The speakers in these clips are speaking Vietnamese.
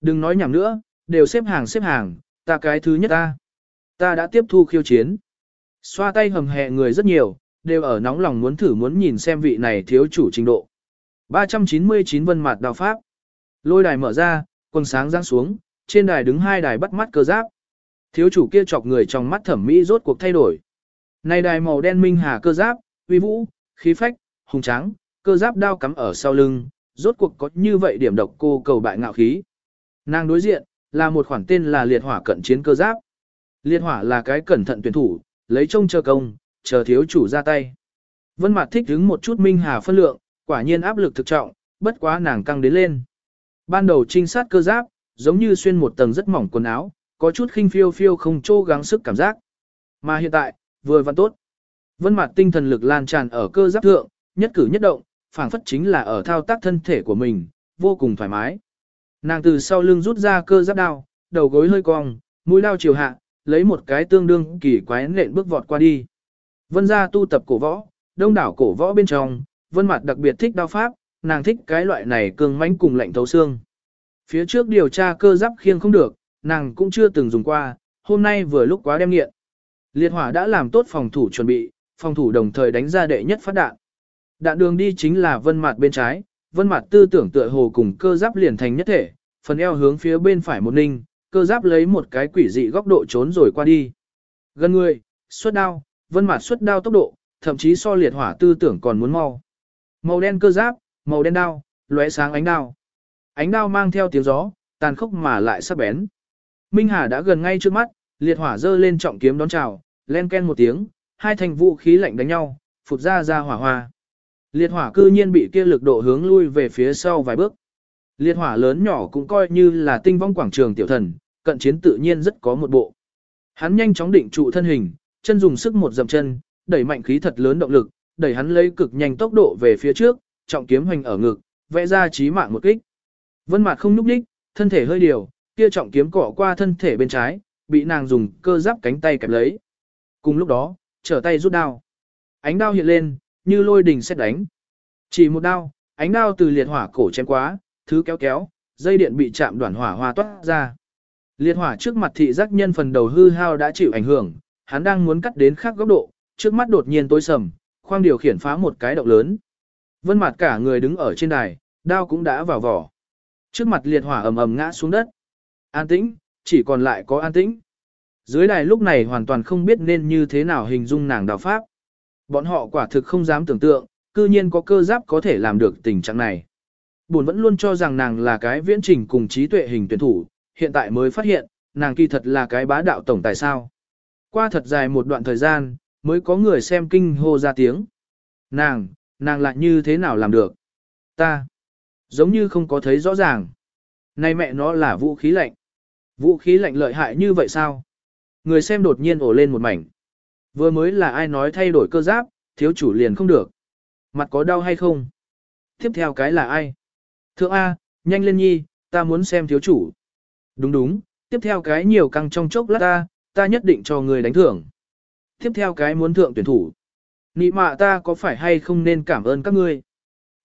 Đừng nói nhảm nữa, đều xếp hàng xếp hàng, ta cái thứ nhất ta. Ta đã tiếp thu khiêu chiến. Xoa tay hầm hẹ người rất nhiều, đều ở nóng lòng muốn thử muốn nhìn xem vị này thiếu chủ trình độ. 399 vân mặt đào pháp. Lôi đài mở ra, quần sáng giáng xuống, trên đài đứng hai đài bắt mắt cơ giáp. Thiếu chủ kia chọc người trong mắt thẩm mỹ rốt cuộc thay đổi. Này đài màu đen minh hà cơ giáp, uy vũ, khí phách, hùng tráng, cơ giáp đao cắm ở sau lưng, rốt cuộc có như vậy điểm độc cô cầu bại ngạo khí. Nàng đối diện, là một khoản tên là liệt hỏa cận chiến cơ giáp. Liệt hỏa là cái cẩn thận tuyển thủ, lấy trông chờ công, chờ thiếu chủ ra tay. Vân Mạt thích hứng một chút minh hà phân lượng, quả nhiên áp lực thực trọng, bất quá nàng căng đến lên. Ban đầu trinh sát cơ giáp, giống như xuyên một tầng rất mỏng quần áo, có chút khinh phiêu phiêu không trô gắng sức cảm giác. Mà hiện tại, vừa văn tốt. Vân Mạt tinh thần lực lan tràn ở cơ giáp thượng, nhất cử nhất động, phảng phất chính là ở thao tác thân thể của mình, vô cùng thoải mái. Nàng từ sau lưng rút ra cơ giáp đao, đầu gối hơi cong, mũi đao chiều hạ, lấy một cái tương đương kỳ quái nện bước vọt qua đi. Vân gia tu tập cổ võ, đông đảo cổ võ bên trong, vân mặt đặc biệt thích đao pháp, nàng thích cái loại này cường mãnh cùng lạnh thấu xương. Phía trước điều tra cơ giáp khiêng không được, nàng cũng chưa từng dùng qua, hôm nay vừa lúc quá đem nghiện. Liệt hỏa đã làm tốt phòng thủ chuẩn bị, phòng thủ đồng thời đánh ra đệ nhất phát đạn. Đạn đường đi chính là vân mặt bên trái, vân mặt tư tưởng tựa hồ cùng cơ giáp liền thành nhất thể, phần eo hướng phía bên phải một ninh, cơ giáp lấy một cái quỷ dị góc độ trốn rồi qua đi. Gần người, xuất đao, vân mặt xuất đao tốc độ, thậm chí so liệt hỏa tư tưởng còn muốn mau. Màu đen cơ giáp, màu đen đao, lóe sáng ánh đao. Ánh đao mang theo tiếng gió, tàn khốc mà lại sắc bén. Minh Hà đã gần ngay trước mắt, liệt hỏa giơ lên trọng kiếm đón chào, len ken một tiếng, hai thành vũ khí lạnh đánh nhau, phụt ra ra hỏa hoa. Liệt hỏa cư nhiên bị kia lực độ hướng lui về phía sau vài bước. Liệt hỏa lớn nhỏ cũng coi như là tinh vong quảng trường tiểu thần, cận chiến tự nhiên rất có một bộ. Hắn nhanh chóng định trụ thân hình, chân dùng sức một dậm chân, đẩy mạnh khí thật lớn động lực, đẩy hắn lấy cực nhanh tốc độ về phía trước, trọng kiếm hoành ở ngực, vẽ ra chí mạng một kích. Vân Mạt không nhúc đích, thân thể hơi điều, kia trọng kiếm cọ qua thân thể bên trái, bị nàng dùng cơ giáp cánh tay kẹp lấy. Cùng lúc đó, trở tay rút đao. Ánh đao hiện lên, như lôi đình xét đánh. Chỉ một đao, ánh đao từ liệt hỏa cổ chém quá, thứ kéo kéo, dây điện bị chạm đoạn hỏa hoa toát ra. Liệt hỏa trước mặt thị giác nhân phần đầu hư hao đã chịu ảnh hưởng, hắn đang muốn cắt đến khác góc độ, trước mắt đột nhiên tối sầm, khoang điều khiển phá một cái động lớn. Vân mặt cả người đứng ở trên đài, đao cũng đã vào vỏ. Trước mặt liệt hỏa ầm ầm ngã xuống đất. An tĩnh, chỉ còn lại có an tĩnh. Dưới đài lúc này hoàn toàn không biết nên như thế nào hình dung nàng đào pháp. Bọn họ quả thực không dám tưởng tượng, cư nhiên có cơ giáp có thể làm được tình trạng này. Buồn vẫn luôn cho rằng nàng là cái viễn trình cùng trí tuệ hình tuyển thủ, hiện tại mới phát hiện, nàng kỳ thật là cái bá đạo tổng tài sao. Qua thật dài một đoạn thời gian, mới có người xem kinh hô ra tiếng. Nàng, nàng lại như thế nào làm được? Ta, giống như không có thấy rõ ràng. Này mẹ nó là vũ khí lạnh. Vũ khí lạnh lợi hại như vậy sao? Người xem đột nhiên ổ lên một mảnh. Vừa mới là ai nói thay đổi cơ giáp, thiếu chủ liền không được. Mặt có đau hay không? Tiếp theo cái là ai? Thượng A, nhanh lên nhi, ta muốn xem thiếu chủ. Đúng đúng, tiếp theo cái nhiều căng trong chốc lát ta, ta nhất định cho người đánh thưởng. Tiếp theo cái muốn thượng tuyển thủ. Nị mạ ta có phải hay không nên cảm ơn các ngươi?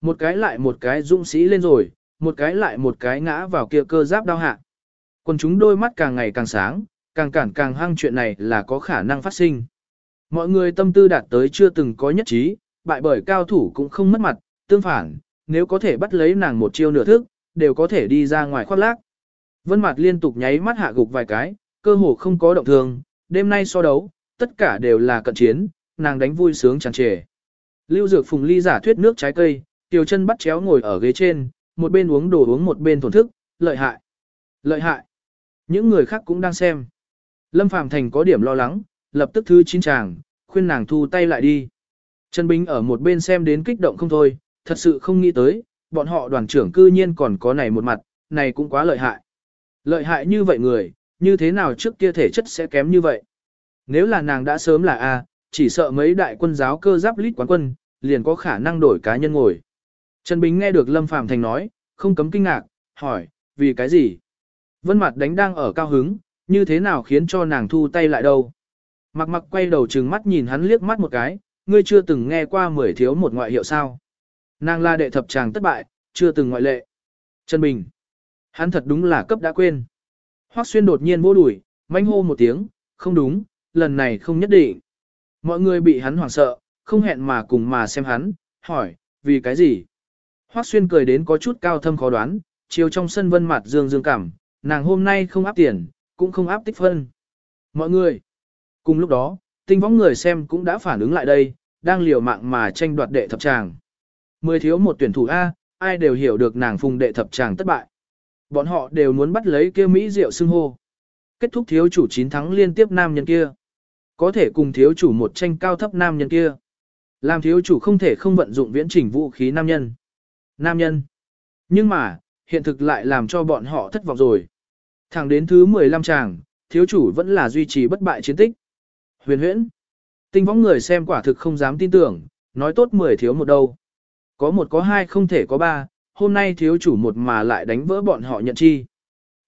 Một cái lại một cái dũng sĩ lên rồi, một cái lại một cái ngã vào kia cơ giáp đau hạ. Còn chúng đôi mắt càng ngày càng sáng, càng cản càng hăng chuyện này là có khả năng phát sinh. Mọi người tâm tư đạt tới chưa từng có nhất trí, bại bởi cao thủ cũng không mất mặt, tương phản, nếu có thể bắt lấy nàng một chiêu nửa thức, đều có thể đi ra ngoài khoác lác. Vân Mạt liên tục nháy mắt hạ gục vài cái, cơ hồ không có động thường, đêm nay so đấu, tất cả đều là cận chiến, nàng đánh vui sướng tràn trề. Lưu Dược Phùng ly giả thuyết nước trái cây, Tiểu chân bắt chéo ngồi ở ghế trên, một bên uống đồ uống một bên thổn thức, lợi hại. Lợi hại. Những người khác cũng đang xem. Lâm Phàm Thành có điểm lo lắng, lập tức thứ chín chàng, khuyên nàng thu tay lại đi. Trần Bính ở một bên xem đến kích động không thôi, thật sự không nghĩ tới, bọn họ đoàn trưởng cư nhiên còn có này một mặt, này cũng quá lợi hại. Lợi hại như vậy người, như thế nào trước kia thể chất sẽ kém như vậy? Nếu là nàng đã sớm là A, chỉ sợ mấy đại quân giáo cơ giáp lít quán quân, liền có khả năng đổi cá nhân ngồi. Trần Bính nghe được Lâm Phàm Thành nói, không cấm kinh ngạc, hỏi, vì cái gì? Vân mặt đánh đang ở cao hứng, như thế nào khiến cho nàng thu tay lại đâu? Mặc mặc quay đầu trừng mắt nhìn hắn liếc mắt một cái, ngươi chưa từng nghe qua mười thiếu một ngoại hiệu sao? Nàng là đệ thập tràng thất bại, chưa từng ngoại lệ. Trần Bình. Hắn thật đúng là cấp đã quên. Hoắc xuyên đột nhiên vô đuổi, manh hô một tiếng, không đúng, lần này không nhất định. Mọi người bị hắn hoảng sợ, không hẹn mà cùng mà xem hắn, hỏi, vì cái gì? Hoắc xuyên cười đến có chút cao thâm khó đoán, chiều trong sân vân mặt dương dương cảm, nàng hôm nay không áp tiền, cũng không áp tích phân. Mọi người, cùng lúc đó, tinh võng người xem cũng đã phản ứng lại đây, đang liều mạng mà tranh đoạt đệ thập tràng. Mười thiếu một tuyển thủ A, ai đều hiểu được nàng phùng đệ thập tràng thất bại. Bọn họ đều muốn bắt lấy kia Mỹ rượu xưng hô. Kết thúc thiếu chủ 9 thắng liên tiếp nam nhân kia. Có thể cùng thiếu chủ một tranh cao thấp nam nhân kia. Làm thiếu chủ không thể không vận dụng viễn chỉnh vũ khí nam nhân. Nam nhân. Nhưng mà, hiện thực lại làm cho bọn họ thất vọng rồi. Thẳng đến thứ 15 tràng, thiếu chủ vẫn là duy trì bất bại chiến tích. Huyền huyễn. Tinh võng người xem quả thực không dám tin tưởng, nói tốt 10 thiếu một đâu. Có một có hai không thể có ba, hôm nay thiếu chủ một mà lại đánh vỡ bọn họ nhận chi.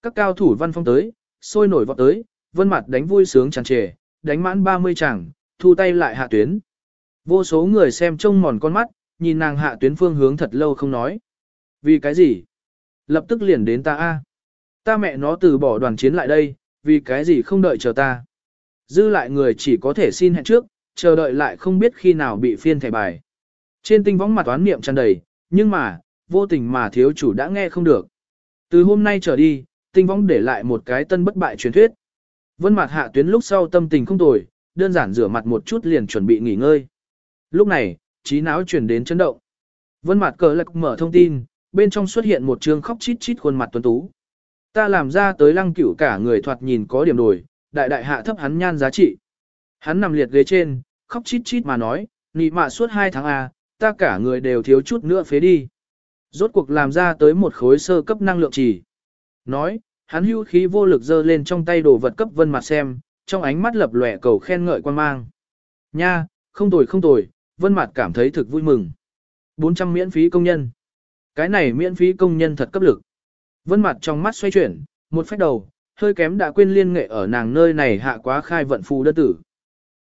Các cao thủ văn phong tới, sôi nổi vọt tới, vân mặt đánh vui sướng tràn trề, đánh mãn 30 chẳng, thu tay lại hạ tuyến. Vô số người xem trông mòn con mắt, nhìn nàng hạ tuyến phương hướng thật lâu không nói. Vì cái gì? Lập tức liền đến ta a. Ta mẹ nó từ bỏ đoàn chiến lại đây, vì cái gì không đợi chờ ta. Dư lại người chỉ có thể xin hẹn trước, chờ đợi lại không biết khi nào bị phiên thẻ bài. Trên tinh võng mặt toán niệm tràn đầy, nhưng mà, vô tình mà thiếu chủ đã nghe không được. Từ hôm nay trở đi, tinh võng để lại một cái tân bất bại truyền thuyết. Vân mặt hạ tuyến lúc sau tâm tình không tồi, đơn giản rửa mặt một chút liền chuẩn bị nghỉ ngơi. Lúc này, trí não chuyển đến chấn động. Vân mặt cờ lạc mở thông tin, bên trong xuất hiện một trường khóc chít chít khuôn mặt tuấn tú. Ta làm ra tới lăng cửu cả người thoạt nhìn có điểm đổi, đại đại hạ thấp hắn nhan giá trị. Hắn nằm liệt ghế trên, khóc chít chít mà nói, nị mạ suốt hai tháng A, ta cả người đều thiếu chút nữa phế đi. Rốt cuộc làm ra tới một khối sơ cấp năng lượng chỉ. Nói, hắn hưu khí vô lực giơ lên trong tay đồ vật cấp vân mặt xem, trong ánh mắt lập lòe cầu khen ngợi quan mang. Nha, không tồi không tồi, vân mặt cảm thấy thực vui mừng. 400 miễn phí công nhân. Cái này miễn phí công nhân thật cấp lực. Vân mặt trong mắt xoay chuyển, một phách đầu, hơi kém đã quên liên nghệ ở nàng nơi này hạ quá khai vận phù đơn tử.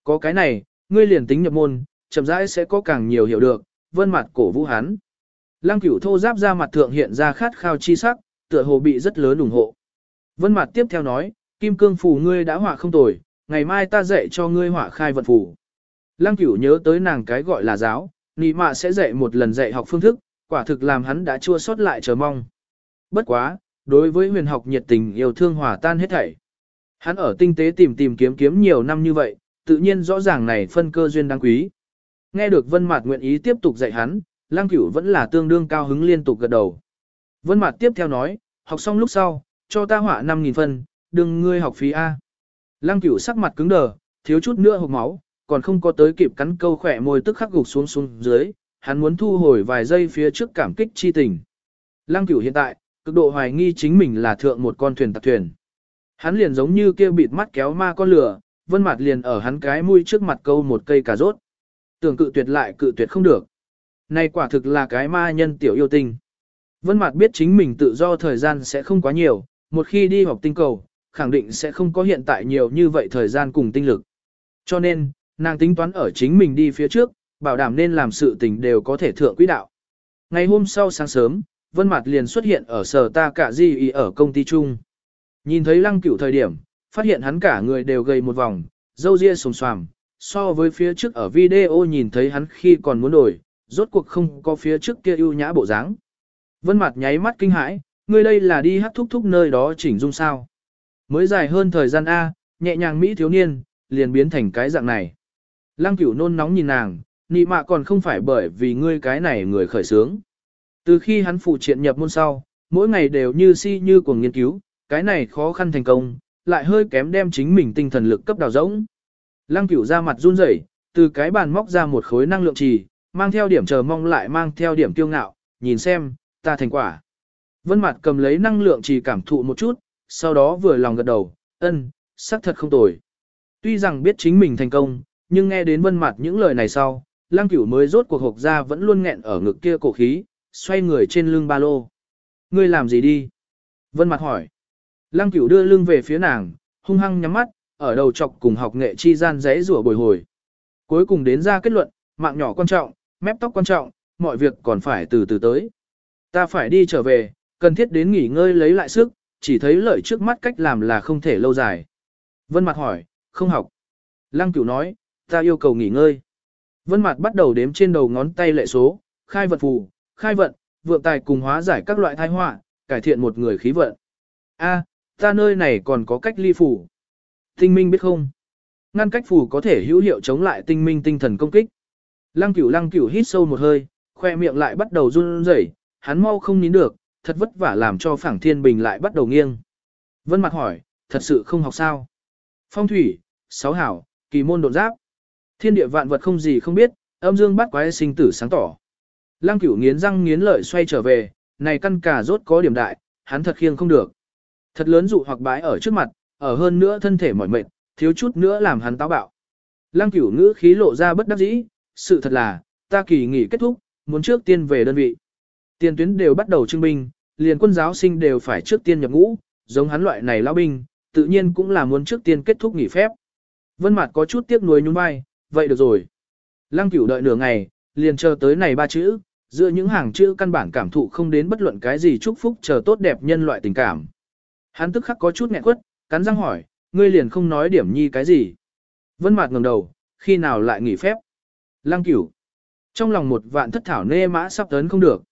Có cái này, ngươi liền tính nhập môn, chậm rãi sẽ có càng nhiều hiểu được, vân mặt cổ vũ hắn. Lăng cửu thô giáp ra mặt thượng hiện ra khát khao chi sắc, tựa hồ bị rất lớn ủng hộ. Vân mặt tiếp theo nói, kim cương phù ngươi đã họa không tồi, ngày mai ta dạy cho ngươi họa khai vận phù. Lăng cửu nhớ tới nàng cái gọi là giáo, nị mạ sẽ dạy một lần dạy học phương thức, quả thực làm hắn đã chua sót lại chờ mong. Bất quá, đối với huyền học nhiệt tình yêu thương hòa tan hết thảy. Hắn ở tinh tế tìm tìm kiếm kiếm nhiều năm như vậy, tự nhiên rõ ràng này phân cơ duyên đáng quý. Nghe được Vân Mạt nguyện ý tiếp tục dạy hắn, Lăng Cửu vẫn là tương đương cao hứng liên tục gật đầu. Vân Mạt tiếp theo nói, học xong lúc sau, cho ta họa 5000 phân, đừng ngươi học phí a. Lăng Cửu sắc mặt cứng đờ, thiếu chút nữa hộc máu, còn không có tới kịp cắn câu khỏe môi tức khắc gục xuống xuống dưới, hắn muốn thu hồi vài giây phía trước cảm kích chi tình. Lăng Cửu hiện tại, cực độ hoài nghi chính mình là thượng một con thuyền tặc thuyền. Hắn liền giống như kia bịt mắt kéo ma con lửa, Vân Mạt liền ở hắn cái mũi trước mặt câu một cây cà rốt. Tưởng cự tuyệt lại cự tuyệt không được. Này quả thực là cái ma nhân tiểu yêu tinh. Vân Mạt biết chính mình tự do thời gian sẽ không quá nhiều, một khi đi học tinh cầu, khẳng định sẽ không có hiện tại nhiều như vậy thời gian cùng tinh lực. Cho nên, nàng tính toán ở chính mình đi phía trước, bảo đảm nên làm sự tình đều có thể thượng quỹ đạo. Ngày hôm sau sáng sớm, Vân Mạt liền xuất hiện ở sở ta cả di ý ở công ty chung. Nhìn thấy Lăng Cửu thời điểm, phát hiện hắn cả người đều gầy một vòng, râu ria sồm xoàm, so với phía trước ở video nhìn thấy hắn khi còn muốn đổi, rốt cuộc không có phía trước kia ưu nhã bộ dáng. Vân Mạt nháy mắt kinh hãi, ngươi đây là đi hát thúc thúc nơi đó chỉnh dung sao? Mới dài hơn thời gian a, nhẹ nhàng mỹ thiếu niên, liền biến thành cái dạng này. Lăng Cửu nôn nóng nhìn nàng, nị mạ còn không phải bởi vì ngươi cái này người khởi sướng. Từ khi hắn phụ triện nhập môn sau, mỗi ngày đều như si như cuồng nghiên cứu, cái này khó khăn thành công, lại hơi kém đem chính mình tinh thần lực cấp đào rỗng. Lăng cửu ra mặt run rẩy, từ cái bàn móc ra một khối năng lượng trì, mang theo điểm chờ mong lại mang theo điểm tiêu ngạo, nhìn xem, ta thành quả. Vân mặt cầm lấy năng lượng trì cảm thụ một chút, sau đó vừa lòng gật đầu, ân, xác thật không tồi. Tuy rằng biết chính mình thành công, nhưng nghe đến vân mặt những lời này sau, lăng cửu mới rốt cuộc hộp ra vẫn luôn nghẹn ở ngực kia cổ khí, xoay người trên lưng ba lô. Ngươi làm gì đi? Vân mặt hỏi. Lăng cửu đưa lưng về phía nàng, hung hăng nhắm mắt, ở đầu chọc cùng học nghệ chi gian rẽ rủa bồi hồi. Cuối cùng đến ra kết luận, mạng nhỏ quan trọng, mép tóc quan trọng, mọi việc còn phải từ từ tới. Ta phải đi trở về, cần thiết đến nghỉ ngơi lấy lại sức, chỉ thấy lợi trước mắt cách làm là không thể lâu dài. Vân Mạt hỏi, không học. Lăng Cửu nói, ta yêu cầu nghỉ ngơi. Vân Mạt bắt đầu đếm trên đầu ngón tay lệ số, khai vật phù, khai vận, vượng tài cùng hóa giải các loại tai họa, cải thiện một người khí vận. A, ta nơi này còn có cách ly phủ. Tinh minh biết không? Ngăn cách phủ có thể hữu hiệu chống lại tinh minh tinh thần công kích. Lăng Cửu Lăng Cửu hít sâu một hơi, khoe miệng lại bắt đầu run rẩy, hắn mau không nín được, thật vất vả làm cho Phảng Thiên Bình lại bắt đầu nghiêng. Vân mặt hỏi, thật sự không học sao? Phong thủy, sáu hảo, kỳ môn độ giáp. Thiên địa vạn vật không gì không biết, âm dương bát quái sinh tử sáng tỏ. Lăng Cửu nghiến răng nghiến lợi xoay trở về, này căn cả rốt có điểm đại, hắn thật khiêng không được. Thật lớn dụ hoặc bãi ở trước mặt, ở hơn nữa thân thể mỏi mệt, thiếu chút nữa làm hắn táo bạo. Lăng Cửu ngữ khí lộ ra bất đắc dĩ, sự thật là, ta kỳ nghỉ kết thúc, muốn trước tiên về đơn vị. Tiền tuyến đều bắt đầu trưng binh, liền quân giáo sinh đều phải trước tiên nhập ngũ, giống hắn loại này lão binh, tự nhiên cũng là muốn trước tiên kết thúc nghỉ phép. Vân Mạt có chút tiếc nuối nhún vai, vậy được rồi. Lăng Cửu đợi nửa ngày, liền chờ tới này ba chữ, giữa những hàng chữ căn bản cảm thụ không đến bất luận cái gì chúc phúc chờ tốt đẹp nhân loại tình cảm. Hắn tức khắc có chút nghẹn quất, cắn răng hỏi, ngươi liền không nói điểm nhi cái gì. Vân Mạt ngẩng đầu, khi nào lại nghỉ phép? Lăng Cửu. Trong lòng một vạn thất thảo nê mã sắp tấn không được.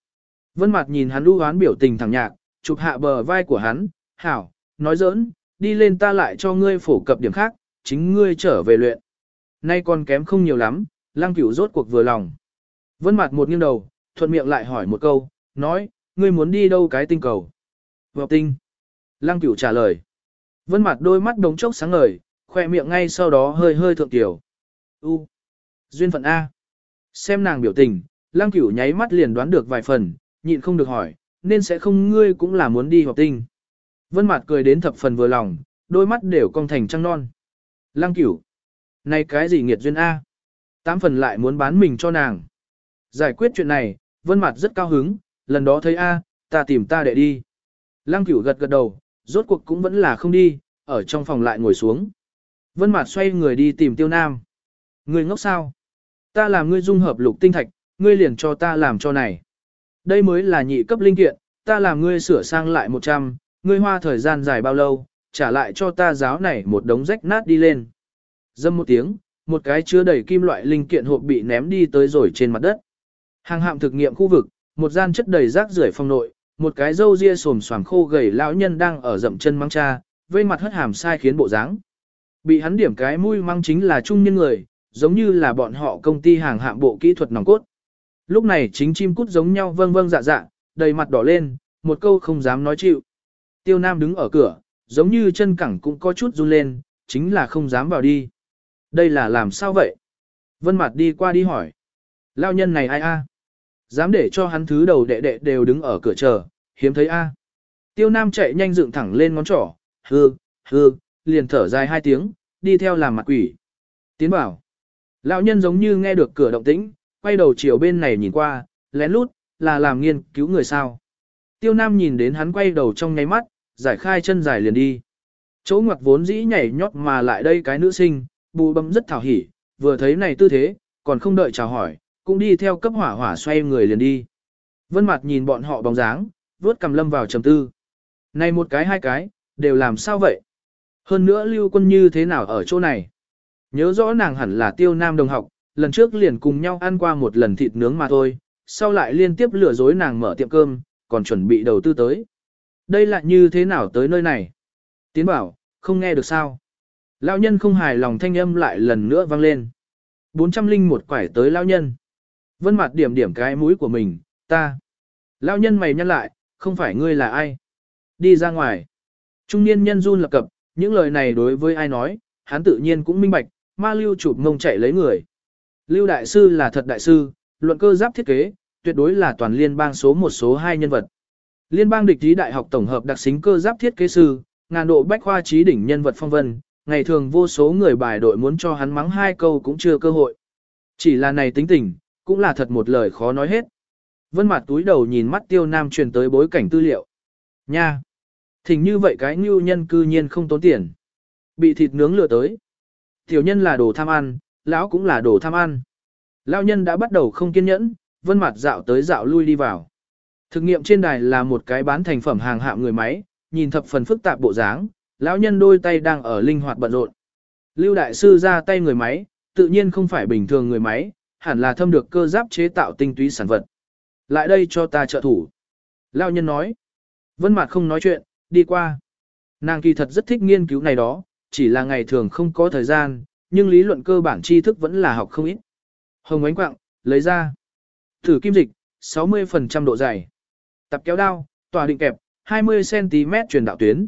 Vân Mạt nhìn hắn u hoán biểu tình thẳng nhạc, chụp hạ bờ vai của hắn, "Hảo, nói giỡn, đi lên ta lại cho ngươi phổ cập điểm khác, chính ngươi trở về luyện." Nay còn kém không nhiều lắm, Lăng Cửu rốt cuộc vừa lòng. Vân Mạt một nghiêng đầu, thuận miệng lại hỏi một câu, nói, "Ngươi muốn đi đâu cái tinh cầu?" "Vào tinh." Lăng Cửu trả lời. Vân mặt đôi mắt đống chốc sáng ngời, khoe miệng ngay sau đó hơi hơi thượng tiểu. "U, duyên phận a." Xem nàng biểu tình, Lăng Cửu nháy mắt liền đoán được vài phần, nhịn không được hỏi, nên sẽ không ngươi cũng là muốn đi học tinh. Vân mặt cười đến thập phần vừa lòng, đôi mắt đều cong thành trăng non. Lăng Cửu, này cái gì nghiệt duyên a? Tám phần lại muốn bán mình cho nàng. Giải quyết chuyện này, Vân Mạt rất cao hứng, lần đó thấy a, ta tìm ta để đi. Lăng Cửu gật gật đầu, rốt cuộc cũng vẫn là không đi, ở trong phòng lại ngồi xuống. Vân Mạt xoay người đi tìm Tiêu Nam. Ngươi ngốc sao? Ta làm ngươi dung hợp lục tinh thạch, ngươi liền cho ta làm cho này. Đây mới là nhị cấp linh kiện, ta làm ngươi sửa sang lại 100, ngươi hoa thời gian dài bao lâu, trả lại cho ta giáo này một đống rách nát đi lên. Dâm một tiếng, một cái chứa đầy kim loại linh kiện hộp bị ném đi tới rồi trên mặt đất. Hàng hạm thực nghiệm khu vực, một gian chất đầy rác rưởi phong nội, một cái râu ria xồm xoàm khô gầy lão nhân đang ở dậm chân mang cha, vây mặt hất hàm sai khiến bộ dáng. Bị hắn điểm cái mũi mang chính là trung niên người, giống như là bọn họ công ty hàng hạm bộ kỹ thuật nòng cốt. Lúc này chính chim cút giống nhau vâng vâng dạ dạ, đầy mặt đỏ lên, một câu không dám nói chịu. Tiêu Nam đứng ở cửa, giống như chân cẳng cũng có chút run lên, chính là không dám vào đi. Đây là làm sao vậy? Vân mặt đi qua đi hỏi. lão nhân này ai a? Dám để cho hắn thứ đầu đệ đệ đều đứng ở cửa chờ, hiếm thấy a. Tiêu Nam chạy nhanh dựng thẳng lên ngón trỏ, hư, hư, liền thở dài hai tiếng, đi theo làm mặt quỷ. Tiến bảo. Lão nhân giống như nghe được cửa động tĩnh, quay đầu chiều bên này nhìn qua, lén lút, là làm nghiên cứu người sao. Tiêu Nam nhìn đến hắn quay đầu trong nháy mắt, giải khai chân dài liền đi. Chỗ ngoặc vốn dĩ nhảy nhót mà lại đây cái nữ sinh, bù bấm rất thảo hỉ, vừa thấy này tư thế, còn không đợi chào hỏi, cũng đi theo cấp hỏa hỏa xoay người liền đi. Vân mặt nhìn bọn họ bóng dáng, vuốt cầm lâm vào trầm tư. Này một cái hai cái, đều làm sao vậy? Hơn nữa lưu quân như thế nào ở chỗ này? Nhớ rõ nàng hẳn là tiêu nam đồng học, lần trước liền cùng nhau ăn qua một lần thịt nướng mà thôi, sau lại liên tiếp lừa dối nàng mở tiệm cơm, còn chuẩn bị đầu tư tới. Đây là như thế nào tới nơi này? Tiến bảo, không nghe được sao? Lão nhân không hài lòng thanh âm lại lần nữa vang lên. 400 linh một quải tới lão nhân. Vân mặt điểm điểm cái mũi của mình, ta. Lão nhân mày nhăn lại, không phải ngươi là ai? Đi ra ngoài. Trung niên nhân run lập cập, những lời này đối với ai nói, hắn tự nhiên cũng minh bạch, ma lưu chụp mông chạy lấy người. Lưu Đại Sư là thật đại sư, luận cơ giáp thiết kế, tuyệt đối là toàn liên bang số một số hai nhân vật. Liên bang địch trí đại học tổng hợp đặc xính cơ giáp thiết kế sư, ngàn độ bách khoa trí đỉnh nhân vật phong vân, ngày thường vô số người bài đội muốn cho hắn mắng hai câu cũng chưa cơ hội. Chỉ là này tính tình, cũng là thật một lời khó nói hết. Vân mặt túi đầu nhìn mắt tiêu nam truyền tới bối cảnh tư liệu. Nha! Thỉnh như vậy cái nhu nhân cư nhiên không tốn tiền. Bị thịt nướng lừa tới. Tiểu nhân là đồ tham ăn, lão cũng là đồ tham ăn. Lão nhân đã bắt đầu không kiên nhẫn, vân mặt dạo tới dạo lui đi vào. Thực nghiệm trên đài là một cái bán thành phẩm hàng hạm người máy, nhìn thập phần phức tạp bộ dáng, lão nhân đôi tay đang ở linh hoạt bận rộn. Lưu đại sư ra tay người máy, tự nhiên không phải bình thường người máy, hẳn là thâm được cơ giáp chế tạo tinh túy sản vật. Lại đây cho ta trợ thủ. Lão nhân nói. Vân Mạt không nói chuyện, đi qua. Nàng kỳ thật rất thích nghiên cứu này đó, chỉ là ngày thường không có thời gian, nhưng lý luận cơ bản tri thức vẫn là học không ít. Hồng ánh quạng, lấy ra. Thử kim dịch, 60% độ dày. Tập kéo đao, tòa định kẹp, 20cm truyền đạo tuyến.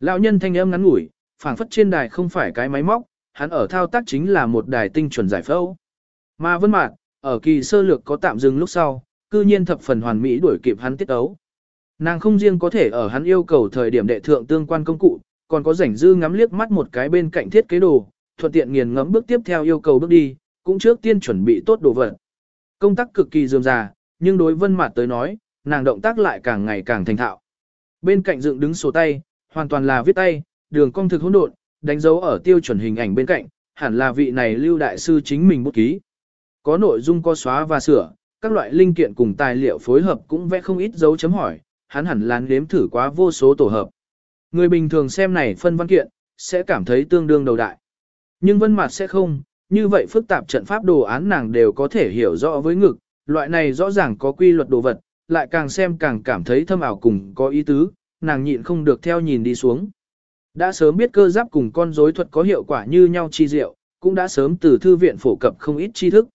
Lão nhân thanh âm ngắn ngủi, phảng phất trên đài không phải cái máy móc, hắn ở thao tác chính là một đài tinh chuẩn giải phẫu. Mà vân Mạt, ở kỳ sơ lược có tạm dừng lúc sau, cư nhiên thập phần hoàn mỹ đuổi kịp hắn tiết ấu. Nàng không riêng có thể ở hắn yêu cầu thời điểm đệ thượng tương quan công cụ, còn có rảnh dư ngắm liếc mắt một cái bên cạnh thiết kế đồ, thuận tiện nghiền ngẫm bước tiếp theo yêu cầu bước đi, cũng trước tiên chuẩn bị tốt đồ vật. Công tác cực kỳ dườm già, nhưng đối vân Mạt tới nói, nàng động tác lại càng ngày càng thành thạo. Bên cạnh dựng đứng sổ tay, hoàn toàn là viết tay, đường cong thực hỗn độn, đánh dấu ở tiêu chuẩn hình ảnh bên cạnh, hẳn là vị này lưu đại sư chính mình bút ký. Có nội dung có xóa và sửa, các loại linh kiện cùng tài liệu phối hợp cũng vẽ không ít dấu chấm hỏi, hắn hẳn là nếm thử quá vô số tổ hợp. Người bình thường xem này phân văn kiện, sẽ cảm thấy tương đương đầu đại. Nhưng vân mặt sẽ không, như vậy phức tạp trận pháp đồ án nàng đều có thể hiểu rõ với ngực, loại này rõ ràng có quy luật đồ vật, lại càng xem càng cảm thấy thâm ảo cùng có ý tứ, nàng nhịn không được theo nhìn đi xuống. Đã sớm biết cơ giáp cùng con rối thuật có hiệu quả như nhau chi diệu, cũng đã sớm từ thư viện phổ cập không ít tri thức.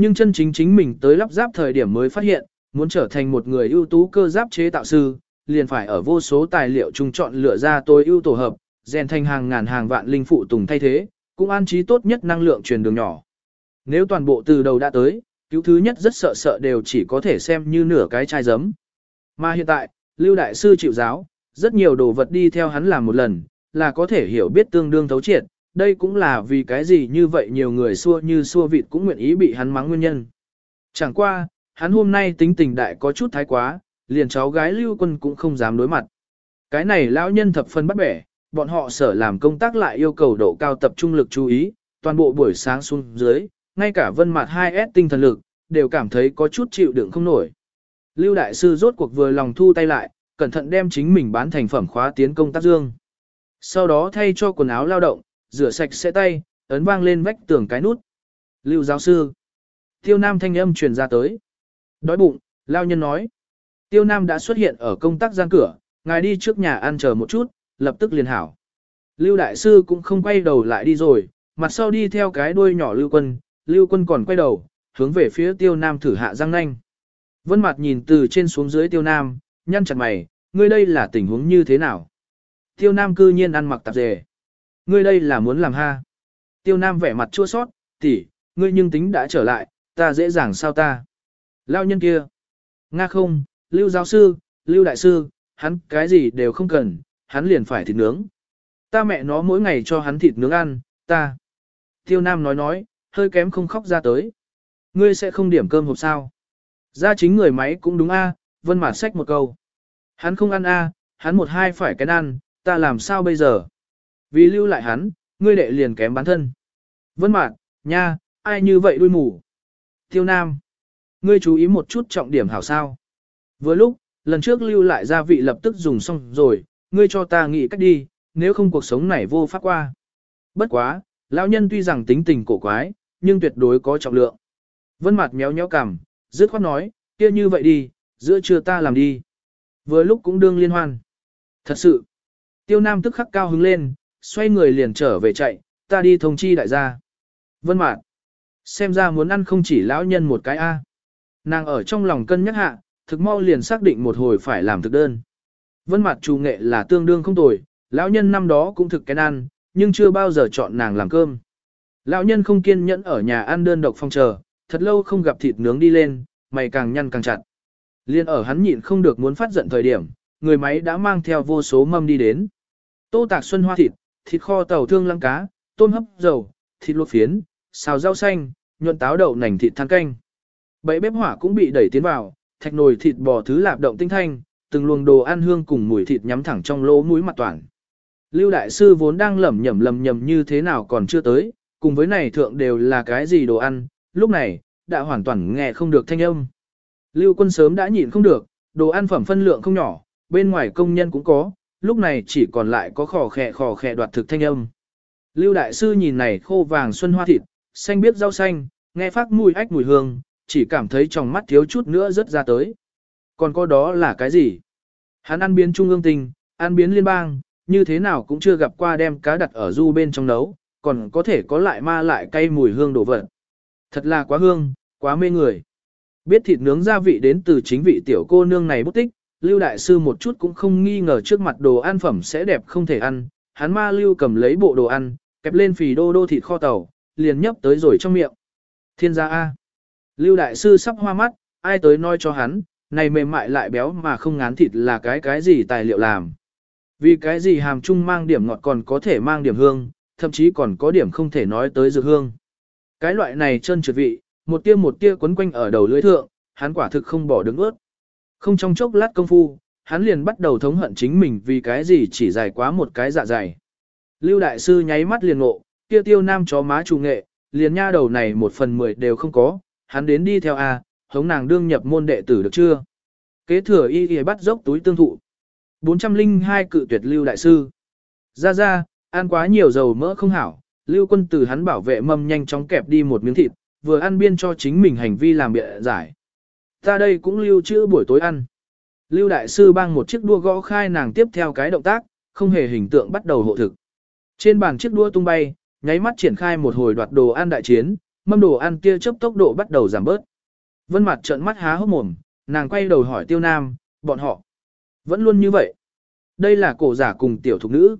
Nhưng chân chính chính mình tới lắp ráp thời điểm mới phát hiện, muốn trở thành một người ưu tú cơ giáp chế tạo sư, liền phải ở vô số tài liệu chung chọn lựa ra tối ưu tổ hợp, rèn thành hàng ngàn hàng vạn linh phụ tùng thay thế, cũng an trí tốt nhất năng lượng truyền đường nhỏ. Nếu toàn bộ từ đầu đã tới, cứu thứ nhất rất sợ sợ đều chỉ có thể xem như nửa cái chai giấm. Mà hiện tại, Lưu Đại Sư chịu giáo, rất nhiều đồ vật đi theo hắn làm một lần, là có thể hiểu biết tương đương thấu triệt, đây cũng là vì cái gì như vậy nhiều người xua như xua vịt cũng nguyện ý bị hắn mắng nguyên nhân. Chẳng qua, hắn hôm nay tính tình đại có chút thái quá, liền cháu gái Lưu Quân cũng không dám đối mặt. Cái này lão nhân thập phân bắt bẻ, bọn họ sở làm công tác lại yêu cầu độ cao tập trung lực chú ý, toàn bộ buổi sáng xuống dưới, ngay cả vân mặt 2S tinh thần lực, đều cảm thấy có chút chịu đựng không nổi. Lưu Đại Sư rốt cuộc vừa lòng thu tay lại, cẩn thận đem chính mình bán thành phẩm khóa tiến công tác dương. Sau đó thay cho quần áo lao động, rửa sạch sẽ tay, ấn vang lên vách tường cái nút. Lưu giáo sư. Tiêu Nam thanh âm truyền ra tới. Đói bụng, lao nhân nói. Tiêu Nam đã xuất hiện ở công tác gian cửa, ngài đi trước nhà ăn chờ một chút, lập tức liền hảo. Lưu Đại Sư cũng không quay đầu lại đi rồi, mặt sau đi theo cái đuôi nhỏ Lưu Quân, Lưu Quân còn quay đầu, hướng về phía Tiêu Nam thử hạ răng nanh. Vân mặt nhìn từ trên xuống dưới Tiêu Nam, nhăn chặt mày, ngươi đây là tình huống như thế nào? Tiêu Nam cư nhiên ăn mặc tạp dề. Ngươi đây là muốn làm ha? Tiêu Nam vẻ mặt chua sót, tỷ, ngươi nhưng tính đã trở lại, ta dễ dàng sao ta? Lao nhân kia. Nga không, Lưu giáo sư, Lưu đại sư, hắn cái gì đều không cần, hắn liền phải thịt nướng. Ta mẹ nó mỗi ngày cho hắn thịt nướng ăn, ta. Tiêu Nam nói nói, hơi kém không khóc ra tới. Ngươi sẽ không điểm cơm hộp sao? Ra chính người máy cũng đúng a, vân mạt sách một câu. Hắn không ăn a, hắn một hai phải cái ăn, ta làm sao bây giờ? Vì lưu lại hắn, ngươi đệ liền kém bán thân. Vân mạt, nha, ai như vậy đuôi mù? Tiêu Nam, ngươi chú ý một chút trọng điểm hảo sao? Vừa lúc, lần trước lưu lại gia vị lập tức dùng xong rồi, ngươi cho ta nghĩ cách đi, nếu không cuộc sống này vô pháp qua. Bất quá, lão nhân tuy rằng tính tình cổ quái, nhưng tuyệt đối có trọng lượng. Vân mặt méo méo cằm, dứt khoát nói, kia như vậy đi, giữa trưa ta làm đi. Vừa lúc cũng đương liên hoan. Thật sự, tiêu nam tức khắc cao hứng lên, xoay người liền trở về chạy, ta đi thông chi đại gia. Vân mạt, xem ra muốn ăn không chỉ lão nhân một cái A. Nàng ở trong lòng cân nhắc hạ, thực mau liền xác định một hồi phải làm thực đơn. Vân mạn chủ nghệ là tương đương không tồi, lão nhân năm đó cũng thực cái ăn, nhưng chưa bao giờ chọn nàng làm cơm. Lão nhân không kiên nhẫn ở nhà ăn đơn độc phong chờ, thật lâu không gặp thịt nướng đi lên, mày càng nhăn càng chặt. Liên ở hắn nhịn không được muốn phát giận thời điểm, người máy đã mang theo vô số mâm đi đến. Tô tạc xuân hoa thịt, thịt kho tàu thương lăng cá, tôm hấp dầu, thịt luộc phiến, xào rau xanh, nhuận táo đậu nành thịt than canh. Bẫy bếp hỏa cũng bị đẩy tiến vào, thạch nồi thịt bò thứ lạp động tinh thanh, từng luồng đồ ăn hương cùng mùi thịt nhắm thẳng trong lỗ mũi mặt toàn. Lưu đại sư vốn đang lẩm nhẩm lẩm nhẩm như thế nào còn chưa tới, cùng với này thượng đều là cái gì đồ ăn, lúc này, đã hoàn toàn nghe không được thanh âm. Lưu quân sớm đã nhịn không được, đồ ăn phẩm phân lượng không nhỏ, bên ngoài công nhân cũng có, lúc này chỉ còn lại có khò khẹ khò khẹ đoạt thực thanh âm. Lưu đại sư nhìn này khô vàng xuân hoa thịt, xanh biết rau xanh, nghe phát mùi ách mùi hương, chỉ cảm thấy trong mắt thiếu chút nữa rớt ra tới. Còn có đó là cái gì? Hắn ăn biến trung ương tình, ăn biến liên bang, như thế nào cũng chưa gặp qua đem cá đặt ở du bên trong nấu, còn có thể có lại ma lại cay mùi hương đổ vật. Thật là quá hương, quá mê người. Biết thịt nướng gia vị đến từ chính vị tiểu cô nương này bút tích, Lưu Đại Sư một chút cũng không nghi ngờ trước mặt đồ ăn phẩm sẽ đẹp không thể ăn, hắn ma Lưu cầm lấy bộ đồ ăn, kẹp lên phì đô đô thịt kho tàu, liền nhấp tới rồi trong miệng. Thiên gia A. Lưu Đại Sư sắp hoa mắt, ai tới nói cho hắn, này mềm mại lại béo mà không ngán thịt là cái cái gì tài liệu làm. Vì cái gì hàm chung mang điểm ngọt còn có thể mang điểm hương, thậm chí còn có điểm không thể nói tới dược hương. Cái loại này chân trượt vị, một tia một tia quấn quanh ở đầu lưỡi thượng, hắn quả thực không bỏ đứng ướt. Không trong chốc lát công phu, hắn liền bắt đầu thống hận chính mình vì cái gì chỉ dài quá một cái dạ dày. Lưu đại sư nháy mắt liền ngộ, kia tiêu nam chó má trù nghệ, liền nha đầu này một phần mười đều không có, hắn đến đi theo A, hống nàng đương nhập môn đệ tử được chưa? Kế thừa y y bắt dốc túi tương thụ. 402 cự tuyệt lưu đại sư. Ra ra, ăn quá nhiều dầu mỡ không hảo, lưu quân tử hắn bảo vệ mâm nhanh chóng kẹp đi một miếng thịt, vừa ăn biên cho chính mình hành vi làm bịa giải. Ta đây cũng lưu trữ buổi tối ăn. Lưu đại sư bang một chiếc đua gõ khai nàng tiếp theo cái động tác, không hề hình tượng bắt đầu hộ thực. Trên bàn chiếc đua tung bay, nháy mắt triển khai một hồi đoạt đồ ăn đại chiến, mâm đồ ăn tia chớp tốc độ bắt đầu giảm bớt. Vân mặt trợn mắt há hốc mồm, nàng quay đầu hỏi tiêu nam, bọn họ. Vẫn luôn như vậy. Đây là cổ giả cùng tiểu thục nữ.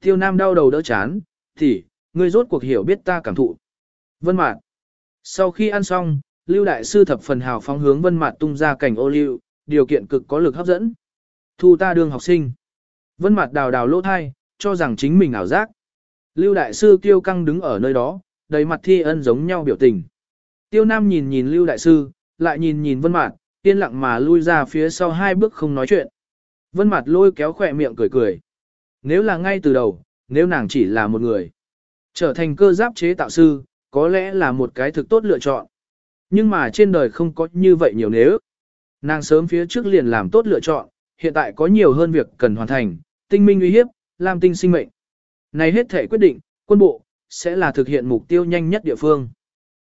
Tiêu nam đau đầu đỡ chán, thì, ngươi rốt cuộc hiểu biết ta cảm thụ. Vân mạt. Sau khi ăn xong, Lưu Đại Sư thập phần hào phóng hướng Vân Mạt tung ra cảnh ô liu, điều kiện cực có lực hấp dẫn. Thu ta đương học sinh. Vân Mạt đào đào lỗ thai, cho rằng chính mình ảo giác. Lưu Đại Sư kiêu căng đứng ở nơi đó, đầy mặt thi ân giống nhau biểu tình. Tiêu Nam nhìn nhìn Lưu Đại Sư, lại nhìn nhìn Vân Mạt, yên lặng mà lui ra phía sau hai bước không nói chuyện. Vân Mạt lôi kéo khóe miệng cười cười. Nếu là ngay từ đầu, nếu nàng chỉ là một người, trở thành cơ giáp chế tạo sư, có lẽ là một cái thực tốt lựa chọn. Nhưng mà trên đời không có như vậy nhiều nếu. Nàng sớm phía trước liền làm tốt lựa chọn, hiện tại có nhiều hơn việc cần hoàn thành, tinh minh uy hiếp, làm tinh sinh mệnh. Này hết thể quyết định, quân bộ, sẽ là thực hiện mục tiêu nhanh nhất địa phương.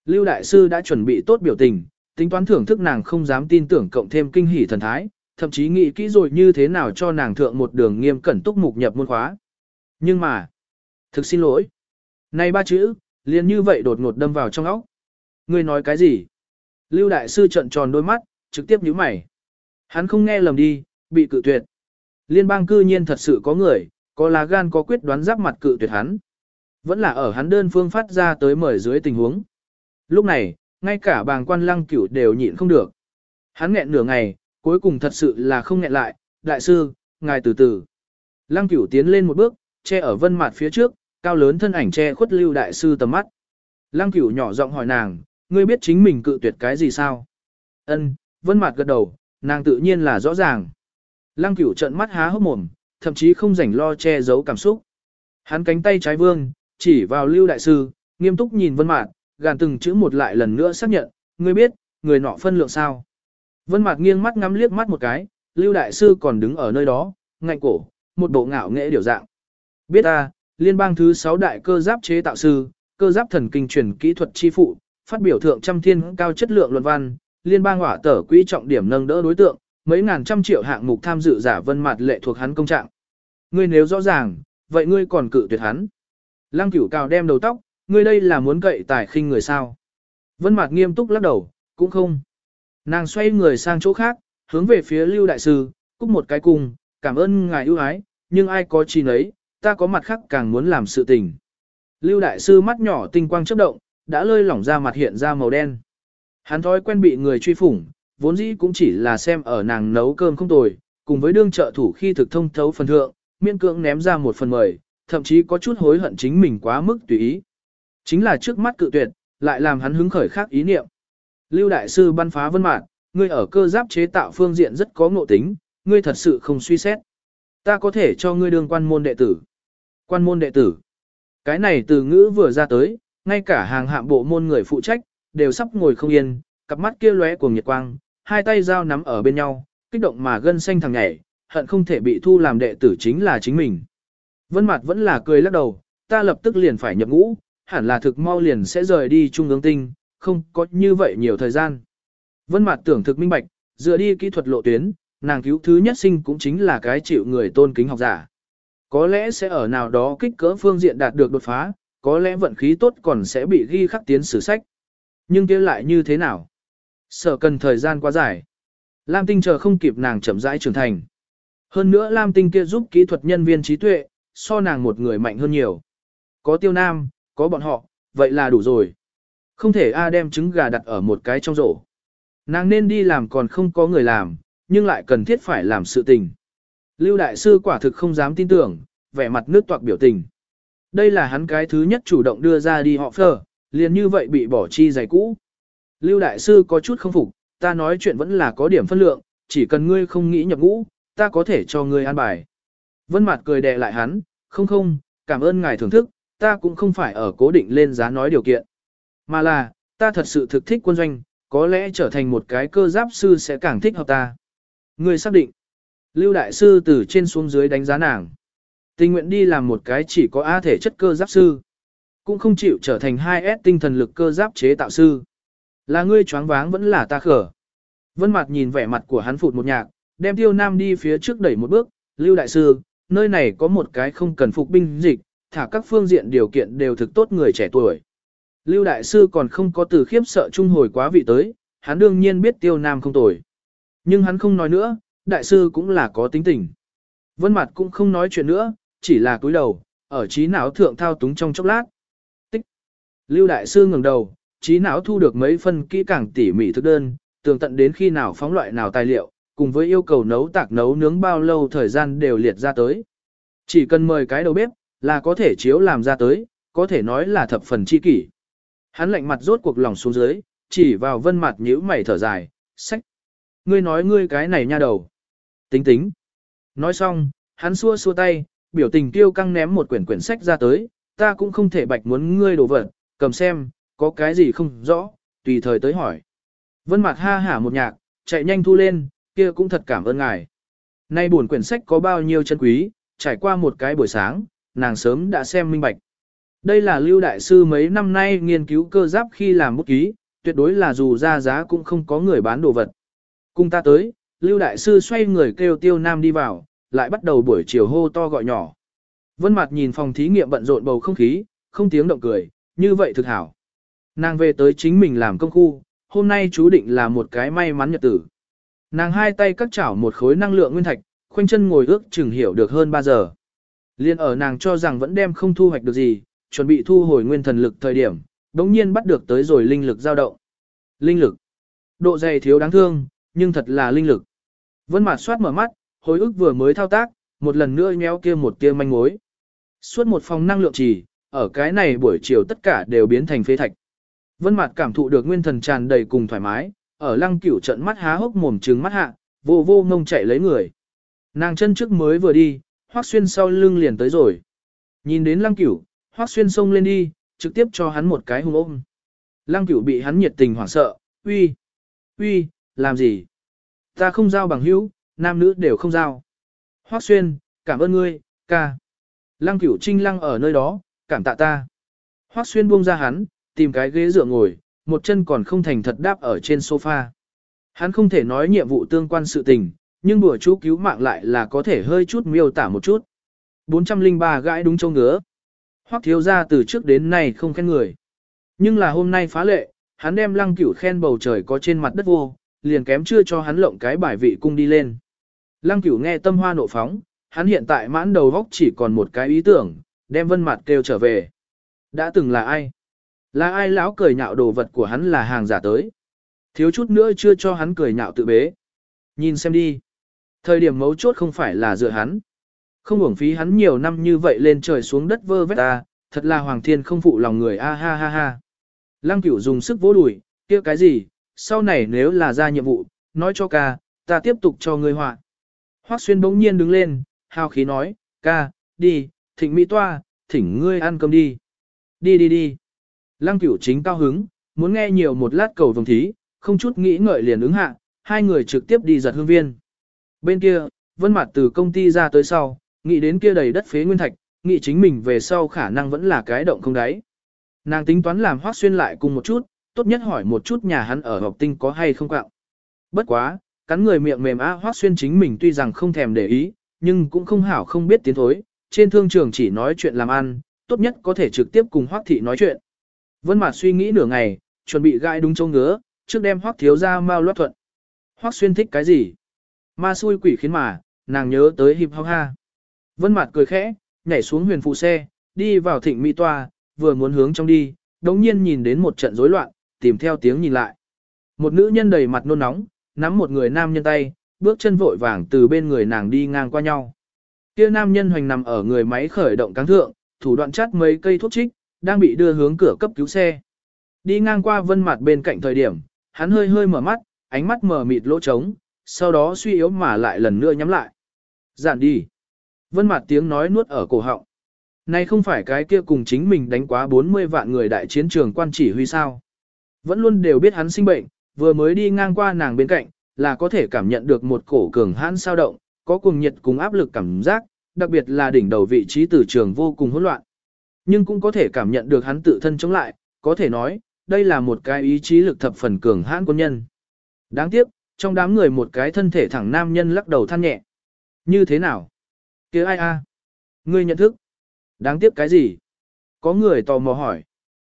Lưu Đại Sư đã chuẩn bị tốt biểu tình, tính toán thưởng thức nàng không dám tin tưởng cộng thêm kinh hỉ thần thái, thậm chí nghĩ kỹ rồi như thế nào cho nàng thượng một đường nghiêm cẩn túc mục nhập môn khóa. Nhưng mà, thực xin lỗi. Này ba chữ, liền như vậy đột ngột đâm vào trong óc. Ngươi nói cái gì? Lưu đại sư trận tròn đôi mắt, trực tiếp nhíu mày. Hắn không nghe lầm đi, bị cự tuyệt. Liên bang cư nhiên thật sự có người, có lá gan có quyết đoán giáp mặt cự tuyệt hắn. Vẫn là ở hắn đơn phương phát ra tới mời dưới tình huống. Lúc này, ngay cả bàng quan lăng cửu đều nhịn không được. Hắn nghẹn nửa ngày, cuối cùng thật sự là không nghẹn lại, đại sư, ngài từ từ. Lăng cửu tiến lên một bước, che ở vân mặt phía trước, cao lớn thân ảnh che khuất lưu đại sư tầm mắt. Lăng cửu nhỏ giọng hỏi nàng, ngươi biết chính mình cự tuyệt cái gì sao? Ân, vân mặt gật đầu, nàng tự nhiên là rõ ràng. Lăng cửu trận mắt há hốc mồm, thậm chí không rảnh lo che giấu cảm xúc. Hắn cánh tay trái vương, chỉ vào lưu đại sư, nghiêm túc nhìn vân mạt, gàn từng chữ một lại lần nữa xác nhận, ngươi biết, người nọ phân lượng sao. Vân mạt nghiêng mắt ngắm liếc mắt một cái, lưu đại sư còn đứng ở nơi đó, ngạnh cổ, một bộ ngạo nghễ điều dạng. Biết ta, liên bang thứ 6 đại cơ giáp chế tạo sư, cơ giáp thần kinh truyền kỹ thuật chi phụ, phát biểu thượng trăm thiên cao chất lượng luận văn, liên bang hỏa tở quỹ trọng điểm nâng đỡ đối tượng, mấy ngàn trăm triệu hạng mục tham dự giả vân mặt lệ thuộc hắn công trạng. Ngươi nếu rõ ràng, vậy ngươi còn cự tuyệt hắn. Lăng cửu cao đem đầu tóc, ngươi đây là muốn cậy tài khinh người sao. Vân mặt nghiêm túc lắc đầu, cũng không. Nàng xoay người sang chỗ khác, hướng về phía lưu đại sư, cúc một cái cùng, cảm ơn ngài ưu ái, nhưng ai có chi nấy, ta có mặt khác càng muốn làm sự tình. Lưu đại sư mắt nhỏ tinh quang chớp động, đã lơi lỏng ra mặt hiện ra màu đen. Hắn thói quen bị người truy phủng, vốn dĩ cũng chỉ là xem ở nàng nấu cơm không tồi, cùng với đương trợ thủ khi thực thông thấu phần thượng, miên cưỡng ném ra một phần mời, thậm chí có chút hối hận chính mình quá mức tùy ý. Chính là trước mắt cự tuyệt, lại làm hắn hứng khởi khác ý niệm. Lưu đại sư ban phá vân mạn, ngươi ở cơ giáp chế tạo phương diện rất có ngộ tính, ngươi thật sự không suy xét. Ta có thể cho ngươi đương quan môn đệ tử. Quan môn đệ tử. Cái này từ ngữ vừa ra tới, ngay cả hàng hạm bộ môn người phụ trách, đều sắp ngồi không yên, cặp mắt kia lóe cuồng nhiệt quang, hai tay dao nắm ở bên nhau, kích động mà gân xanh thằng nhảy, hận không thể bị thu làm đệ tử chính là chính mình. Vân Mạt vẫn là cười lắc đầu, ta lập tức liền phải nhập ngũ, hẳn là thực mau liền sẽ rời đi trung ương tinh, không có như vậy nhiều thời gian. Vân Mạt tưởng thực minh bạch, dựa đi kỹ thuật lộ tuyến, nàng cứu thứ nhất sinh cũng chính là cái chịu người tôn kính học giả. Có lẽ sẽ ở nào đó kích cỡ phương diện đạt được đột phá, có lẽ vận khí tốt còn sẽ bị ghi khắc tiến sử sách. Nhưng kia lại như thế nào? Sợ cần thời gian quá dài. Lam Tinh chờ không kịp nàng chậm rãi trưởng thành. Hơn nữa Lam Tinh kia giúp kỹ thuật nhân viên trí tuệ, so nàng một người mạnh hơn nhiều. Có tiêu nam, có bọn họ, vậy là đủ rồi. Không thể A đem trứng gà đặt ở một cái trong rổ. Nàng nên đi làm còn không có người làm, nhưng lại cần thiết phải làm sự tình. Lưu Đại Sư quả thực không dám tin tưởng, vẻ mặt nước toạc biểu tình. Đây là hắn cái thứ nhất chủ động đưa ra đi họ phờ, liền như vậy bị bỏ chi giày cũ. Lưu Đại Sư có chút không phục, ta nói chuyện vẫn là có điểm phân lượng, chỉ cần ngươi không nghĩ nhập ngũ, ta có thể cho ngươi an bài. Vân Mạt cười đè lại hắn, không không, cảm ơn ngài thưởng thức, ta cũng không phải ở cố định lên giá nói điều kiện. Mà là, ta thật sự thực thích quân doanh, có lẽ trở thành một cái cơ giáp sư sẽ càng thích hợp ta. Ngươi xác định. Lưu Đại Sư từ trên xuống dưới đánh giá nàng. Tình nguyện đi làm một cái chỉ có A thể chất cơ giáp sư. Cũng không chịu trở thành 2S tinh thần lực cơ giáp chế tạo sư. Là ngươi choáng váng vẫn là ta khở. Vân Mạt nhìn vẻ mặt của hắn phụt một nhạc, đem Tiêu Nam đi phía trước đẩy một bước, "Lưu đại sư, nơi này có một cái không cần phục binh dịch, thả các phương diện điều kiện đều thực tốt người trẻ tuổi." Lưu đại sư còn không có từ khiếp sợ trung hồi quá vị tới, hắn đương nhiên biết Tiêu Nam không tồi. Nhưng hắn không nói nữa, đại sư cũng là có tính tình. Vân Mạt cũng không nói chuyện nữa, chỉ là cúi đầu, ở trí não thượng thao túng trong chốc lát. Tích. Lưu đại sư ngẩng đầu, trí não thu được mấy phân kỹ càng tỉ mỉ thức đơn, tường tận đến khi nào phóng loại nào tài liệu, cùng với yêu cầu nấu tạc nấu nướng bao lâu thời gian đều liệt ra tới. Chỉ cần mời cái đầu bếp, là có thể chiếu làm ra tới, có thể nói là thập phần chi kỷ. Hắn lạnh mặt rốt cuộc lòng xuống dưới, chỉ vào vân mặt nhíu mày thở dài, sách. Ngươi nói ngươi cái này nha đầu. Tính tính. Nói xong, hắn xua xua tay, biểu tình tiêu căng ném một quyển quyển sách ra tới, ta cũng không thể bạch muốn ngươi đồ vật, cầm xem, có cái gì không rõ, tùy thời tới hỏi. Vân mặt ha hả một nhạc, chạy nhanh thu lên, kia cũng thật cảm ơn ngài. Nay buồn quyển sách có bao nhiêu chân quý, trải qua một cái buổi sáng, nàng sớm đã xem minh bạch. Đây là lưu đại sư mấy năm nay nghiên cứu cơ giáp khi làm bút ký, tuyệt đối là dù ra giá cũng không có người bán đồ vật. Cùng ta tới, lưu đại sư xoay người kêu tiêu nam đi vào, lại bắt đầu buổi chiều hô to gọi nhỏ. Vân mạt nhìn phòng thí nghiệm bận rộn bầu không khí, không tiếng động cười, như vậy thực hảo. Nàng về tới chính mình làm công khu, hôm nay chú định là một cái may mắn nhật tử. Nàng hai tay cắt chảo một khối năng lượng nguyên thạch, khoanh chân ngồi ước chừng hiểu được hơn 3 giờ. Liên ở nàng cho rằng vẫn đem không thu hoạch được gì, chuẩn bị thu hồi nguyên thần lực thời điểm, đống nhiên bắt được tới rồi linh lực dao động. Linh lực. Độ dày thiếu đáng thương, nhưng thật là linh lực. Vân Mạt soát mở mắt, hồi ức vừa mới thao tác, một lần nữa nhéo kia một tia manh mối. Suốt một phòng năng lượng trì, ở cái này buổi chiều tất cả đều biến thành phế thạch. Vân Mạt cảm thụ được nguyên thần tràn đầy cùng thoải mái, ở Lăng Cửu trận mắt há hốc mồm trừng mắt hạ, vô vô ngông chạy lấy người. Nàng chân trước mới vừa đi, Hoắc Xuyên sau lưng liền tới rồi. Nhìn đến Lăng Cửu, Hoắc Xuyên xông lên đi, trực tiếp cho hắn một cái hùng ôm. Lăng Cửu bị hắn nhiệt tình hoảng sợ, "Uy, uy, làm gì? Ta không giao bằng hữu, nam nữ đều không giao." Hoắc Xuyên, "Cảm ơn ngươi, ca." Lăng Cửu Trinh lăng ở nơi đó, "Cảm tạ ta." Hoắc Xuyên buông ra hắn, tìm cái ghế dựa ngồi, một chân còn không thành thật đáp ở trên sofa. Hắn không thể nói nhiệm vụ tương quan sự tình, nhưng bữa chú cứu mạng lại là có thể hơi chút miêu tả một chút. 403 gãi đúng châu ngứa. Hoắc thiếu ra từ trước đến nay không khen người. Nhưng là hôm nay phá lệ, hắn đem lăng cửu khen bầu trời có trên mặt đất vô, liền kém chưa cho hắn lộng cái bài vị cung đi lên. Lăng cửu nghe tâm hoa nộ phóng, hắn hiện tại mãn đầu góc chỉ còn một cái ý tưởng, đem vân mặt kêu trở về. Đã từng là ai? Là ai lão cười nhạo đồ vật của hắn là hàng giả tới. Thiếu chút nữa chưa cho hắn cười nhạo tự bế. Nhìn xem đi. Thời điểm mấu chốt không phải là dựa hắn. Không uổng phí hắn nhiều năm như vậy lên trời xuống đất vơ vét ta, thật là hoàng thiên không phụ lòng người a ha ha ha. Lăng cửu dùng sức vỗ đùi, kia cái gì, sau này nếu là ra nhiệm vụ, nói cho ca, ta tiếp tục cho ngươi họa. Hoắc xuyên bỗng nhiên đứng lên, hào khí nói, ca, đi, thịnh mỹ toa, thỉnh ngươi ăn cơm đi. Đi đi đi. Lăng cửu chính cao hứng, muốn nghe nhiều một lát cầu vồng thí, không chút nghĩ ngợi liền ứng hạ, hai người trực tiếp đi giật hương viên. Bên kia, Vân mặt từ công ty ra tới sau, nghĩ đến kia đầy đất phế nguyên thạch, nghĩ chính mình về sau khả năng vẫn là cái động không đáy. Nàng tính toán làm Hoắc Xuyên lại cùng một chút, tốt nhất hỏi một chút nhà hắn ở Ngọc Tinh có hay không quạng. Bất quá, cắn người miệng mềm á Hoắc Xuyên chính mình tuy rằng không thèm để ý, nhưng cũng không hảo không biết tiến thối, trên thương trường chỉ nói chuyện làm ăn, tốt nhất có thể trực tiếp cùng Hoắc thị nói chuyện. Vân Mạt suy nghĩ nửa ngày, chuẩn bị gãi đúng chỗ ngứa, trước đem Hoắc thiếu gia mau loát thuận. Hoắc Xuyên thích cái gì? Ma xui quỷ khiến mà, nàng nhớ tới hiệp hong ha. Vân Mạt cười khẽ, nhảy xuống huyền phụ xe, đi vào thịnh mỹ toa, vừa muốn hướng trong đi, đống nhiên nhìn đến một trận rối loạn, tìm theo tiếng nhìn lại. Một nữ nhân đầy mặt nôn nóng, nắm một người nam nhân tay, bước chân vội vàng từ bên người nàng đi ngang qua nhau. Kia nam nhân hoành nằm ở người máy khởi động cáng thượng, thủ đoạn chắt mấy cây thuốc trích, đang bị đưa hướng cửa cấp cứu xe. Đi ngang qua vân mặt bên cạnh thời điểm, hắn hơi hơi mở mắt, ánh mắt mở mịt lỗ trống, sau đó suy yếu mà lại lần nữa nhắm lại. Giản đi. Vân mặt tiếng nói nuốt ở cổ họng. Này không phải cái kia cùng chính mình đánh quá 40 vạn người đại chiến trường quan chỉ huy sao. Vẫn luôn đều biết hắn sinh bệnh, vừa mới đi ngang qua nàng bên cạnh, là có thể cảm nhận được một cổ cường hãn sao động, có cùng nhiệt cùng áp lực cảm giác, đặc biệt là đỉnh đầu vị trí tử trường vô cùng hỗn loạn. Nhưng cũng có thể cảm nhận được hắn tự thân chống lại, có thể nói, đây là một cái ý chí lực thập phần cường hãn quân nhân. Đáng tiếc, trong đám người một cái thân thể thẳng nam nhân lắc đầu than nhẹ. Như thế nào? kia ai a? Ngươi nhận thức? Đáng tiếc cái gì? Có người tò mò hỏi.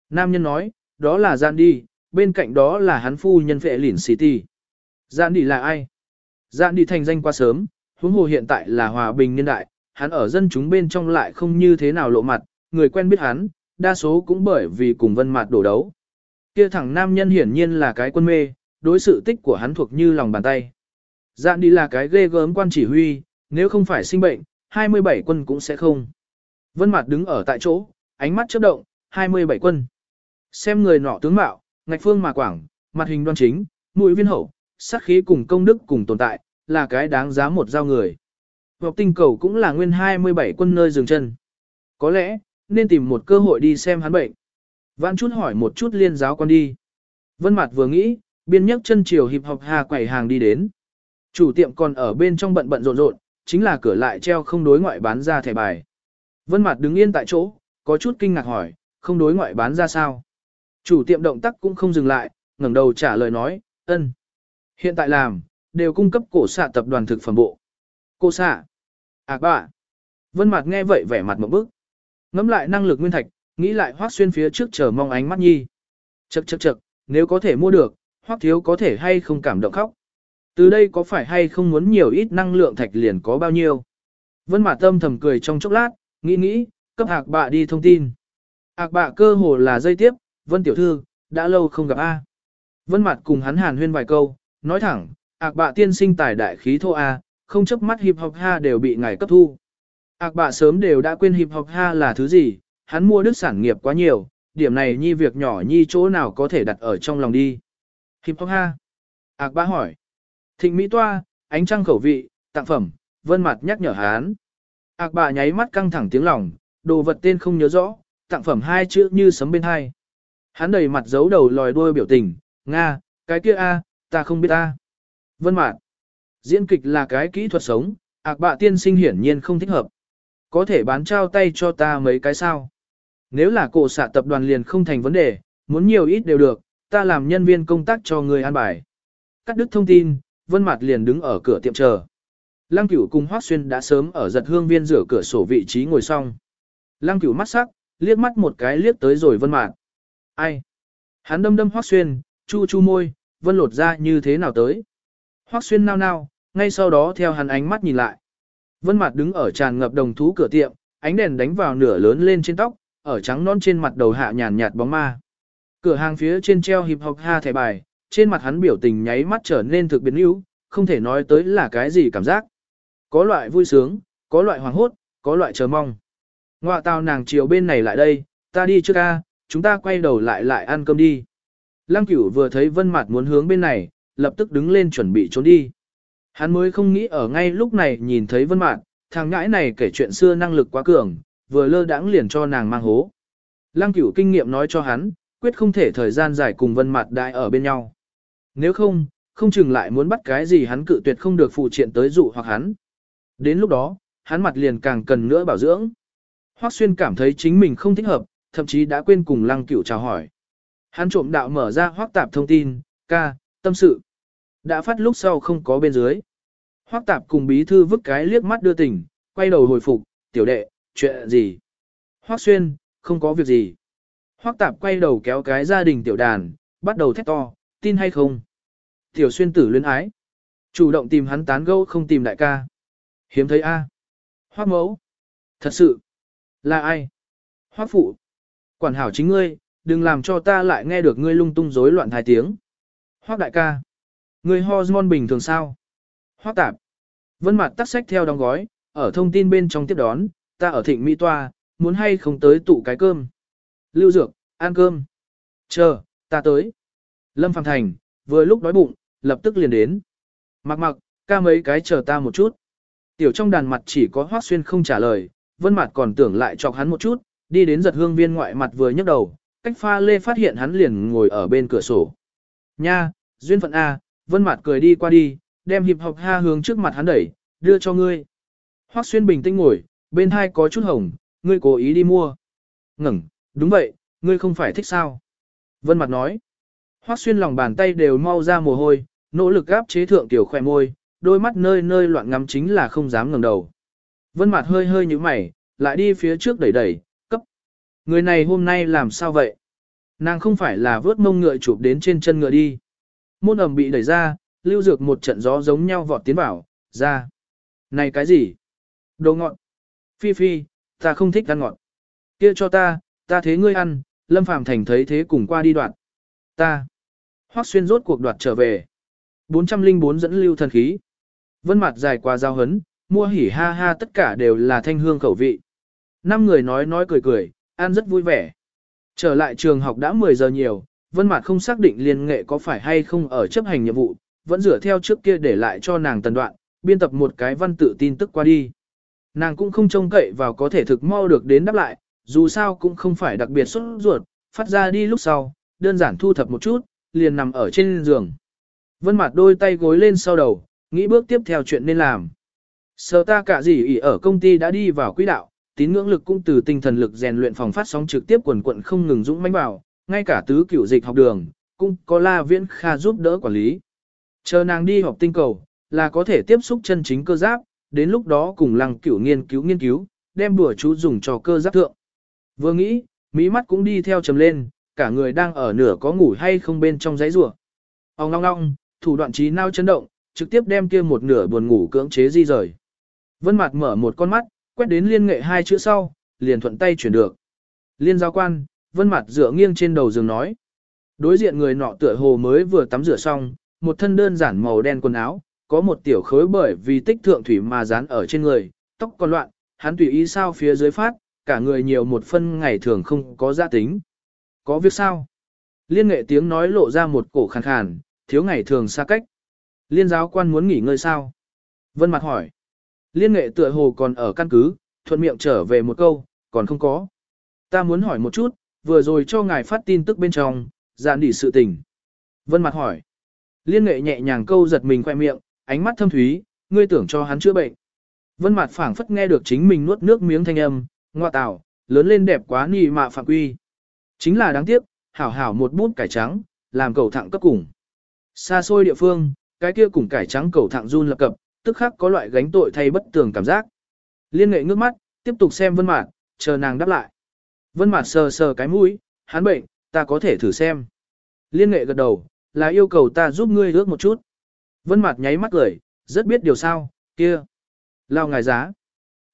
Nam nhân nói, đó là gian đi, bên cạnh đó là hắn phu nhân vệ lỉn city. giản đi là ai? giản đi thành danh quá sớm, huống hồ hiện tại là hòa bình niên đại, hắn ở dân chúng bên trong lại không như thế nào lộ mặt, người quen biết hắn, đa số cũng bởi vì cùng vân mặt đổ đấu. Kia thẳng nam nhân hiển nhiên là cái quân mê, đối sự tích của hắn thuộc như lòng bàn tay. giản đi là cái ghê gớm quan chỉ huy, nếu không phải sinh bệnh, 27 quân cũng sẽ không. Vân Mạt đứng ở tại chỗ, ánh mắt chớp động, 27 quân. Xem người nọ tướng mạo, ngạch phương mà quảng, mặt hình đoan chính, mũi viên hậu, sát khí cùng công đức cùng tồn tại, là cái đáng giá một giao người. Ngọc tinh cầu cũng là nguyên 27 quân nơi dừng chân. Có lẽ, nên tìm một cơ hội đi xem hắn bệnh. Vãn chút hỏi một chút liên giáo quan đi. Vân Mạt vừa nghĩ, biên nhấc chân chiều hiệp học hà quẩy hàng đi đến. Chủ tiệm còn ở bên trong bận bận rộn rộn, chính là cửa lại treo không đối ngoại bán ra thẻ bài. Vân Mạt đứng yên tại chỗ, có chút kinh ngạc hỏi, không đối ngoại bán ra sao? Chủ tiệm động tác cũng không dừng lại, ngẩng đầu trả lời nói, ân. Hiện tại làm, đều cung cấp cổ xạ tập đoàn thực phẩm bộ. Cô xạ. À bà. Vân Mạt nghe vậy vẻ mặt một bức. Ngắm lại năng lực nguyên thạch, nghĩ lại hoác Xuyên phía trước chờ mong ánh mắt nhi. Chậc chậc chậc, nếu có thể mua được, hoác thiếu có thể hay không cảm động khóc. Từ đây có phải hay không muốn nhiều ít năng lượng thạch liền có bao nhiêu? Vân Mạt tâm thầm cười trong chốc lát, nghĩ nghĩ, cấp hạc bạ đi thông tin. Hạc bạ cơ hồ là dây tiếp, Vân tiểu thư, đã lâu không gặp A. Vân mặt cùng hắn hàn huyên vài câu, nói thẳng, ạc bạ tiên sinh tài đại khí thô A, không chấp mắt hiệp học ha đều bị ngài cấp thu. Ác bạ sớm đều đã quên hiệp học ha là thứ gì, hắn mua đức sản nghiệp quá nhiều, điểm này nhi việc nhỏ nhi chỗ nào có thể đặt ở trong lòng đi. Hiệp học ha. ác bạ hỏi. Thịnh Mỹ Toa, ánh trăng khẩu vị, tặng phẩm, vân mặt nhắc nhở hắn. Ác bạ nháy mắt căng thẳng tiếng lòng, đồ vật tên không nhớ rõ, tặng phẩm hai chữ như sấm bên hai. Hắn đầy mặt giấu đầu lòi đuôi biểu tình, Nga, cái kia a, ta không biết a. Vân Mạt. Diễn kịch là cái kỹ thuật sống, ác bạ tiên sinh hiển nhiên không thích hợp. Có thể bán trao tay cho ta mấy cái sao? Nếu là cổ xạ tập đoàn liền không thành vấn đề, muốn nhiều ít đều được, ta làm nhân viên công tác cho người an bài. Cắt đứt thông tin, Vân Mạt liền đứng ở cửa tiệm chờ. Lăng Cửu cùng Hoắc Xuyên đã sớm ở giật hương viên rửa cửa sổ vị trí ngồi xong. Lăng Cửu mắt sắc, liếc mắt một cái liếc tới rồi Vân Mạt. Ai? Hắn đâm đâm Hoắc Xuyên, chu chu môi, Vân lột ra như thế nào tới? Hoắc Xuyên nao nao, ngay sau đó theo hắn ánh mắt nhìn lại. Vân mặt đứng ở tràn ngập đồng thú cửa tiệm, ánh đèn đánh vào nửa lớn lên trên tóc, ở trắng non trên mặt đầu hạ nhàn nhạt bóng ma. Cửa hàng phía trên treo hiệp học ha thẻ bài, trên mặt hắn biểu tình nháy mắt trở nên thực biến yếu, không thể nói tới là cái gì cảm giác. Có loại vui sướng, có loại hoàng hốt, có loại chờ mong. Ngoạ tào nàng chiều bên này lại đây, ta đi trước ca, chúng ta quay đầu lại lại ăn cơm đi. Lăng cửu vừa thấy vân mặt muốn hướng bên này, lập tức đứng lên chuẩn bị trốn đi. Hắn mới không nghĩ ở ngay lúc này nhìn thấy vân mạn, thằng ngãi này kể chuyện xưa năng lực quá cường, vừa lơ đãng liền cho nàng mang hố. Lăng cửu kinh nghiệm nói cho hắn, quyết không thể thời gian dài cùng vân mặt đại ở bên nhau. Nếu không, không chừng lại muốn bắt cái gì hắn cự tuyệt không được phụ triện tới dụ hoặc hắn. Đến lúc đó, hắn mặt liền càng cần nữa bảo dưỡng. Hoắc Xuyên cảm thấy chính mình không thích hợp, thậm chí đã quên cùng Lăng Cửu chào hỏi. Hắn trộm đạo mở ra hoác Tạp thông tin, ca, tâm sự. Đã phát lúc sau không có bên dưới. Hoắc Tạp cùng bí thư vứt cái liếc mắt đưa tình, quay đầu hồi phục, tiểu đệ, chuyện gì? Hoắc Xuyên, không có việc gì. Hoắc Tạp quay đầu kéo cái gia đình tiểu đàn, bắt đầu thét to, tin hay không? Tiểu Xuyên tử luyến ái. Chủ động tìm hắn tán gẫu không tìm đại ca. Hiếm thấy a. Hoắc mẫu. Thật sự. Là ai? Hoắc phụ. Quản hảo chính ngươi, đừng làm cho ta lại nghe được ngươi lung tung rối loạn thái tiếng. Hoác đại ca. Ngươi hormone bình thường sao? Hoác tạp. Vân mặt tắt sách theo đóng gói, ở thông tin bên trong tiếp đón, ta ở thịnh Mỹ Toa, muốn hay không tới tụ cái cơm. Lưu Dược, ăn cơm. Chờ, ta tới. Lâm Phạm Thành, vừa lúc đói bụng, lập tức liền đến. Mặc mặc, ca mấy cái chờ ta một chút. Tiểu trong đàn mặt chỉ có Hoác Xuyên không trả lời, Vân Mặt còn tưởng lại chọc hắn một chút, đi đến giật hương viên ngoại mặt vừa nhấc đầu, cách pha lê phát hiện hắn liền ngồi ở bên cửa sổ. Nha, duyên phận A, Vân Mặt cười đi qua đi, đem hiệp học ha hướng trước mặt hắn đẩy, đưa cho ngươi. Hoắc Xuyên bình tĩnh ngồi, bên hai có chút hồng, ngươi cố ý đi mua. Ngẩng, đúng vậy, ngươi không phải thích sao? Vân Mặt nói. Hoắc Xuyên lòng bàn tay đều mau ra mồ hôi, nỗ lực gáp chế thượng tiểu khoe môi, đôi mắt nơi nơi loạn ngắm chính là không dám ngẩng đầu. Vân Mặt hơi hơi như mày, lại đi phía trước đẩy đẩy. Người này hôm nay làm sao vậy? Nàng không phải là vớt mông ngựa chụp đến trên chân ngựa đi. Môn ẩm bị đẩy ra, lưu dược một trận gió giống nhau vọt tiến vào, ra. Này cái gì? Đồ ngọt. Phi phi, ta không thích ăn ngọt. Kia cho ta, ta thế ngươi ăn, Lâm Phàm Thành thấy thế cùng qua đi đoạn. Ta. Hoắc xuyên rốt cuộc đoạt trở về. 404 dẫn lưu thần khí. Vân mặt dài qua giao hấn, mua hỉ ha ha tất cả đều là thanh hương khẩu vị. Năm người nói nói cười cười, ăn rất vui vẻ. Trở lại trường học đã 10 giờ nhiều, Vân Mạt không xác định liên nghệ có phải hay không ở chấp hành nhiệm vụ, vẫn dựa theo trước kia để lại cho nàng tần đoạn, biên tập một cái văn tự tin tức qua đi. Nàng cũng không trông cậy vào có thể thực mau được đến đáp lại, dù sao cũng không phải đặc biệt xuất ruột, phát ra đi lúc sau, đơn giản thu thập một chút, liền nằm ở trên giường. Vân mạt đôi tay gối lên sau đầu, nghĩ bước tiếp theo chuyện nên làm. Sở ta cả gì ỉ ở công ty đã đi vào quỹ đạo, tín ngưỡng lực cũng từ tinh thần lực rèn luyện phòng phát sóng trực tiếp quần quận không ngừng dũng mãnh vào, ngay cả tứ cửu dịch học đường, cũng có La Viễn Kha giúp đỡ quản lý. Chờ nàng đi học tinh cầu, là có thể tiếp xúc chân chính cơ giáp, đến lúc đó cùng lăng cửu nghiên cứu nghiên cứu, đem bùa chú dùng cho cơ giáp thượng. Vừa nghĩ, mỹ mắt cũng đi theo trầm lên, cả người đang ở nửa có ngủ hay không bên trong giấy rùa. Ông long long, thủ đoạn trí nao chấn động, trực tiếp đem kia một nửa buồn ngủ cưỡng chế di rời. Vân Mạt mở một con mắt, quét đến liên nghệ hai chữ sau, liền thuận tay chuyển được. Liên giáo quan, Vân mặt dựa nghiêng trên đầu giường nói. Đối diện người nọ tựa hồ mới vừa tắm rửa xong, một thân đơn giản màu đen quần áo, có một tiểu khối bởi vì tích thượng thủy mà dán ở trên người, tóc còn loạn, hắn tùy ý sao phía dưới phát, cả người nhiều một phân ngày thường không có gia tính. Có việc sao? Liên nghệ tiếng nói lộ ra một cổ khàn khàn, thiếu ngày thường xa cách. Liên giáo quan muốn nghỉ ngơi sao? Vân mặt hỏi. Liên nghệ tựa hồ còn ở căn cứ, thuận miệng trở về một câu, còn không có. Ta muốn hỏi một chút, vừa rồi cho ngài phát tin tức bên trong, giản đỉ sự tình. Vân mặt hỏi. Liên nghệ nhẹ nhàng câu giật mình khoe miệng, ánh mắt thâm thúy, ngươi tưởng cho hắn chữa bệnh. Vân mặt phảng phất nghe được chính mình nuốt nước miếng thanh âm, ngoa tảo, lớn lên đẹp quá nì mạ phạm quy. Chính là đáng tiếc, hảo hảo một bút cải trắng, làm cầu thẳng cấp cùng. Xa xôi địa phương, cái kia cùng cải trắng cầu thẳng run lập cập, tức khắc có loại gánh tội thay bất tường cảm giác. Liên nghệ ngước mắt, tiếp tục xem vân mạt, chờ nàng đáp lại. Vân mạt sờ sờ cái mũi, hắn bệnh, ta có thể thử xem. Liên nghệ gật đầu, là yêu cầu ta giúp ngươi ước một chút. Vân mạt nháy mắt cười, rất biết điều sao, kia. Lao ngài giá.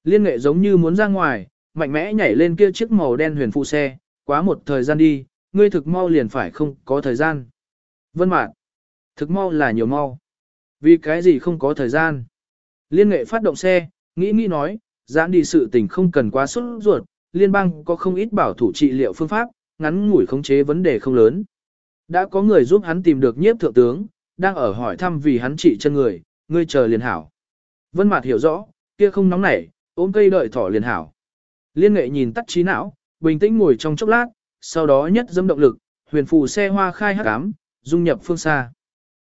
Liên nghệ giống như muốn ra ngoài, mạnh mẽ nhảy lên kia chiếc màu đen huyền phụ xe, quá một thời gian đi, ngươi thực mau liền phải không có thời gian. Vân mạt. Thực mau là nhiều mau. Vì cái gì không có thời gian? Liên nghệ phát động xe, nghĩ nghĩ nói, giãn đi sự tình không cần quá sốt ruột, liên bang có không ít bảo thủ trị liệu phương pháp, ngắn ngủi khống chế vấn đề không lớn. Đã có người giúp hắn tìm được nhiếp thượng tướng, đang ở hỏi thăm vì hắn trị chân người, ngươi chờ liền hảo. Vân Mạt hiểu rõ, kia không nóng nảy, ôm cây đợi thỏ liền hảo. Liên nghệ nhìn tắt trí não, bình tĩnh ngồi trong chốc lát, sau đó nhất dâm động lực, huyền phù xe hoa khai hắc ám, dung nhập phương xa.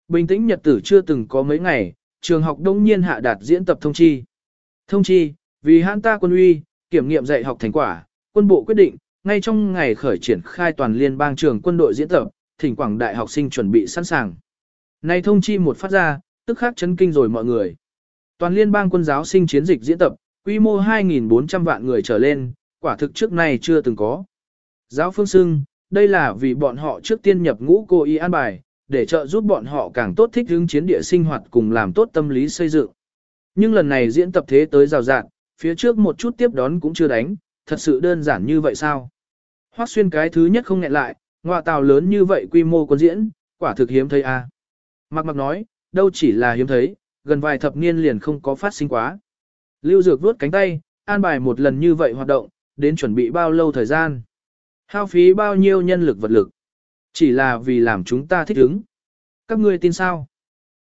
Bình tĩnh nhật tử chưa từng có mấy ngày, trường học đông nhiên hạ đạt diễn tập thông chi. Thông chi, vì hãn ta quân uy, kiểm nghiệm dạy học thành quả, quân bộ quyết định, ngay trong ngày khởi triển khai toàn liên bang trường quân đội diễn tập, thỉnh quảng đại học sinh chuẩn bị sẵn sàng. Này thông chi một phát ra, tức khắc chấn kinh rồi mọi người. Toàn liên bang quân giáo sinh chiến dịch diễn tập, quy mô 2.400 vạn người trở lên, quả thực trước nay chưa từng có. Giáo phương xưng, đây là vì bọn họ trước tiên nhập ngũ cô y an bài, để trợ giúp bọn họ càng tốt thích ứng chiến địa sinh hoạt cùng làm tốt tâm lý xây dựng. Nhưng lần này diễn tập thế tới rào rạng, phía trước một chút tiếp đón cũng chưa đánh, thật sự đơn giản như vậy sao? Hoắc xuyên cái thứ nhất không ngẹn lại, ngọa tàu lớn như vậy quy mô quân diễn, quả thực hiếm thấy a. À. Mặc mặc nói, đâu chỉ là hiếm thấy, gần vài thập niên liền không có phát sinh quá. Lưu Dược vuốt cánh tay, an bài một lần như vậy hoạt động, đến chuẩn bị bao lâu thời gian. Hao phí bao nhiêu nhân lực vật lực. Chỉ là vì làm chúng ta thích ứng. Các ngươi tin sao?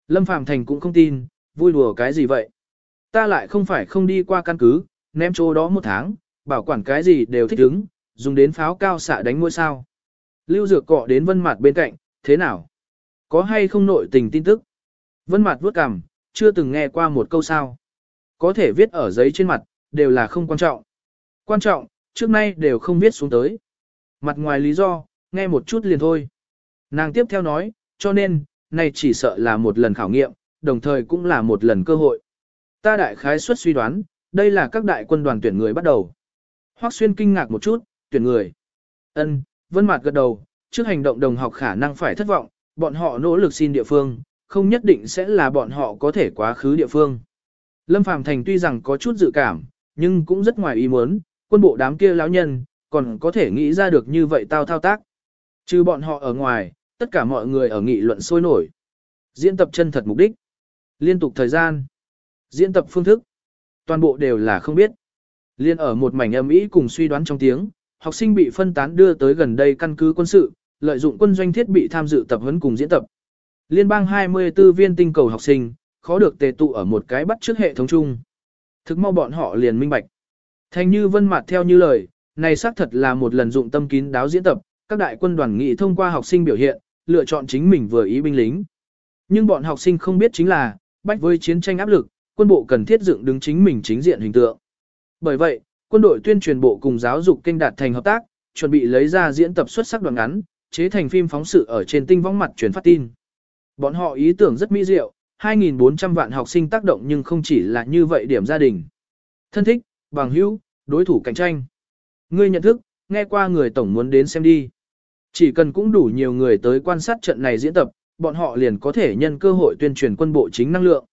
Lâm Phàm Thành cũng không tin, vui đùa cái gì vậy? Ta lại không phải không đi qua căn cứ, ném chỗ đó một tháng, bảo quản cái gì đều thích ứng, dùng đến pháo cao xạ đánh mũi sao. Lưu Dược cọ đến Vân Mạt bên cạnh, thế nào? Có hay không nội tình tin tức? Vân Mạt vuốt cằm, chưa từng nghe qua một câu sao. Có thể viết ở giấy trên mặt, đều là không quan trọng. Quan trọng, trước nay đều không viết xuống tới. Mặt ngoài lý do, nghe một chút liền thôi. Nàng tiếp theo nói, cho nên, này chỉ sợ là một lần khảo nghiệm, đồng thời cũng là một lần cơ hội. Ta đại khái suất suy đoán, đây là các đại quân đoàn tuyển người bắt đầu. Hoắc Xuyên kinh ngạc một chút, tuyển người. Ân, Vân Mạt gật đầu, trước hành động đồng học khả năng phải thất vọng, bọn họ nỗ lực xin địa phương, không nhất định sẽ là bọn họ có thể quá khứ địa phương. Lâm Phàm Thành tuy rằng có chút dự cảm, nhưng cũng rất ngoài ý muốn, quân bộ đám kia lão nhân, còn có thể nghĩ ra được như vậy tao thao tác. Trừ bọn họ ở ngoài, tất cả mọi người ở nghị luận sôi nổi. Diễn tập chân thật mục đích, liên tục thời gian, diễn tập phương thức, toàn bộ đều là không biết. Liên ở một mảnh âm ý cùng suy đoán trong tiếng, học sinh bị phân tán đưa tới gần đây căn cứ quân sự, lợi dụng quân doanh thiết bị tham dự tập huấn cùng diễn tập. Liên bang 24 viên tinh cầu học sinh, khó được tề tụ ở một cái bắt trước hệ thống chung. Thực mau bọn họ liền minh bạch. Thành như vân mặt theo như lời, này xác thật là một lần dụng tâm kín đáo diễn tập, các đại quân đoàn nghị thông qua học sinh biểu hiện, lựa chọn chính mình vừa ý binh lính. Nhưng bọn học sinh không biết chính là, bách với chiến tranh áp lực, quân bộ cần thiết dựng đứng chính mình chính diện hình tượng. Bởi vậy, quân đội tuyên truyền bộ cùng giáo dục kênh đạt thành hợp tác, chuẩn bị lấy ra diễn tập xuất sắc đoạn ngắn, chế thành phim phóng sự ở trên tinh võng mặt truyền phát tin. Bọn họ ý tưởng rất mỹ diệu, 2.400 vạn học sinh tác động nhưng không chỉ là như vậy điểm gia đình. Thân thích, bằng hữu, đối thủ cạnh tranh. Ngươi nhận thức, nghe qua người tổng muốn đến xem đi. Chỉ cần cũng đủ nhiều người tới quan sát trận này diễn tập, bọn họ liền có thể nhân cơ hội tuyên truyền quân bộ chính năng lượng.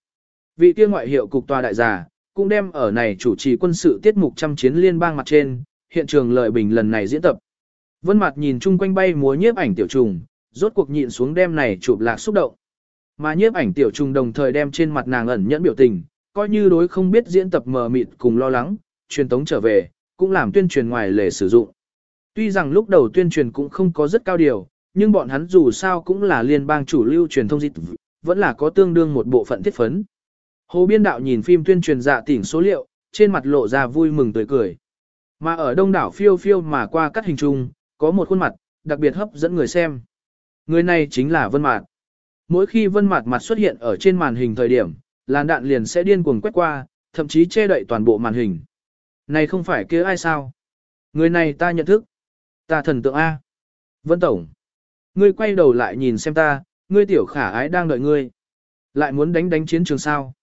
Vị kia ngoại hiệu cục tòa đại giả, cũng đem ở này chủ trì quân sự tiết mục trăm chiến liên bang mặt trên, hiện trường lợi bình lần này diễn tập. Vân mặt nhìn chung quanh bay múa nhiếp ảnh tiểu trùng, rốt cuộc nhịn xuống đem này chụp lạc xúc động. Mà nhiếp ảnh tiểu trùng đồng thời đem trên mặt nàng ẩn nhẫn biểu tình, coi như đối không biết diễn tập mờ mịt cùng lo lắng, truyền tống trở về, cũng làm tuyên truyền ngoài lề sử dụng. Tuy rằng lúc đầu tuyên truyền cũng không có rất cao điều, nhưng bọn hắn dù sao cũng là liên bang chủ lưu truyền thông dịch, vẫn là có tương đương một bộ phận thiết phấn. Hồ biên đạo nhìn phim tuyên truyền dạ tỉnh số liệu, trên mặt lộ ra vui mừng tươi cười. Mà ở đông đảo phiêu phiêu mà qua các hình chung, có một khuôn mặt, đặc biệt hấp dẫn người xem. Người này chính là Vân Mạt. Mỗi khi Vân Mạt mặt xuất hiện ở trên màn hình thời điểm, làn đạn liền sẽ điên cuồng quét qua, thậm chí che đậy toàn bộ màn hình. Này không phải kia ai sao? Người này ta nhận thức. Ta thần tượng A. Vân Tổng. Ngươi quay đầu lại nhìn xem ta, ngươi tiểu khả ái đang đợi ngươi. Lại muốn đánh đánh chiến trường sao?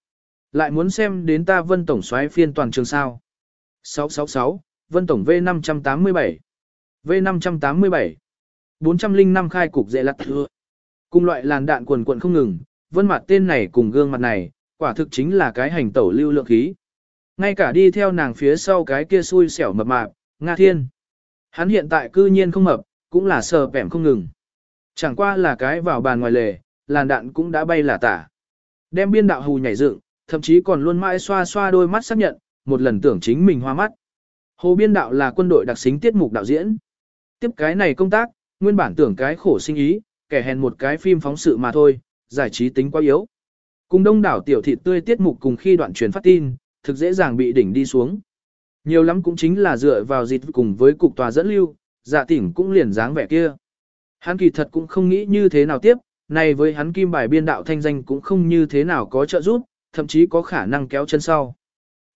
Lại muốn xem đến ta Vân Tổng xoáy phiên toàn trường sao? 666, Vân Tổng V587. V587. 405 khai cục dễ lặt thưa. Cùng loại làn đạn quần quần không ngừng, vân mặt tên này cùng gương mặt này, quả thực chính là cái hành tẩu lưu lượng khí. Ngay cả đi theo nàng phía sau cái kia xui xẻo mập mạp, Nga Thiên. Hắn hiện tại cư nhiên không mập, cũng là sờ bẻm không ngừng. Chẳng qua là cái vào bàn ngoài lề, làn đạn cũng đã bay là tả. Đem biên đạo hù nhảy dựng, thậm chí còn luôn mãi xoa xoa đôi mắt xác nhận, một lần tưởng chính mình hoa mắt. Hồ biên đạo là quân đội đặc xính tiết mục đạo diễn. Tiếp cái này công tác, nguyên bản tưởng cái khổ sinh ý, kẻ hèn một cái phim phóng sự mà thôi, giải trí tính quá yếu. Cùng đông đảo tiểu thịt tươi tiết mục cùng khi đoạn truyền phát tin, thực dễ dàng bị đỉnh đi xuống. Nhiều lắm cũng chính là dựa vào dịch cùng với cục tòa dẫn lưu, dạ tỉnh cũng liền dáng vẻ kia. Hắn kỳ thật cũng không nghĩ như thế nào tiếp, này với hắn kim bài biên đạo thanh danh cũng không như thế nào có trợ giúp, thậm chí có khả năng kéo chân sau.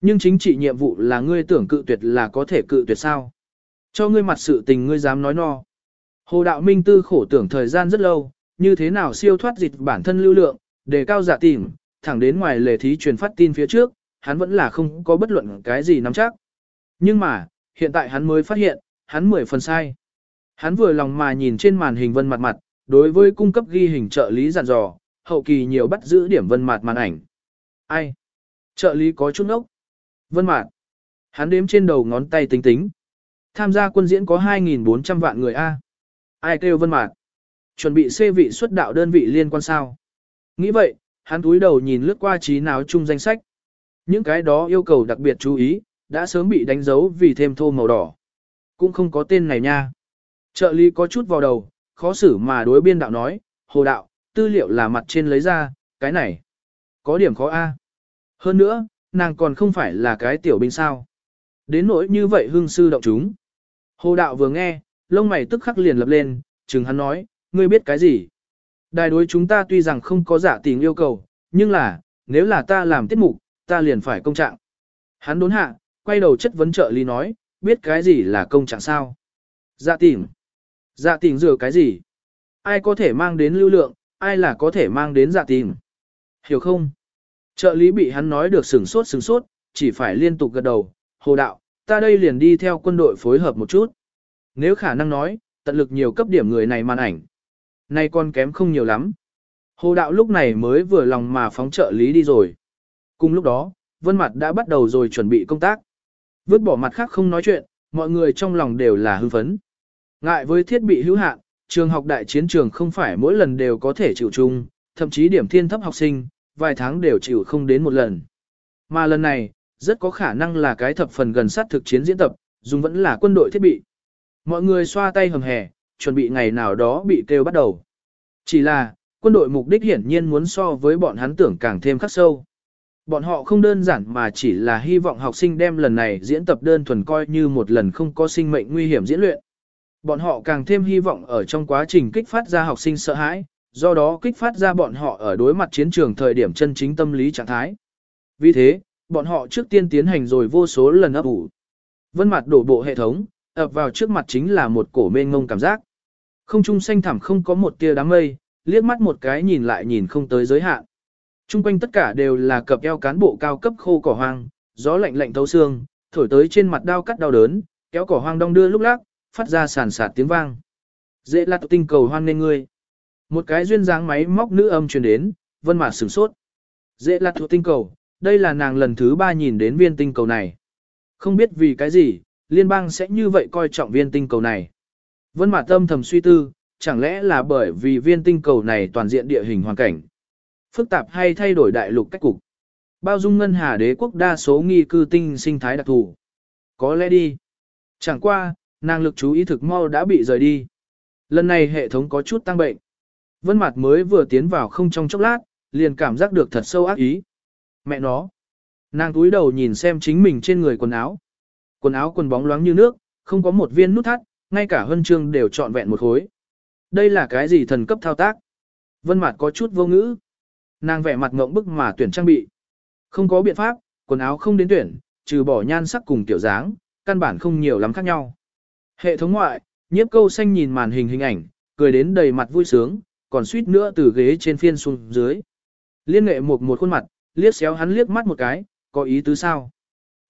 Nhưng chính trị nhiệm vụ là ngươi tưởng cự tuyệt là có thể cự tuyệt sao. Cho ngươi mặt sự tình ngươi dám nói no. Hồ Đạo Minh tư khổ tưởng thời gian rất lâu, như thế nào siêu thoát dịch bản thân lưu lượng, đề cao dạ giả tìm, thẳng đến ngoài lề thí truyền phát tin phía trước, hắn vẫn là không có bất luận cái gì nắm chắc. Nhưng mà, hiện tại hắn mới phát hiện, hắn mười phần sai. Hắn vừa lòng mà nhìn trên màn hình vân mặt mặt, đối với cung cấp ghi hình trợ lý dặn dò, hậu kỳ nhiều bắt giữ điểm vân mặt màn ảnh. Ai? Trợ lý có chút ốc. Vân mặt. Hắn đếm trên đầu ngón tay tính tính. Tham gia quân diễn có 2.400 vạn người A. Ai kêu vân mặt? Chuẩn bị xê vị xuất đạo đơn vị liên quan sao? Nghĩ vậy, hắn túi đầu nhìn lướt qua trí nào chung danh sách. Những cái đó yêu cầu đặc biệt chú ý, đã sớm bị đánh dấu vì thêm thô màu đỏ. Cũng không có tên này nha. Trợ lý có chút vào đầu, khó xử mà đối biên đạo nói, hồ đạo, tư liệu là mặt trên lấy ra, cái này. Có điểm khó A. Hơn nữa, nàng còn không phải là cái tiểu binh sao. Đến nỗi như vậy hương sư động chúng. Hồ đạo vừa nghe, lông mày tức khắc liền lập lên, chừng hắn nói, ngươi biết cái gì. Đài đối chúng ta tuy rằng không có giả tình yêu cầu, nhưng là, nếu là ta làm tiết mục, ta liền phải công trạng. Hắn đốn hạ, quay đầu chất vấn trợ lý nói, biết cái gì là công trạng sao? Dạ tình. Dạ tình rửa cái gì? Ai có thể mang đến lưu lượng, ai là có thể mang đến dạ tình? Hiểu không? Trợ lý bị hắn nói được sừng sốt sừng sốt, chỉ phải liên tục gật đầu, hồ đạo, ta đây liền đi theo quân đội phối hợp một chút. Nếu khả năng nói, tận lực nhiều cấp điểm người này màn ảnh. Nay con kém không nhiều lắm. Hồ đạo lúc này mới vừa lòng mà phóng trợ lý đi rồi. Cùng lúc đó, Vân Mặt đã bắt đầu rồi chuẩn bị công tác. Vứt bỏ mặt khác không nói chuyện, mọi người trong lòng đều là hưng phấn. Ngại với thiết bị hữu hạn, trường học đại chiến trường không phải mỗi lần đều có thể chịu chung, thậm chí điểm thiên thấp học sinh, vài tháng đều chịu không đến một lần. Mà lần này, rất có khả năng là cái thập phần gần sát thực chiến diễn tập, dùng vẫn là quân đội thiết bị. Mọi người xoa tay hầm hè, chuẩn bị ngày nào đó bị kêu bắt đầu. Chỉ là, quân đội mục đích hiển nhiên muốn so với bọn hắn tưởng càng thêm khắc sâu. Bọn họ không đơn giản mà chỉ là hy vọng học sinh đem lần này diễn tập đơn thuần coi như một lần không có sinh mệnh nguy hiểm diễn luyện. Bọn họ càng thêm hy vọng ở trong quá trình kích phát ra học sinh sợ hãi, do đó kích phát ra bọn họ ở đối mặt chiến trường thời điểm chân chính tâm lý trạng thái. Vì thế, bọn họ trước tiên tiến hành rồi vô số lần ấp ủ. Vân mặt đổ bộ hệ thống, ập vào trước mặt chính là một cổ mênh ngông cảm giác. Không trung xanh thẳm không có một tia đám mây, liếc mắt một cái nhìn lại nhìn không tới giới hạn. Trung quanh tất cả đều là cập eo cán bộ cao cấp khô cỏ hoang, gió lạnh lạnh thấu xương, thổi tới trên mặt đau cắt đau đớn, kéo cỏ hoang đong đưa lúc lắc, phát ra sàn sạt tiếng vang. Dễ là tinh cầu hoang nên ngươi. Một cái duyên dáng máy móc nữ âm truyền đến, vân mạc sửng sốt. Dễ là thuộc tinh cầu, đây là nàng lần thứ ba nhìn đến viên tinh cầu này. Không biết vì cái gì, liên bang sẽ như vậy coi trọng viên tinh cầu này. Vân mạc tâm thầm suy tư, chẳng lẽ là bởi vì viên tinh cầu này toàn diện địa hình hoàn cảnh. Phức tạp hay thay đổi đại lục cách cục. Bao dung ngân hà đế quốc đa số nghi cư tinh sinh thái đặc thù. Có lẽ đi. Chẳng qua, nàng lực chú ý thực mau đã bị rời đi. Lần này hệ thống có chút tăng bệnh. Vân mặt mới vừa tiến vào không trong chốc lát, liền cảm giác được thật sâu ác ý. Mẹ nó. Nàng túi đầu nhìn xem chính mình trên người quần áo. Quần áo quần bóng loáng như nước, không có một viên nút thắt, ngay cả huân chương đều trọn vẹn một khối. Đây là cái gì thần cấp thao tác? Vân mặt có chút vô ngữ. Nàng vẻ mặt ngộng bức mà tuyển trang bị. Không có biện pháp, quần áo không đến tuyển, trừ bỏ nhan sắc cùng kiểu dáng, căn bản không nhiều lắm khác nhau. Hệ thống ngoại, nhiếp câu xanh nhìn màn hình hình ảnh, cười đến đầy mặt vui sướng, còn suýt nữa từ ghế trên phiên xuống dưới. Liên nghệ một một khuôn mặt, liếc xéo hắn liếc mắt một cái, có ý tứ sao?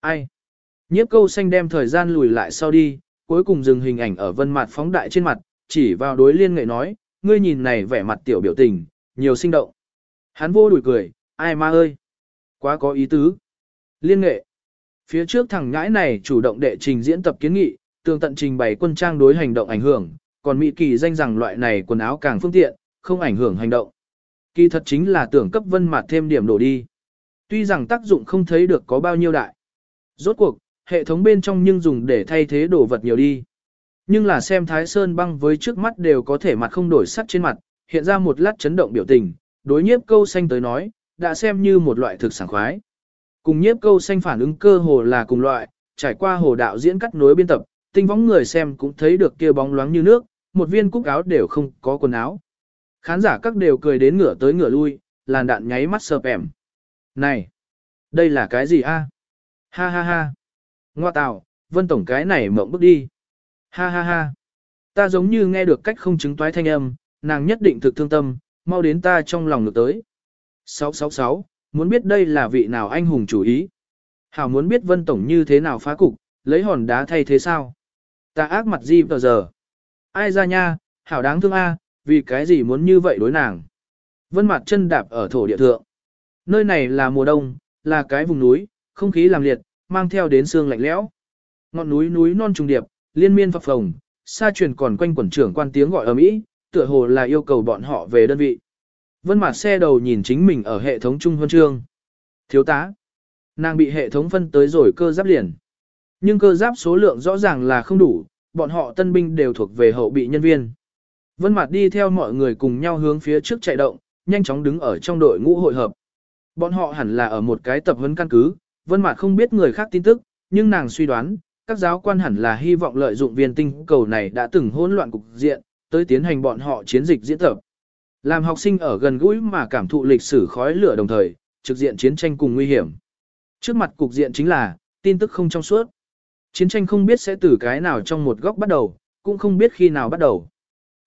Ai? Nhiếp câu xanh đem thời gian lùi lại sau đi, cuối cùng dừng hình ảnh ở vân mặt phóng đại trên mặt, chỉ vào đối liên nghệ nói, ngươi nhìn này vẻ mặt tiểu biểu tình, nhiều sinh động. Hắn vô đuổi cười, ai ma ơi? Quá có ý tứ. Liên nghệ. Phía trước thằng ngãi này chủ động đệ trình diễn tập kiến nghị, tường tận trình bày quân trang đối hành động ảnh hưởng, còn Mỹ kỳ danh rằng loại này quần áo càng phương tiện, không ảnh hưởng hành động. Kỳ thật chính là tưởng cấp vân mặt thêm điểm đổ đi. Tuy rằng tác dụng không thấy được có bao nhiêu đại. Rốt cuộc, hệ thống bên trong nhưng dùng để thay thế đồ vật nhiều đi. Nhưng là xem Thái Sơn băng với trước mắt đều có thể mặt không đổi sắc trên mặt, hiện ra một lát chấn động biểu tình, đối nhiếp câu xanh tới nói, đã xem như một loại thực sản khoái. Cùng nhiếp câu xanh phản ứng cơ hồ là cùng loại, trải qua hồ đạo diễn cắt nối biên tập, tinh võng người xem cũng thấy được kia bóng loáng như nước, một viên cúc áo đều không có quần áo. Khán giả các đều cười đến ngửa tới ngửa lui, làn đạn nháy mắt sợp ẻm. Này, đây là cái gì a? Ha ha ha. Ngoa tạo, vân tổng cái này mộng bước đi. Ha ha ha. Ta giống như nghe được cách không chứng toái thanh âm, nàng nhất định thực thương tâm, mau đến ta trong lòng được tới. 666, muốn biết đây là vị nào anh hùng chủ ý. Hảo muốn biết vân tổng như thế nào phá cục, lấy hòn đá thay thế sao. Ta ác mặt gì tờ giờ. Ai ra nha, Hảo đáng thương a, vì cái gì muốn như vậy đối nàng. Vân mặt chân đạp ở thổ địa thượng. Nơi này là mùa đông, là cái vùng núi, không khí làm liệt, mang theo đến xương lạnh lẽo. Ngọn núi núi non trùng điệp, liên miên phập phồng, xa truyền còn quanh quẩn trưởng quan tiếng gọi ở mỹ, tựa hồ là yêu cầu bọn họ về đơn vị. Vân mặt xe đầu nhìn chính mình ở hệ thống trung huân chương. Thiếu tá. Nàng bị hệ thống phân tới rồi cơ giáp liền. Nhưng cơ giáp số lượng rõ ràng là không đủ, bọn họ tân binh đều thuộc về hậu bị nhân viên. Vân Mạt đi theo mọi người cùng nhau hướng phía trước chạy động, nhanh chóng đứng ở trong đội ngũ hội hợp. Bọn họ hẳn là ở một cái tập huấn căn cứ, Vân Mạt không biết người khác tin tức, nhưng nàng suy đoán, các giáo quan hẳn là hy vọng lợi dụng viên tinh cầu này đã từng hỗn loạn cục diện, tới tiến hành bọn họ chiến dịch diễn tập. Làm học sinh ở gần gũi mà cảm thụ lịch sử khói lửa đồng thời, trực diện chiến tranh cùng nguy hiểm. Trước mặt cục diện chính là, tin tức không trong suốt. Chiến tranh không biết sẽ từ cái nào trong một góc bắt đầu, cũng không biết khi nào bắt đầu.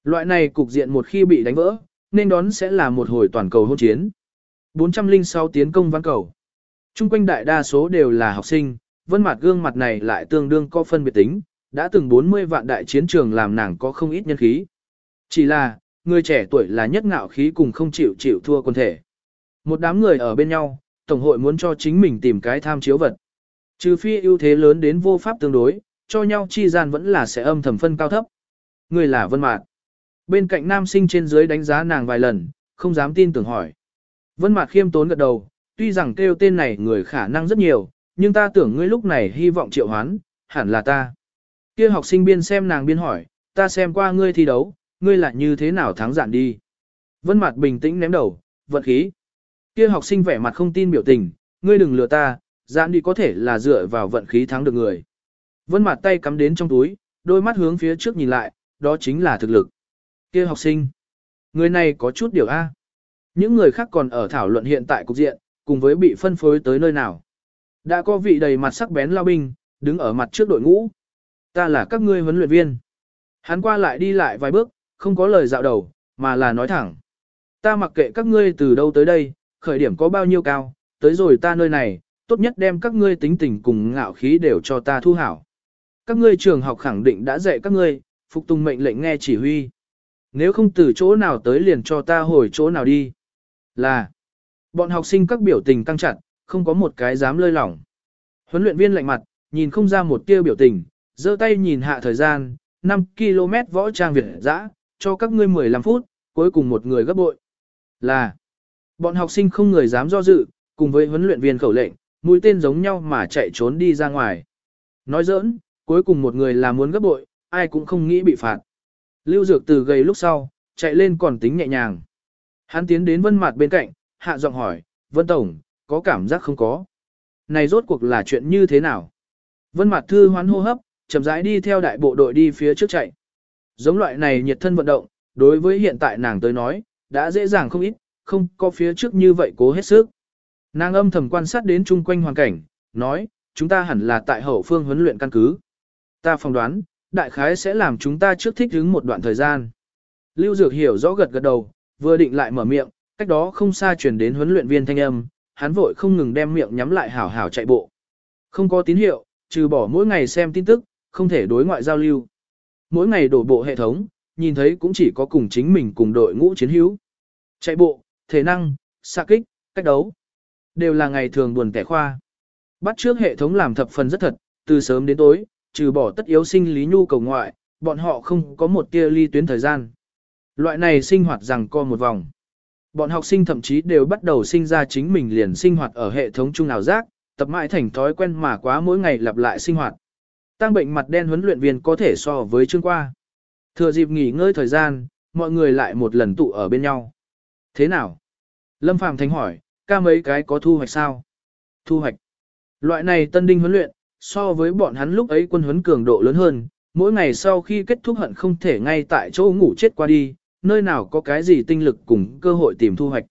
Loại này cục diện một khi bị đánh vỡ, nên đón sẽ là một hồi toàn cầu hôn chiến. 406 tiến công văn cầu. Trung quanh đại đa số đều là học sinh, vân mặt gương mặt này lại tương đương có phân biệt tính, đã từng 40 vạn đại chiến trường làm nàng có không ít nhân khí. Chỉ là, người trẻ tuổi là nhất ngạo khí cùng không chịu chịu thua quân thể. Một đám người ở bên nhau, Tổng hội muốn cho chính mình tìm cái tham chiếu vật. Trừ phi ưu thế lớn đến vô pháp tương đối, cho nhau chi gian vẫn là sẽ âm thầm phân cao thấp. Người là Vân Mạt. Bên cạnh nam sinh trên dưới đánh giá nàng vài lần, không dám tin tưởng hỏi. Vân Mạt khiêm tốn gật đầu, tuy rằng kêu tên này người khả năng rất nhiều, nhưng ta tưởng ngươi lúc này hy vọng triệu hoán, hẳn là ta. Kia học sinh biên xem nàng biên hỏi, ta xem qua ngươi thi đấu, ngươi lại như thế nào thắng giản đi. Vân Mạt bình tĩnh ném đầu, vận khí. Kia học sinh vẻ mặt không tin biểu tình, ngươi đừng lừa ta, giản đi có thể là dựa vào vận khí thắng được người. Vân Mạt tay cắm đến trong túi, đôi mắt hướng phía trước nhìn lại, đó chính là thực lực kia học sinh. Người này có chút điều A. Những người khác còn ở thảo luận hiện tại cục diện, cùng với bị phân phối tới nơi nào. Đã có vị đầy mặt sắc bén lao binh, đứng ở mặt trước đội ngũ. Ta là các ngươi huấn luyện viên. Hắn qua lại đi lại vài bước, không có lời dạo đầu, mà là nói thẳng. Ta mặc kệ các ngươi từ đâu tới đây, khởi điểm có bao nhiêu cao, tới rồi ta nơi này, tốt nhất đem các ngươi tính tình cùng ngạo khí đều cho ta thu hảo. Các ngươi trường học khẳng định đã dạy các ngươi, phục tùng mệnh lệnh nghe chỉ huy. Nếu không từ chỗ nào tới liền cho ta hồi chỗ nào đi. Là, bọn học sinh các biểu tình căng chặt, không có một cái dám lơi lỏng. Huấn luyện viên lạnh mặt, nhìn không ra một tia biểu tình, giơ tay nhìn hạ thời gian, 5 km võ trang Việt dã, cho các ngươi 15 phút, cuối cùng một người gấp bội. Là, bọn học sinh không người dám do dự, cùng với huấn luyện viên khẩu lệnh, mũi tên giống nhau mà chạy trốn đi ra ngoài. Nói giỡn, cuối cùng một người là muốn gấp bội, ai cũng không nghĩ bị phạt. Lưu Dược từ gầy lúc sau, chạy lên còn tính nhẹ nhàng. Hắn tiến đến Vân Mạt bên cạnh, hạ giọng hỏi, "Vân tổng, có cảm giác không có? Này rốt cuộc là chuyện như thế nào?" Vân Mạt thư hoán hô hấp, chậm rãi đi theo đại bộ đội đi phía trước chạy. Giống loại này nhiệt thân vận động, đối với hiện tại nàng tới nói, đã dễ dàng không ít, không có phía trước như vậy cố hết sức. Nàng âm thầm quan sát đến chung quanh hoàn cảnh, nói, chúng ta hẳn là tại hậu phương huấn luyện căn cứ. Ta phỏng đoán, đại khái sẽ làm chúng ta trước thích ứng một đoạn thời gian. Lưu Dược hiểu rõ gật gật đầu, vừa định lại mở miệng, cách đó không xa truyền đến huấn luyện viên thanh âm, hắn vội không ngừng đem miệng nhắm lại hảo hảo chạy bộ. Không có tín hiệu, trừ bỏ mỗi ngày xem tin tức, không thể đối ngoại giao lưu. Mỗi ngày đổ bộ hệ thống, nhìn thấy cũng chỉ có cùng chính mình cùng đội ngũ chiến hữu. Chạy bộ, thể năng, xạ kích, cách đấu, đều là ngày thường buồn kẻ khoa. Bắt trước hệ thống làm thập phần rất thật, từ sớm đến tối, trừ bỏ tất yếu sinh lý nhu cầu ngoại, bọn họ không có một tia ly tuyến thời gian. Loại này sinh hoạt rằng co một vòng. Bọn học sinh thậm chí đều bắt đầu sinh ra chính mình liền sinh hoạt ở hệ thống chung nào giác, tập mãi thành thói quen mà quá mỗi ngày lặp lại sinh hoạt. Tăng bệnh mặt đen huấn luyện viên có thể so với chương qua. Thừa dịp nghỉ ngơi thời gian, mọi người lại một lần tụ ở bên nhau. Thế nào? Lâm Phàm Thánh hỏi, ca mấy cái có thu hoạch sao? Thu hoạch. Loại này tân đinh huấn luyện, so với bọn hắn lúc ấy quân huấn cường độ lớn hơn, mỗi ngày sau khi kết thúc hận không thể ngay tại chỗ ngủ chết qua đi, nơi nào có cái gì tinh lực cùng cơ hội tìm thu hoạch.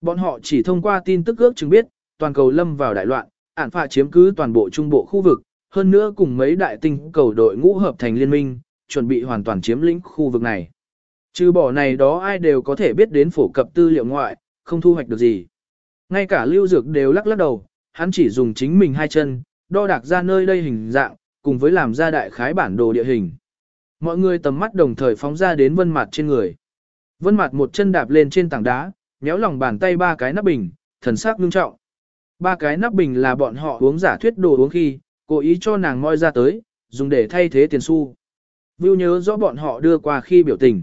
Bọn họ chỉ thông qua tin tức ước chứng biết, toàn cầu lâm vào đại loạn, ản phạ chiếm cứ toàn bộ trung bộ khu vực, hơn nữa cùng mấy đại tinh cầu đội ngũ hợp thành liên minh, chuẩn bị hoàn toàn chiếm lĩnh khu vực này. Trừ bỏ này đó ai đều có thể biết đến phổ cập tư liệu ngoại, không thu hoạch được gì. Ngay cả lưu dược đều lắc lắc đầu, hắn chỉ dùng chính mình hai chân, đo đạc ra nơi đây hình dạng, cùng với làm ra đại khái bản đồ địa hình. Mọi người tầm mắt đồng thời phóng ra đến vân mặt trên người. Vân mặt một chân đạp lên trên tảng đá, nhéo lòng bàn tay ba cái nắp bình, thần sắc nghiêm trọng. Ba cái nắp bình là bọn họ uống giả thuyết đồ uống khi, cố ý cho nàng moi ra tới, dùng để thay thế tiền xu. Vưu nhớ rõ bọn họ đưa qua khi biểu tình.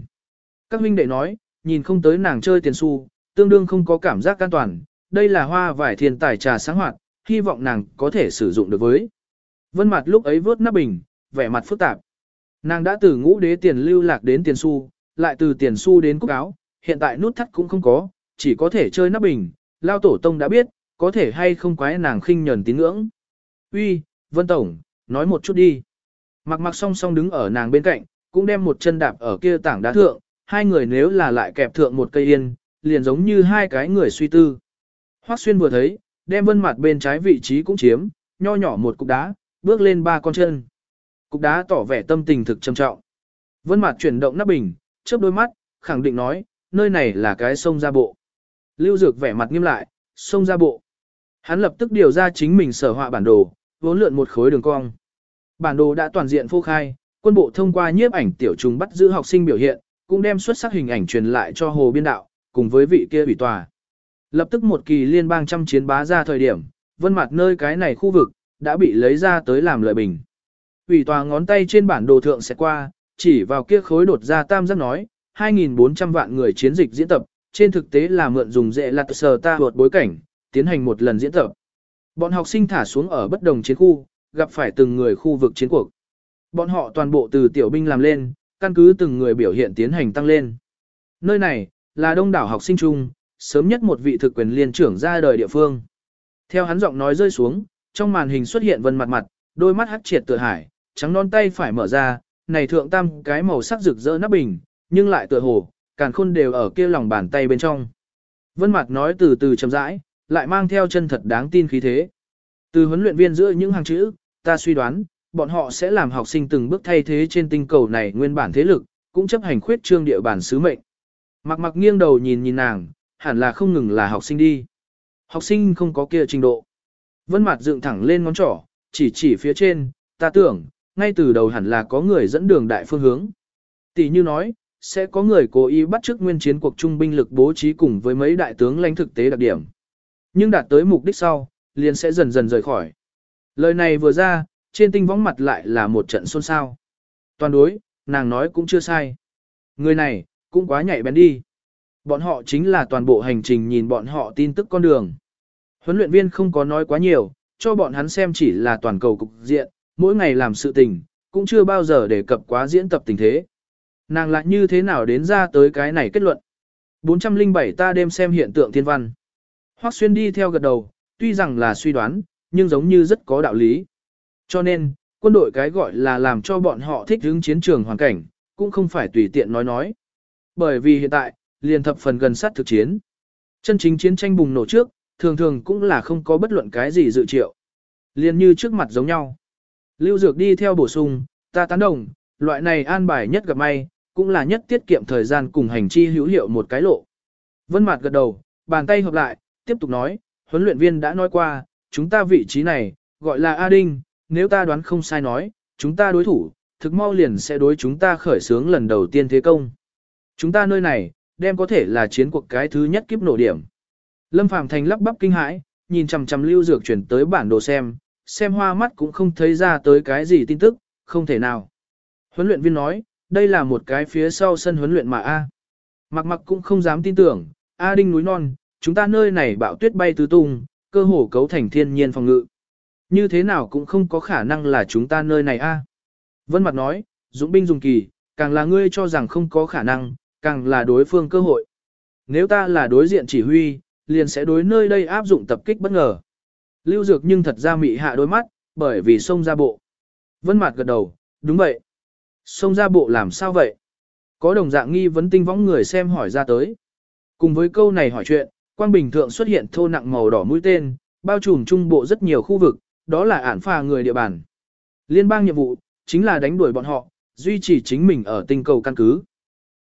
Các huynh đệ nói, nhìn không tới nàng chơi tiền xu, tương đương không có cảm giác an toàn, đây là hoa vải thiên tài trà sáng hoạt, hy vọng nàng có thể sử dụng được với. Vân mặt lúc ấy vớt nắp bình, vẻ mặt phức tạp. Nàng đã từ ngũ đế tiền lưu lạc đến tiền xu, lại từ tiền xu đến cúc áo, hiện tại nút thắt cũng không có, chỉ có thể chơi nắp bình, lao tổ tông đã biết, có thể hay không quái nàng khinh nhẫn tín ngưỡng. Uy, Vân Tổng, nói một chút đi. Mặc mặc song song đứng ở nàng bên cạnh, cũng đem một chân đạp ở kia tảng đá thượng, hai người nếu là lại kẹp thượng một cây yên, liền giống như hai cái người suy tư. Hoắc xuyên vừa thấy, đem vân mặt bên trái vị trí cũng chiếm, nho nhỏ một cục đá, bước lên ba con chân. Cục đá tỏ vẻ tâm tình thực trầm trọng. Vân mặt chuyển động nắp bình, chớp đôi mắt, khẳng định nói, nơi này là cái sông ra bộ. Lưu Dược vẻ mặt nghiêm lại, sông ra bộ. Hắn lập tức điều ra chính mình sở họa bản đồ, vốn lượn một khối đường cong. Bản đồ đã toàn diện phô khai, quân bộ thông qua nhiếp ảnh tiểu trùng bắt giữ học sinh biểu hiện, cũng đem xuất sắc hình ảnh truyền lại cho Hồ Biên Đạo, cùng với vị kia ủy tòa. Lập tức một kỳ liên bang trăm chiến bá ra thời điểm, vân mặt nơi cái này khu vực, đã bị lấy ra tới làm lợi bình. Ủy tòa ngón tay trên bản đồ thượng sẽ qua, chỉ vào kia khối đột ra tam giác nói, 2.400 vạn người chiến dịch diễn tập, trên thực tế là mượn dùng dễ lặt sờ ta vượt bối cảnh, tiến hành một lần diễn tập. Bọn học sinh thả xuống ở bất đồng chiến khu, gặp phải từng người khu vực chiến cuộc. Bọn họ toàn bộ từ tiểu binh làm lên, căn cứ từng người biểu hiện tiến hành tăng lên. Nơi này, là đông đảo học sinh chung, sớm nhất một vị thực quyền liên trưởng ra đời địa phương. Theo hắn giọng nói rơi xuống, trong màn hình xuất hiện vân mặt mặt, đôi mắt hắt triệt tựa hải, trắng non tay phải mở ra, này thượng tam cái màu sắc rực rỡ nắp bình, nhưng lại tựa hồ, càn khôn đều ở kia lòng bàn tay bên trong. Vân mặt nói từ từ chậm rãi, lại mang theo chân thật đáng tin khí thế. Từ huấn luyện viên giữa những hàng chữ, ta suy đoán, bọn họ sẽ làm học sinh từng bước thay thế trên tinh cầu này nguyên bản thế lực, cũng chấp hành khuyết trương địa bản sứ mệnh. Mặc mặc nghiêng đầu nhìn nhìn nàng, hẳn là không ngừng là học sinh đi. Học sinh không có kia trình độ. Vân mặt dựng thẳng lên ngón trỏ, chỉ chỉ phía trên, ta tưởng, ngay từ đầu hẳn là có người dẫn đường đại phương hướng. Tỷ như nói, sẽ có người cố ý bắt chước nguyên chiến cuộc trung binh lực bố trí cùng với mấy đại tướng lãnh thực tế đặc điểm. Nhưng đạt tới mục đích sau, liền sẽ dần dần rời khỏi. Lời này vừa ra, trên tinh võng mặt lại là một trận xôn xao. Toàn đối, nàng nói cũng chưa sai. Người này, cũng quá nhạy bén đi. Bọn họ chính là toàn bộ hành trình nhìn bọn họ tin tức con đường. Huấn luyện viên không có nói quá nhiều, cho bọn hắn xem chỉ là toàn cầu cục diện, mỗi ngày làm sự tình, cũng chưa bao giờ đề cập quá diễn tập tình thế. Nàng lại như thế nào đến ra tới cái này kết luận. 407 ta đêm xem hiện tượng thiên văn. Hoắc xuyên đi theo gật đầu, tuy rằng là suy đoán, nhưng giống như rất có đạo lý. Cho nên, quân đội cái gọi là làm cho bọn họ thích ứng chiến trường hoàn cảnh, cũng không phải tùy tiện nói nói. Bởi vì hiện tại, liền thập phần gần sát thực chiến. Chân chính chiến tranh bùng nổ trước, thường thường cũng là không có bất luận cái gì dự triệu. Liền như trước mặt giống nhau. Lưu Dược đi theo bổ sung, ta tán đồng, loại này an bài nhất gặp may, cũng là nhất tiết kiệm thời gian cùng hành chi hữu hiệu một cái lộ. Vân Mạt gật đầu, bàn tay hợp lại, tiếp tục nói, huấn luyện viên đã nói qua, chúng ta vị trí này, gọi là A Đinh, nếu ta đoán không sai nói, chúng ta đối thủ, thực mau liền sẽ đối chúng ta khởi xướng lần đầu tiên thế công. Chúng ta nơi này, đem có thể là chiến cuộc cái thứ nhất kiếp nổ điểm. Lâm Phàm Thành lắp bắp kinh hãi, nhìn chằm chằm Lưu Dược chuyển tới bản đồ xem, xem hoa mắt cũng không thấy ra tới cái gì tin tức, không thể nào. Huấn luyện viên nói, đây là một cái phía sau sân huấn luyện mà A. Mặc mặc cũng không dám tin tưởng, A Đinh núi non, chúng ta nơi này bão tuyết bay tứ tung, cơ hồ cấu thành thiên nhiên phòng ngự. Như thế nào cũng không có khả năng là chúng ta nơi này A. Vân Mặt nói, dũng binh dùng kỳ, càng là ngươi cho rằng không có khả năng, càng là đối phương cơ hội. Nếu ta là đối diện chỉ huy, liền sẽ đối nơi đây áp dụng tập kích bất ngờ. Lưu Dược nhưng thật ra mị hạ đôi mắt, bởi vì sông ra bộ. Vân Mạt gật đầu, đúng vậy. sông ra bộ làm sao vậy? Có đồng dạng nghi vấn tinh võng người xem hỏi ra tới. Cùng với câu này hỏi chuyện, quang bình thượng xuất hiện thô nặng màu đỏ mũi tên, bao trùm trung bộ rất nhiều khu vực, đó là ản phà người địa bàn. Liên bang nhiệm vụ, chính là đánh đuổi bọn họ, duy trì chính mình ở tinh cầu căn cứ.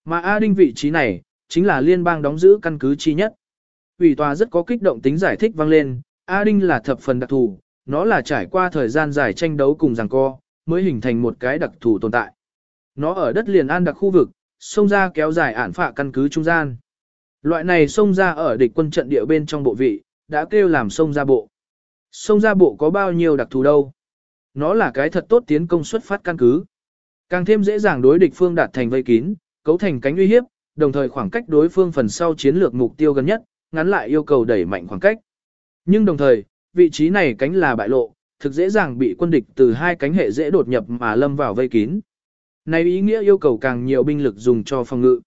Mà A Đinh vị trí này, chính là liên bang đóng giữ căn cứ chi nhất. Ủy tòa rất có kích động tính giải thích vang lên, A Đinh là thập phần đặc thù, nó là trải qua thời gian dài tranh đấu cùng giằng co, mới hình thành một cái đặc thù tồn tại. Nó ở đất liền an đặc khu vực, sông ra kéo dài ản phạ căn cứ trung gian. Loại này sông ra ở địch quân trận địa bên trong bộ vị, đã kêu làm sông ra bộ. Sông ra bộ có bao nhiêu đặc thù đâu? Nó là cái thật tốt tiến công xuất phát căn cứ. Càng thêm dễ dàng đối địch phương đạt thành vây kín, cấu thành cánh uy hiếp, đồng thời khoảng cách đối phương phần sau chiến lược mục tiêu gần nhất, ngắn lại yêu cầu đẩy mạnh khoảng cách. Nhưng đồng thời, vị trí này cánh là bại lộ, thực dễ dàng bị quân địch từ hai cánh hệ dễ đột nhập mà lâm vào vây kín. Này ý nghĩa yêu cầu càng nhiều binh lực dùng cho phòng ngự.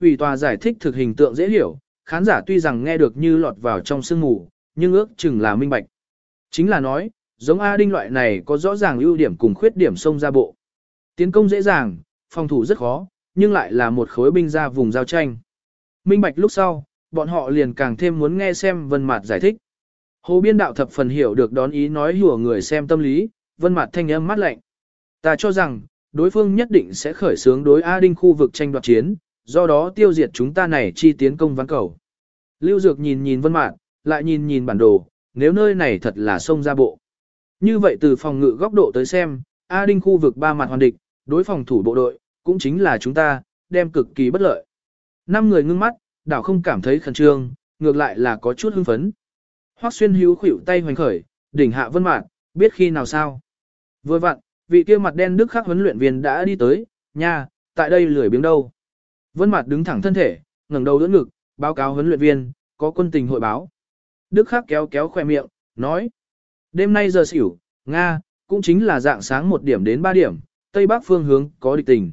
Ủy tòa giải thích thực hình tượng dễ hiểu, khán giả tuy rằng nghe được như lọt vào trong sương mù, nhưng ước chừng là minh bạch. Chính là nói, giống A Đinh loại này có rõ ràng ưu điểm cùng khuyết điểm xông ra bộ. Tiến công dễ dàng, phòng thủ rất khó, nhưng lại là một khối binh ra vùng giao tranh. Minh bạch lúc sau, bọn họ liền càng thêm muốn nghe xem Vân Mạt giải thích. Hồ Biên đạo thập phần hiểu được đón ý nói hùa người xem tâm lý, Vân Mạt thanh âm mắt lạnh. Ta cho rằng, đối phương nhất định sẽ khởi xướng đối A Đinh khu vực tranh đoạt chiến, do đó tiêu diệt chúng ta này chi tiến công ván cầu. Lưu Dược nhìn nhìn Vân mạn lại nhìn nhìn bản đồ, nếu nơi này thật là sông ra bộ. Như vậy từ phòng ngự góc độ tới xem, A Đinh khu vực ba mặt hoàn địch, đối phòng thủ bộ đội, cũng chính là chúng ta, đem cực kỳ bất lợi. Năm người ngưng mắt, đảo không cảm thấy khẩn trương, ngược lại là có chút hưng phấn. Hoắc xuyên hữu khuỷu tay hoành khởi, đỉnh hạ vân mạn, biết khi nào sao. Vừa vặn, vị kia mặt đen đức khắc huấn luyện viên đã đi tới, nha, tại đây lười biếng đâu. Vân mạt đứng thẳng thân thể, ngẩng đầu đỡ ngực, báo cáo huấn luyện viên, có quân tình hội báo. Đức khắc kéo kéo khoe miệng, nói. Đêm nay giờ xỉu, Nga, cũng chính là dạng sáng một điểm đến ba điểm, Tây Bắc phương hướng có địch tình.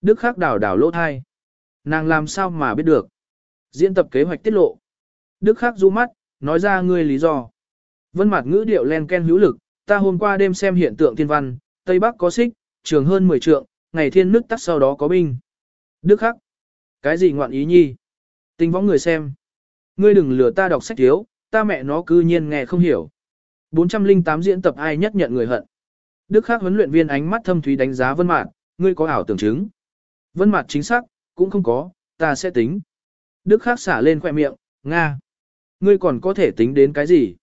Đức khắc đảo đảo lỗ hai. Nàng làm sao mà biết được. Diễn tập kế hoạch tiết lộ. Đức khắc du mắt, nói ra ngươi lý do. Vân mặt ngữ điệu len ken hữu lực, ta hôm qua đêm xem hiện tượng thiên văn, Tây Bắc có xích, trường hơn 10 trượng, ngày thiên nước tắt sau đó có binh. Đức khắc. Cái gì ngoạn ý nhi? Tình võng người xem. Ngươi đừng lừa ta đọc sách thiếu, ta mẹ nó cư nhiên nghe không hiểu. 408 diễn tập ai nhất nhận người hận. Đức khắc huấn luyện viên ánh mắt thâm thúy đánh giá Vân Mạt, ngươi có ảo tưởng chứng. Vân Mạt chính xác, cũng không có, ta sẽ tính. Đức khắc xả lên khóe miệng, nga. Ngươi còn có thể tính đến cái gì?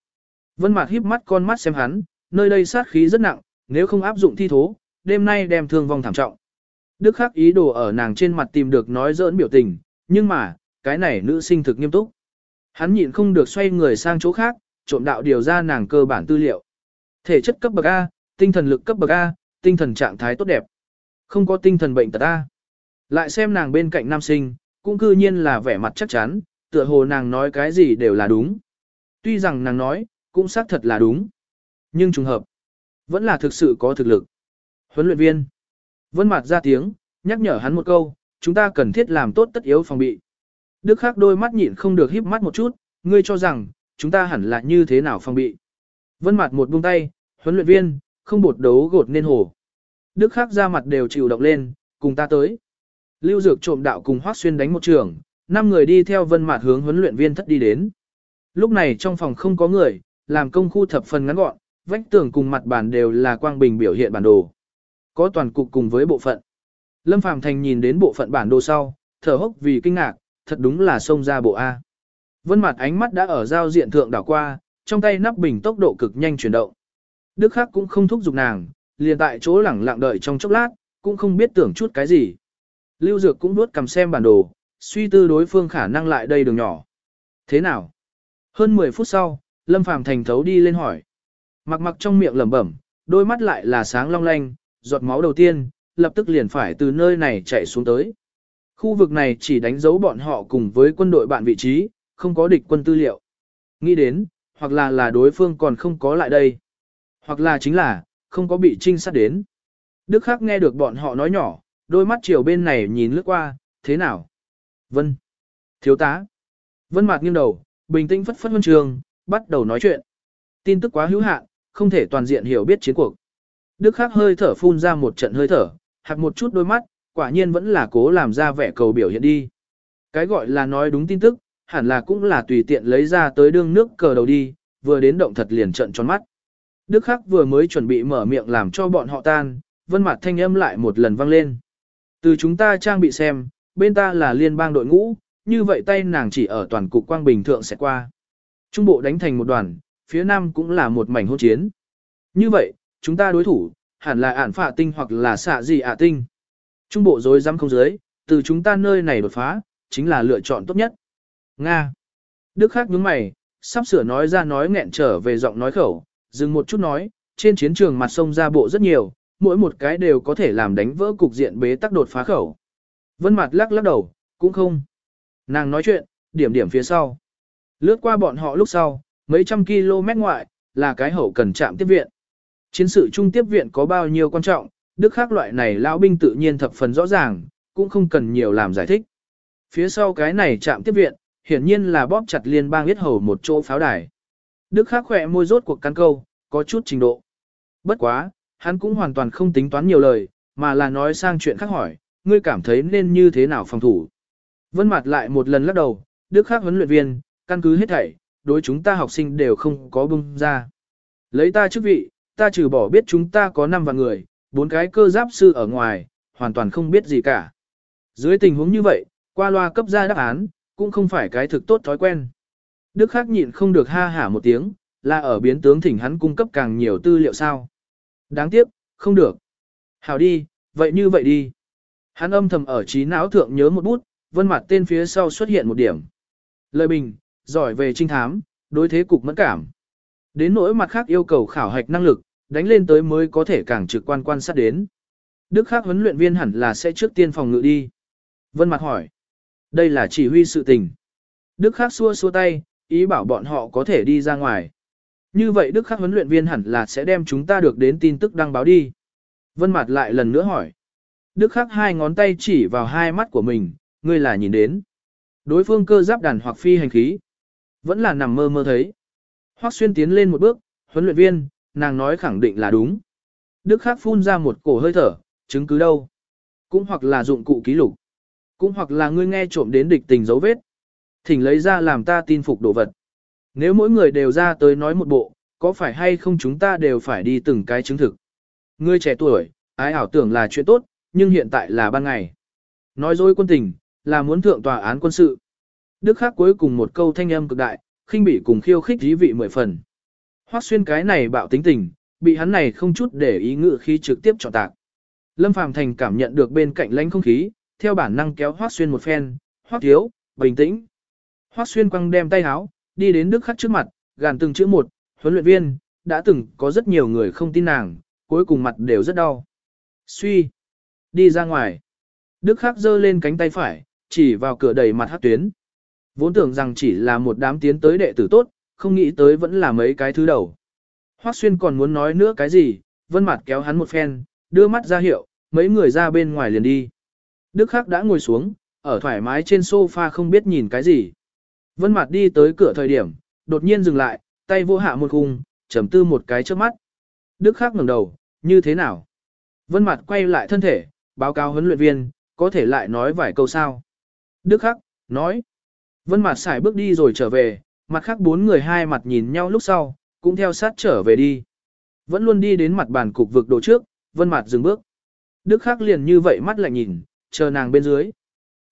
Vân Mạt híp mắt con mắt xem hắn, nơi đây sát khí rất nặng, nếu không áp dụng thi thố, đêm nay đem thương vong thảm trọng. Đức khắc ý đồ ở nàng trên mặt tìm được nói giỡn biểu tình, nhưng mà, cái này nữ sinh thực nghiêm túc. Hắn nhịn không được xoay người sang chỗ khác, trộm đạo điều ra nàng cơ bản tư liệu. Thể chất cấp bậc A, tinh thần lực cấp bậc A, tinh thần trạng thái tốt đẹp. Không có tinh thần bệnh tật A. Lại xem nàng bên cạnh nam sinh, cũng cư nhiên là vẻ mặt chắc chắn, tựa hồ nàng nói cái gì đều là đúng. Tuy rằng nàng nói, cũng xác thật là đúng. Nhưng trùng hợp, vẫn là thực sự có thực lực. Huấn luyện viên. Vân Mạt ra tiếng, nhắc nhở hắn một câu, chúng ta cần thiết làm tốt tất yếu phòng bị. Đức Khắc đôi mắt nhịn không được híp mắt một chút, ngươi cho rằng, chúng ta hẳn là như thế nào phòng bị. Vân Mạt một buông tay, huấn luyện viên, không bột đấu gột nên hồ. Đức Khắc ra mặt đều chịu động lên, cùng ta tới. Lưu Dược trộm đạo cùng Hoắc Xuyên đánh một trường, năm người đi theo Vân Mạt hướng huấn luyện viên thất đi đến. Lúc này trong phòng không có người, làm công khu thập phần ngắn gọn, vách tường cùng mặt bàn đều là quang bình biểu hiện bản đồ. Có toàn cục cùng với bộ phận. Lâm Phàm Thành nhìn đến bộ phận bản đồ sau, thở hốc vì kinh ngạc, thật đúng là xông ra bộ A. Vân mặt ánh mắt đã ở giao diện thượng đảo qua, trong tay nắp bình tốc độ cực nhanh chuyển động. Đức Khắc cũng không thúc giục nàng, liền tại chỗ lẳng lặng đợi trong chốc lát, cũng không biết tưởng chút cái gì. Lưu Dược cũng đuốt cầm xem bản đồ, suy tư đối phương khả năng lại đây đường nhỏ. Thế nào? Hơn 10 phút sau, Lâm Phàm thành thấu đi lên hỏi. Mặc mặc trong miệng lẩm bẩm, đôi mắt lại là sáng long lanh, giọt máu đầu tiên, lập tức liền phải từ nơi này chạy xuống tới. Khu vực này chỉ đánh dấu bọn họ cùng với quân đội bạn vị trí, không có địch quân tư liệu. Nghĩ đến, hoặc là là đối phương còn không có lại đây. Hoặc là chính là, không có bị trinh sát đến. Đức Khắc nghe được bọn họ nói nhỏ, đôi mắt chiều bên này nhìn lướt qua, thế nào? Vân. Thiếu tá. Vân Mạc nghiêng đầu, bình tĩnh phất phất huân trường, bắt đầu nói chuyện. Tin tức quá hữu hạn, không thể toàn diện hiểu biết chiến cuộc. Đức Khắc hơi thở phun ra một trận hơi thở, hạc một chút đôi mắt, quả nhiên vẫn là cố làm ra vẻ cầu biểu hiện đi. Cái gọi là nói đúng tin tức, hẳn là cũng là tùy tiện lấy ra tới đương nước cờ đầu đi, vừa đến động thật liền trận tròn mắt. Đức Khắc vừa mới chuẩn bị mở miệng làm cho bọn họ tan, vân mặt thanh âm lại một lần vang lên. Từ chúng ta trang bị xem, bên ta là liên bang đội ngũ, như vậy tay nàng chỉ ở toàn cục quang bình thượng sẽ qua. Trung bộ đánh thành một đoàn, phía nam cũng là một mảnh hôn chiến. Như vậy, chúng ta đối thủ, hẳn là ản phạ tinh hoặc là xạ gì ả tinh. Trung bộ dối dám không dưới, từ chúng ta nơi này đột phá, chính là lựa chọn tốt nhất. Nga. Đức Khắc nhướng mày, sắp sửa nói ra nói nghẹn trở về giọng nói khẩu, dừng một chút nói, trên chiến trường mặt sông ra bộ rất nhiều, mỗi một cái đều có thể làm đánh vỡ cục diện bế tắc đột phá khẩu. Vân mặt lắc lắc đầu, cũng không. Nàng nói chuyện, điểm điểm phía sau. Lướt qua bọn họ lúc sau, mấy trăm km ngoại, là cái hậu cần trạm tiếp viện. Chiến sự trung tiếp viện có bao nhiêu quan trọng, đức khác loại này lão binh tự nhiên thập phần rõ ràng, cũng không cần nhiều làm giải thích. Phía sau cái này chạm tiếp viện, hiển nhiên là bóp chặt liên bang yết hầu một chỗ pháo đài. Đức khác khỏe môi rốt cuộc căn câu, có chút trình độ. Bất quá, hắn cũng hoàn toàn không tính toán nhiều lời, mà là nói sang chuyện khác hỏi, ngươi cảm thấy nên như thế nào phòng thủ. Vân mặt lại một lần lắc đầu, đức khác huấn luyện viên, căn cứ hết thảy, đối chúng ta học sinh đều không có bung ra. Lấy ta chức vị, ta trừ bỏ biết chúng ta có 5 vạn người, bốn cái cơ giáp sư ở ngoài, hoàn toàn không biết gì cả. Dưới tình huống như vậy, qua loa cấp ra đáp án, cũng không phải cái thực tốt thói quen. Đức Khắc nhịn không được ha hả một tiếng, là ở biến tướng thỉnh hắn cung cấp càng nhiều tư liệu sao. Đáng tiếc, không được. Hảo đi, vậy như vậy đi. Hắn âm thầm ở trí não thượng nhớ một bút, vân mặt tên phía sau xuất hiện một điểm. Lời bình, giỏi về trinh thám, đối thế cục mẫn cảm. Đến nỗi mặt khác yêu cầu khảo hạch năng lực, đánh lên tới mới có thể càng trực quan quan sát đến. Đức khác huấn luyện viên hẳn là sẽ trước tiên phòng ngự đi. Vân mặt hỏi. Đây là chỉ huy sự tình. Đức khác xua xua tay, ý bảo bọn họ có thể đi ra ngoài. Như vậy Đức khác huấn luyện viên hẳn là sẽ đem chúng ta được đến tin tức đăng báo đi. Vân mặt lại lần nữa hỏi. Đức khác hai ngón tay chỉ vào hai mắt của mình, ngươi là nhìn đến. Đối phương cơ giáp đàn hoặc phi hành khí. Vẫn là nằm mơ mơ thấy. Hoắc xuyên tiến lên một bước, huấn luyện viên, nàng nói khẳng định là đúng. Đức khắc phun ra một cổ hơi thở, chứng cứ đâu. Cũng hoặc là dụng cụ ký lục. Cũng hoặc là ngươi nghe trộm đến địch tình dấu vết. Thỉnh lấy ra làm ta tin phục đồ vật. Nếu mỗi người đều ra tới nói một bộ, có phải hay không chúng ta đều phải đi từng cái chứng thực. Ngươi trẻ tuổi, ái ảo tưởng là chuyện tốt, nhưng hiện tại là ban ngày. Nói dối quân tình, là muốn thượng tòa án quân sự. Đức Khắc cuối cùng một câu thanh âm cực đại, khinh bị cùng khiêu khích dí vị mười phần. Hoắc xuyên cái này bạo tính tình, bị hắn này không chút để ý ngự khi trực tiếp chọn tạc. Lâm Phàm Thành cảm nhận được bên cạnh lãnh không khí, theo bản năng kéo Hoắc xuyên một phen, Hoắc thiếu, bình tĩnh. Hoắc xuyên quăng đem tay háo, đi đến Đức Khắc trước mặt, gàn từng chữ một, huấn luyện viên, đã từng có rất nhiều người không tin nàng, cuối cùng mặt đều rất đau. Suy, đi ra ngoài. Đức Khắc giơ lên cánh tay phải, chỉ vào cửa đầy mặt hát tuyến. Vốn tưởng rằng chỉ là một đám tiến tới đệ tử tốt, không nghĩ tới vẫn là mấy cái thứ đầu. Hoắc Xuyên còn muốn nói nữa cái gì, Vân Mạt kéo hắn một phen, đưa mắt ra hiệu, mấy người ra bên ngoài liền đi. Đức Khắc đã ngồi xuống, ở thoải mái trên sofa không biết nhìn cái gì. Vân Mạt đi tới cửa thời điểm, đột nhiên dừng lại, tay vô hạ một khung, trầm tư một cái trước mắt. Đức Khắc ngẩng đầu, như thế nào? Vân Mạt quay lại thân thể, báo cáo huấn luyện viên, có thể lại nói vài câu sao? Đức Khắc, nói. Vân Mạt xài bước đi rồi trở về, mặt khác bốn người hai mặt nhìn nhau lúc sau, cũng theo sát trở về đi. Vẫn luôn đi đến mặt bàn cục vực đồ trước, Vân Mạt dừng bước. Đức Khắc liền như vậy mắt lại nhìn, chờ nàng bên dưới.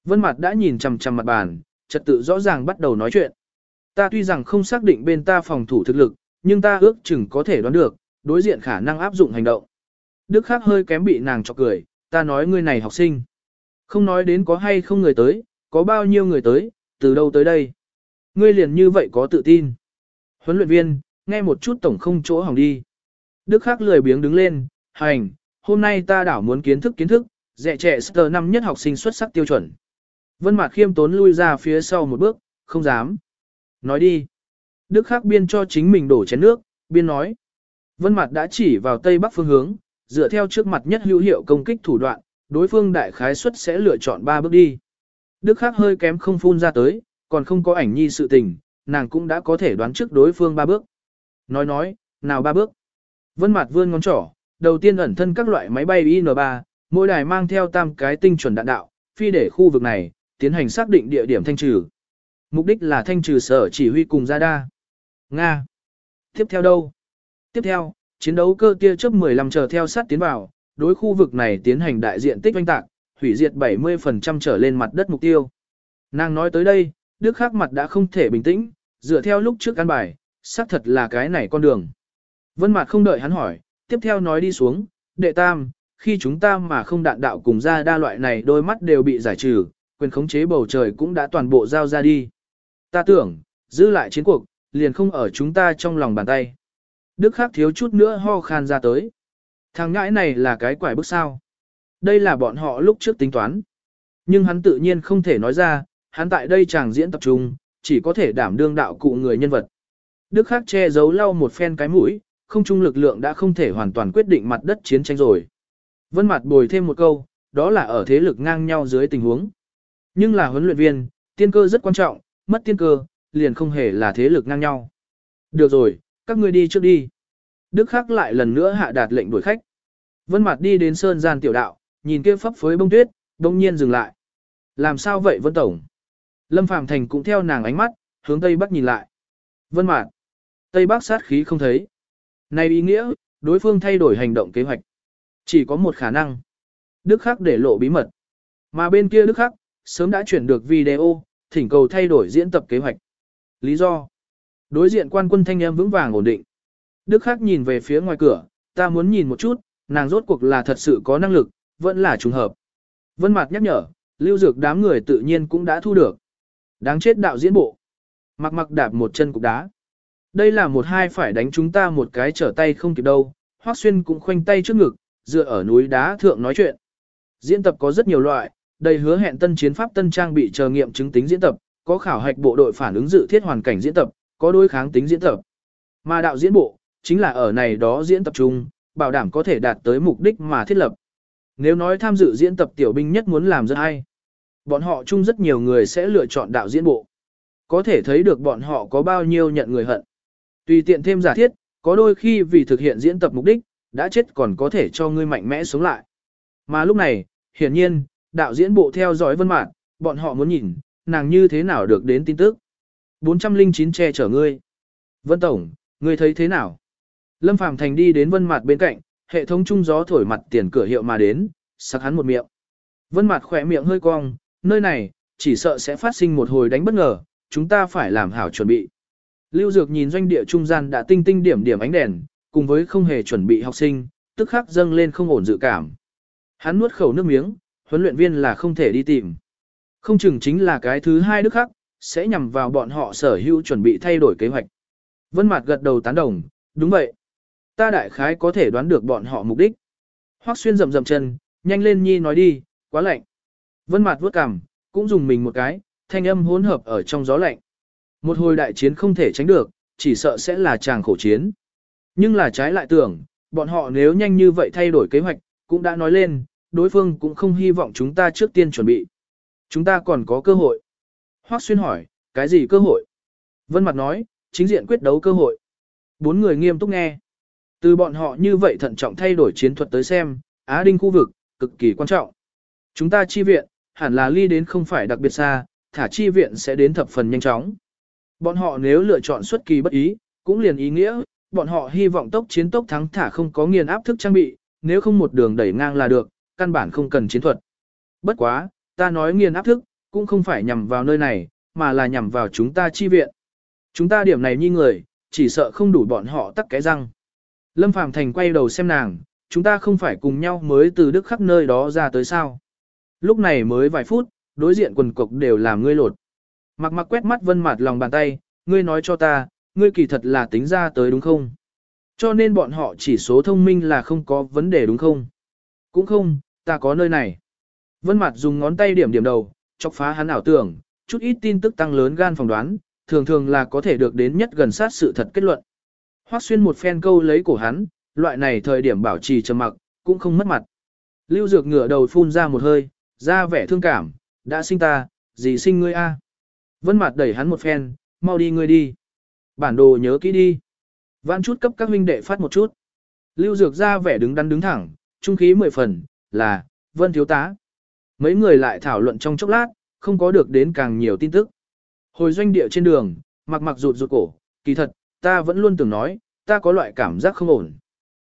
Vân Mạt đã nhìn chằm chằm mặt bàn, trật tự rõ ràng bắt đầu nói chuyện. Ta tuy rằng không xác định bên ta phòng thủ thực lực, nhưng ta ước chừng có thể đoán được, đối diện khả năng áp dụng hành động. Đức Khắc hơi kém bị nàng chọc cười, ta nói ngươi này học sinh. Không nói đến có hay không người tới, có bao nhiêu người tới, từ đâu tới đây. Ngươi liền như vậy có tự tin. Huấn luyện viên, nghe một chút tổng không chỗ hỏng đi. Đức Khắc lười biếng đứng lên, hành, hôm nay ta đảo muốn kiến thức kiến thức, dẹ trẻ sơ năm nhất học sinh xuất sắc tiêu chuẩn. Vân Mạc khiêm tốn lui ra phía sau một bước, không dám. Nói đi. Đức Khắc biên cho chính mình đổ chén nước, biên nói. Vân Mạc đã chỉ vào tây bắc phương hướng, dựa theo trước mặt nhất hữu hiệu công kích thủ đoạn, đối phương đại khái suất sẽ lựa chọn ba bước đi. Đức Khắc hơi kém không phun ra tới, còn không có ảnh nhi sự tình, nàng cũng đã có thể đoán trước đối phương ba bước. Nói nói, nào ba bước. Vân Mạt vươn ngón trỏ, đầu tiên ẩn thân các loại máy bay IN-3, Mỗi đài mang theo tam cái tinh chuẩn đạn đạo, phi để khu vực này, tiến hành xác định địa điểm thanh trừ. Mục đích là thanh trừ sở chỉ huy cùng gia đa. Nga. Tiếp theo đâu? Tiếp theo, chiến đấu cơ tia chớp 15 chờ theo sát tiến vào, đối khu vực này tiến hành đại diện tích oanh tạc, hủy diệt 70% trở lên mặt đất mục tiêu. Nàng nói tới đây, Đức Khắc mặt đã không thể bình tĩnh, dựa theo lúc trước căn bài, xác thật là cái này con đường. Vân Mạt không đợi hắn hỏi, tiếp theo nói đi xuống, đệ tam, khi chúng ta mà không đạn đạo cùng ra đa loại này đôi mắt đều bị giải trừ, quyền khống chế bầu trời cũng đã toàn bộ giao ra đi. Ta tưởng, giữ lại chiến cuộc, liền không ở chúng ta trong lòng bàn tay. Đức Khắc thiếu chút nữa ho khan ra tới. Thằng ngãi này là cái quải bức sao. Đây là bọn họ lúc trước tính toán. Nhưng hắn tự nhiên không thể nói ra, hắn tại đây chàng diễn tập trung, chỉ có thể đảm đương đạo cụ người nhân vật. Đức Khắc che giấu lau một phen cái mũi, không trung lực lượng đã không thể hoàn toàn quyết định mặt đất chiến tranh rồi. Vân Mạt bồi thêm một câu, đó là ở thế lực ngang nhau dưới tình huống. Nhưng là huấn luyện viên, tiên cơ rất quan trọng, mất tiên cơ, liền không hề là thế lực ngang nhau. Được rồi, các ngươi đi trước đi. Đức Khắc lại lần nữa hạ đạt lệnh đuổi khách. Vân Mạt đi đến sơn gian tiểu đạo, nhìn kia phấp phới bông tuyết, đông nhiên dừng lại. Làm sao vậy Vân tổng? Lâm Phàm Thành cũng theo nàng ánh mắt, hướng tây bắc nhìn lại. Vân mạn tây bắc sát khí không thấy. Này ý nghĩa, đối phương thay đổi hành động kế hoạch. Chỉ có một khả năng. Đức Khắc để lộ bí mật. Mà bên kia Đức Khắc, sớm đã chuyển được video, thỉnh cầu thay đổi diễn tập kế hoạch. Lý do? Đối diện quan quân thanh em vững vàng ổn định. Đức Khắc nhìn về phía ngoài cửa, ta muốn nhìn một chút, nàng rốt cuộc là thật sự có năng lực, vẫn là trùng hợp. Vân Mạt nhắc nhở, lưu dược đám người tự nhiên cũng đã thu được. Đáng chết đạo diễn bộ. Mặc mặc đạp một chân cục đá. Đây là một hai phải đánh chúng ta một cái trở tay không kịp đâu. Hoắc Xuyên cũng khoanh tay trước ngực, dựa ở núi đá thượng nói chuyện. Diễn tập có rất nhiều loại, đầy hứa hẹn tân chiến pháp tân trang bị chờ nghiệm chứng tính diễn tập, có khảo hạch bộ đội phản ứng dự thiết hoàn cảnh diễn tập, có đối kháng tính diễn tập. Mà đạo diễn bộ, chính là ở này đó diễn tập trung, bảo đảm có thể đạt tới mục đích mà thiết lập. Nếu nói tham dự diễn tập tiểu binh nhất muốn làm rất hay, bọn họ chung rất nhiều người sẽ lựa chọn đạo diễn bộ. Có thể thấy được bọn họ có bao nhiêu nhận người hận. Tùy tiện thêm giả thiết, có đôi khi vì thực hiện diễn tập mục đích, đã chết còn có thể cho ngươi mạnh mẽ sống lại. Mà lúc này, hiển nhiên, đạo diễn bộ theo dõi vân mạn, bọn họ muốn nhìn, nàng như thế nào được đến tin tức. 409 che chở ngươi. Vân Tổng, ngươi thấy thế nào? Lâm Phàm Thành đi đến vân mặt bên cạnh, hệ thống trung gió thổi mặt tiền cửa hiệu mà đến, sắc hắn một miệng. Vân mặt khỏe miệng hơi cong, nơi này, chỉ sợ sẽ phát sinh một hồi đánh bất ngờ, chúng ta phải làm hảo chuẩn bị. Lưu Dược nhìn doanh địa trung gian đã tinh tinh điểm điểm ánh đèn, cùng với không hề chuẩn bị học sinh, tức khắc dâng lên không ổn dự cảm. Hắn nuốt khẩu nước miếng, huấn luyện viên là không thể đi tìm. Không chừng chính là cái thứ hai đức khắc, sẽ nhằm vào bọn họ sở hữu chuẩn bị thay đổi kế hoạch. Vân Mạt gật đầu tán đồng, đúng vậy. Ta đại khái có thể đoán được bọn họ mục đích. Hoắc Xuyên rầm rầm chân, nhanh lên nhi nói đi, quá lạnh. Vân Mạt vuốt cằm, cũng dùng mình một cái, thanh âm hỗn hợp ở trong gió lạnh. Một hồi đại chiến không thể tránh được, chỉ sợ sẽ là chàng khổ chiến. Nhưng là trái lại tưởng, bọn họ nếu nhanh như vậy thay đổi kế hoạch, cũng đã nói lên, đối phương cũng không hy vọng chúng ta trước tiên chuẩn bị. Chúng ta còn có cơ hội. Hoắc Xuyên hỏi, cái gì cơ hội? Vân Mặt nói, chính diện quyết đấu cơ hội. Bốn người nghiêm túc nghe. Từ bọn họ như vậy thận trọng thay đổi chiến thuật tới xem, Á Đinh khu vực, cực kỳ quan trọng. Chúng ta chi viện, hẳn là ly đến không phải đặc biệt xa, thả chi viện sẽ đến thập phần nhanh chóng. Bọn họ nếu lựa chọn xuất kỳ bất ý, cũng liền ý nghĩa, bọn họ hy vọng tốc chiến tốc thắng thả không có nghiền áp thức trang bị, nếu không một đường đẩy ngang là được, căn bản không cần chiến thuật. Bất quá, ta nói nghiền áp thức, cũng không phải nhằm vào nơi này, mà là nhằm vào chúng ta chi viện. Chúng ta điểm này như người, chỉ sợ không đủ bọn họ tắt cái răng. Lâm Phàm Thành quay đầu xem nàng, chúng ta không phải cùng nhau mới từ đức khắp nơi đó ra tới sao. Lúc này mới vài phút, đối diện quần cục đều làm ngươi lột. Mặc mặc quét mắt vân mặt lòng bàn tay, ngươi nói cho ta, ngươi kỳ thật là tính ra tới đúng không? Cho nên bọn họ chỉ số thông minh là không có vấn đề đúng không? Cũng không, ta có nơi này. Vân mặt dùng ngón tay điểm điểm đầu, chọc phá hắn ảo tưởng, chút ít tin tức tăng lớn gan phỏng đoán, thường thường là có thể được đến nhất gần sát sự thật kết luận. Hoắc xuyên một phen câu lấy cổ hắn, loại này thời điểm bảo trì trầm mặc, cũng không mất mặt. Lưu Dược ngửa đầu phun ra một hơi, ra vẻ thương cảm, đã sinh ta, gì sinh ngươi a? Vân Mạt đẩy hắn một phen, mau đi ngươi đi. Bản đồ nhớ kỹ đi. Vãn chút cấp các huynh đệ phát một chút. Lưu Dược ra vẻ đứng đắn đứng thẳng, trung khí mười phần, là, Vân Thiếu Tá. Mấy người lại thảo luận trong chốc lát, không có được đến càng nhiều tin tức. Hồi doanh địa trên đường, mặc mặc rụt rụt cổ, kỳ thật, ta vẫn luôn tưởng nói, ta có loại cảm giác không ổn.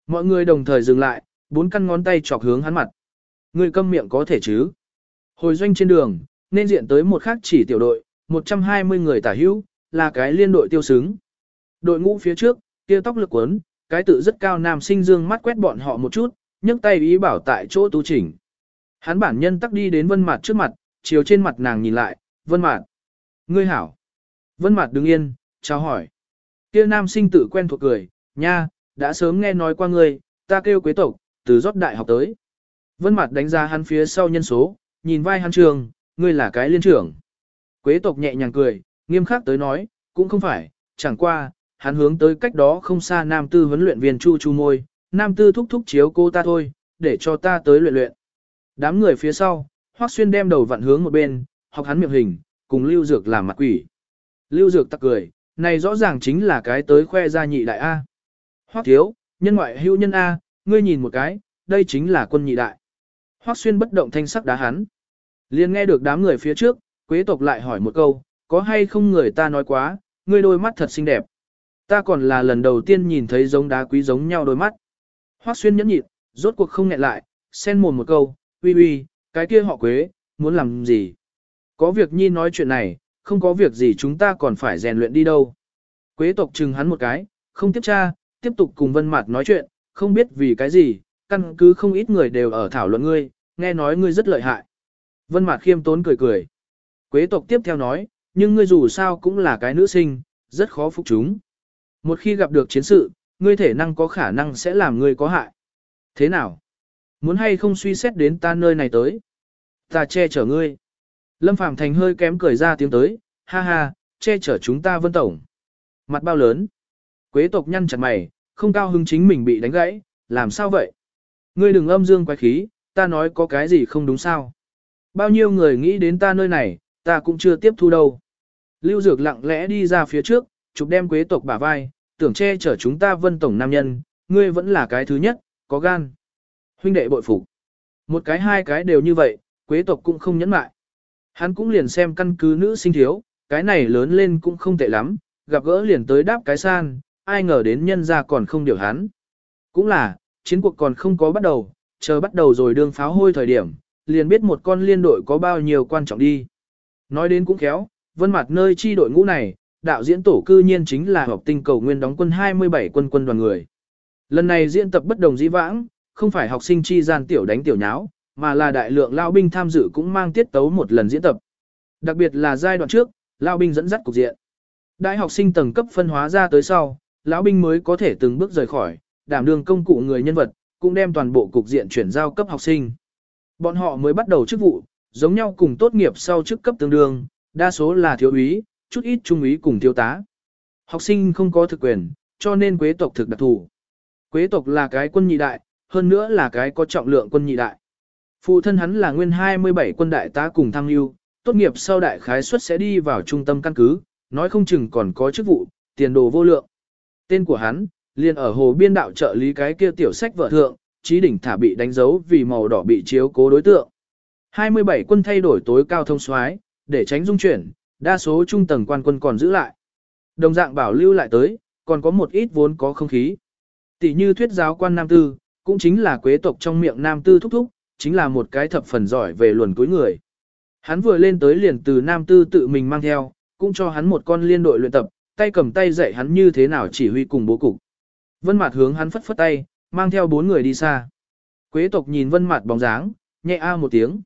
Mọi người đồng thời dừng lại, bốn căn ngón tay chọc hướng hắn mặt. Người câm miệng có thể chứ. Hồi doanh trên đường, nên diện tới một khác chỉ tiểu đội, 120 người tả hữu, là cái liên đội tiêu xứng. Đội ngũ phía trước, kia tóc lực quấn, cái tự rất cao nam sinh dương mắt quét bọn họ một chút, nhấc tay ý bảo tại chỗ tu chỉnh. Hắn bản nhân tắc đi đến vân mặt trước mặt, chiều trên mặt nàng nhìn lại, vân mặt. Ngươi hảo. Vân mặt đứng yên, chào hỏi. Kia nam sinh tự quen thuộc cười, nha, đã sớm nghe nói qua ngươi, ta kêu quế tộc, từ rót đại học tới. Vân mặt đánh ra hắn phía sau nhân số, nhìn vai hắn trường, ngươi là cái liên trưởng. Quế tộc nhẹ nhàng cười, nghiêm khắc tới nói, cũng không phải, chẳng qua, hắn hướng tới cách đó không xa nam tư huấn luyện viên chu chu môi, nam tư thúc thúc chiếu cô ta thôi, để cho ta tới luyện luyện. Đám người phía sau, Hoắc Xuyên đem đầu vặn hướng một bên, học hắn miệng hình, cùng Lưu Dược làm mặt quỷ. Lưu Dược tặc cười, này rõ ràng chính là cái tới khoe ra nhị đại A. Hoắc thiếu, nhân ngoại hữu nhân A, ngươi nhìn một cái, đây chính là quân nhị đại. Hoắc Xuyên bất động thanh sắc đá hắn. Liền nghe được đám người phía trước, Quế tộc lại hỏi một câu, có hay không người ta nói quá, ngươi đôi mắt thật xinh đẹp. Ta còn là lần đầu tiên nhìn thấy giống đá quý giống nhau đôi mắt. Hoắc Xuyên nhẫn nhịn, rốt cuộc không nghẹn lại, xen mồm một câu, uy uy, cái kia họ Quế, muốn làm gì? Có việc nhi nói chuyện này, không có việc gì chúng ta còn phải rèn luyện đi đâu. Quế tộc chừng hắn một cái, không tiếp tra, tiếp tục cùng Vân Mạt nói chuyện, không biết vì cái gì, căn cứ không ít người đều ở thảo luận ngươi, nghe nói ngươi rất lợi hại. Vân Mạt khiêm tốn cười cười. Quế tộc tiếp theo nói, nhưng ngươi dù sao cũng là cái nữ sinh, rất khó phục chúng. Một khi gặp được chiến sự, ngươi thể năng có khả năng sẽ làm ngươi có hại. Thế nào? Muốn hay không suy xét đến ta nơi này tới? Ta che chở ngươi. Lâm Phàm Thành hơi kém cười ra tiếng tới, ha ha, che chở chúng ta vân tổng. Mặt bao lớn. Quế tộc nhăn chặt mày, không cao hứng chính mình bị đánh gãy, làm sao vậy? Ngươi đừng âm dương quái khí, ta nói có cái gì không đúng sao? Bao nhiêu người nghĩ đến ta nơi này, ta cũng chưa tiếp thu đâu. Lưu Dược lặng lẽ đi ra phía trước, chụp đem quế tộc bả vai, tưởng che chở chúng ta vân tổng nam nhân, ngươi vẫn là cái thứ nhất, có gan. Huynh đệ bội phục. Một cái hai cái đều như vậy, quế tộc cũng không nhẫn mại. Hắn cũng liền xem căn cứ nữ sinh thiếu, cái này lớn lên cũng không tệ lắm, gặp gỡ liền tới đáp cái san, ai ngờ đến nhân ra còn không điều hắn. Cũng là, chiến cuộc còn không có bắt đầu, chờ bắt đầu rồi đương pháo hôi thời điểm, liền biết một con liên đội có bao nhiêu quan trọng đi. Nói đến cũng khéo, vân mặt nơi chi đội ngũ này, đạo diễn tổ cư nhiên chính là học tinh cầu nguyên đóng quân 27 quân quân đoàn người. Lần này diễn tập bất đồng dĩ vãng, không phải học sinh chi gian tiểu đánh tiểu nháo, mà là đại lượng lao binh tham dự cũng mang tiết tấu một lần diễn tập. Đặc biệt là giai đoạn trước, lao binh dẫn dắt cục diện. Đại học sinh tầng cấp phân hóa ra tới sau, lão binh mới có thể từng bước rời khỏi, đảm đương công cụ người nhân vật, cũng đem toàn bộ cục diện chuyển giao cấp học sinh. Bọn họ mới bắt đầu chức vụ, giống nhau cùng tốt nghiệp sau chức cấp tương đương, đa số là thiếu úy, chút ít trung úy cùng thiếu tá. Học sinh không có thực quyền, cho nên quế tộc thực đặc thù. Quế tộc là cái quân nhị đại, hơn nữa là cái có trọng lượng quân nhị đại. Phụ thân hắn là nguyên 27 quân đại tá cùng thăng lưu, tốt nghiệp sau đại khái suất sẽ đi vào trung tâm căn cứ, nói không chừng còn có chức vụ, tiền đồ vô lượng. Tên của hắn, liền ở hồ biên đạo trợ lý cái kia tiểu sách vợ thượng, trí đỉnh thả bị đánh dấu vì màu đỏ bị chiếu cố đối tượng. 27 quân thay đổi tối cao thông soái để tránh dung chuyển, đa số trung tầng quan quân còn giữ lại. Đồng dạng bảo lưu lại tới, còn có một ít vốn có không khí. Tỷ như thuyết giáo quan nam tư, cũng chính là quế tộc trong miệng nam tư thúc thúc, chính là một cái thập phần giỏi về luồn cuối người. Hắn vừa lên tới liền từ nam tư tự mình mang theo, cũng cho hắn một con liên đội luyện tập, tay cầm tay dạy hắn như thế nào chỉ huy cùng bố cục. Vân Mạt hướng hắn phất phất tay, mang theo bốn người đi xa. Quế tộc nhìn Vân Mạt bóng dáng, nhẹ a một tiếng.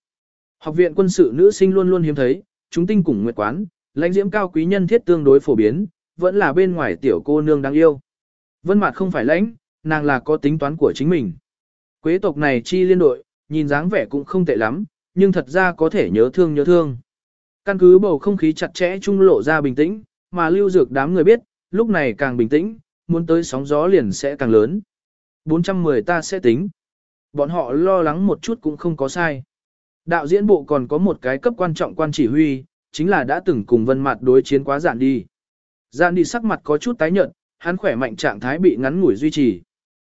Học viện quân sự nữ sinh luôn luôn hiếm thấy, chúng tinh cùng nguyệt quán, lãnh diễm cao quý nhân thiết tương đối phổ biến, vẫn là bên ngoài tiểu cô nương đáng yêu. Vân Mạt không phải lãnh, nàng là có tính toán của chính mình. Quế tộc này chi liên đội, nhìn dáng vẻ cũng không tệ lắm, nhưng thật ra có thể nhớ thương nhớ thương. Căn cứ bầu không khí chặt chẽ trung lộ ra bình tĩnh, mà lưu dược đám người biết, lúc này càng bình tĩnh, muốn tới sóng gió liền sẽ càng lớn. 410 ta sẽ tính. Bọn họ lo lắng một chút cũng không có sai. Đạo diễn bộ còn có một cái cấp quan trọng quan chỉ huy, chính là đã từng cùng vân mặt đối chiến quá giản đi. Giản đi sắc mặt có chút tái nhợt, hắn khỏe mạnh trạng thái bị ngắn ngủi duy trì.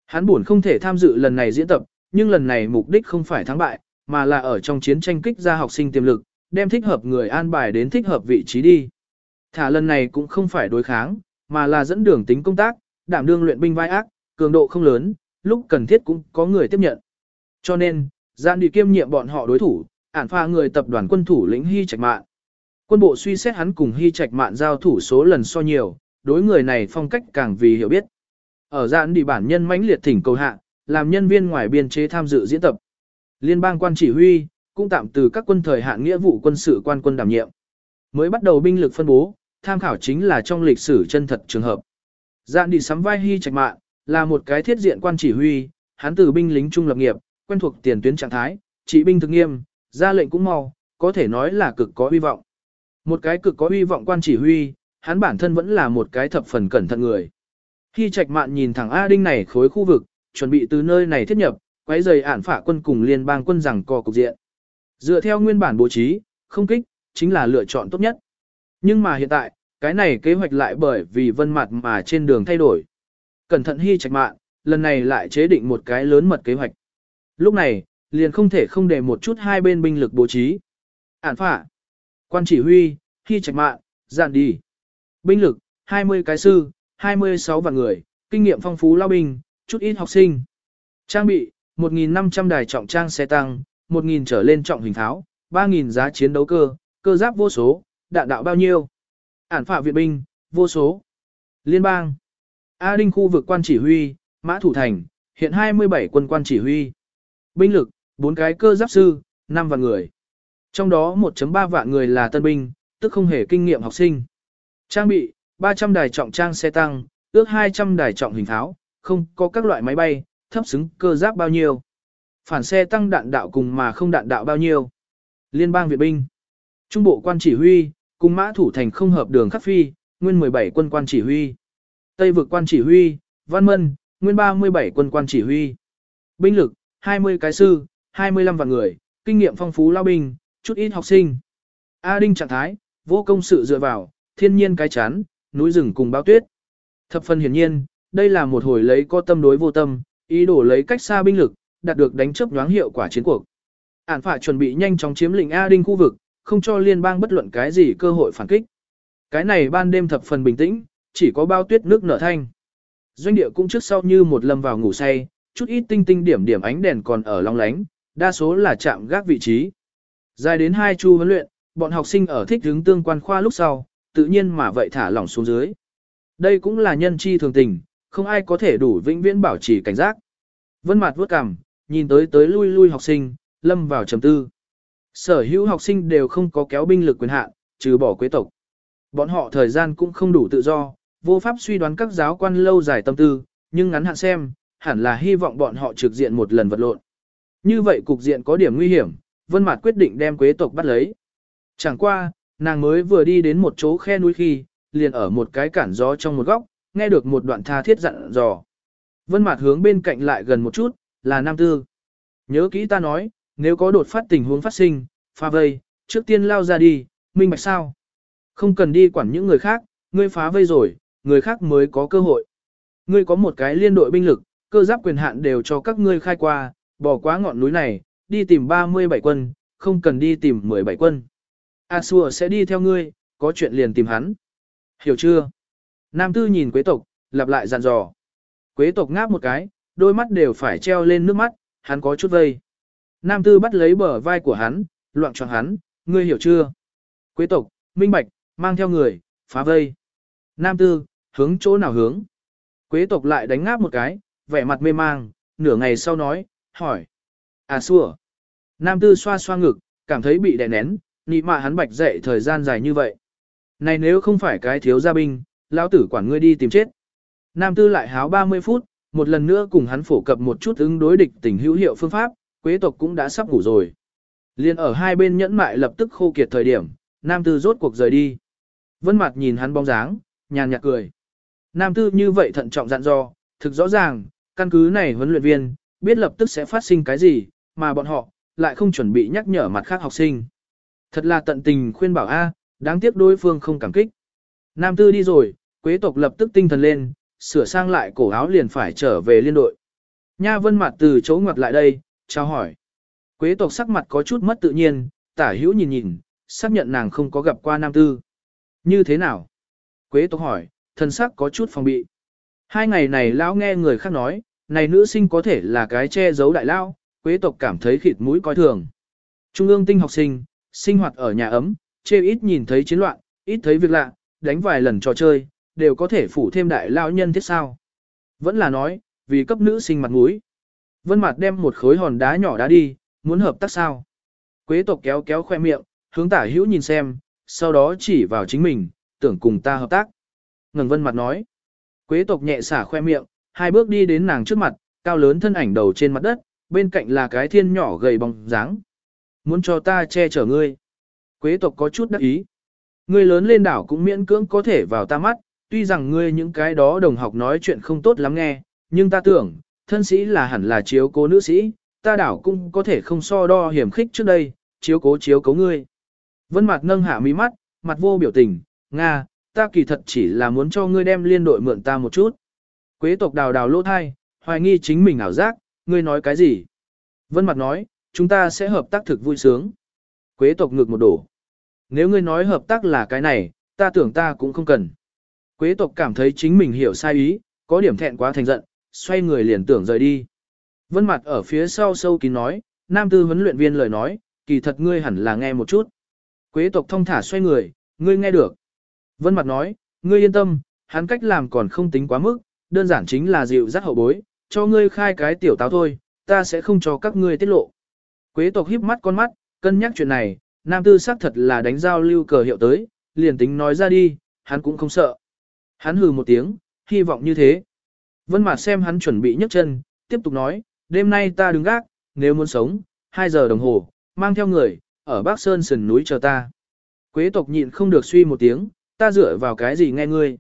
Hắn buồn không thể tham dự lần này diễn tập, nhưng lần này mục đích không phải thắng bại, mà là ở trong chiến tranh kích ra học sinh tiềm lực, đem thích hợp người an bài đến thích hợp vị trí đi. Thả lần này cũng không phải đối kháng, mà là dẫn đường tính công tác, đảm đương luyện binh vai ác, cường độ không lớn, lúc cần thiết cũng có người tiếp nhận. Cho nên, gian đi kiêm nhiệm bọn họ đối thủ, ản pha người tập đoàn quân thủ lĩnh Hy Trạch Mạn. Quân bộ suy xét hắn cùng Hy Trạch Mạn giao thủ số lần so nhiều, đối người này phong cách càng vì hiểu biết. Ở gian đi bản nhân mãnh liệt thỉnh cầu hạ, làm nhân viên ngoài biên chế tham dự diễn tập. Liên bang quan chỉ huy, cũng tạm từ các quân thời hạn nghĩa vụ quân sự quan quân đảm nhiệm. Mới bắt đầu binh lực phân bố, tham khảo chính là trong lịch sử chân thật trường hợp. Dạn đi sắm vai Hy Trạch Mạn, là một cái thiết diện quan chỉ huy, hắn từ binh lính trung lập nghiệp, quen thuộc tiền tuyến trạng thái, trị binh thực nghiêm, ra lệnh cũng mau, có thể nói là cực có hy vọng. Một cái cực có hy vọng quan chỉ huy, hắn bản thân vẫn là một cái thập phần cẩn thận người. Khi Trạch Mạn nhìn thẳng A Đinh này khối khu vực, chuẩn bị từ nơi này thiết nhập, quấy rầy ản phả quân cùng liên bang quân rằng co cục diện. Dựa theo nguyên bản bố trí, không kích, chính là lựa chọn tốt nhất. Nhưng mà hiện tại, cái này kế hoạch lại bởi vì vân mặt mà trên đường thay đổi. Cẩn thận hy trạch mạng, lần này lại chế định một cái lớn mật kế hoạch. Lúc này, liền không thể không để một chút hai bên binh lực bố trí. Ản phả, quan chỉ huy, hy trạch mạng, dạn đi. Binh lực, 20 cái sư, 26 vạn người, kinh nghiệm phong phú lao binh, chút ít học sinh. Trang bị, 1.500 đài trọng trang xe tăng, 1.000 trở lên trọng hình tháo, 3.000 giá chiến đấu cơ, cơ giáp vô số, đạn đạo bao nhiêu. Ản phạ viện binh, vô số. Liên bang. A Đinh khu vực quan chỉ huy, Mã Thủ Thành, hiện 27 quân quan chỉ huy. Binh lực, 4 cái cơ giáp sư, 5 vạn người. Trong đó 1.3 vạn người là tân binh, tức không hề kinh nghiệm học sinh. Trang bị, 300 đài trọng trang xe tăng, ước 200 đài trọng hình tháo, không có các loại máy bay, thấp xứng cơ giáp bao nhiêu. Phản xe tăng đạn đạo cùng mà không đạn đạo bao nhiêu. Liên bang Việt binh. Trung bộ quan chỉ huy, cùng mã thủ thành không hợp đường khắc phi, nguyên 17 quân quan chỉ huy. Tây vực quan chỉ huy, Văn Mân, nguyên 37 quân quan chỉ huy. Binh lực, 20 cái sư, 25 vạn người, kinh nghiệm phong phú lao binh, chút ít học sinh. A Đinh trạng thái, vô công sự dựa vào, thiên nhiên cái chán, núi rừng cùng bao tuyết. Thập phần hiển nhiên, đây là một hồi lấy có tâm đối vô tâm, ý đồ lấy cách xa binh lực, đạt được đánh chấp nhoáng hiệu quả chiến cuộc. Ản phạ chuẩn bị nhanh chóng chiếm lĩnh A Đinh khu vực, không cho liên bang bất luận cái gì cơ hội phản kích. Cái này ban đêm thập phần bình tĩnh, chỉ có bao tuyết nước nở thanh. Doanh địa cũng trước sau như một lâm vào ngủ say, chút ít tinh tinh điểm điểm ánh đèn còn ở long lánh, đa số là chạm gác vị trí. Dài đến hai chu huấn luyện, bọn học sinh ở thích hướng tương quan khoa lúc sau, tự nhiên mà vậy thả lỏng xuống dưới. Đây cũng là nhân chi thường tình, không ai có thể đủ vĩnh viễn bảo trì cảnh giác. Vân Mạt vuốt cằm, nhìn tới tới lui lui học sinh, lâm vào trầm tư. Sở hữu học sinh đều không có kéo binh lực quyền hạn, trừ bỏ quế tộc. Bọn họ thời gian cũng không đủ tự do, vô pháp suy đoán các giáo quan lâu dài tâm tư, nhưng ngắn hạn xem, hẳn là hy vọng bọn họ trực diện một lần vật lộn. Như vậy cục diện có điểm nguy hiểm, Vân Mạt quyết định đem quế tộc bắt lấy. Chẳng qua, nàng mới vừa đi đến một chỗ khe núi khi, liền ở một cái cản gió trong một góc, nghe được một đoạn tha thiết dặn dò. Vân Mạt hướng bên cạnh lại gần một chút, là Nam Tư. Nhớ kỹ ta nói, nếu có đột phát tình huống phát sinh, phá vây, trước tiên lao ra đi, minh bạch sao. Không cần đi quản những người khác, ngươi phá vây rồi, người khác mới có cơ hội. Ngươi có một cái liên đội binh lực, cơ giáp quyền hạn đều cho các ngươi khai qua, bỏ qua ngọn núi này, đi tìm 37 quân, không cần đi tìm 17 quân. A Xua sẽ đi theo ngươi, có chuyện liền tìm hắn. Hiểu chưa? Nam Tư nhìn quế tộc, lặp lại dặn dò. Quế tộc ngáp một cái, đôi mắt đều phải treo lên nước mắt, hắn có chút vây. Nam Tư bắt lấy bờ vai của hắn, loạn choạng hắn, ngươi hiểu chưa? Quế tộc, minh bạch, mang theo người, phá vây. Nam Tư, hướng chỗ nào hướng? Quế tộc lại đánh ngáp một cái, vẻ mặt mê mang, nửa ngày sau nói, hỏi. À xua. Nam Tư xoa xoa ngực, cảm thấy bị đè nén, nị mạ hắn bạch dậy thời gian dài như vậy. Này nếu không phải cái thiếu gia binh, lão tử quản ngươi đi tìm chết. Nam Tư lại háo 30 phút, một lần nữa cùng hắn phổ cập một chút ứng đối địch tình hữu hiệu phương pháp, quế tộc cũng đã sắp ngủ rồi. Liên ở hai bên nhẫn mại lập tức khô kiệt thời điểm, Nam Tư rốt cuộc rời đi. Vân Mặt nhìn hắn bóng dáng, nhàn nhạt cười. Nam Tư như vậy thận trọng dặn dò, thực rõ ràng, căn cứ này huấn luyện viên, biết lập tức sẽ phát sinh cái gì, mà bọn họ, lại không chuẩn bị nhắc nhở mặt khác học sinh. Thật là tận tình khuyên bảo A, đáng tiếc đối phương không cảm kích. Nam Tư đi rồi, quế tộc lập tức tinh thần lên, sửa sang lại cổ áo liền phải trở về liên đội. Nha Vân Mặt từ chỗ ngoặt lại đây, chào hỏi. Quế tộc sắc mặt có chút mất tự nhiên, tả hữu nhìn nhìn, xác nhận nàng không có gặp qua nam tư. Như thế nào? Quế tộc hỏi, thân sắc có chút phòng bị. Hai ngày này lão nghe người khác nói, này nữ sinh có thể là cái che giấu đại lao, quế tộc cảm thấy khịt mũi coi thường. Trung ương tinh học sinh, sinh hoạt ở nhà ấm, chê ít nhìn thấy chiến loạn, ít thấy việc lạ, đánh vài lần trò chơi, đều có thể phủ thêm đại lao nhân thiết sao. Vẫn là nói, vì cấp nữ sinh mặt mũi. Vân Mạt đem một khối hòn đá nhỏ đá đi, muốn hợp tác sao? Quế tộc kéo kéo khoe miệng, hướng tả hữu nhìn xem, sau đó chỉ vào chính mình, tưởng cùng ta hợp tác. Ngừng Vân Mạt nói. Quế tộc nhẹ xả khoe miệng, hai bước đi đến nàng trước mặt, cao lớn thân ảnh đầu trên mặt đất, bên cạnh là cái thiên nhỏ gầy bóng dáng. Muốn cho ta che chở ngươi. Quế tộc có chút đắc ý. Ngươi lớn lên đảo cũng miễn cưỡng có thể vào ta mắt, tuy rằng ngươi những cái đó đồng học nói chuyện không tốt lắm nghe, nhưng ta tưởng, thân sĩ là hẳn là chiếu cố nữ sĩ, ta đảo cũng có thể không so đo hiểm khích trước đây, chiếu cố chiếu cố ngươi. Vân mặt nâng hạ mí mắt, mặt vô biểu tình, Nga, ta kỳ thật chỉ là muốn cho ngươi đem liên đội mượn ta một chút. Quế tộc đào đào lỗ thai, hoài nghi chính mình ảo giác, ngươi nói cái gì? Vân mặt nói, chúng ta sẽ hợp tác thực vui sướng. Quế tộc ngược một đổ. Nếu ngươi nói hợp tác là cái này, ta tưởng ta cũng không cần. Quế tộc cảm thấy chính mình hiểu sai ý, có điểm thẹn quá thành giận, xoay người liền tưởng rời đi. Vân mặt ở phía sau sâu kín nói, nam tư huấn luyện viên lời nói, kỳ thật ngươi hẳn là nghe một chút. Quế tộc thông thả xoay người, ngươi nghe được. Vân mặt nói, ngươi yên tâm, hắn cách làm còn không tính quá mức, đơn giản chính là dịu dắt hậu bối, cho ngươi khai cái tiểu táo thôi, ta sẽ không cho các ngươi tiết lộ. Quế tộc híp mắt con mắt, cân nhắc chuyện này, nam tư xác thật là đánh giao lưu cờ hiệu tới, liền tính nói ra đi, hắn cũng không sợ. Hắn hừ một tiếng, hy vọng như thế. Vân Mạt xem hắn chuẩn bị nhấc chân, tiếp tục nói, đêm nay ta đứng gác, nếu muốn sống, 2 giờ đồng hồ, mang theo người, ở Bắc Sơn sườn núi chờ ta. Quế tộc nhịn không được suy một tiếng, ta dựa vào cái gì nghe ngươi.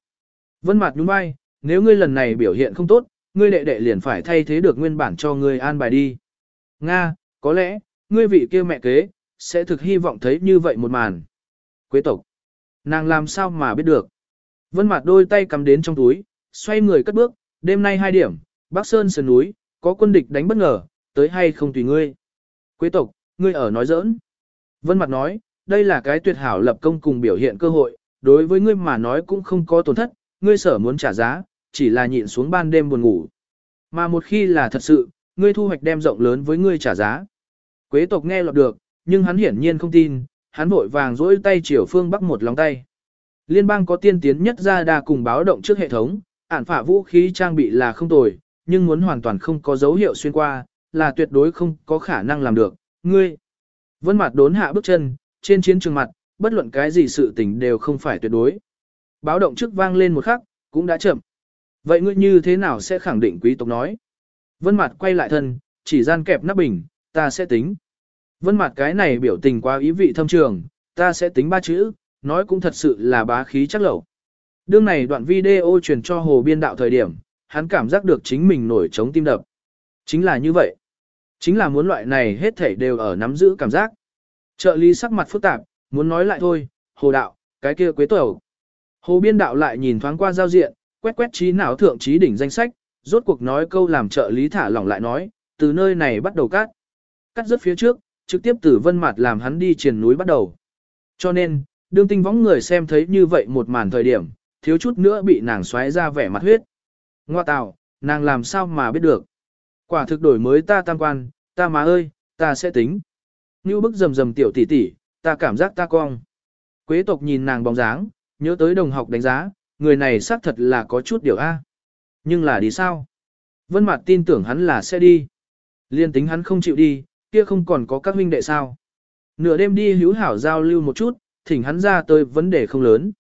Vân Mạt nhún vai, nếu ngươi lần này biểu hiện không tốt, ngươi đệ đệ liền phải thay thế được nguyên bản cho ngươi an bài đi. Nga, có lẽ, ngươi vị kia mẹ kế, sẽ thực hy vọng thấy như vậy một màn. Quế tộc, nàng làm sao mà biết được. Vân Mạt đôi tay cầm đến trong túi, xoay người cất bước, đêm nay hai điểm, Bắc Sơn sườn núi, có quân địch đánh bất ngờ, tới hay không tùy ngươi. Quế tộc, ngươi ở nói giỡn. Vân Mạt nói, đây là cái tuyệt hảo lập công cùng biểu hiện cơ hội, đối với ngươi mà nói cũng không có tổn thất, ngươi sở muốn trả giá, chỉ là nhịn xuống ban đêm buồn ngủ. Mà một khi là thật sự, ngươi thu hoạch đem rộng lớn với ngươi trả giá. Quế tộc nghe lọt được, nhưng hắn hiển nhiên không tin, hắn vội vàng dỗi tay chiều phương bắc một lòng tay. Liên bang có tiên tiến nhất ra đa cùng báo động trước hệ thống, ản phả vũ khí trang bị là không tồi, nhưng muốn hoàn toàn không có dấu hiệu xuyên qua, là tuyệt đối không có khả năng làm được. Ngươi, vân mặt đốn hạ bước chân, trên chiến trường mặt, bất luận cái gì sự tình đều không phải tuyệt đối. Báo động trước vang lên một khắc, cũng đã chậm. Vậy ngươi như thế nào sẽ khẳng định quý tộc nói? Vân mặt quay lại thân, chỉ gian kẹp nắp bình, ta sẽ tính. Vân mặt cái này biểu tình quá ý vị thâm trường, ta sẽ tính ba chữ, nói cũng thật sự là bá khí chắc lẩu. Đương này đoạn video truyền cho hồ biên đạo thời điểm, hắn cảm giác được chính mình nổi trống tim đập. Chính là như vậy. Chính là muốn loại này hết thảy đều ở nắm giữ cảm giác. Trợ lý sắc mặt phức tạp, muốn nói lại thôi, hồ đạo, cái kia quế tẩu. Hồ biên đạo lại nhìn thoáng qua giao diện, quét quét trí não thượng trí đỉnh danh sách, rốt cuộc nói câu làm trợ lý thả lỏng lại nói, từ nơi này bắt đầu cắt. Cắt rất phía trước, trực tiếp từ vân mặt làm hắn đi triền núi bắt đầu. Cho nên, đương tinh võng người xem thấy như vậy một màn thời điểm, thiếu chút nữa bị nàng xoáy ra vẻ mặt huyết. Ngoa tào, nàng làm sao mà biết được. Quả thực đổi mới ta tam quan, ta má ơi, ta sẽ tính. Như bức rầm rầm tiểu tỷ tỷ, ta cảm giác ta cong. Quế tộc nhìn nàng bóng dáng, nhớ tới đồng học đánh giá, người này xác thật là có chút điều A. Nhưng là đi sao? Vân Mạt tin tưởng hắn là sẽ đi. Liên tính hắn không chịu đi, kia không còn có các huynh đệ sao? Nửa đêm đi hữu hảo giao lưu một chút, thỉnh hắn ra tới vấn đề không lớn.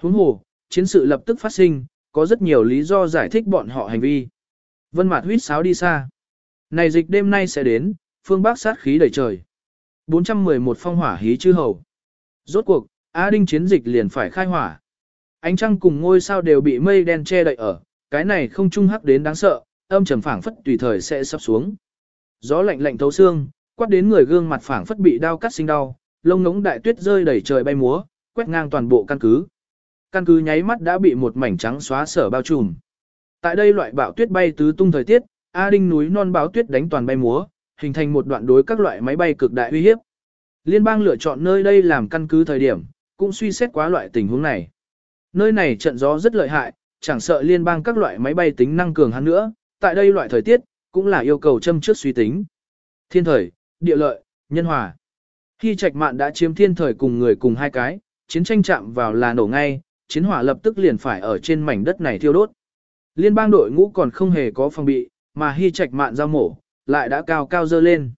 Huống hồ, chiến sự lập tức phát sinh, có rất nhiều lý do giải thích bọn họ hành vi. Vân Mạt huýt sáo đi xa. Này dịch đêm nay sẽ đến, phương Bắc sát khí đầy trời. 411 phong hỏa hí chư hầu. Rốt cuộc, Á Đinh chiến dịch liền phải khai hỏa. Ánh trăng cùng ngôi sao đều bị mây đen che đậy ở, cái này không trung hắc đến đáng sợ, âm trầm phảng phất tùy thời sẽ sắp xuống. Gió lạnh lạnh thấu xương, quát đến người gương mặt phảng phất bị đau cắt sinh đau, lông ngống đại tuyết rơi đầy trời bay múa, quét ngang toàn bộ căn cứ. Căn cứ nháy mắt đã bị một mảnh trắng xóa sở bao trùm. Tại đây loại bão tuyết bay tứ tung thời tiết, A Đinh núi non báo tuyết đánh toàn bay múa, hình thành một đoạn đối các loại máy bay cực đại uy hiếp. Liên bang lựa chọn nơi đây làm căn cứ thời điểm, cũng suy xét quá loại tình huống này. Nơi này trận gió rất lợi hại, chẳng sợ liên bang các loại máy bay tính năng cường hơn nữa, tại đây loại thời tiết, cũng là yêu cầu châm trước suy tính. Thiên thời, địa lợi, nhân hòa. Khi trạch mạn đã chiếm thiên thời cùng người cùng hai cái, chiến tranh chạm vào là nổ ngay, chiến hỏa lập tức liền phải ở trên mảnh đất này thiêu đốt. Liên bang đội ngũ còn không hề có phòng bị, mà hy trạch mạn giao mổ, lại đã cao cao dơ lên.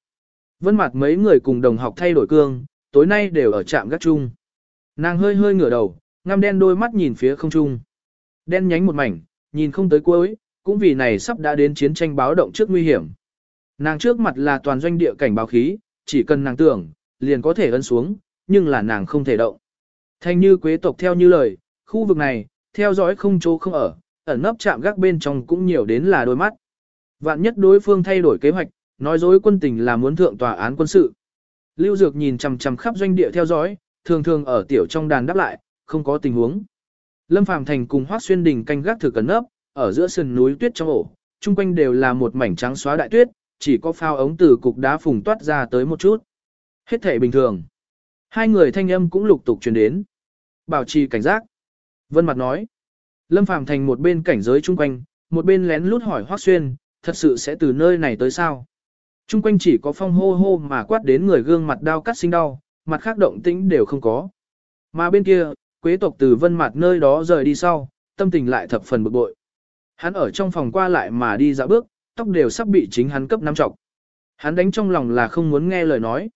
Vân mặt mấy người cùng đồng học thay đổi cương, tối nay đều ở trạm gác chung. Nàng hơi hơi ngửa đầu, ngăm đen đôi mắt nhìn phía không trung. Đen nhánh một mảnh, nhìn không tới cuối, cũng vì này sắp đã đến chiến tranh báo động trước nguy hiểm. Nàng trước mặt là toàn doanh địa cảnh báo khí, chỉ cần nàng tưởng, liền có thể ấn xuống, nhưng là nàng không thể động. Thanh như quế tộc theo như lời, khu vực này, theo dõi không chỗ không ở, ẩn nấp chạm gác bên trong cũng nhiều đến là đôi mắt. Vạn nhất đối phương thay đổi kế hoạch, nói dối quân tình là muốn thượng tòa án quân sự. Lưu Dược nhìn chằm chằm khắp doanh địa theo dõi, thường thường ở tiểu trong đàn đáp lại, không có tình huống. Lâm Phàm Thành cùng Hoắc Xuyên Đình canh gác thử cẩn nấp, ở giữa sườn núi tuyết trong ổ, chung quanh đều là một mảnh trắng xóa đại tuyết, chỉ có phao ống từ cục đá phùng toát ra tới một chút. Hết thể bình thường. Hai người thanh âm cũng lục tục truyền đến. Bảo trì cảnh giác. Vân Mặt nói. Lâm Phàm Thành một bên cảnh giới chung quanh, một bên lén lút hỏi Hoắc Xuyên, thật sự sẽ từ nơi này tới sao? Chung quanh chỉ có phong hô hô mà quát đến người gương mặt đau cắt sinh đau, mặt khác động tĩnh đều không có. Mà bên kia, quế tộc từ vân mặt nơi đó rời đi sau, tâm tình lại thập phần bực bội. Hắn ở trong phòng qua lại mà đi dạo bước, tóc đều sắp bị chính hắn cấp năm trọc. Hắn đánh trong lòng là không muốn nghe lời nói.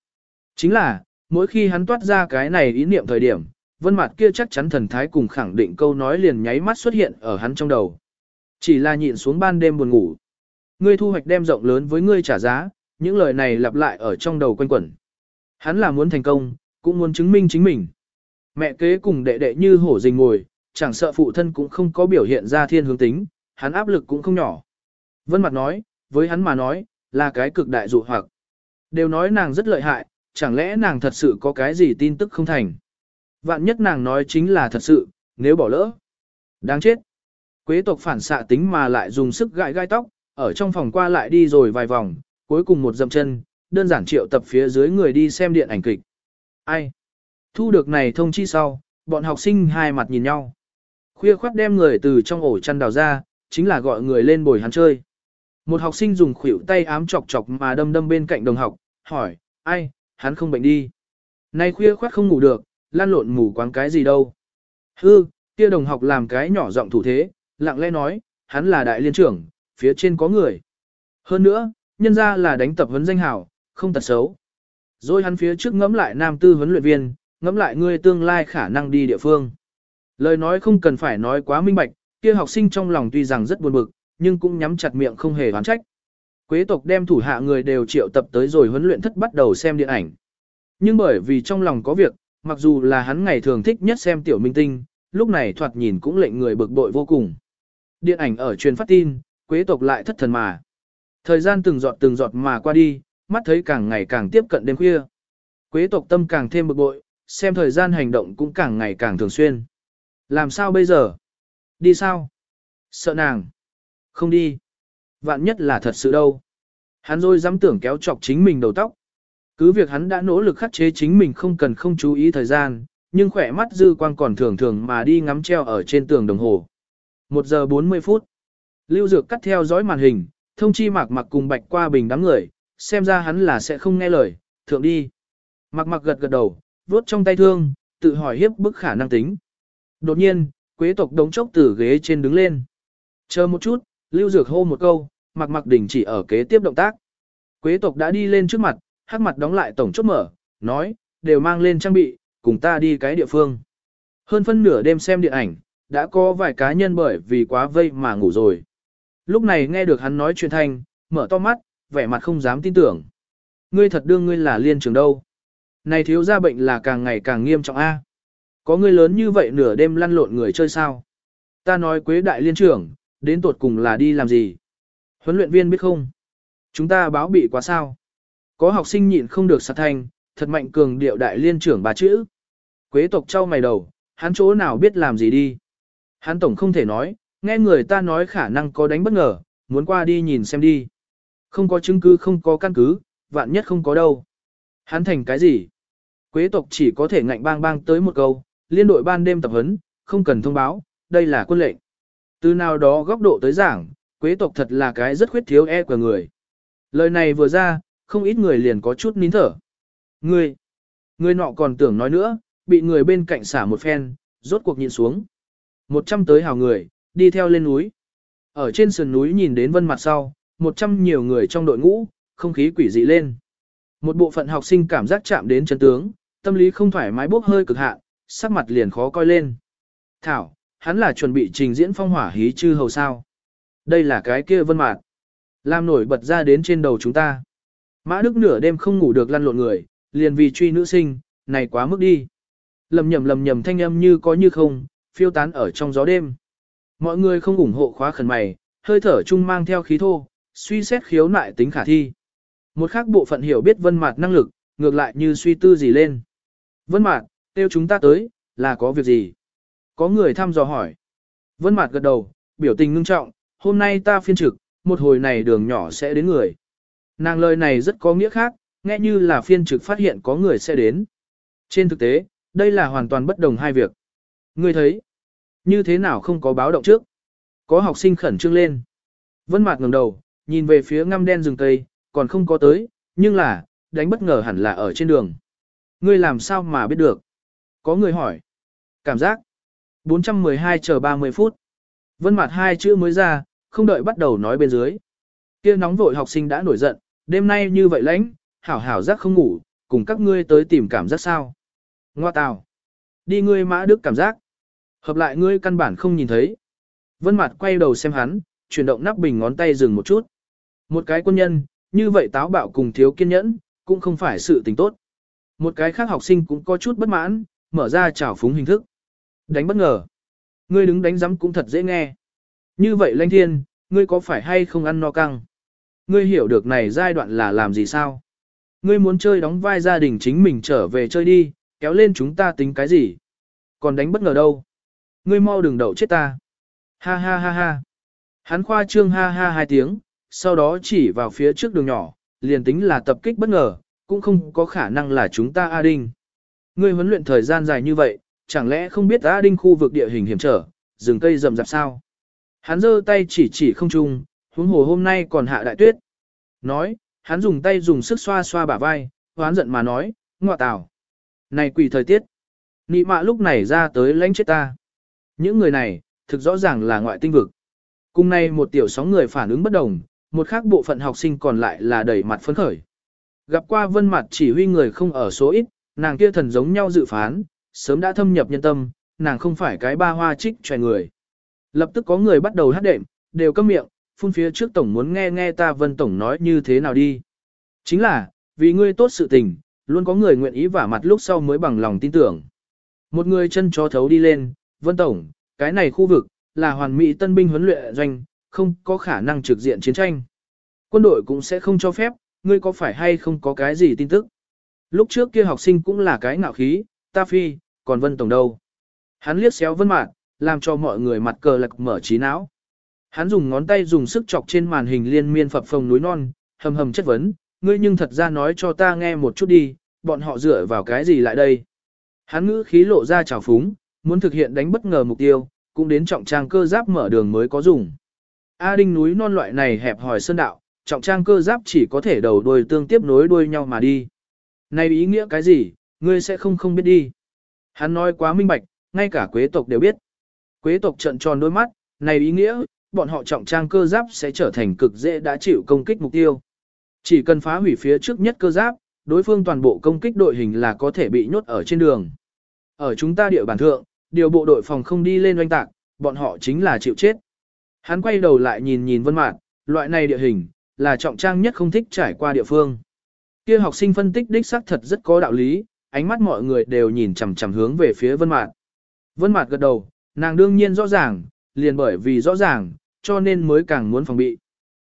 Chính là, mỗi khi hắn toát ra cái này ý niệm thời điểm, vân mặt kia chắc chắn thần thái cùng khẳng định câu nói liền nháy mắt xuất hiện ở hắn trong đầu. Chỉ là nhịn xuống ban đêm buồn ngủ. Ngươi thu hoạch đem rộng lớn với ngươi trả giá, những lời này lặp lại ở trong đầu quanh quẩn. Hắn là muốn thành công, cũng muốn chứng minh chính mình. Mẹ kế cùng đệ đệ như hổ rình ngồi, chẳng sợ phụ thân cũng không có biểu hiện ra thiên hướng tính, hắn áp lực cũng không nhỏ. Vân Mặt nói, với hắn mà nói, là cái cực đại dụ hoặc. Đều nói nàng rất lợi hại, chẳng lẽ nàng thật sự có cái gì tin tức không thành. Vạn nhất nàng nói chính là thật sự, nếu bỏ lỡ. Đáng chết. Quế tộc phản xạ tính mà lại dùng sức gãi gai tóc, ở trong phòng qua lại đi rồi vài vòng, cuối cùng một dậm chân, đơn giản triệu tập phía dưới người đi xem điện ảnh kịch. Ai? Thu được này thông chi sau, bọn học sinh hai mặt nhìn nhau. Khuya khoát đem người từ trong ổ chăn đào ra, chính là gọi người lên bồi hắn chơi. Một học sinh dùng khuỷu tay ám chọc chọc mà đâm đâm bên cạnh đồng học, hỏi, ai, hắn không bệnh đi. Nay khuya khoát không ngủ được, lan lộn ngủ quáng cái gì đâu. Hư, kia đồng học làm cái nhỏ giọng thủ thế, lặng lẽ nói, hắn là đại liên trưởng, phía trên có người. Hơn nữa, nhân ra là đánh tập huấn danh hảo, không tật xấu. Rồi hắn phía trước ngẫm lại nam tư huấn luyện viên, ngẫm lại ngươi tương lai khả năng đi địa phương. Lời nói không cần phải nói quá minh bạch, kia học sinh trong lòng tuy rằng rất buồn bực, nhưng cũng nhắm chặt miệng không hề oán trách. Quế tộc đem thủ hạ người đều triệu tập tới rồi huấn luyện thất bắt đầu xem điện ảnh. Nhưng bởi vì trong lòng có việc, mặc dù là hắn ngày thường thích nhất xem tiểu minh tinh, lúc này thoạt nhìn cũng lệnh người bực bội vô cùng. Điện ảnh ở truyền phát tin, quế tộc lại thất thần mà. Thời gian từng giọt từng giọt mà qua đi, mắt thấy càng ngày càng tiếp cận đêm khuya. Quế tộc tâm càng thêm bực bội, xem thời gian hành động cũng càng ngày càng thường xuyên. Làm sao bây giờ? Đi sao? Sợ nàng. Không đi. Vạn nhất là thật sự đâu. Hắn rồi dám tưởng kéo chọc chính mình đầu tóc. Cứ việc hắn đã nỗ lực khắc chế chính mình không cần không chú ý thời gian, nhưng khỏe mắt dư quang còn thường thường mà đi ngắm treo ở trên tường đồng hồ. 1 giờ 40 phút. Lưu Dược cắt theo dõi màn hình, thông chi mạc mặc cùng bạch qua bình đám người, xem ra hắn là sẽ không nghe lời, thượng đi. Mạc mặc gật gật đầu, vuốt trong tay thương, tự hỏi hiếp bức khả năng tính. Đột nhiên, quế tộc đống chốc từ ghế trên đứng lên. Chờ một chút, Lưu Dược hô một câu, Mặc mặc đình chỉ ở kế tiếp động tác. Quế tộc đã đi lên trước mặt, hắc mặt đóng lại tổng chốt mở, nói, đều mang lên trang bị, cùng ta đi cái địa phương. Hơn phân nửa đêm xem điện ảnh, đã có vài cá nhân bởi vì quá vây mà ngủ rồi. Lúc này nghe được hắn nói chuyện thanh, mở to mắt, vẻ mặt không dám tin tưởng. Ngươi thật đương ngươi là liên trường đâu. Này thiếu gia bệnh là càng ngày càng nghiêm trọng a. Có người lớn như vậy nửa đêm lăn lộn người chơi sao? Ta nói quế đại liên trưởng, đến tột cùng là đi làm gì? Huấn luyện viên biết không? Chúng ta báo bị quá sao? Có học sinh nhịn không được sát thành, thật mạnh cường điệu đại liên trưởng bà chữ. Quế tộc trao mày đầu, hắn chỗ nào biết làm gì đi? Hắn tổng không thể nói, nghe người ta nói khả năng có đánh bất ngờ, muốn qua đi nhìn xem đi. Không có chứng cứ không có căn cứ, vạn nhất không có đâu. Hắn thành cái gì? Quế tộc chỉ có thể ngạnh bang bang tới một câu, liên đội ban đêm tập huấn, không cần thông báo, đây là quân lệnh. Từ nào đó góc độ tới giảng, quế tộc thật là cái rất khuyết thiếu e của người. Lời này vừa ra, không ít người liền có chút nín thở. Người, người nọ còn tưởng nói nữa, bị người bên cạnh xả một phen, rốt cuộc nhìn xuống. Một trăm tới hào người, đi theo lên núi. Ở trên sườn núi nhìn đến vân mặt sau, một trăm nhiều người trong đội ngũ, không khí quỷ dị lên. Một bộ phận học sinh cảm giác chạm đến chân tướng, tâm lý không thoải mái bốc hơi cực hạn, sắc mặt liền khó coi lên. Thảo, hắn là chuẩn bị trình diễn phong hỏa hí chư hầu sao. Đây là cái kia vân mạt. Làm nổi bật ra đến trên đầu chúng ta. Mã Đức nửa đêm không ngủ được lăn lộn người, liền vì truy nữ sinh, này quá mức đi. Lầm nhầm lầm nhầm thanh âm như có như không, phiêu tán ở trong gió đêm. Mọi người không ủng hộ khóa khẩn mày, hơi thở chung mang theo khí thô, suy xét khiếu nại tính khả thi. Một khác bộ phận hiểu biết vân mạt năng lực, ngược lại như suy tư gì lên. Vân mạt, tiêu chúng ta tới, là có việc gì? Có người thăm dò hỏi. Vân mạt gật đầu, biểu tình ngưng trọng, hôm nay ta phiên trực, một hồi này đường nhỏ sẽ đến người. Nàng lời này rất có nghĩa khác, nghe như là phiên trực phát hiện có người sẽ đến. Trên thực tế, đây là hoàn toàn bất đồng hai việc. Ngươi thấy, như thế nào không có báo động trước? Có học sinh khẩn trương lên. Vân Mạt ngẩng đầu, nhìn về phía ngăm đen rừng cây, còn không có tới, nhưng là, đánh bất ngờ hẳn là ở trên đường. Ngươi làm sao mà biết được? Có người hỏi. Cảm giác. 412 chờ 30 phút. Vân mặt hai chữ mới ra, không đợi bắt đầu nói bên dưới. Kia nóng vội học sinh đã nổi giận, đêm nay như vậy lãnh, hảo hảo giác không ngủ, cùng các ngươi tới tìm cảm giác sao? Ngoa tào. Đi ngươi mã đức cảm giác. Hợp lại ngươi căn bản không nhìn thấy. Vân mặt quay đầu xem hắn, chuyển động nắp bình ngón tay dừng một chút. Một cái quân nhân, như vậy táo bạo cùng thiếu kiên nhẫn, cũng không phải sự tình tốt. Một cái khác học sinh cũng có chút bất mãn, mở ra trào phúng hình thức. Đánh bất ngờ. Ngươi đứng đánh giấm cũng thật dễ nghe. Như vậy lãnh thiên, ngươi có phải hay không ăn no căng? Ngươi hiểu được này giai đoạn là làm gì sao? Ngươi muốn chơi đóng vai gia đình chính mình trở về chơi đi, kéo lên chúng ta tính cái gì? Còn đánh bất ngờ đâu? Ngươi mau đừng đậu chết ta. Ha ha ha ha. Hắn khoa trương ha ha hai tiếng, sau đó chỉ vào phía trước đường nhỏ, liền tính là tập kích bất ngờ, cũng không có khả năng là chúng ta A Đinh. Ngươi huấn luyện thời gian dài như vậy, chẳng lẽ không biết A Đinh khu vực địa hình hiểm trở, rừng cây rậm rạp sao? Hắn giơ tay chỉ chỉ không trung, huống hồ hôm nay còn hạ đại tuyết. Nói, hắn dùng tay dùng sức xoa xoa bả vai, hoán giận mà nói, ngọa tào. Này quỷ thời tiết. Nị mạ lúc này ra tới lãnh chết ta. Những người này, thực rõ ràng là ngoại tinh vực. Cùng nay một tiểu sóng người phản ứng bất đồng, một khác bộ phận học sinh còn lại là đẩy mặt phấn khởi. Gặp qua vân mặt chỉ huy người không ở số ít, nàng kia thần giống nhau dự phán, sớm đã thâm nhập nhân tâm, nàng không phải cái ba hoa trích tròe người. Lập tức có người bắt đầu hát đệm, đều câm miệng, phun phía trước tổng muốn nghe nghe ta vân tổng nói như thế nào đi. Chính là, vì ngươi tốt sự tình, luôn có người nguyện ý vả mặt lúc sau mới bằng lòng tin tưởng. Một người chân chó thấu đi lên, vân tổng, cái này khu vực, là hoàn mỹ tân binh huấn luyện doanh, không có khả năng trực diện chiến tranh. Quân đội cũng sẽ không cho phép, ngươi có phải hay không có cái gì tin tức. Lúc trước kia học sinh cũng là cái ngạo khí, ta phi, còn vân tổng đâu. Hắn liếc xéo vân mạn, làm cho mọi người mặt cờ lạc mở trí não. Hắn dùng ngón tay dùng sức chọc trên màn hình liên miên phập phồng núi non, hầm hầm chất vấn, ngươi nhưng thật ra nói cho ta nghe một chút đi, bọn họ dựa vào cái gì lại đây. Hắn ngữ khí lộ ra trào phúng, muốn thực hiện đánh bất ngờ mục tiêu, cũng đến trọng trang cơ giáp mở đường mới có dùng. A đinh núi non loại này hẹp hỏi sơn đạo, trọng trang cơ giáp chỉ có thể đầu đuôi tương tiếp nối đuôi nhau mà đi. Này ý nghĩa cái gì, ngươi sẽ không không biết đi. Hắn nói quá minh bạch, ngay cả quế tộc đều biết. Quế tộc trận tròn đôi mắt, này ý nghĩa, bọn họ trọng trang cơ giáp sẽ trở thành cực dễ đã chịu công kích mục tiêu. Chỉ cần phá hủy phía trước nhất cơ giáp, đối phương toàn bộ công kích đội hình là có thể bị nhốt ở trên đường. Ở chúng ta địa bàn thượng, điều bộ đội phòng không đi lên oanh tạc, bọn họ chính là chịu chết. Hắn quay đầu lại nhìn nhìn vân mạn, loại này địa hình, là trọng trang nhất không thích trải qua địa phương. Kia học sinh phân tích đích xác thật rất có đạo lý, ánh mắt mọi người đều nhìn chằm chằm hướng về phía vân mạn. Vân mạn gật đầu, nàng đương nhiên rõ ràng, liền bởi vì rõ ràng, cho nên mới càng muốn phòng bị.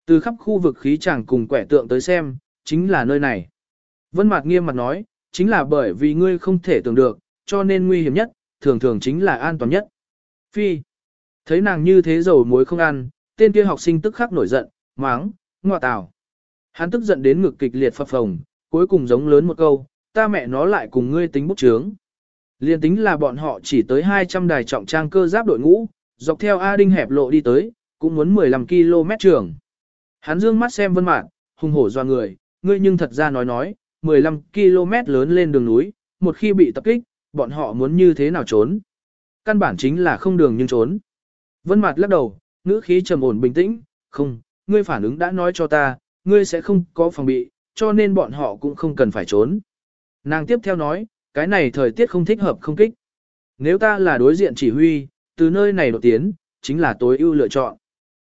Từ khắp khu vực khí chàng cùng quẻ tượng tới xem, chính là nơi này. Vân Mạt nghiêm mặt nói, chính là bởi vì ngươi không thể tưởng được, cho nên nguy hiểm nhất, thường thường chính là an toàn nhất. Phi. Thấy nàng như thế dầu muối không ăn, tên kia học sinh tức khắc nổi giận, mắng, ngoa tào. Hắn tức giận đến ngực kịch liệt phập phồng, cuối cùng giống lớn một câu, ta mẹ nó lại cùng ngươi tính bút chướng. Liên tính là bọn họ chỉ tới 200 đài trọng trang cơ giáp đội ngũ, dọc theo A Đinh hẹp lộ đi tới, cũng muốn 15 km trường. Hắn dương mắt xem vân mạn, hùng hổ doa người, ngươi nhưng thật ra nói nói, 15 km lớn lên đường núi, một khi bị tập kích, bọn họ muốn như thế nào trốn. Căn bản chính là không đường nhưng trốn. Vân Mạt lắc đầu, ngữ khí trầm ổn bình tĩnh, "Không, ngươi phản ứng đã nói cho ta, ngươi sẽ không có phòng bị, cho nên bọn họ cũng không cần phải trốn." Nàng tiếp theo nói, "Cái này thời tiết không thích hợp không kích. Nếu ta là đối diện chỉ huy, từ nơi này đột tiến, chính là tối ưu lựa chọn."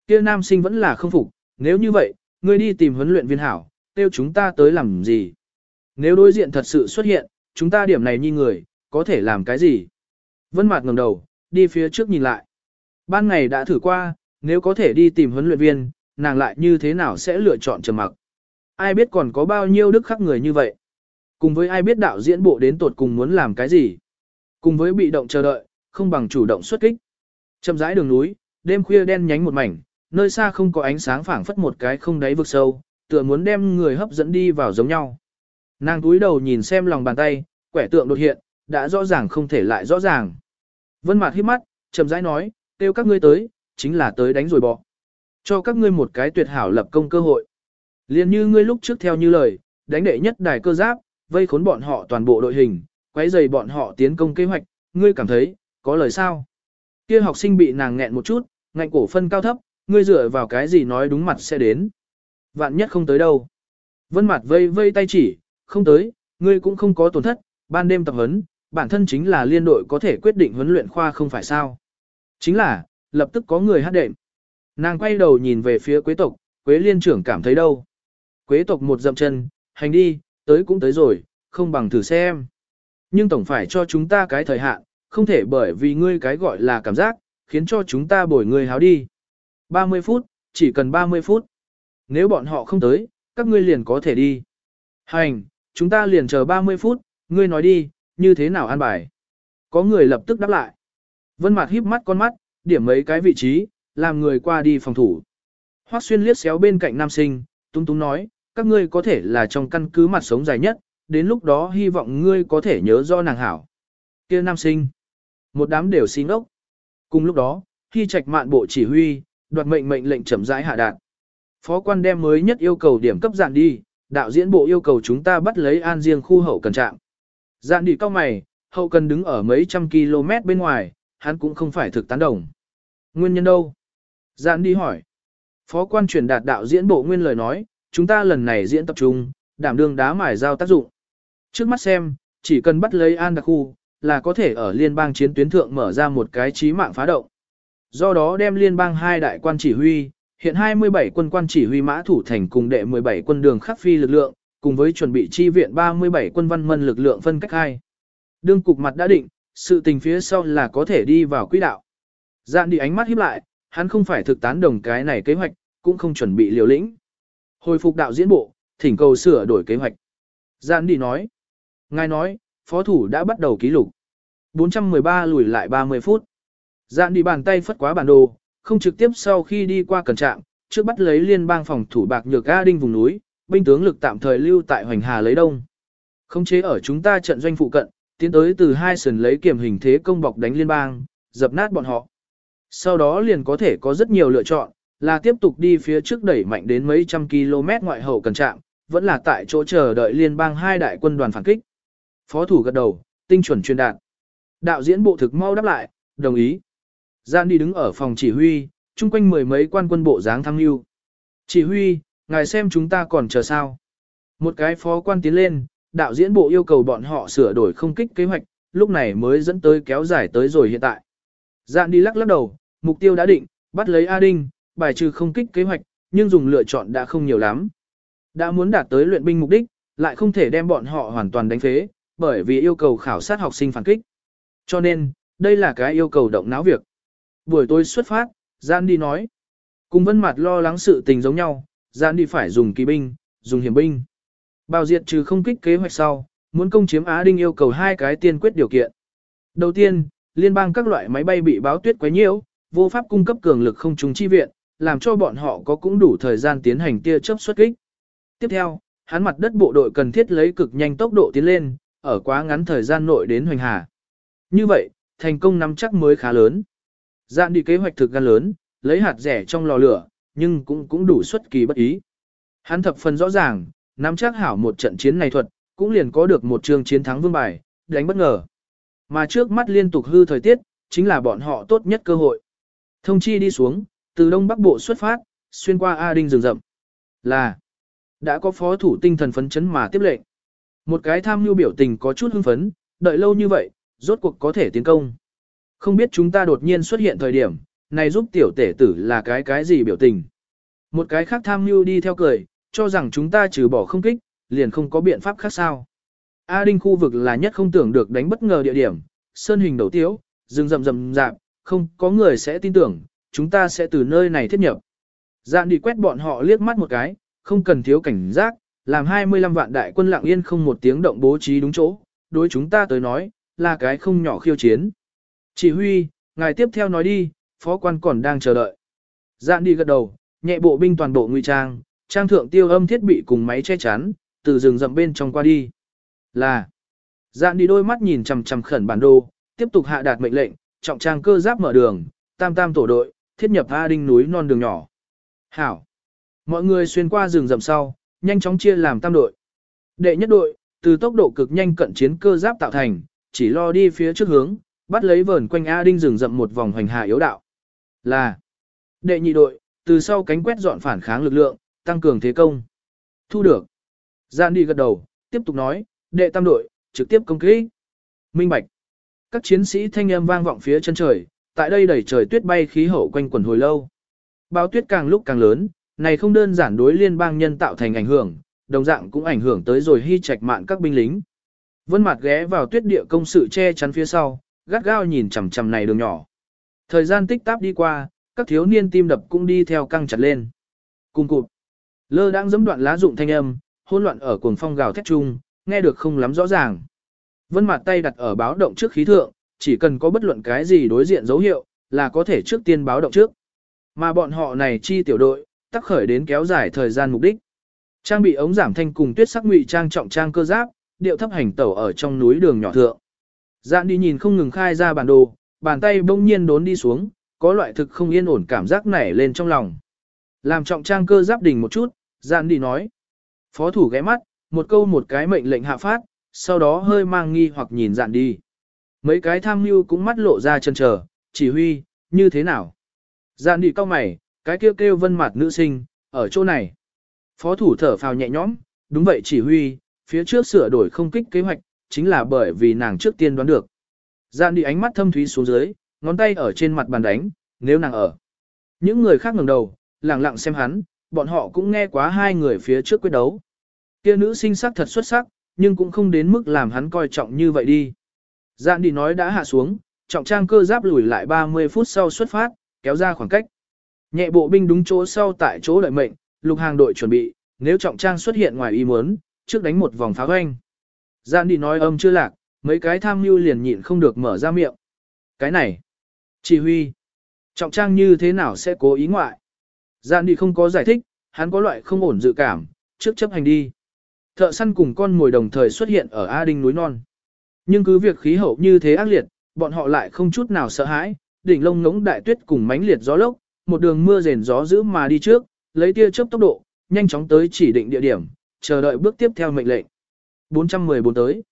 Kia nam sinh vẫn là không phục, "Nếu như vậy, ngươi đi tìm huấn luyện viên hảo, tiêu chúng ta tới làm gì?" Nếu đối diện thật sự xuất hiện, chúng ta điểm này như người, có thể làm cái gì? Vân Mạt ngẩng đầu, đi phía trước nhìn lại. Ban ngày đã thử qua, nếu có thể đi tìm huấn luyện viên, nàng lại như thế nào sẽ lựa chọn trầm mặc. Ai biết còn có bao nhiêu đức khắc người như vậy. Cùng với ai biết đạo diễn bộ đến tột cùng muốn làm cái gì. Cùng với bị động chờ đợi, không bằng chủ động xuất kích. Chậm rãi đường núi, đêm khuya đen nhánh một mảnh, nơi xa không có ánh sáng phảng phất một cái không đáy vực sâu, tựa muốn đem người hấp dẫn đi vào giống nhau. Nàng túi đầu nhìn xem lòng bàn tay, quẻ tượng đột hiện, đã rõ ràng không thể lại rõ ràng. Vân Mạt hít mắt, chậm rãi nói, kêu các ngươi tới, chính là tới đánh rồi bỏ. Cho các ngươi một cái tuyệt hảo lập công cơ hội. Liên như ngươi lúc trước theo như lời, đánh đệ nhất đài cơ giáp, vây khốn bọn họ toàn bộ đội hình, quấy rầy bọn họ tiến công kế hoạch, ngươi cảm thấy, có lời sao? Kia học sinh bị nàng nghẹn một chút, ngạnh cổ phân cao thấp, ngươi dựa vào cái gì nói đúng mặt sẽ đến. Vạn nhất không tới đâu. Vân mặt vây vây tay chỉ, không tới, ngươi cũng không có tổn thất, ban đêm tập huấn, bản thân chính là liên đội có thể quyết định huấn luyện khoa không phải sao. Chính là, lập tức có người hát đệm. Nàng quay đầu nhìn về phía quế tộc, quế liên trưởng cảm thấy đâu. Quế tộc một dậm chân, hành đi, tới cũng tới rồi, không bằng thử xem. Nhưng tổng phải cho chúng ta cái thời hạn, không thể bởi vì ngươi cái gọi là cảm giác, khiến cho chúng ta bồi ngươi háo đi. 30 phút, chỉ cần 30 phút. Nếu bọn họ không tới, các ngươi liền có thể đi. Hành, chúng ta liền chờ 30 phút, ngươi nói đi, như thế nào an bài. Có người lập tức đáp lại. Vân Mạt híp mắt con mắt, điểm mấy cái vị trí, làm người qua đi phòng thủ. Hoắc Xuyên liếc xéo bên cạnh nam sinh, tung tung nói, các ngươi có thể là trong căn cứ mặt sống dài nhất, đến lúc đó hy vọng ngươi có thể nhớ do nàng hảo. Kia nam sinh, một đám đều xin ốc. Cùng lúc đó, khi trạch mạn bộ chỉ huy, đoạt mệnh mệnh lệnh chậm rãi hạ đạt. Phó quan đem mới nhất yêu cầu điểm cấp dạn đi, đạo diễn bộ yêu cầu chúng ta bắt lấy an riêng khu hậu cần trạng. Dạn đi cao mày, hậu cần đứng ở mấy trăm km bên ngoài, hắn cũng không phải thực tán đồng. Nguyên nhân đâu? Giãn đi hỏi. Phó quan truyền đạt đạo diễn bộ nguyên lời nói, chúng ta lần này diễn tập trung, đảm đương đá mài giao tác dụng. Trước mắt xem, chỉ cần bắt lấy An Đặc Khu, là có thể ở liên bang chiến tuyến thượng mở ra một cái trí mạng phá động. Do đó đem liên bang hai đại quan chỉ huy, hiện 27 quân quan chỉ huy mã thủ thành cùng đệ 17 quân đường khắc phi lực lượng, cùng với chuẩn bị chi viện 37 quân văn mân lực lượng phân cách hai. Đương cục mặt đã định, sự tình phía sau là có thể đi vào quỹ đạo. Dạn đi ánh mắt híp lại, hắn không phải thực tán đồng cái này kế hoạch, cũng không chuẩn bị liều lĩnh. Hồi phục đạo diễn bộ, thỉnh cầu sửa đổi kế hoạch. Dạn đi nói. Ngài nói, phó thủ đã bắt đầu ký lục. 413 lùi lại 30 phút. Dạn đi bàn tay phất quá bản đồ, không trực tiếp sau khi đi qua cẩn trạng, trước bắt lấy liên bang phòng thủ bạc nhược A Đinh vùng núi, binh tướng lực tạm thời lưu tại Hoành Hà lấy đông. Không chế ở chúng ta trận doanh phụ cận, tiến tới từ hai sườn lấy kiểm hình thế công bọc đánh liên bang, dập nát bọn họ. Sau đó liền có thể có rất nhiều lựa chọn, là tiếp tục đi phía trước đẩy mạnh đến mấy trăm km ngoại hậu cần trạm, vẫn là tại chỗ chờ đợi liên bang hai đại quân đoàn phản kích. Phó thủ gật đầu, tinh chuẩn truyền đạt. Đạo diễn bộ thực mau đáp lại, đồng ý. Gian đi đứng ở phòng chỉ huy, chung quanh mười mấy quan quân bộ dáng thăng lưu. Chỉ huy, ngài xem chúng ta còn chờ sao. Một cái phó quan tiến lên, đạo diễn bộ yêu cầu bọn họ sửa đổi không kích kế hoạch, lúc này mới dẫn tới kéo dài tới rồi hiện tại. gian đi lắc lắc đầu, mục tiêu đã định, bắt lấy A Đinh, bài trừ không kích kế hoạch, nhưng dùng lựa chọn đã không nhiều lắm. Đã muốn đạt tới luyện binh mục đích, lại không thể đem bọn họ hoàn toàn đánh phế, bởi vì yêu cầu khảo sát học sinh phản kích. Cho nên, đây là cái yêu cầu động não việc. Buổi tối xuất phát, Gian đi nói. Cùng vân mặt lo lắng sự tình giống nhau, Gian đi phải dùng kỳ binh, dùng hiểm binh. Bao diệt trừ không kích kế hoạch sau, muốn công chiếm Á Đinh yêu cầu hai cái tiên quyết điều kiện. Đầu tiên, liên bang các loại máy bay bị báo tuyết quấy nhiễu, vô pháp cung cấp cường lực không trùng chi viện, làm cho bọn họ có cũng đủ thời gian tiến hành tia chớp xuất kích. Tiếp theo, hắn mặt đất bộ đội cần thiết lấy cực nhanh tốc độ tiến lên, ở quá ngắn thời gian nội đến hoành hà. Như vậy, thành công nắm chắc mới khá lớn. Dạn đi kế hoạch thực gan lớn, lấy hạt rẻ trong lò lửa, nhưng cũng cũng đủ xuất kỳ bất ý. Hắn thập phần rõ ràng, nắm chắc hảo một trận chiến này thuật, cũng liền có được một trường chiến thắng vương bài, đánh bất ngờ. Mà trước mắt liên tục hư thời tiết, chính là bọn họ tốt nhất cơ hội. Thông chi đi xuống, từ đông bắc bộ xuất phát, xuyên qua A Đinh rừng rậm. Là, đã có phó thủ tinh thần phấn chấn mà tiếp lệnh. Một cái tham nhu biểu tình có chút hưng phấn, đợi lâu như vậy, rốt cuộc có thể tiến công. Không biết chúng ta đột nhiên xuất hiện thời điểm, này giúp tiểu tể tử là cái cái gì biểu tình. Một cái khác tham nhu đi theo cười, cho rằng chúng ta trừ bỏ không kích, liền không có biện pháp khác sao. A Đinh khu vực là nhất không tưởng được đánh bất ngờ địa điểm, sơn hình đầu tiếu, rừng rậm rậm rạp, không có người sẽ tin tưởng, chúng ta sẽ từ nơi này thiết nhập. Dạn đi quét bọn họ liếc mắt một cái, không cần thiếu cảnh giác, làm 25 vạn đại quân lặng yên không một tiếng động bố trí đúng chỗ, đối chúng ta tới nói, là cái không nhỏ khiêu chiến. Chỉ huy, ngài tiếp theo nói đi, phó quan còn đang chờ đợi. Dạn đi gật đầu, nhẹ bộ binh toàn bộ ngụy trang, trang thượng tiêu âm thiết bị cùng máy che chắn, từ rừng rậm bên trong qua đi. Là, dạn đi đôi mắt nhìn chằm chằm khẩn bản đồ, tiếp tục hạ đạt mệnh lệnh, trọng trang cơ giáp mở đường, tam tam tổ đội, thiết nhập A Đinh núi non đường nhỏ. Hảo. Mọi người xuyên qua rừng rậm sau, nhanh chóng chia làm tam đội. Đệ nhất đội, từ tốc độ cực nhanh cận chiến cơ giáp tạo thành, chỉ lo đi phía trước hướng, bắt lấy vờn quanh A Đinh rừng rậm một vòng hoành hạ yếu đạo. Là. Đệ nhị đội, từ sau cánh quét dọn phản kháng lực lượng, tăng cường thế công. Thu được. Gian đi gật đầu, tiếp tục nói, đệ tam đội, trực tiếp công kích. Minh Bạch. Các chiến sĩ thanh âm vang vọng phía chân trời, tại đây đẩy trời tuyết bay khí hậu quanh quần hồi lâu. Báo tuyết càng lúc càng lớn, này không đơn giản đối liên bang nhân tạo thành ảnh hưởng, đồng dạng cũng ảnh hưởng tới rồi hy trạch mạn các binh lính. Vân mặt ghé vào tuyết địa công sự che chắn phía sau, gắt gao nhìn chằm chằm này đường nhỏ. Thời gian tích táp đi qua, các thiếu niên tim đập cũng đi theo căng chặt lên. Cùng cụt, lơ đang giẫm đoạn lá dụng thanh âm, hỗn loạn ở cuồng phong gào thét chung, nghe được không lắm rõ ràng. Vân Mạt tay đặt ở báo động trước khí thượng, chỉ cần có bất luận cái gì đối diện dấu hiệu, là có thể trước tiên báo động trước. Mà bọn họ này chi tiểu đội, tác khởi đến kéo dài thời gian mục đích. Trang bị ống giảm thanh cùng tuyết sắc ngụy trang trọng trang cơ giáp, điệu thấp hành tẩu ở trong núi đường nhỏ thượng. Dạn đi nhìn không ngừng khai ra bản đồ, bàn tay bỗng nhiên đốn đi xuống, có loại thực không yên ổn cảm giác nảy lên trong lòng. Làm trọng trang cơ giáp đỉnh một chút, dạn đi nói. Phó thủ ghé mắt, một câu một cái mệnh lệnh hạ phát, sau đó hơi mang nghi hoặc nhìn dạn đi. Mấy cái tham mưu cũng mắt lộ ra chân chờ, chỉ huy, như thế nào? Dạn đi cao mày, cái kêu kêu vân mặt nữ sinh, ở chỗ này. Phó thủ thở phào nhẹ nhõm, đúng vậy chỉ huy, phía trước sửa đổi không kích kế hoạch, chính là bởi vì nàng trước tiên đoán được. Dạn đi ánh mắt thâm thúy xuống dưới, ngón tay ở trên mặt bàn đánh, nếu nàng ở. Những người khác ngẩng đầu, lặng lặng xem hắn, bọn họ cũng nghe quá hai người phía trước quyết đấu. Kia nữ sinh sắc thật xuất sắc, nhưng cũng không đến mức làm hắn coi trọng như vậy đi. Dạn đi nói đã hạ xuống, trọng trang cơ giáp lùi lại 30 phút sau xuất phát, kéo ra khoảng cách. Nhẹ bộ binh đúng chỗ sau tại chỗ đợi mệnh, lục hàng đội chuẩn bị, nếu trọng trang xuất hiện ngoài ý muốn, trước đánh một vòng phá hoanh. Gian đi nói âm chưa lạc, mấy cái tham mưu liền nhịn không được mở ra miệng. Cái này, chỉ huy, trọng trang như thế nào sẽ cố ý ngoại? Gian đi không có giải thích, hắn có loại không ổn dự cảm, trước chấp hành đi. Thợ săn cùng con mồi đồng thời xuất hiện ở A Đinh núi non. Nhưng cứ việc khí hậu như thế ác liệt, bọn họ lại không chút nào sợ hãi, đỉnh lông ngống đại tuyết cùng mánh liệt gió lốc, một đường mưa rền gió dữ mà đi trước, lấy tia chớp tốc độ, nhanh chóng tới chỉ định địa điểm, chờ đợi bước tiếp theo mệnh lệnh. 414 tới.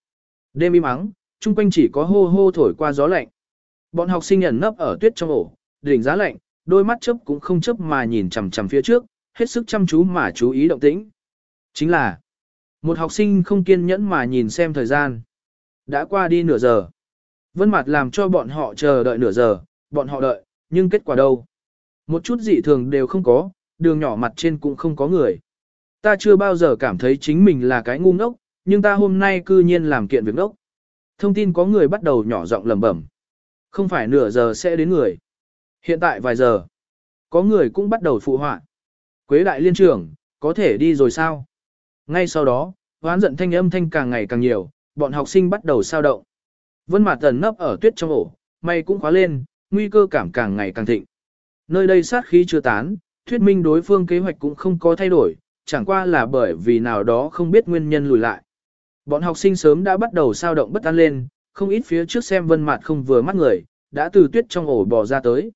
Đêm im ắng, chung quanh chỉ có hô hô thổi qua gió lạnh. Bọn học sinh ẩn nấp ở tuyết trong ổ, đỉnh giá lạnh, đôi mắt chớp cũng không chớp mà nhìn chằm chằm phía trước, hết sức chăm chú mà chú ý động tĩnh. Chính là, một học sinh không kiên nhẫn mà nhìn xem thời gian. Đã qua đi nửa giờ. Vân mặt làm cho bọn họ chờ đợi nửa giờ, bọn họ đợi, nhưng kết quả đâu? Một chút dị thường đều không có, đường nhỏ mặt trên cũng không có người. Ta chưa bao giờ cảm thấy chính mình là cái ngu ngốc, nhưng ta hôm nay cư nhiên làm kiện việc ngốc. Thông tin có người bắt đầu nhỏ giọng lẩm bẩm. Không phải nửa giờ sẽ đến người. Hiện tại vài giờ. Có người cũng bắt đầu phụ họa. Quế đại liên trưởng, có thể đi rồi sao? Ngay sau đó, hoán giận thanh âm thanh càng ngày càng nhiều, bọn học sinh bắt đầu sao động. Vân Mạt Tần nấp ở tuyết trong ổ, mày cũng khóa lên, nguy cơ cảm càng ngày càng thịnh. Nơi đây sát khí chưa tán, thuyết minh đối phương kế hoạch cũng không có thay đổi, chẳng qua là bởi vì nào đó không biết nguyên nhân lùi lại. Bọn học sinh sớm đã bắt đầu sao động bất an lên, không ít phía trước xem vân Mạt không vừa mắt người, đã từ tuyết trong ổ bò ra tới.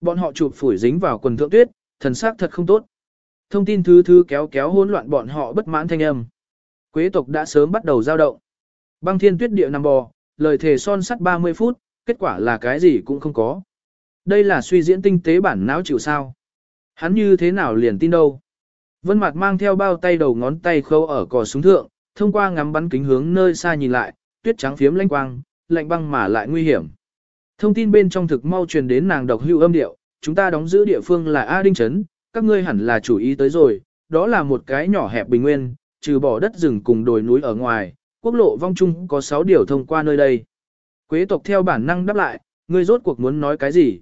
Bọn họ chụp phủi dính vào quần thượng tuyết, thần sắc thật không tốt. Thông tin thứ thứ kéo kéo hỗn loạn bọn họ bất mãn thanh âm. Quế tộc đã sớm bắt đầu giao động. Băng thiên tuyết địa nằm bò, lời thề son sắt 30 phút, kết quả là cái gì cũng không có. Đây là suy diễn tinh tế bản não chịu sao. Hắn như thế nào liền tin đâu. Vân mặt mang theo bao tay đầu ngón tay khâu ở cò súng thượng, thông qua ngắm bắn kính hướng nơi xa nhìn lại, tuyết trắng phiếm lanh quang, lạnh băng mà lại nguy hiểm. Thông tin bên trong thực mau truyền đến nàng độc hữu âm điệu, chúng ta đóng giữ địa phương là A Đinh Trấn, các ngươi hẳn là chủ ý tới rồi, đó là một cái nhỏ hẹp bình nguyên, trừ bỏ đất rừng cùng đồi núi ở ngoài, quốc lộ vong chung có 6 điều thông qua nơi đây. Quế tộc theo bản năng đáp lại, ngươi rốt cuộc muốn nói cái gì?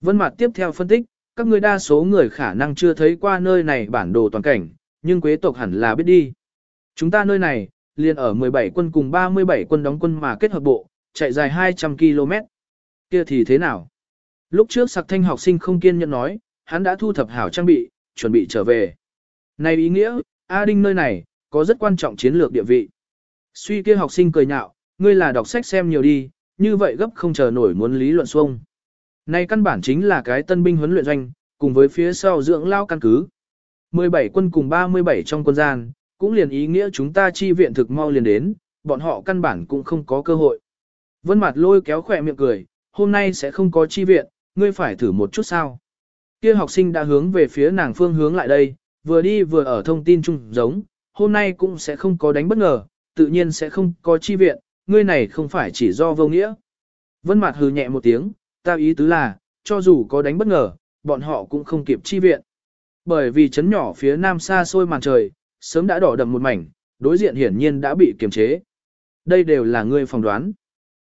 Vân Mạt tiếp theo phân tích, các ngươi đa số người khả năng chưa thấy qua nơi này bản đồ toàn cảnh, nhưng quế tộc hẳn là biết đi. Chúng ta nơi này, liền ở 17 quân cùng 37 quân đóng quân mà kết hợp bộ, chạy dài 200 km. Kia thì thế nào? Lúc trước sạc thanh học sinh không kiên nhẫn nói, hắn đã thu thập hảo trang bị, chuẩn bị trở về. Này ý nghĩa, A Đinh nơi này, có rất quan trọng chiến lược địa vị. Suy kia học sinh cười nhạo, ngươi là đọc sách xem nhiều đi, như vậy gấp không chờ nổi muốn lý luận xuông. Này căn bản chính là cái tân binh huấn luyện doanh, cùng với phía sau dưỡng lao căn cứ. 17 quân cùng 37 trong quân gian, cũng liền ý nghĩa chúng ta chi viện thực mau liền đến, bọn họ căn bản cũng không có cơ hội. Vân mặt lôi kéo khỏe miệng cười, hôm nay sẽ không có chi viện, ngươi phải thử một chút sao. Kia học sinh đã hướng về phía nàng phương hướng lại đây, vừa đi vừa ở thông tin chung giống, hôm nay cũng sẽ không có đánh bất ngờ, tự nhiên sẽ không có chi viện, ngươi này không phải chỉ do vô nghĩa. Vân mặt hừ nhẹ một tiếng, ta ý tứ là, cho dù có đánh bất ngờ, bọn họ cũng không kịp chi viện. Bởi vì chấn nhỏ phía nam xa xôi màn trời, sớm đã đỏ đậm một mảnh, đối diện hiển nhiên đã bị kiềm chế. Đây đều là ngươi phỏng đoán.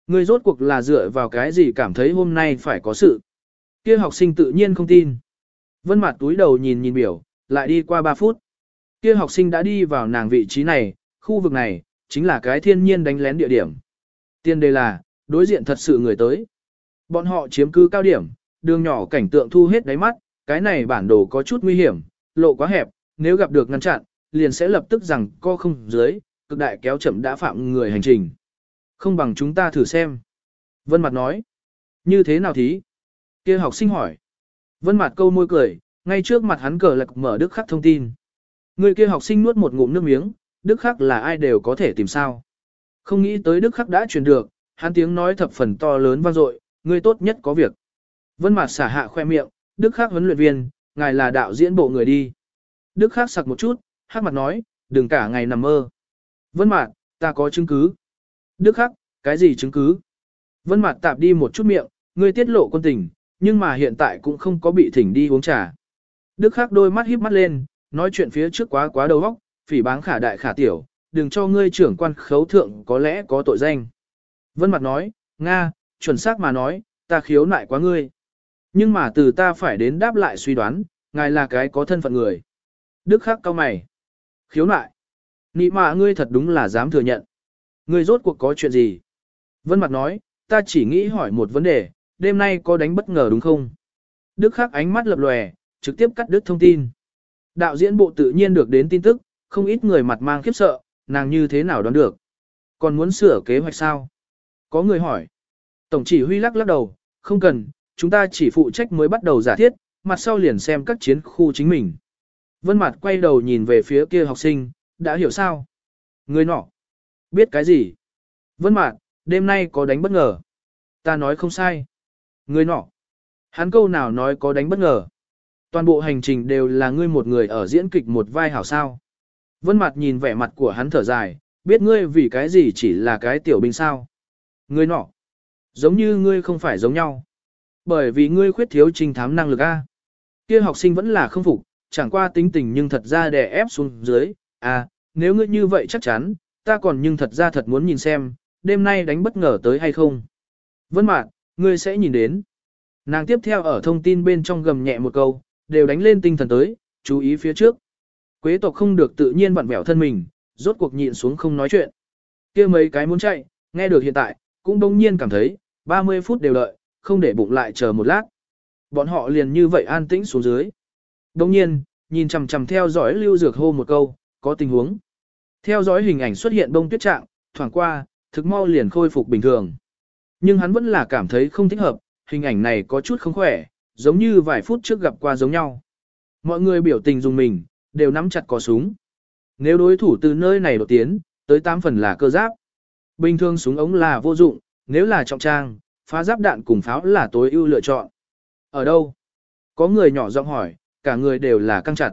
Ngươi rốt cuộc là dựa vào cái gì cảm thấy hôm nay phải có sự. Kia học sinh tự nhiên không tin. Vân mặt túi đầu nhìn nhìn biểu, lại đi qua 3 phút. Kia học sinh đã đi vào nàng vị trí này, khu vực này, chính là cái thiên nhiên đánh lén địa điểm. Tiên đề là, đối diện thật sự người tới. Bọn họ chiếm cứ cao điểm, đường nhỏ cảnh tượng thu hết đáy mắt, cái này bản đồ có chút nguy hiểm, lộ quá hẹp, nếu gặp được ngăn chặn, liền sẽ lập tức rằng co không dưới, cực đại kéo chậm đã phạm người hành trình. Không bằng chúng ta thử xem. Vân Mặt nói. Như thế nào thí? kia học sinh hỏi. Vân Mạt câu môi cười, ngay trước mặt hắn cờ lật mở Đức Khắc thông tin. Người kia học sinh nuốt một ngụm nước miếng, Đức Khắc là ai đều có thể tìm sao. Không nghĩ tới Đức Khắc đã truyền được, hắn tiếng nói thập phần to lớn vang dội, người tốt nhất có việc. Vân Mạt xả hạ khoe miệng, Đức Khắc huấn luyện viên, ngài là đạo diễn bộ người đi. Đức Khắc sặc một chút, hắc mặt nói, đừng cả ngày nằm mơ. Vân Mạt, ta có chứng cứ. Đức Khắc, cái gì chứng cứ? Vân Mạt tạm đi một chút miệng, ngươi tiết lộ quân tình, nhưng mà hiện tại cũng không có bị thỉnh đi uống trà. Đức Khắc đôi mắt híp mắt lên, nói chuyện phía trước quá quá đầu óc, phỉ báng khả đại khả tiểu, đừng cho ngươi trưởng quan khấu thượng có lẽ có tội danh. Vân Mặt nói, Nga, chuẩn xác mà nói, ta khiếu nại quá ngươi. Nhưng mà từ ta phải đến đáp lại suy đoán, ngài là cái có thân phận người. Đức khắc cao mày. Khiếu nại. Nị mạ ngươi thật đúng là dám thừa nhận. Ngươi rốt cuộc có chuyện gì? Vân Mặt nói, ta chỉ nghĩ hỏi một vấn đề, đêm nay có đánh bất ngờ đúng không? Đức khắc ánh mắt lập lòe, trực tiếp cắt đứt thông tin. Đạo diễn bộ tự nhiên được đến tin tức, không ít người mặt mang khiếp sợ, nàng như thế nào đoán được. Còn muốn sửa kế hoạch sao? Có người hỏi. Tổng chỉ huy lắc lắc đầu, không cần, chúng ta chỉ phụ trách mới bắt đầu giả thiết, mặt sau liền xem các chiến khu chính mình. Vân Mạt quay đầu nhìn về phía kia học sinh, đã hiểu sao? Người nọ. Biết cái gì? Vân Mạt, đêm nay có đánh bất ngờ. Ta nói không sai. Người nọ. Hắn câu nào nói có đánh bất ngờ. Toàn bộ hành trình đều là ngươi một người ở diễn kịch một vai hảo sao. Vân mặt nhìn vẻ mặt của hắn thở dài, biết ngươi vì cái gì chỉ là cái tiểu binh sao. Ngươi nọ. Giống như ngươi không phải giống nhau. Bởi vì ngươi khuyết thiếu trinh thám năng lực A. Kia học sinh vẫn là không phục, chẳng qua tính tình nhưng thật ra đè ép xuống dưới. À, nếu ngươi như vậy chắc chắn, ta còn nhưng thật ra thật muốn nhìn xem, đêm nay đánh bất ngờ tới hay không. Vân mạn, ngươi sẽ nhìn đến. Nàng tiếp theo ở thông tin bên trong gầm nhẹ một câu, đều đánh lên tinh thần tới, chú ý phía trước. Quế tộc không được tự nhiên vặn vẹo thân mình, rốt cuộc nhịn xuống không nói chuyện. kia mấy cái muốn chạy, nghe được hiện tại, cũng đông nhiên cảm thấy, 30 phút đều đợi, không để bụng lại chờ một lát. Bọn họ liền như vậy an tĩnh xuống dưới. Đông nhiên, nhìn chằm chằm theo dõi lưu dược hô một câu, có tình huống. Theo dõi hình ảnh xuất hiện bông tuyết trạng, thoảng qua, thực mau liền khôi phục bình thường. Nhưng hắn vẫn là cảm thấy không thích hợp, hình ảnh này có chút không khỏe, giống như vài phút trước gặp qua giống nhau. Mọi người biểu tình dùng mình, đều nắm chặt cò súng. Nếu đối thủ từ nơi này đột tiến, tới 8 phần là cơ giáp. Bình thường súng ống là vô dụng, nếu là trọng trang, phá giáp đạn cùng pháo là tối ưu lựa chọn. Ở đâu? Có người nhỏ giọng hỏi, cả người đều là căng chặt.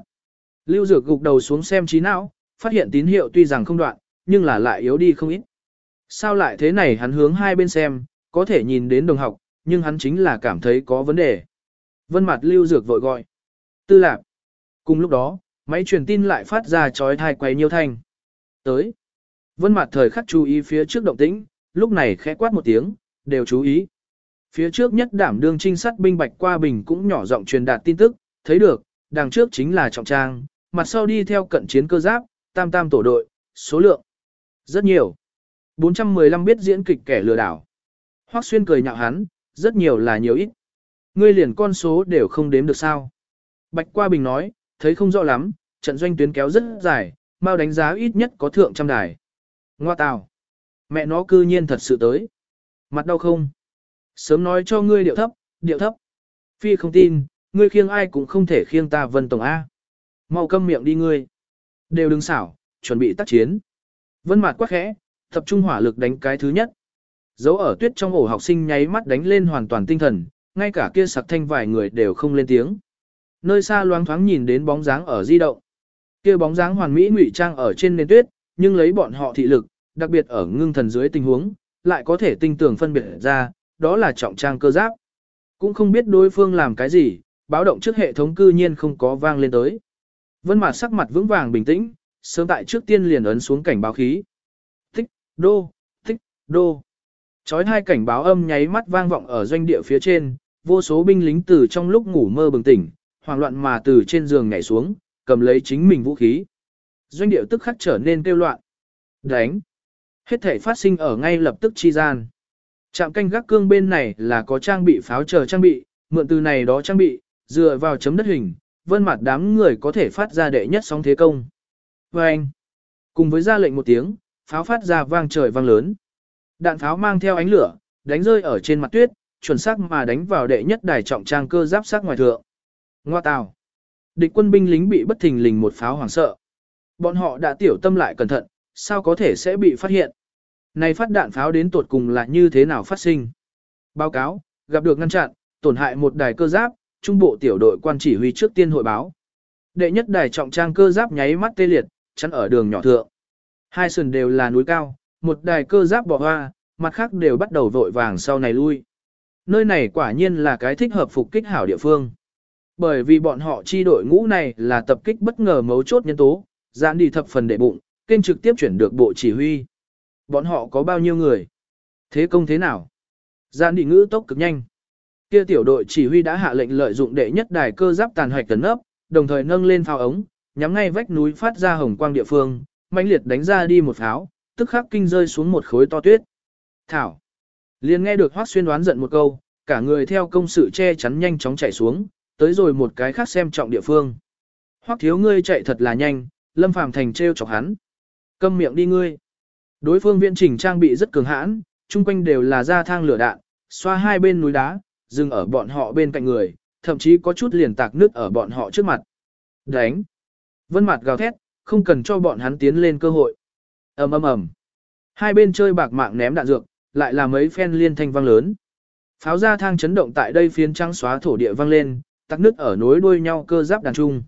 Lưu Dược gục đầu xuống xem trí não, phát hiện tín hiệu tuy rằng không đoạn, nhưng là lại yếu đi không ít. Sao lại thế này hắn hướng hai bên xem, có thể nhìn đến đồng học, nhưng hắn chính là cảm thấy có vấn đề. Vân mặt Lưu Dược vội gọi. Tư lạc. Cùng lúc đó, máy truyền tin lại phát ra chói thai quay nhiều thanh. Tới. Vân mặt thời khắc chú ý phía trước động tĩnh, lúc này khẽ quát một tiếng, đều chú ý. Phía trước nhất đảm đương trinh sát binh bạch qua bình cũng nhỏ giọng truyền đạt tin tức, thấy được, đằng trước chính là trọng trang, mặt sau đi theo cận chiến cơ giáp, tam tam tổ đội, số lượng. Rất nhiều. 415 biết diễn kịch kẻ lừa đảo. Hoắc xuyên cười nhạo hắn, rất nhiều là nhiều ít. Ngươi liền con số đều không đếm được sao. Bạch qua bình nói, thấy không rõ lắm, trận doanh tuyến kéo rất dài, mau đánh giá ít nhất có thượng trăm đài. Ngoa tào. Mẹ nó cư nhiên thật sự tới. Mặt đau không? Sớm nói cho ngươi điệu thấp, điệu thấp. Phi không tin, ngươi khiêng ai cũng không thể khiêng ta vân tổng A. Mau câm miệng đi ngươi. Đều đừng xảo, chuẩn bị tác chiến. Vân Mạt quá khẽ, tập trung hỏa lực đánh cái thứ nhất. Dấu ở tuyết trong ổ học sinh nháy mắt đánh lên hoàn toàn tinh thần, ngay cả kia sặc thanh vài người đều không lên tiếng. Nơi xa loáng thoáng nhìn đến bóng dáng ở di động. Kia bóng dáng hoàn mỹ ngụy trang ở trên nền tuyết, nhưng lấy bọn họ thị lực, đặc biệt ở ngưng thần dưới tình huống, lại có thể tinh tường phân biệt ra, đó là trọng trang cơ giáp. Cũng không biết đối phương làm cái gì, báo động trước hệ thống cư nhiên không có vang lên tới. Vân Mạt sắc mặt vững vàng bình tĩnh, sớm tại trước tiên liền ấn xuống cảnh báo khí. Tích, đô, tích, đô. Chói hai cảnh báo âm nháy mắt vang vọng ở doanh địa phía trên, vô số binh lính từ trong lúc ngủ mơ bừng tỉnh, hoảng loạn mà từ trên giường nhảy xuống, cầm lấy chính mình vũ khí. Doanh địa tức khắc trở nên kêu loạn. Đánh. Hết thể phát sinh ở ngay lập tức chi gian. Trạm canh gác cương bên này là có trang bị pháo chờ trang bị, mượn từ này đó trang bị, dựa vào chấm đất hình, vân mặt đám người có thể phát ra đệ nhất sóng thế công. Và anh, cùng với ra lệnh một tiếng, pháo phát ra vang trời vang lớn. Đạn pháo mang theo ánh lửa, đánh rơi ở trên mặt tuyết, chuẩn xác mà đánh vào đệ nhất đài trọng trang cơ giáp sát ngoài thượng. Ngoa tào. Địch quân binh lính bị bất thình lình một pháo hoảng sợ. Bọn họ đã tiểu tâm lại cẩn thận, sao có thể sẽ bị phát hiện. Này phát đạn pháo đến tột cùng là như thế nào phát sinh? Báo cáo, gặp được ngăn chặn, tổn hại một đài cơ giáp, trung bộ tiểu đội quan chỉ huy trước tiên hội báo. Đệ nhất đài trọng trang cơ giáp nháy mắt tê liệt, chắn ở đường nhỏ thượng. Hai sườn đều là núi cao, một đài cơ giáp bỏ hoa, mặt khác đều bắt đầu vội vàng sau này lui. Nơi này quả nhiên là cái thích hợp phục kích hảo địa phương. Bởi vì bọn họ chi đội ngũ này là tập kích bất ngờ mấu chốt nhân tố, giãn đi thập phần đệ bụng, kênh trực tiếp chuyển được bộ chỉ huy. Bọn họ có bao nhiêu người? Thế công thế nào? Giãn đi ngữ tốc cực nhanh. Kia tiểu đội chỉ huy đã hạ lệnh lợi dụng đệ nhất đài cơ giáp tàn hoạch tấn ấp, đồng thời nâng lên pháo ống, nhắm ngay vách núi phát ra hồng quang địa phương, mãnh liệt đánh ra đi một pháo, tức khắc kinh rơi xuống một khối to tuyết. Thảo. Liền nghe được Hoắc Xuyên đoán giận một câu, cả người theo công sự che chắn nhanh chóng chạy xuống, tới rồi một cái khác xem trọng địa phương. Hoắc thiếu ngươi chạy thật là nhanh, Lâm Phàm thành treo chọc hắn. Câm miệng đi ngươi. Đối phương viện chỉnh trang bị rất cường hãn, chung quanh đều là ra thang lửa đạn, xoa hai bên núi đá, dừng ở bọn họ bên cạnh người, thậm chí có chút liền tạc nước ở bọn họ trước mặt. Đánh! Vân mặt gào thét, không cần cho bọn hắn tiến lên cơ hội ầm ầm ầm. Hai bên chơi bạc mạng ném đạn dược, lại là mấy phen liên thanh vang lớn. Pháo ra thang chấn động tại đây phiến trắng xóa thổ địa vang lên, tắc nước ở nối đuôi nhau cơ giáp đàn trung.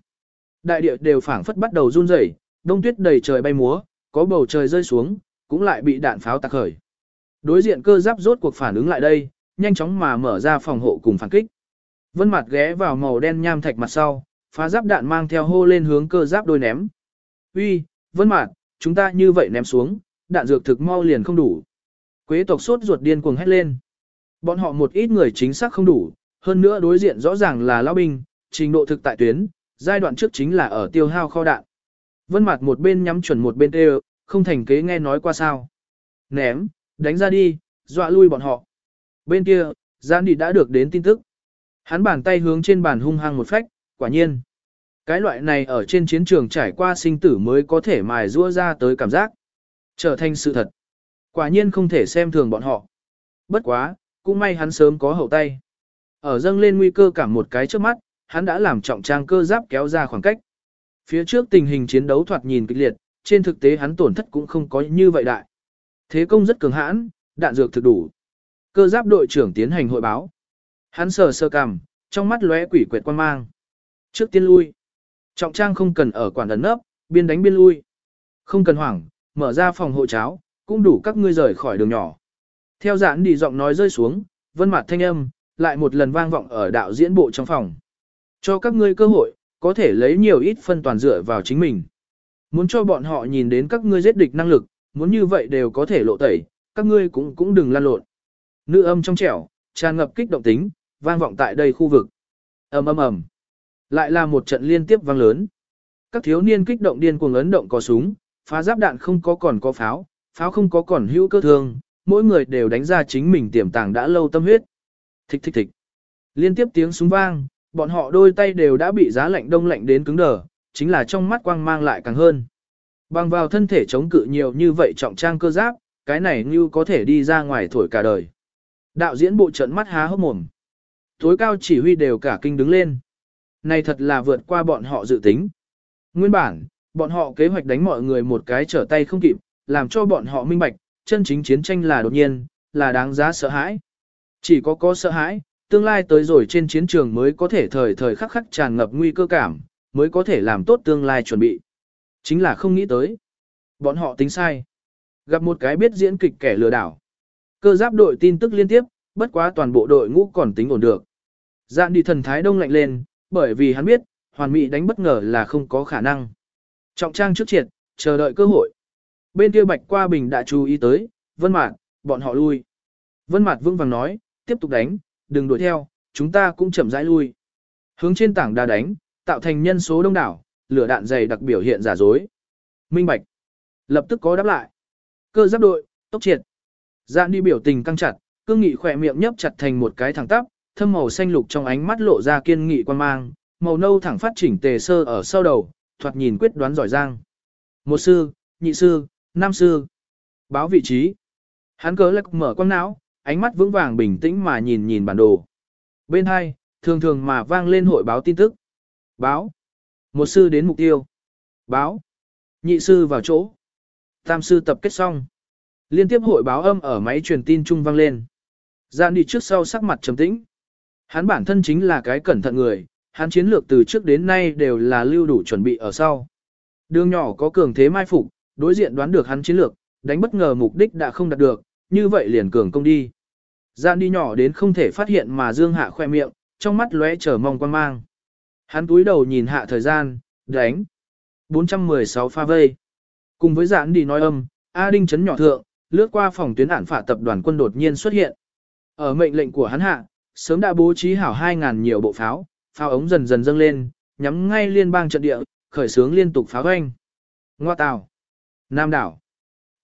Đại địa đều phảng phất bắt đầu run rẩy, đông tuyết đầy trời bay múa, có bầu trời rơi xuống, cũng lại bị đạn pháo tạc khởi. Đối diện cơ giáp rốt cuộc phản ứng lại đây, nhanh chóng mà mở ra phòng hộ cùng phản kích. Vân mặt ghé vào màu đen nham thạch mặt sau, phá giáp đạn mang theo hô lên hướng cơ giáp đôi ném. Uy, Vân mặt, chúng ta như vậy ném xuống, đạn dược thực mau liền không đủ. Quế tộc sốt ruột điên cuồng hét lên. Bọn họ một ít người chính xác không đủ, hơn nữa đối diện rõ ràng là lao binh, trình độ thực tại tuyến, giai đoạn trước chính là ở tiêu hao kho đạn. Vân mặt một bên nhắm chuẩn một bên tê không thành kế nghe nói qua sao. Ném, đánh ra đi, dọa lui bọn họ. Bên kia, Giãn Đi đã được đến tin tức. Hắn bàn tay hướng trên bàn hung hăng một phách, quả nhiên. Cái loại này ở trên chiến trường trải qua sinh tử mới có thể mài rua ra tới cảm giác. Trở thành sự thật. Quả nhiên không thể xem thường bọn họ. Bất quá, cũng may hắn sớm có hậu tay. Ở dâng lên nguy cơ cả một cái trước mắt, hắn đã làm trọng trang cơ giáp kéo ra khoảng cách. Phía trước tình hình chiến đấu thoạt nhìn kịch liệt, trên thực tế hắn tổn thất cũng không có như vậy đại. Thế công rất cường hãn, đạn dược thực đủ. Cơ giáp đội trưởng tiến hành hội báo. Hắn sờ sơ cằm, trong mắt lóe quỷ quệt quan mang. Trước tiên lui. Trọng trang không cần ở quản ẩn nấp, biên đánh biên lui. Không cần hoảng, mở ra phòng hộ cháo, cũng đủ các ngươi rời khỏi đường nhỏ. Theo giãn đi giọng nói rơi xuống, vân mặt thanh âm, lại một lần vang vọng ở đạo diễn bộ trong phòng. Cho các ngươi cơ hội, có thể lấy nhiều ít phân toàn dựa vào chính mình. Muốn cho bọn họ nhìn đến các ngươi giết địch năng lực, muốn như vậy đều có thể lộ tẩy, các ngươi cũng cũng đừng lan lộn. Nữ âm trong trẻo, tràn ngập kích động tính, vang vọng tại đây khu vực. ầm ầm ầm, lại là một trận liên tiếp vang lớn. Các thiếu niên kích động điên cuồng ấn động có súng, phá giáp đạn không có còn có pháo, pháo không có còn hữu cơ thương, mỗi người đều đánh ra chính mình tiềm tàng đã lâu tâm huyết. Thích thích thích. Liên tiếp tiếng súng vang, bọn họ đôi tay đều đã bị giá lạnh đông lạnh đến cứng đờ, chính là trong mắt quang mang lại càng hơn. Bằng vào thân thể chống cự nhiều như vậy trọng trang cơ giáp, cái này như có thể đi ra ngoài thổi cả đời. Đạo diễn bộ trận mắt há hốc mồm. Tối cao chỉ huy đều cả kinh đứng lên. Này thật là vượt qua bọn họ dự tính. Nguyên bản, bọn họ kế hoạch đánh mọi người một cái trở tay không kịp, làm cho bọn họ minh bạch, chân chính chiến tranh là đột nhiên, là đáng giá sợ hãi. Chỉ có có sợ hãi, tương lai tới rồi trên chiến trường mới có thể thời thời khắc khắc tràn ngập nguy cơ cảm, mới có thể làm tốt tương lai chuẩn bị. Chính là không nghĩ tới. Bọn họ tính sai. Gặp một cái biết diễn kịch kẻ lừa đảo. Cơ giáp đội tin tức liên tiếp, bất quá toàn bộ đội ngũ còn tính ổn được. Dạn đi thần thái đông lạnh lên, bởi vì hắn biết, hoàn mỹ đánh bất ngờ là không có khả năng. Trọng trang trước triệt, chờ đợi cơ hội. Bên kia bạch qua bình đã chú ý tới, vân mạt, bọn họ lui. Vân mạt vững vàng nói, tiếp tục đánh, đừng đuổi theo, chúng ta cũng chậm rãi lui. Hướng trên tảng đá đánh, tạo thành nhân số đông đảo, lửa đạn dày đặc biểu hiện giả dối. Minh bạch. Lập tức có đáp lại. Cơ giáp đội, tốc triệt. Dạn đi biểu tình căng chặt, cương nghị khỏe miệng nhấp chặt thành một cái thẳng tắp, thâm màu xanh lục trong ánh mắt lộ ra kiên nghị quan mang, màu nâu thẳng phát chỉnh tề sơ ở sau đầu, thoạt nhìn quyết đoán giỏi giang. Một sư, nhị sư, năm sư. Báo vị trí. Hắn cớ lắc mở quang não, ánh mắt vững vàng bình tĩnh mà nhìn nhìn bản đồ. Bên hai, thường thường mà vang lên hội báo tin tức. Báo. Một sư đến mục tiêu. Báo. Nhị sư vào chỗ. Tam sư tập kết xong. Liên tiếp hội báo âm ở máy truyền tin trung vang lên. Giàn đi trước sau sắc mặt trầm tĩnh. Hắn bản thân chính là cái cẩn thận người, hắn chiến lược từ trước đến nay đều là lưu đủ chuẩn bị ở sau. Đường nhỏ có cường thế mai phục, đối diện đoán được hắn chiến lược, đánh bất ngờ mục đích đã không đạt được, như vậy liền cường công đi. Gian đi nhỏ đến không thể phát hiện mà Dương Hạ khoe miệng, trong mắt lóe chờ mong quan mang. Hắn túi đầu nhìn hạ thời gian, đánh. 416 pha vây. Cùng với giản đi nói âm, A Đinh chấn nhỏ thượng, lướt qua phòng tuyến ản phả tập đoàn quân đột nhiên xuất hiện. Ở mệnh lệnh của hắn hạ, sớm đã bố trí hảo 2.000 nhiều bộ pháo, pháo ống dần dần dâng lên, nhắm ngay liên bang trận địa, khởi xướng liên tục pháo hoanh. Ngoa tàu. Nam đảo.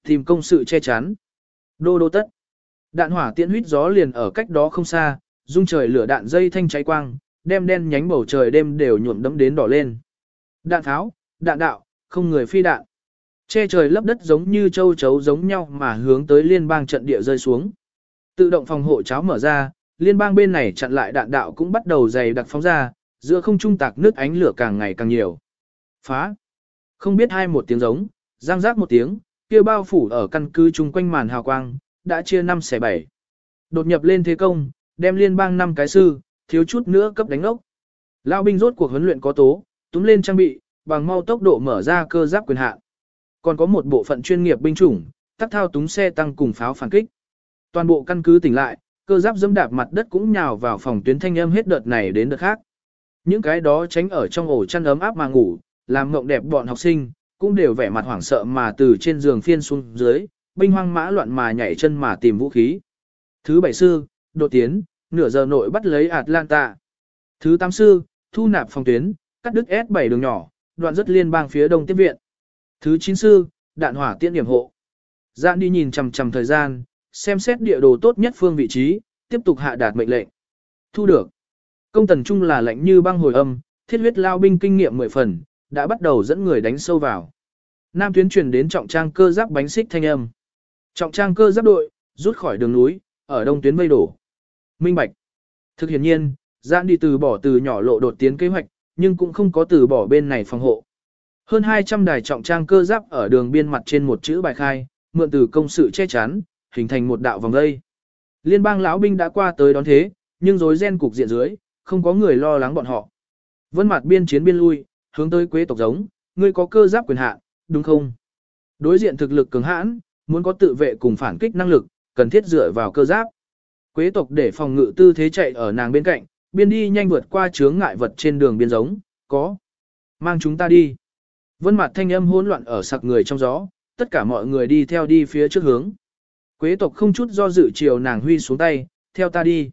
Tìm công sự che chắn. Đô đô tất. Đạn hỏa tiễn huyết gió liền ở cách đó không xa, dung trời lửa đạn dây thanh cháy quang, đem đen nhánh bầu trời đêm đều nhuộm đẫm đến đỏ lên. Đạn tháo, đạn đạo, không người phi đạn. Che trời lấp đất giống như châu chấu giống nhau mà hướng tới liên bang trận địa rơi xuống. Tự động phòng hộ cháo mở ra, liên bang bên này chặn lại đạn đạo cũng bắt đầu dày đặc phóng ra, giữa không trung tạc nước ánh lửa càng ngày càng nhiều. Phá! Không biết hai một tiếng giống, giang giác một tiếng, kia bao phủ ở căn cứ chung quanh màn hào quang, đã chia năm xẻ bảy. Đột nhập lên thế công, đem liên bang năm cái sư, thiếu chút nữa cấp đánh ốc. Lao binh rốt cuộc huấn luyện có tố, túm lên trang bị, bằng mau tốc độ mở ra cơ giáp quyền hạn. Còn có một bộ phận chuyên nghiệp binh chủng, tắc thao túng xe tăng cùng pháo phản kích. Toàn bộ căn cứ tỉnh lại, cơ giáp dẫm đạp mặt đất cũng nhào vào phòng tuyến thanh âm hết đợt này đến đợt khác. Những cái đó tránh ở trong ổ chăn ấm áp mà ngủ, làm mộng đẹp bọn học sinh, cũng đều vẻ mặt hoảng sợ mà từ trên giường phiên xuống dưới, binh hoang mã loạn mà nhảy chân mà tìm vũ khí. Thứ bảy sư, đột tiến, nửa giờ nội bắt lấy Atlanta. Thứ tám sư, thu nạp phòng tuyến, cắt đứt S7 đường nhỏ, đoạn rất liên bang phía đông tiếp viện. Thứ chín sư, đạn hỏa tiễn điểm hộ. Dạn đi nhìn chằm chằm thời gian, xem xét địa đồ tốt nhất phương vị trí, tiếp tục hạ đạt mệnh lệnh. Thu được. Công tần trung là lệnh như băng hồi âm, thiết huyết lao binh kinh nghiệm 10 phần, đã bắt đầu dẫn người đánh sâu vào. Nam tuyến truyền đến trọng trang cơ giáp bánh xích thanh âm. Trọng trang cơ giáp đội, rút khỏi đường núi, ở đông tuyến vây đổ. Minh Bạch. Thực hiện nhiên, Giãn đi từ bỏ từ nhỏ lộ đột tiến kế hoạch, nhưng cũng không có từ bỏ bên này phòng hộ. Hơn 200 đài trọng trang cơ giáp ở đường biên mặt trên một chữ bài khai, mượn từ công sự che chắn, hình thành một đạo vòng dây. Liên bang lão binh đã qua tới đón thế, nhưng rối ren cục diện dưới, không có người lo lắng bọn họ. Vân mặt biên chiến biên lui, hướng tới quế tộc giống, ngươi có cơ giáp quyền hạn, đúng không? Đối diện thực lực cường hãn, muốn có tự vệ cùng phản kích năng lực, cần thiết dựa vào cơ giáp. Quế tộc để phòng ngự tư thế chạy ở nàng bên cạnh, biên đi nhanh vượt qua chướng ngại vật trên đường biên giống, có. Mang chúng ta đi. Vân mặt thanh âm hỗn loạn ở sặc người trong gió, tất cả mọi người đi theo đi phía trước hướng. Quế tộc không chút do dự chiều nàng huy xuống tay, theo ta đi.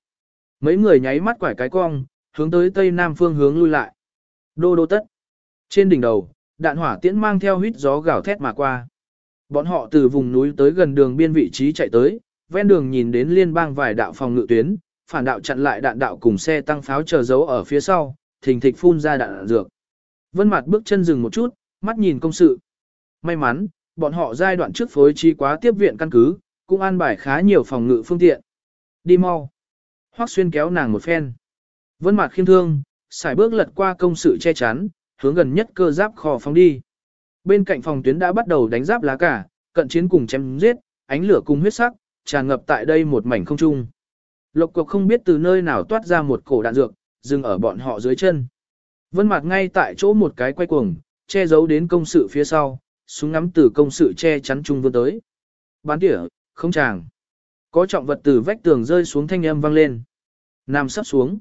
Mấy người nháy mắt quải cái cong, hướng tới tây nam phương hướng lui lại. Đô đô tất. Trên đỉnh đầu, đạn hỏa tiễn mang theo huyết gió gào thét mà qua. Bọn họ từ vùng núi tới gần đường biên vị trí chạy tới, ven đường nhìn đến liên bang vài đạo phòng ngự tuyến, phản đạo chặn lại đạn đạo cùng xe tăng pháo chờ dấu ở phía sau, thình thịch phun ra đạn, đạn dược. Vân mặt bước chân dừng một chút, mắt nhìn công sự. May mắn, bọn họ giai đoạn trước phối trí quá tiếp viện căn cứ, cũng an bài khá nhiều phòng ngự phương tiện. Đi mau. Hoắc xuyên kéo nàng một phen. Vân mặt khiêm thương, xài bước lật qua công sự che chắn, hướng gần nhất cơ giáp kho phóng đi. Bên cạnh phòng tuyến đã bắt đầu đánh giáp lá cả, cận chiến cùng chém giết, ánh lửa cùng huyết sắc, tràn ngập tại đây một mảnh không trung. Lộc cục không biết từ nơi nào toát ra một cổ đạn dược, dừng ở bọn họ dưới chân. Vân mặt ngay tại chỗ một cái quay cuồng, che giấu đến công sự phía sau, súng ngắm từ công sự che chắn trung vươn tới. Bán tỉa, không chàng. Có trọng vật từ vách tường rơi xuống thanh âm vang lên. Nam sắp xuống.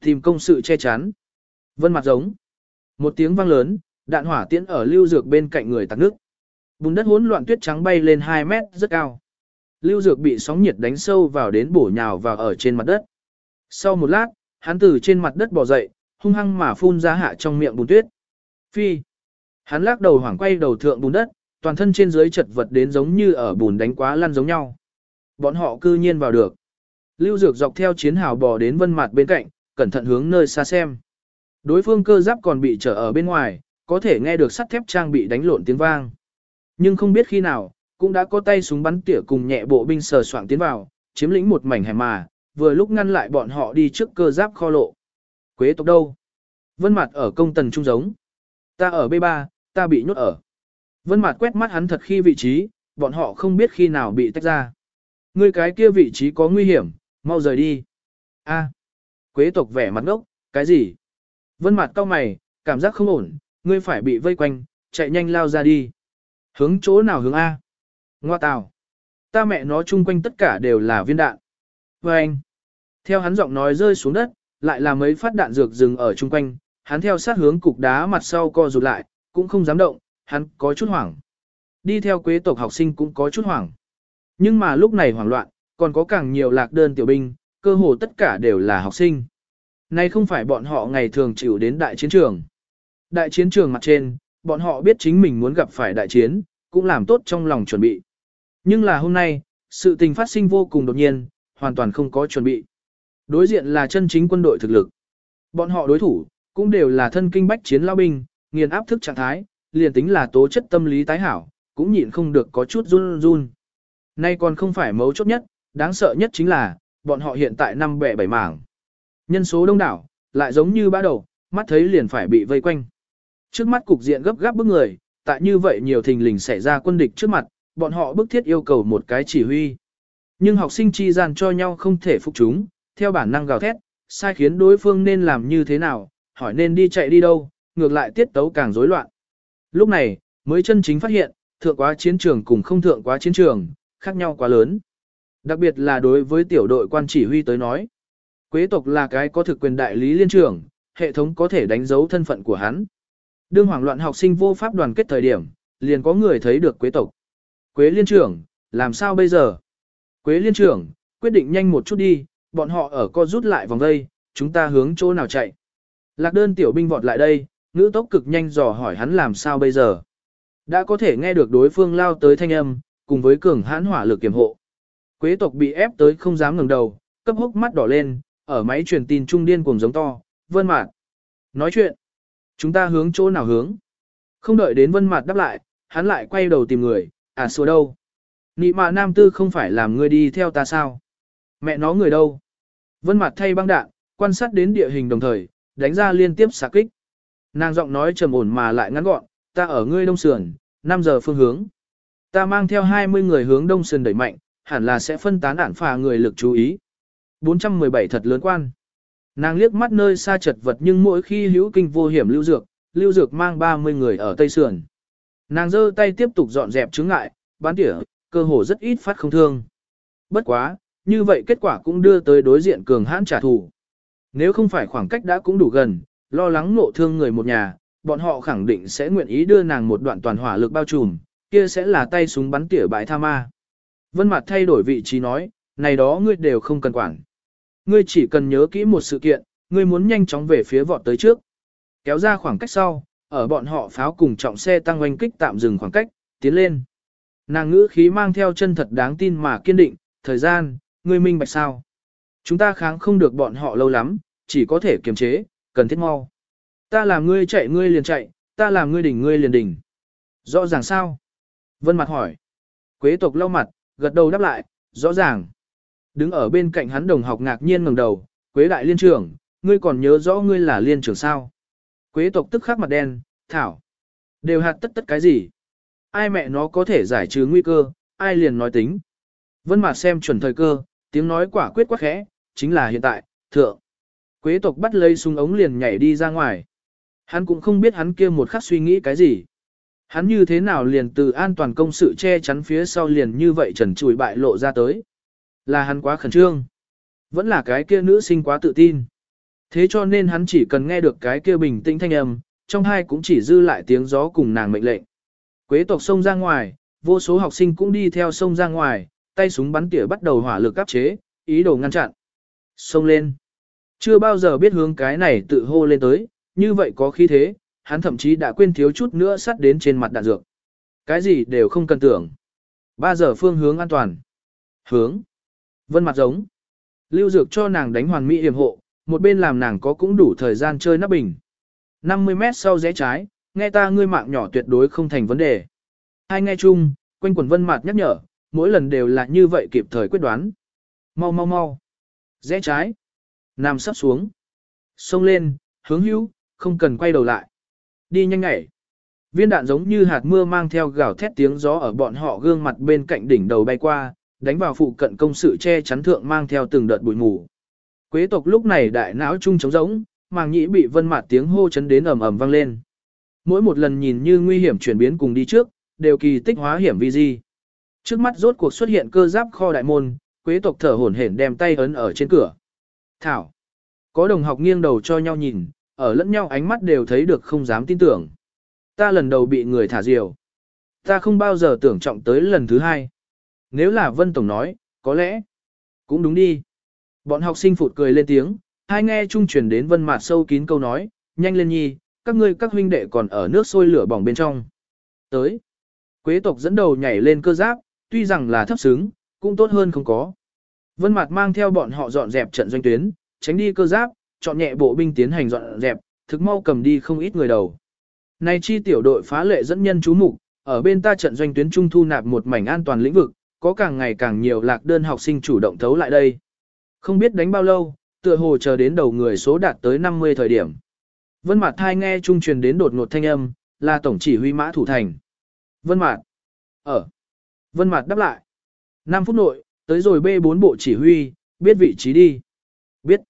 Tìm công sự che chắn. Vân mặt giống. Một tiếng vang lớn, đạn hỏa tiễn ở lưu dược bên cạnh người tạc nước. Bùn đất hỗn loạn tuyết trắng bay lên 2 mét rất cao. Lưu dược bị sóng nhiệt đánh sâu vào đến bổ nhào vào ở trên mặt đất. Sau một lát, hắn từ trên mặt đất bò dậy, hung hăng mà phun ra hạ trong miệng bùn tuyết. Phi. Hắn lắc đầu hoảng quay đầu thượng bùn đất, toàn thân trên dưới chật vật đến giống như ở bùn đánh quá lăn giống nhau. Bọn họ cư nhiên vào được. Lưu Dược dọc theo chiến hào bò đến vân mặt bên cạnh, cẩn thận hướng nơi xa xem. Đối phương cơ giáp còn bị trở ở bên ngoài, có thể nghe được sắt thép trang bị đánh lộn tiếng vang. Nhưng không biết khi nào, cũng đã có tay súng bắn tỉa cùng nhẹ bộ binh sờ soạng tiến vào, chiếm lĩnh một mảnh hẻm mà, vừa lúc ngăn lại bọn họ đi trước cơ giáp kho lộ. Quế tộc đâu? Vân mặt ở công tần trung giống. Ta ở B3, ta bị nhốt ở. Vân mặt quét mắt hắn thật khi vị trí, bọn họ không biết khi nào bị tách ra. Ngươi cái kia vị trí có nguy hiểm, mau rời đi. A. Quế tộc vẻ mặt ngốc, cái gì? Vân mặt cau mày, cảm giác không ổn, ngươi phải bị vây quanh, chạy nhanh lao ra đi. Hướng chỗ nào hướng A? Ngoa tào. Ta mẹ nó chung quanh tất cả đều là viên đạn. Và anh. Theo hắn giọng nói rơi xuống đất, lại là mấy phát đạn dược dừng ở chung quanh, hắn theo sát hướng cục đá mặt sau co rụt lại, cũng không dám động, hắn có chút hoảng. Đi theo quế tộc học sinh cũng có chút hoảng. Nhưng mà lúc này hoảng loạn, còn có càng nhiều lạc đơn tiểu binh, cơ hồ tất cả đều là học sinh. Này không phải bọn họ ngày thường chịu đến đại chiến trường. Đại chiến trường mặt trên, bọn họ biết chính mình muốn gặp phải đại chiến, cũng làm tốt trong lòng chuẩn bị. Nhưng là hôm nay, sự tình phát sinh vô cùng đột nhiên, hoàn toàn không có chuẩn bị. Đối diện là chân chính quân đội thực lực. Bọn họ đối thủ, cũng đều là thân kinh bách chiến lao binh, nghiền áp thức trạng thái, liền tính là tố chất tâm lý tái hảo, cũng nhịn không được có chút run run. Nay còn không phải mấu chốt nhất, đáng sợ nhất chính là, bọn họ hiện tại năm bẻ bảy mảng. Nhân số đông đảo, lại giống như ba đầu, mắt thấy liền phải bị vây quanh. Trước mắt cục diện gấp gáp bức người, tại như vậy nhiều thình lình xảy ra quân địch trước mặt, bọn họ bức thiết yêu cầu một cái chỉ huy. Nhưng học sinh chi gian cho nhau không thể phục chúng, theo bản năng gào thét, sai khiến đối phương nên làm như thế nào, hỏi nên đi chạy đi đâu, ngược lại tiết tấu càng rối loạn. Lúc này, mới chân chính phát hiện, thượng quá chiến trường cùng không thượng quá chiến trường, khác nhau quá lớn. Đặc biệt là đối với tiểu đội quan chỉ huy tới nói. Quế tộc là cái có thực quyền đại lý liên trưởng, hệ thống có thể đánh dấu thân phận của hắn. Đương hoảng loạn học sinh vô pháp đoàn kết thời điểm, liền có người thấy được quế tộc. Quế liên trưởng, làm sao bây giờ? Quế liên trưởng, quyết định nhanh một chút đi, bọn họ ở co rút lại vòng đây, chúng ta hướng chỗ nào chạy. Lạc đơn tiểu binh vọt lại đây, ngữ tốc cực nhanh dò hỏi hắn làm sao bây giờ. Đã có thể nghe được đối phương lao tới thanh âm, cùng với cường hãn hỏa lực kiểm hộ. Quế tộc bị ép tới không dám ngẩng đầu, cấp hốc mắt đỏ lên, ở máy truyền tin trung điên cuồng giống to, vân mạt Nói chuyện. Chúng ta hướng chỗ nào hướng? Không đợi đến vân mạt đáp lại, hắn lại quay đầu tìm người, à xua đâu? Nị mạ nam tư không phải làm ngươi đi theo ta sao? Mẹ nó người đâu? Vân mặt thay băng đạn, quan sát đến địa hình đồng thời, đánh ra liên tiếp xạ kích. Nàng giọng nói trầm ổn mà lại ngắn gọn, ta ở ngươi đông sườn, 5 giờ phương hướng. Ta mang theo 20 người hướng đông sườn đẩy mạnh, hẳn là sẽ phân tán ản phà người lực chú ý. 417 thật lớn quan. Nàng liếc mắt nơi xa chật vật nhưng mỗi khi hữu kinh vô hiểm lưu dược, lưu dược mang 30 người ở tây sườn. Nàng giơ tay tiếp tục dọn dẹp chứng ngại, bán tỉa, cơ hồ rất ít phát không thương. Bất quá, như vậy kết quả cũng đưa tới đối diện cường hãn trả thù. Nếu không phải khoảng cách đã cũng đủ gần, lo lắng nộ thương người một nhà, bọn họ khẳng định sẽ nguyện ý đưa nàng một đoạn toàn hỏa lực bao trùm, kia sẽ là tay súng bắn tỉa bãi tha ma. Vân Mạt thay đổi vị trí nói, này đó ngươi đều không cần quản. Ngươi chỉ cần nhớ kỹ một sự kiện, ngươi muốn nhanh chóng về phía vọt tới trước. Kéo ra khoảng cách sau, ở bọn họ pháo cùng trọng xe tăng oanh kích tạm dừng khoảng cách, tiến lên. Nàng ngữ khí mang theo chân thật đáng tin mà kiên định, thời gian, ngươi minh bạch sao. Chúng ta kháng không được bọn họ lâu lắm, chỉ có thể kiềm chế, cần thiết mau. Ta làm ngươi chạy ngươi liền chạy, ta làm ngươi đỉnh ngươi liền đỉnh. Rõ ràng sao? Vân mặt hỏi. Quế tộc lau mặt, gật đầu đáp lại, rõ ràng. Đứng ở bên cạnh hắn đồng học ngạc nhiên ngẩng đầu, Quế đại liên trưởng, ngươi còn nhớ rõ ngươi là liên trưởng sao? Quế tộc tức khắc mặt đen, thảo. Đều hạt tất tất cái gì? Ai mẹ nó có thể giải trừ nguy cơ, ai liền nói tính. Vân mặt xem chuẩn thời cơ, tiếng nói quả quyết quá khẽ, chính là hiện tại, thượng. Quế tộc bắt lấy súng ống liền nhảy đi ra ngoài. Hắn cũng không biết hắn kia một khắc suy nghĩ cái gì. Hắn như thế nào liền từ an toàn công sự che chắn phía sau liền như vậy trần trùi bại lộ ra tới. Là hắn quá khẩn trương. Vẫn là cái kia nữ sinh quá tự tin. Thế cho nên hắn chỉ cần nghe được cái kia bình tĩnh thanh âm, trong hai cũng chỉ dư lại tiếng gió cùng nàng mệnh lệnh. Quế tộc xông ra ngoài, vô số học sinh cũng đi theo sông ra ngoài, tay súng bắn tỉa bắt đầu hỏa lực áp chế, ý đồ ngăn chặn. Xông lên. Chưa bao giờ biết hướng cái này tự hô lên tới, như vậy có khí thế, hắn thậm chí đã quên thiếu chút nữa sắt đến trên mặt đạn dược. Cái gì đều không cần tưởng. Ba giờ phương hướng an toàn. Hướng. Vân mặt giống. Lưu dược cho nàng đánh hoàn mỹ hiểm hộ, một bên làm nàng có cũng đủ thời gian chơi nắp bình. 50 mét sau rẽ trái, nghe ta ngươi mạng nhỏ tuyệt đối không thành vấn đề. Hai nghe chung, quanh quần vân mặt nhắc nhở, mỗi lần đều là như vậy kịp thời quyết đoán. Mau mau mau. Rẽ trái. Nam sắp xuống. Xông lên, hướng hữu, không cần quay đầu lại. Đi nhanh ngảy. Viên đạn giống như hạt mưa mang theo gào thét tiếng gió ở bọn họ gương mặt bên cạnh đỉnh đầu bay qua, đánh vào phụ cận công sự che chắn thượng mang theo từng đợt bụi mù. Quế tộc lúc này đại não trung trống rỗng, màng nhĩ bị vân mặt tiếng hô chấn đến ầm ầm vang lên. Mỗi một lần nhìn như nguy hiểm chuyển biến cùng đi trước, đều kỳ tích hóa hiểm vi di. Trước mắt rốt cuộc xuất hiện cơ giáp kho đại môn, quế tộc thở hổn hển đem tay ấn ở trên cửa. Thảo. Có đồng học nghiêng đầu cho nhau nhìn, ở lẫn nhau ánh mắt đều thấy được không dám tin tưởng. Ta lần đầu bị người thả diều. Ta không bao giờ tưởng trọng tới lần thứ hai. Nếu là Vân Tổng nói, có lẽ, cũng đúng đi. Bọn học sinh phụt cười lên tiếng, hai nghe trung truyền đến Vân Mạt sâu kín câu nói, nhanh lên nhi, các ngươi các huynh đệ còn ở nước sôi lửa bỏng bên trong. Tới. Quế tộc dẫn đầu nhảy lên cơ giáp, tuy rằng là thấp xứng, cũng tốt hơn không có. Vân Mạt mang theo bọn họ dọn dẹp trận doanh tuyến, tránh đi cơ giáp, chọn nhẹ bộ binh tiến hành dọn dẹp, thực mau cầm đi không ít người đầu. Này chi tiểu đội phá lệ dẫn nhân chú mục, ở bên ta trận doanh tuyến trung thu nạp một mảnh an toàn lĩnh vực, có càng ngày càng nhiều lạc đơn học sinh chủ động thấu lại đây. Không biết đánh bao lâu, tựa hồ chờ đến đầu người số đạt tới 50 thời điểm. Vân Mạt thai nghe trung truyền đến đột ngột thanh âm, là tổng chỉ huy mã thủ thành. Vân Mạt. Ở. Vân Mạt đáp lại. 5 phút nội, tới rồi B4 bộ chỉ huy, biết vị trí đi. Biết.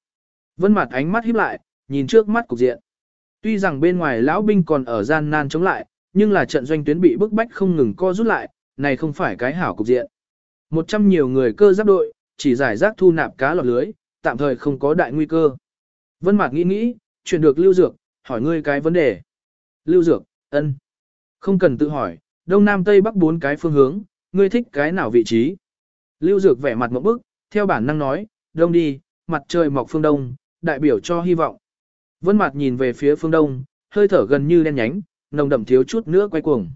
Vân Mạt ánh mắt híp lại, nhìn trước mắt cục diện. Tuy rằng bên ngoài lão binh còn ở gian nan chống lại, nhưng là trận doanh tuyến bị bức bách không ngừng co rút lại, này không phải cái hảo cục diện. Một trăm nhiều người cơ giáp đội, chỉ giải rác thu nạp cá lọt lưới, tạm thời không có đại nguy cơ. Vân Mạc nghĩ nghĩ, chuyển được Lưu Dược, hỏi ngươi cái vấn đề. Lưu Dược, ân, Không cần tự hỏi, đông nam tây bắc bốn cái phương hướng, ngươi thích cái nào vị trí? Lưu Dược vẻ mặt ngộp bức, theo bản năng nói, đông đi, mặt trời mọc phương đông, đại biểu cho hy vọng. Vân mặt nhìn về phía phương đông, hơi thở gần như đen nhánh, nồng đậm thiếu chút nữa quay cuồng.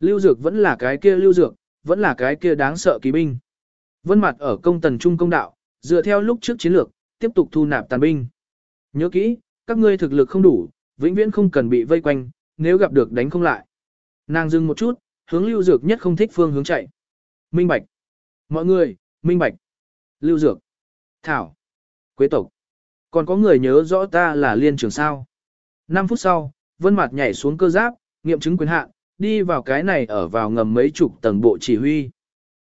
Lưu Dược vẫn là cái kia Lưu Dược, vẫn là cái kia đáng sợ kỳ binh. Vân mặt ở công tần trung công đạo, dựa theo lúc trước chiến lược, tiếp tục thu nạp tàn binh. Nhớ kỹ, Các ngươi thực lực không đủ, vĩnh viễn không cần bị vây quanh, nếu gặp được đánh không lại. Nàng dừng một chút, hướng Lưu Dược nhất không thích phương hướng chạy. Minh Bạch. Mọi người, Minh Bạch. Lưu Dược. Thảo. Quế tộc. Còn có người nhớ rõ ta là liên Trường sao. 5 phút sau, Vân Mạt nhảy xuống cơ giáp, nghiệm chứng quyền hạn, đi vào cái này ở vào ngầm mấy chục tầng bộ chỉ huy.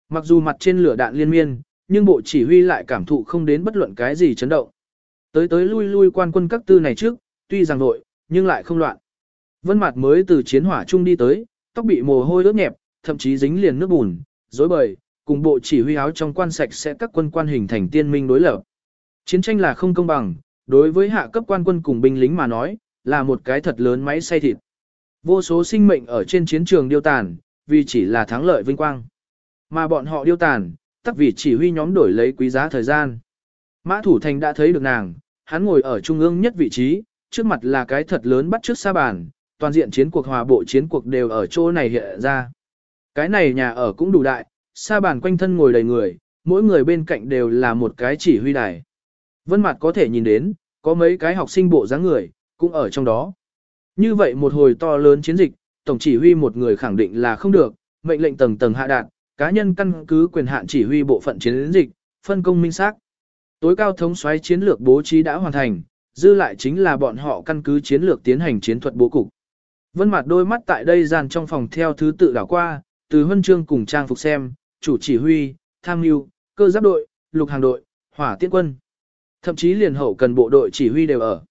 Mặc dù mặt trên lửa đạn liên miên, nhưng bộ chỉ huy lại cảm thụ không đến bất luận cái gì chấn động. Tới tới lui lui quan quân các tư này trước, tuy rằng nội, nhưng lại không loạn. Vân Mạt mới từ chiến hỏa trung đi tới, tóc bị mồ hôi ướt nhẹp, thậm chí dính liền nước bùn, rối bời, cùng bộ chỉ huy áo trong quan sạch sẽ các quân quan hình thành tiên minh đối lập. Chiến tranh là không công bằng, đối với hạ cấp quan quân cùng binh lính mà nói, là một cái thật lớn máy xay thịt. Vô số sinh mệnh ở trên chiến trường điêu tàn, vì chỉ là thắng lợi vinh quang. Mà bọn họ điêu tàn, tắc vì chỉ huy nhóm đổi lấy quý giá thời gian. Mã Thủ Thành đã thấy được nàng, hắn ngồi ở trung ương nhất vị trí, trước mặt là cái thật lớn bắt trước xa bàn, toàn diện chiến cuộc hòa bộ chiến cuộc đều ở chỗ này hiện ra. Cái này nhà ở cũng đủ đại, xa bàn quanh thân ngồi đầy người, mỗi người bên cạnh đều là một cái chỉ huy đài. Vân mặt có thể nhìn đến, có mấy cái học sinh bộ dáng người, cũng ở trong đó. Như vậy một hồi to lớn chiến dịch, tổng chỉ huy một người khẳng định là không được, mệnh lệnh tầng tầng hạ đạt, cá nhân căn cứ quyền hạn chỉ huy bộ phận chiến dịch, phân công minh xác. Tối cao thống soái chiến lược bố trí đã hoàn thành, dư lại chính là bọn họ căn cứ chiến lược tiến hành chiến thuật bố cục. Vân mặt đôi mắt tại đây dàn trong phòng theo thứ tự đảo qua, từ huân chương cùng trang phục xem, chủ chỉ huy, tham mưu, cơ giáp đội, lục hàng đội, hỏa tiễn quân. Thậm chí liền hậu cần bộ đội chỉ huy đều ở.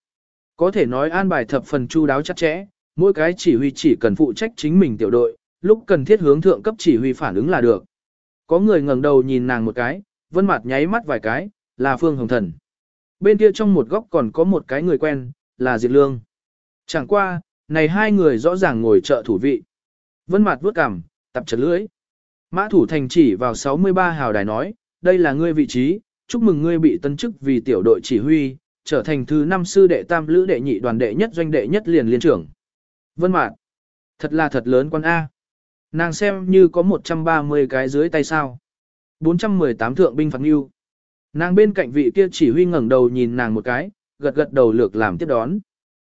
Có thể nói an bài thập phần chu đáo chắc chẽ, mỗi cái chỉ huy chỉ cần phụ trách chính mình tiểu đội, lúc cần thiết hướng thượng cấp chỉ huy phản ứng là được. Có người ngẩng đầu nhìn nàng một cái, vân mặt nháy mắt vài cái, là Phương Hồng Thần. Bên kia trong một góc còn có một cái người quen, là Diệt Lương. Chẳng qua, này hai người rõ ràng ngồi trợ thủ vị. Vân mặt vuốt cằm, tập chật lưỡi. Mã thủ thành chỉ vào 63 hào đài nói, đây là ngươi vị trí, chúc mừng ngươi bị tân chức vì tiểu đội chỉ huy, trở thành thứ năm sư đệ tam lữ đệ nhị đoàn đệ nhất doanh đệ nhất liền liên trưởng. Vân Mạn, thật là thật lớn quan A. Nàng xem như có 130 cái dưới tay sao. 418 thượng binh phạt yêu. Nàng bên cạnh vị kia chỉ huy ngẩng đầu nhìn nàng một cái, gật gật đầu lược làm tiếp đón.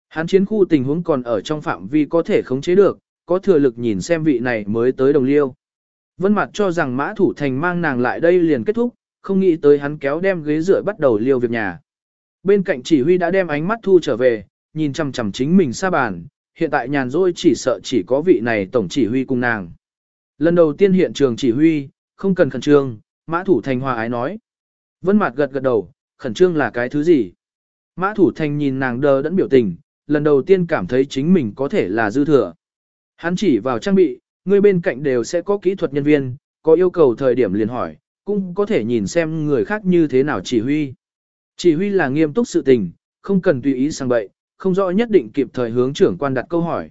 Hán chiến khu tình huống còn ở trong phạm vi có thể khống chế được, có thừa lực nhìn xem vị này mới tới đồng liêu. Vân Mạt cho rằng mã thủ thành mang nàng lại đây liền kết thúc, không nghĩ tới hắn kéo đem ghế dựa bắt đầu liêu việc nhà. Bên cạnh chỉ huy đã đem ánh mắt thu trở về, nhìn chằm chằm chính mình xa bàn, hiện tại nhàn rỗi chỉ sợ chỉ có vị này tổng chỉ huy cùng nàng. Lần đầu tiên hiện trường chỉ huy, không cần khẩn trương, mã thủ thành hòa ái nói. Vân Mạt gật gật đầu, khẩn trương là cái thứ gì? Mã thủ thành nhìn nàng đờ đẫn biểu tình, lần đầu tiên cảm thấy chính mình có thể là dư thừa. Hắn chỉ vào trang bị, người bên cạnh đều sẽ có kỹ thuật nhân viên, có yêu cầu thời điểm liền hỏi, cũng có thể nhìn xem người khác như thế nào chỉ huy. Chỉ huy là nghiêm túc sự tình, không cần tùy ý sang bậy, không rõ nhất định kịp thời hướng trưởng quan đặt câu hỏi.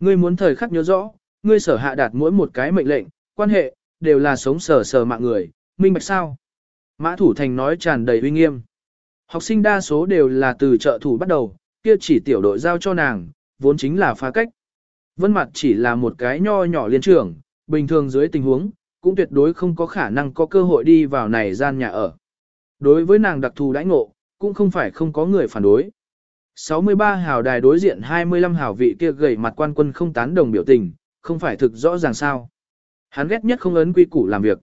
Ngươi muốn thời khắc nhớ rõ, ngươi sở hạ đạt mỗi một cái mệnh lệnh, quan hệ, đều là sống sở sở mạng người, minh bạch sao? Mã Thủ Thành nói tràn đầy uy nghiêm. Học sinh đa số đều là từ trợ thủ bắt đầu, kia chỉ tiểu đội giao cho nàng, vốn chính là phá cách. Vân Mặt chỉ là một cái nho nhỏ liên trưởng, bình thường dưới tình huống, cũng tuyệt đối không có khả năng có cơ hội đi vào này gian nhà ở. Đối với nàng đặc thù đãi ngộ, cũng không phải không có người phản đối. 63 hào đài đối diện 25 hào vị kia gầy mặt quan quân không tán đồng biểu tình, không phải thực rõ ràng sao. Hắn ghét nhất không ấn quy củ làm việc.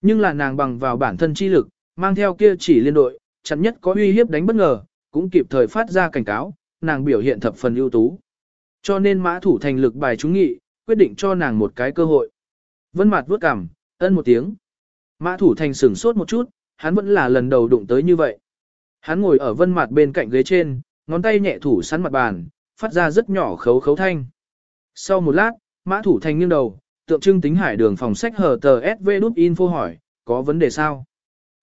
Nhưng là nàng bằng vào bản thân chi lực, mang theo kia chỉ liên đội, chắn nhất có uy hiếp đánh bất ngờ, cũng kịp thời phát ra cảnh cáo, nàng biểu hiện thập phần ưu tú. Cho nên mã thủ thành lực bài trúng nghị, quyết định cho nàng một cái cơ hội. Vân mặt vước cằm, ân một tiếng. Mã thủ thành sửng sốt một chút, hắn vẫn là lần đầu đụng tới như vậy. Hắn ngồi ở vân mặt bên cạnh ghế trên, ngón tay nhẹ thủ sẵn mặt bàn, phát ra rất nhỏ khấu khấu thanh. Sau một lát, mã thủ thành nghiêng đầu, tượng trưng tính hải đường phòng sách hở tờ SV đút info hỏi, có vấn đề sao?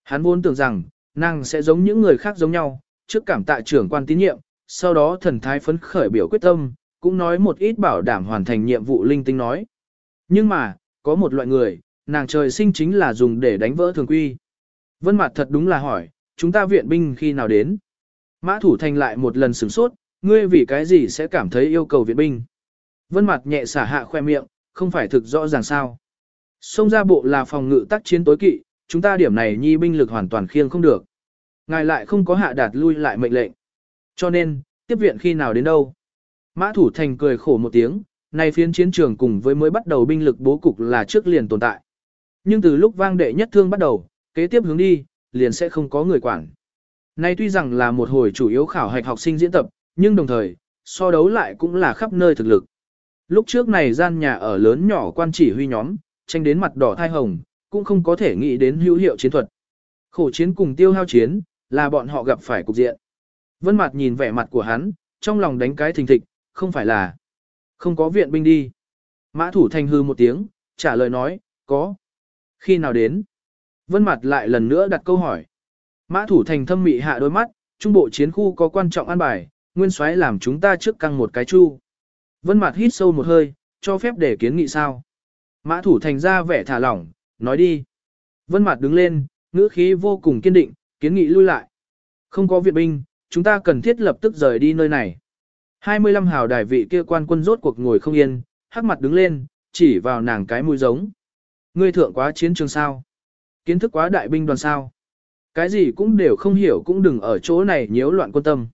Hắn vốn tưởng rằng, nàng sẽ giống những người khác giống nhau, trước cảm tạ trưởng quan tín nhiệm, sau đó thần thái phấn khởi biểu quyết tâm, cũng nói một ít bảo đảm hoàn thành nhiệm vụ linh tinh nói. Nhưng mà, có một loại người, nàng trời sinh chính là dùng để đánh vỡ thường quy. Vân Mạt thật đúng là hỏi, chúng ta viện binh khi nào đến? Mã Thủ Thành lại một lần sửng sốt, ngươi vì cái gì sẽ cảm thấy yêu cầu viện binh? Vân Mạt nhẹ xả hạ khoe miệng, không phải thực rõ ràng sao? Xông ra bộ là phòng ngự tác chiến tối kỵ, chúng ta điểm này nhi binh lực hoàn toàn khiêng không được. Ngài lại không có hạ đạt lui lại mệnh lệnh. Cho nên, tiếp viện khi nào đến đâu. Mã Thủ Thành cười khổ một tiếng, này phiến chiến trường cùng với mới bắt đầu binh lực bố cục là trước liền tồn tại. Nhưng từ lúc vang đệ nhất thương bắt đầu, kế tiếp hướng đi, liền sẽ không có người quản. Này tuy rằng là một hồi chủ yếu khảo hạch học sinh diễn tập, nhưng đồng thời, so đấu lại cũng là khắp nơi thực lực. Lúc trước này gian nhà ở lớn nhỏ quan chỉ huy nhóm, tranh đến mặt đỏ thai hồng, cũng không có thể nghĩ đến hữu hiệu chiến thuật. Khổ chiến cùng tiêu hao chiến, là bọn họ gặp phải cục diện. Vân Mạt nhìn vẻ mặt của hắn, trong lòng đánh cái thình thịch, không phải là không có viện binh đi. Mã Thủ Thành hư một tiếng, trả lời nói, có. Khi nào đến? Vân Mạt lại lần nữa đặt câu hỏi. Mã Thủ Thành thâm mị hạ đôi mắt, trung bộ chiến khu có quan trọng an bài, nguyên soái làm chúng ta trước căng một cái chu. Vân Mạt hít sâu một hơi, cho phép để kiến nghị sao? Mã Thủ Thành ra vẻ thả lỏng, nói đi. Vân Mạt đứng lên, ngữ khí vô cùng kiên định, kiến nghị lui lại. Không có viện binh, chúng ta cần thiết lập tức rời đi nơi này. 25 hào đài vị kia quan quân rốt cuộc ngồi không yên, hắc mặt đứng lên, chỉ vào nàng cái mũi giống. Ngươi thượng quá chiến trường sao? Kiến thức quá đại binh đoàn sao? Cái gì cũng đều không hiểu cũng đừng ở chỗ này nhiễu loạn quân tâm.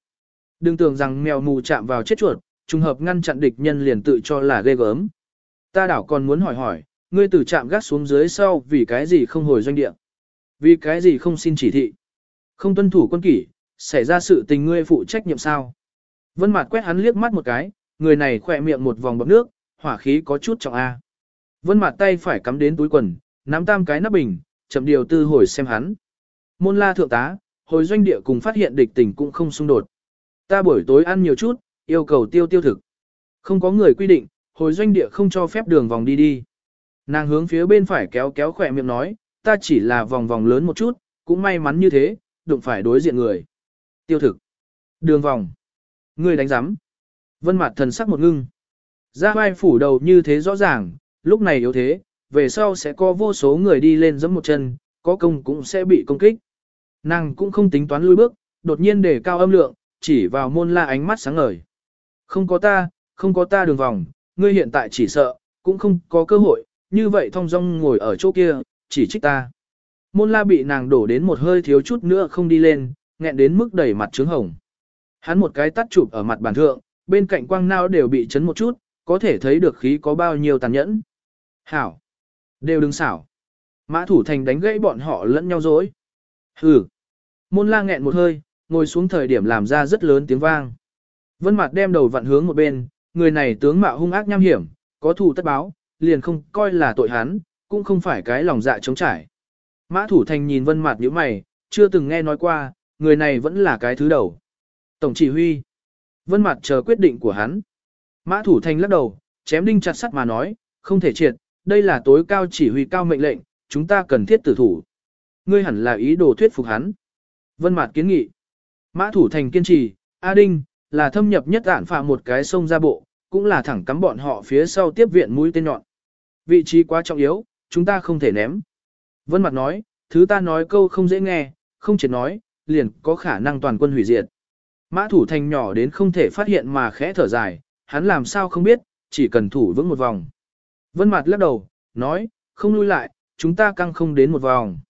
Đừng tưởng rằng mèo mù chạm vào chết chuột, trùng hợp ngăn chặn địch nhân liền tự cho là ghê gớm. Ta đảo còn muốn hỏi hỏi, ngươi từ chạm gác xuống dưới sau vì cái gì không hồi doanh địa? Vì cái gì không xin chỉ thị? Không tuân thủ quân kỷ, xảy ra sự tình ngươi phụ trách nhiệm sao? Vân Mạt quét hắn liếc mắt một cái, người này khỏe miệng một vòng bọt nước, hỏa khí có chút trọng a. Vân Mạt tay phải cắm đến túi quần, nắm tam cái nắp bình, chậm điều tư hồi xem hắn. Môn La thượng tá, hồi doanh địa cùng phát hiện địch tình cũng không xung đột. Ta buổi tối ăn nhiều chút, yêu cầu tiêu tiêu thực. Không có người quy định, hồi doanh địa không cho phép đường vòng đi đi. Nàng hướng phía bên phải kéo kéo khỏe miệng nói, ta chỉ là vòng vòng lớn một chút, cũng may mắn như thế, đụng phải đối diện người. Tiêu thực. Đường vòng ngươi đánh giám. Vân mặt thần sắc một ngưng. Ra vai phủ đầu như thế rõ ràng, lúc này yếu thế, về sau sẽ có vô số người đi lên giẫm một chân, có công cũng sẽ bị công kích. Nàng cũng không tính toán lui bước, đột nhiên để cao âm lượng, chỉ vào môn la ánh mắt sáng ngời. Không có ta, không có ta đường vòng, ngươi hiện tại chỉ sợ, cũng không có cơ hội, như vậy thong dong ngồi ở chỗ kia, chỉ trích ta. Môn la bị nàng đổ đến một hơi thiếu chút nữa không đi lên, nghẹn đến mức đẩy mặt trướng hồng. Hắn một cái tắt chụp ở mặt bàn thượng, bên cạnh quang nao đều bị chấn một chút, có thể thấy được khí có bao nhiêu tàn nhẫn. Hảo! Đều đừng xảo. Mã thủ thành đánh gãy bọn họ lẫn nhau dối. Hừ! Môn la nghẹn một hơi, ngồi xuống thời điểm làm ra rất lớn tiếng vang. Vân mặt đem đầu vặn hướng một bên, người này tướng mạo hung ác nham hiểm, có thù tất báo, liền không coi là tội hắn, cũng không phải cái lòng dạ chống trải. Mã thủ thành nhìn vân mặt như mày, chưa từng nghe nói qua, người này vẫn là cái thứ đầu. Tổng chỉ huy. Vân mặt chờ quyết định của hắn. Mã thủ thành lắc đầu, chém đinh chặt sắt mà nói, không thể triệt, đây là tối cao chỉ huy cao mệnh lệnh, chúng ta cần thiết tử thủ. Ngươi hẳn là ý đồ thuyết phục hắn. Vân mặt kiến nghị. Mã thủ thành kiên trì, A Đinh, là thâm nhập nhất ản phạm một cái sông ra bộ, cũng là thẳng cắm bọn họ phía sau tiếp viện mũi tên nhọn. Vị trí quá trọng yếu, chúng ta không thể ném. Vân Mặt nói, thứ ta nói câu không dễ nghe, không chỉ nói, liền có khả năng toàn quân hủy diệt. Mã thủ thành nhỏ đến không thể phát hiện mà khẽ thở dài, hắn làm sao không biết, chỉ cần thủ vững một vòng. Vân Mặt lắc đầu, nói, không lui lại, chúng ta căng không đến một vòng.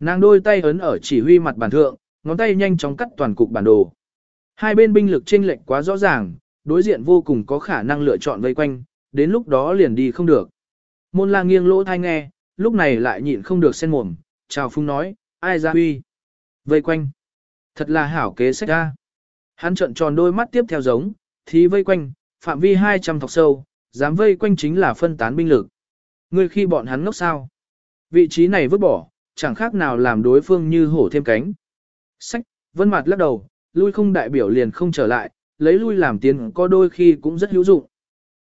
Nàng đôi tay ấn ở chỉ huy mặt bản thượng, ngón tay nhanh chóng cắt toàn cục bản đồ. Hai bên binh lực chênh lệch quá rõ ràng, đối diện vô cùng có khả năng lựa chọn vây quanh, đến lúc đó liền đi không được. Môn la nghiêng lỗ thai nghe, lúc này lại nhịn không được sen mồm, chào phung nói, ai ra huy. Vây quanh. Thật là hảo kế sách ra. Hắn trợn tròn đôi mắt tiếp theo giống, thì vây quanh, phạm vi 200 thọc sâu, dám vây quanh chính là phân tán binh lực. Ngươi khi bọn hắn ngốc sao. Vị trí này vứt bỏ, chẳng khác nào làm đối phương như hổ thêm cánh. Sách, vân mặt lắc đầu, lui không đại biểu liền không trở lại, lấy lui làm tiến có đôi khi cũng rất hữu dụng.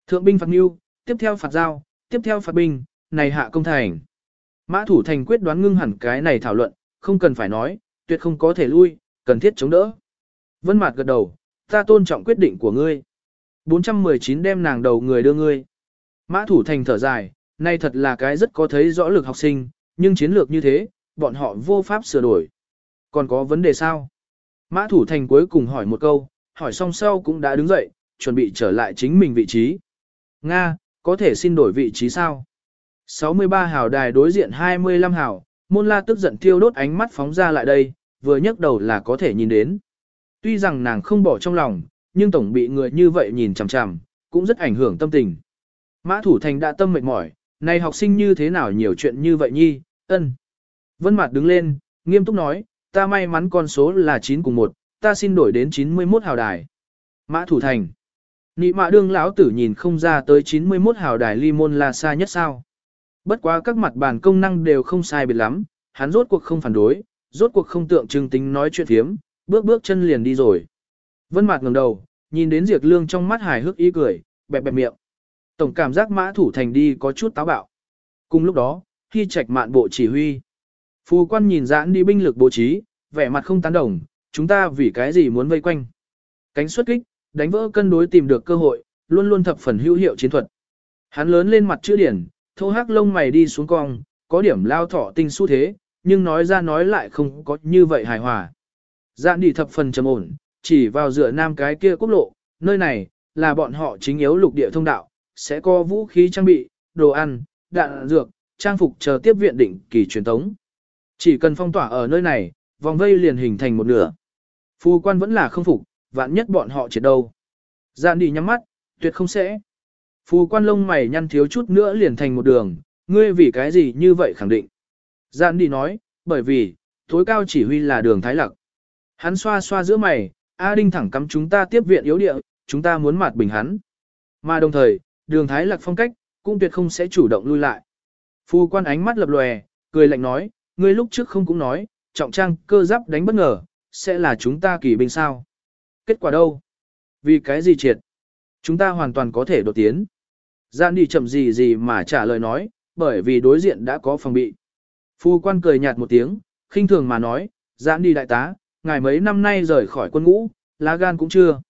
Thượng binh phạt mưu, tiếp theo phạt giao, tiếp theo phạt binh, này hạ công thành. Mã thủ thành quyết đoán ngưng hẳn cái này thảo luận, không cần phải nói, tuyệt không có thể lui, cần thiết chống đỡ. Vân Mạt gật đầu, ta tôn trọng quyết định của ngươi. 419 đem nàng đầu người đưa ngươi. Mã thủ thành thở dài, nay thật là cái rất có thấy rõ lực học sinh, nhưng chiến lược như thế, bọn họ vô pháp sửa đổi. Còn có vấn đề sao? Mã thủ thành cuối cùng hỏi một câu, hỏi xong sau cũng đã đứng dậy, chuẩn bị trở lại chính mình vị trí. Nga, có thể xin đổi vị trí sao? 63 hào đài đối diện 25 hào, môn la tức giận thiêu đốt ánh mắt phóng ra lại đây, vừa nhấc đầu là có thể nhìn đến. Tuy rằng nàng không bỏ trong lòng, nhưng tổng bị người như vậy nhìn chằm chằm, cũng rất ảnh hưởng tâm tình. Mã Thủ Thành đã tâm mệt mỏi, này học sinh như thế nào nhiều chuyện như vậy nhi, ân. Vân Mạt đứng lên, nghiêm túc nói, ta may mắn con số là 9 cùng 1, ta xin đổi đến 91 hào đài. Mã Thủ Thành. Nị mạ đương lão tử nhìn không ra tới 91 hào đài ly môn là xa nhất sao. Bất quá các mặt bàn công năng đều không sai biệt lắm, hắn rốt cuộc không phản đối, rốt cuộc không tượng trưng tính nói chuyện thiếm, bước bước chân liền đi rồi. Vân Mạt ngẩng đầu, nhìn đến Diệp Lương trong mắt hài hước ý cười, bẹp bẹp miệng. Tổng cảm giác Mã Thủ Thành đi có chút táo bạo. Cùng lúc đó, khi trạch mạn bộ chỉ huy. Phu quan nhìn giãn đi binh lực bố trí, vẻ mặt không tán đồng, chúng ta vì cái gì muốn vây quanh. Cánh xuất kích, đánh vỡ cân đối tìm được cơ hội, luôn luôn thập phần hữu hiệu chiến thuật. Hắn lớn lên mặt chữ điển, thô hắc lông mày đi xuống cong, có điểm lao thọ tinh xu thế, nhưng nói ra nói lại không có như vậy hài hòa. Dạn đi thập phần trầm ổn, chỉ vào dựa nam cái kia quốc lộ, nơi này, là bọn họ chính yếu lục địa thông đạo, sẽ có vũ khí trang bị, đồ ăn, đạn dược, trang phục chờ tiếp viện định kỳ truyền tống. Chỉ cần phong tỏa ở nơi này, vòng vây liền hình thành một nửa. Phu quan vẫn là không phục, vạn nhất bọn họ chết đâu. Dạn đi nhắm mắt, tuyệt không sẽ. Phu quan lông mày nhăn thiếu chút nữa liền thành một đường, ngươi vì cái gì như vậy khẳng định. Dạn đi nói, bởi vì, tối cao chỉ huy là đường thái lặc. Hắn xoa xoa giữa mày, A Đinh thẳng cắm chúng ta tiếp viện yếu địa, chúng ta muốn mặt bình hắn. Mà đồng thời, đường thái lạc phong cách, cũng tuyệt không sẽ chủ động lui lại. Phu quan ánh mắt lập lòe, cười lạnh nói, ngươi lúc trước không cũng nói, trọng trang cơ giáp đánh bất ngờ, sẽ là chúng ta kỳ binh sao. Kết quả đâu? Vì cái gì triệt? Chúng ta hoàn toàn có thể đột tiến. Gian đi chậm gì gì mà trả lời nói, bởi vì đối diện đã có phòng bị. Phu quan cười nhạt một tiếng, khinh thường mà nói, giãn đi đại tá, ngài mấy năm nay rời khỏi quân ngũ, lá gan cũng chưa.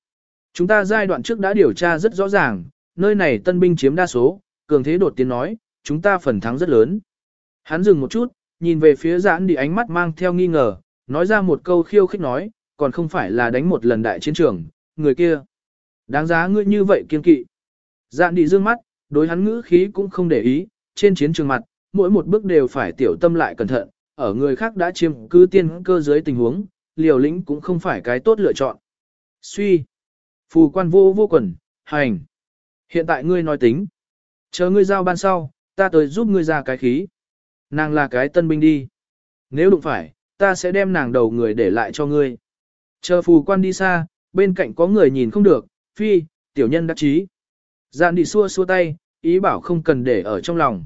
Chúng ta giai đoạn trước đã điều tra rất rõ ràng, nơi này tân binh chiếm đa số, cường thế đột tiến nói, chúng ta phần thắng rất lớn. Hắn dừng một chút, nhìn về phía giãn đi ánh mắt mang theo nghi ngờ, nói ra một câu khiêu khích nói, còn không phải là đánh một lần đại chiến trường, người kia. Đáng giá ngươi như vậy kiên kỵ. Giãn đi dương mắt, đối hắn ngữ khí cũng không để ý, trên chiến trường mặt, mỗi một bước đều phải tiểu tâm lại cẩn thận, ở người khác đã chiếm cứ tiên cơ dưới tình huống, liều lĩnh cũng không phải cái tốt lựa chọn. Suy. Phù quan vô vô quần, hành. Hiện tại ngươi nói tính. Chờ ngươi giao ban sau, ta tới giúp ngươi ra cái khí. Nàng là cái tân binh đi. Nếu đụng phải, ta sẽ đem nàng đầu người để lại cho ngươi. Chờ phù quan đi xa, bên cạnh có người nhìn không được, phi, tiểu nhân đắc chí. Dạn đi xua xua tay, ý bảo không cần để ở trong lòng.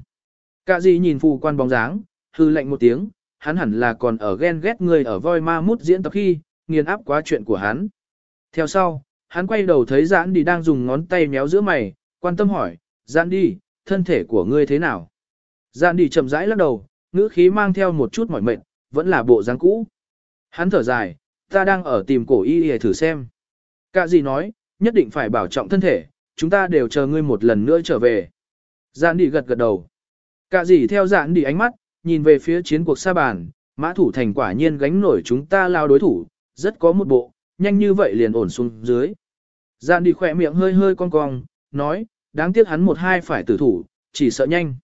Cả gì nhìn phù quan bóng dáng, hư lạnh một tiếng, hắn hẳn là còn ở ghen ghét người ở voi ma mút diễn tập khi, nghiền áp quá chuyện của hắn. Theo sau, hắn quay đầu thấy giãn đi đang dùng ngón tay méo giữa mày, quan tâm hỏi, giãn đi, thân thể của ngươi thế nào? Giãn đi chậm rãi lắc đầu, ngữ khí mang theo một chút mỏi mệt, vẫn là bộ dáng cũ. Hắn thở dài, ta đang ở tìm cổ y để thử xem. Cả gì nói, nhất định phải bảo trọng thân thể, chúng ta đều chờ ngươi một lần nữa trở về. Giãn đi gật gật đầu. Cả gì theo giãn đi ánh mắt, nhìn về phía chiến cuộc xa bàn, mã thủ thành quả nhiên gánh nổi chúng ta lao đối thủ, rất có một bộ, nhanh như vậy liền ổn xuống dưới. Giàn đi khỏe miệng hơi hơi cong cong, nói, đáng tiếc hắn một hai phải tử thủ, chỉ sợ nhanh.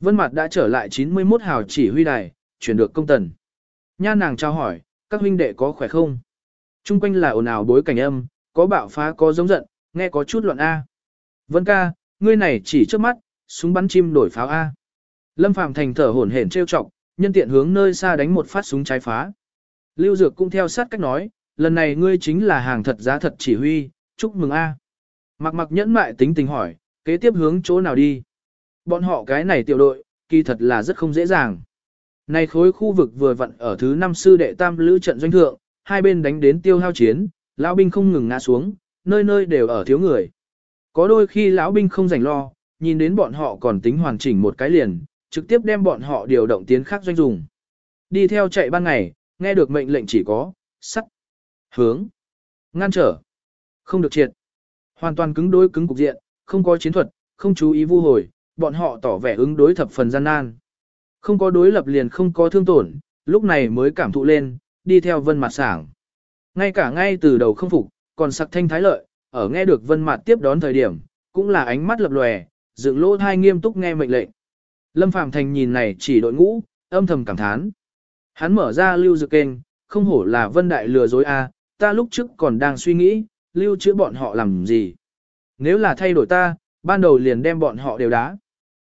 Vân Mạt đã trở lại 91 hào chỉ huy đài, chuyển được công tần. Nha nàng trao hỏi, các huynh đệ có khỏe không? Trung quanh là ồn ào bối cảnh âm, có bạo phá có giống giận, nghe có chút loạn A. Vân ca, ngươi này chỉ trước mắt, súng bắn chim đổi pháo A. Lâm Phàm thành thở hổn hển trêu chọc, nhân tiện hướng nơi xa đánh một phát súng trái phá. Lưu Dược cũng theo sát cách nói, lần này ngươi chính là hàng thật giá thật chỉ huy, chúc mừng a. Mặc mặc nhẫn mại tính tình hỏi, kế tiếp hướng chỗ nào đi? Bọn họ cái này tiểu đội, kỳ thật là rất không dễ dàng. Này khối khu vực vừa vặn ở thứ năm sư đệ tam lữ trận doanh thượng, hai bên đánh đến tiêu hao chiến, lão binh không ngừng ngã xuống, nơi nơi đều ở thiếu người. Có đôi khi lão binh không rảnh lo, nhìn đến bọn họ còn tính hoàn chỉnh một cái liền, trực tiếp đem bọn họ điều động tiến khác doanh dùng. Đi theo chạy ban ngày, nghe được mệnh lệnh chỉ có, sắt, hướng, ngăn trở, không được triệt. Hoàn toàn cứng đối cứng cục diện, không có chiến thuật, không chú ý vu hồi, bọn họ tỏ vẻ ứng đối thập phần gian nan. Không có đối lập liền không có thương tổn, lúc này mới cảm thụ lên, đi theo vân mặt sảng. Ngay cả ngay từ đầu không phục, còn sặc thanh thái lợi, ở nghe được vân mặt tiếp đón thời điểm, cũng là ánh mắt lập lòe, dựng lỗ thai nghiêm túc nghe mệnh lệnh. Lâm Phạm Thành nhìn này chỉ đội ngũ, âm thầm cảm thán. Hắn mở ra lưu dược kênh, không hổ là vân đại lừa dối a, ta lúc trước còn đang suy nghĩ, lưu chữa bọn họ làm gì. Nếu là thay đổi ta, ban đầu liền đem bọn họ đều đá.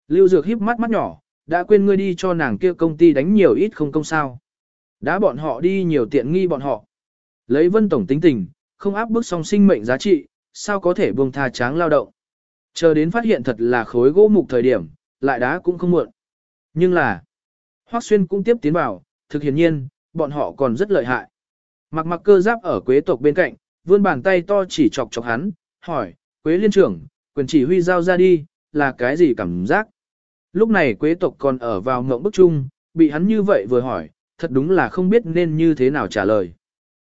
Lưu Dược híp mắt mắt nhỏ, đã quên ngươi đi cho nàng kia công ty đánh nhiều ít không công sao. Đã bọn họ đi nhiều tiện nghi bọn họ. Lấy vân tổng tính tình, không áp bức song sinh mệnh giá trị, sao có thể buông tha tráng lao động. Chờ đến phát hiện thật là khối gỗ mục thời điểm, lại đá cũng không muộn. Nhưng là, Hoắc Xuyên cũng tiếp tiến vào, thực hiển nhiên, bọn họ còn rất lợi hại. Mặc mặc cơ giáp ở quế tộc bên cạnh, vươn bàn tay to chỉ chọc chọc hắn, hỏi, quế liên trưởng, quyền chỉ huy giao ra đi, là cái gì cảm giác? Lúc này quế tộc còn ở vào ngộng bức chung, bị hắn như vậy vừa hỏi, thật đúng là không biết nên như thế nào trả lời.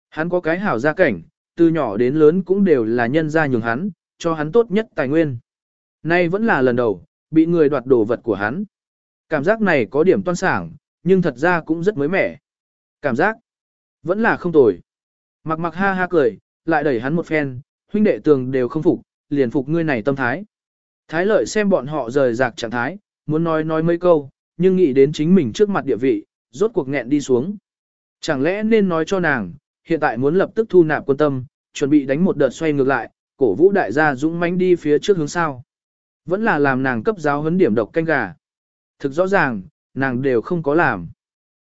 Hắn có cái hảo gia cảnh, từ nhỏ đến lớn cũng đều là nhân gia nhường hắn, cho hắn tốt nhất tài nguyên. Nay vẫn là lần đầu, bị người đoạt đồ vật của hắn. Cảm giác này có điểm toan sảng, nhưng thật ra cũng rất mới mẻ. Cảm giác, vẫn là không tồi. Mặc mặc ha ha cười, lại đẩy hắn một phen, huynh đệ tường đều không phục, liền phục ngươi này tâm thái. Thái lợi xem bọn họ rời rạc trạng thái, muốn nói nói mấy câu, nhưng nghĩ đến chính mình trước mặt địa vị, rốt cuộc nghẹn đi xuống. Chẳng lẽ nên nói cho nàng, hiện tại muốn lập tức thu nạp quân tâm, chuẩn bị đánh một đợt xoay ngược lại, cổ vũ đại gia dũng mãnh đi phía trước hướng sau. Vẫn là làm nàng cấp giáo huấn điểm độc canh gà. Thực rõ ràng, nàng đều không có làm.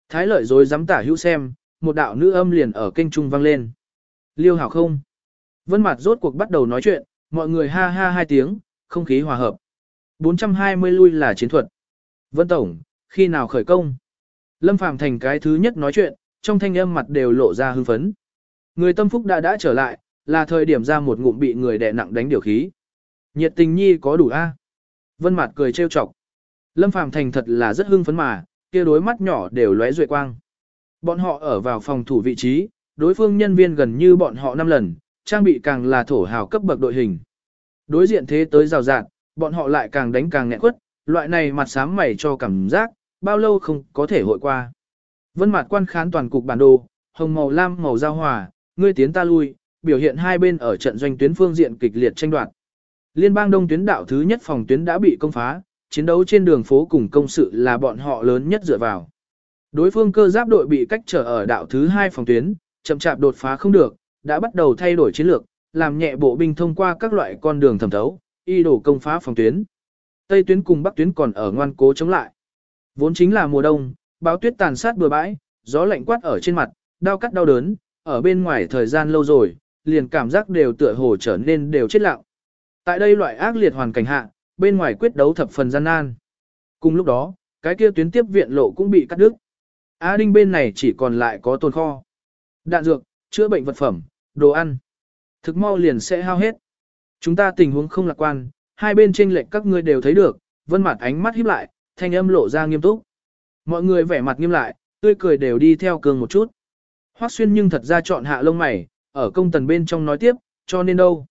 Thái lợi rồi dám tả hữu xem, một đạo nữ âm liền ở kênh trung vang lên. Liêu hảo không? Vân mặt rốt cuộc bắt đầu nói chuyện, mọi người ha ha hai tiếng, không khí hòa hợp. 420 lui là chiến thuật. Vân Tổng, khi nào khởi công? Lâm Phàm thành cái thứ nhất nói chuyện, trong thanh âm mặt đều lộ ra hưng phấn. Người tâm phúc đã đã trở lại, là thời điểm ra một ngụm bị người đè nặng đánh điều khí. Nhiệt tình nhi có đủ a? Vân Mạt cười trêu chọc. Lâm Phàm thành thật là rất hưng phấn mà, kia đôi mắt nhỏ đều lóe duệ quang. Bọn họ ở vào phòng thủ vị trí, đối phương nhân viên gần như bọn họ năm lần, trang bị càng là thổ hào cấp bậc đội hình. Đối diện thế tới rào rạt, bọn họ lại càng đánh càng nghẹn quất, loại này mặt sám mày cho cảm giác, bao lâu không có thể hội qua. Vân mặt quan khán toàn cục bản đồ, hồng màu lam màu giao hòa, ngươi tiến ta lui, biểu hiện hai bên ở trận doanh tuyến phương diện kịch liệt tranh đoạt. Liên bang đông tuyến đạo thứ nhất phòng tuyến đã bị công phá, chiến đấu trên đường phố cùng công sự là bọn họ lớn nhất dựa vào. Đối phương cơ giáp đội bị cách trở ở đạo thứ hai phòng tuyến, chậm chạp đột phá không được, đã bắt đầu thay đổi chiến lược, làm nhẹ bộ binh thông qua các loại con đường thẩm thấu, y đổ công phá phòng tuyến. Tây tuyến cùng bắc tuyến còn ở ngoan cố chống lại. Vốn chính là mùa đông, báo tuyết tàn sát bừa bãi, gió lạnh quát ở trên mặt, đau cắt đau đớn, ở bên ngoài thời gian lâu rồi, liền cảm giác đều tựa hồ trở nên đều chết lặng. Tại đây loại ác liệt hoàn cảnh hạ, bên ngoài quyết đấu thập phần gian nan. Cùng lúc đó, cái kia tuyến tiếp viện lộ cũng bị cắt đứt. A Đinh bên này chỉ còn lại có tồn kho. Đạn dược, chữa bệnh vật phẩm, đồ ăn. Thực mau liền sẽ hao hết. Chúng ta tình huống không lạc quan, hai bên tranh lệch các ngươi đều thấy được, vân mặt ánh mắt híp lại, thanh âm lộ ra nghiêm túc. Mọi người vẻ mặt nghiêm lại, tươi cười đều đi theo cường một chút. Hoắc xuyên nhưng thật ra chọn hạ lông mày, ở công tần bên trong nói tiếp, cho nên đâu.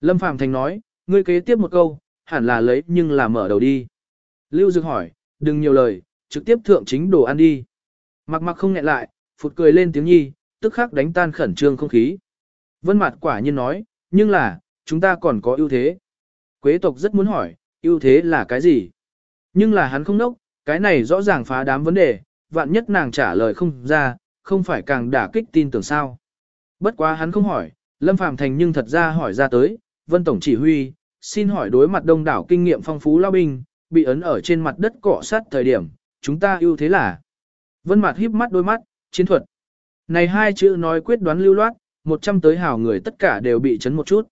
Lâm Phạm Thành nói, ngươi kế tiếp một câu, hẳn là lấy nhưng là mở đầu đi. Lưu Dực hỏi, đừng nhiều lời, trực tiếp thượng chính đồ ăn đi. Mặc mặc không nghẹn lại, phụt cười lên tiếng nhi, tức khắc đánh tan khẩn trương không khí. Vân mặt quả nhiên nói, nhưng là, chúng ta còn có ưu thế. Quế tộc rất muốn hỏi, ưu thế là cái gì? Nhưng là hắn không nốc, cái này rõ ràng phá đám vấn đề, vạn nhất nàng trả lời không ra, không phải càng đả kích tin tưởng sao. Bất quá hắn không hỏi, Lâm Phàm Thành nhưng thật ra hỏi ra tới, Vân Tổng chỉ huy, xin hỏi đối mặt đông đảo kinh nghiệm phong phú lao binh, bị ấn ở trên mặt đất cọ sát thời điểm, chúng ta ưu thế là. Vân Mạt híp mắt đôi mắt, chiến thuật. Này hai chữ nói quyết đoán lưu loát, một trăm tới hảo người tất cả đều bị chấn một chút.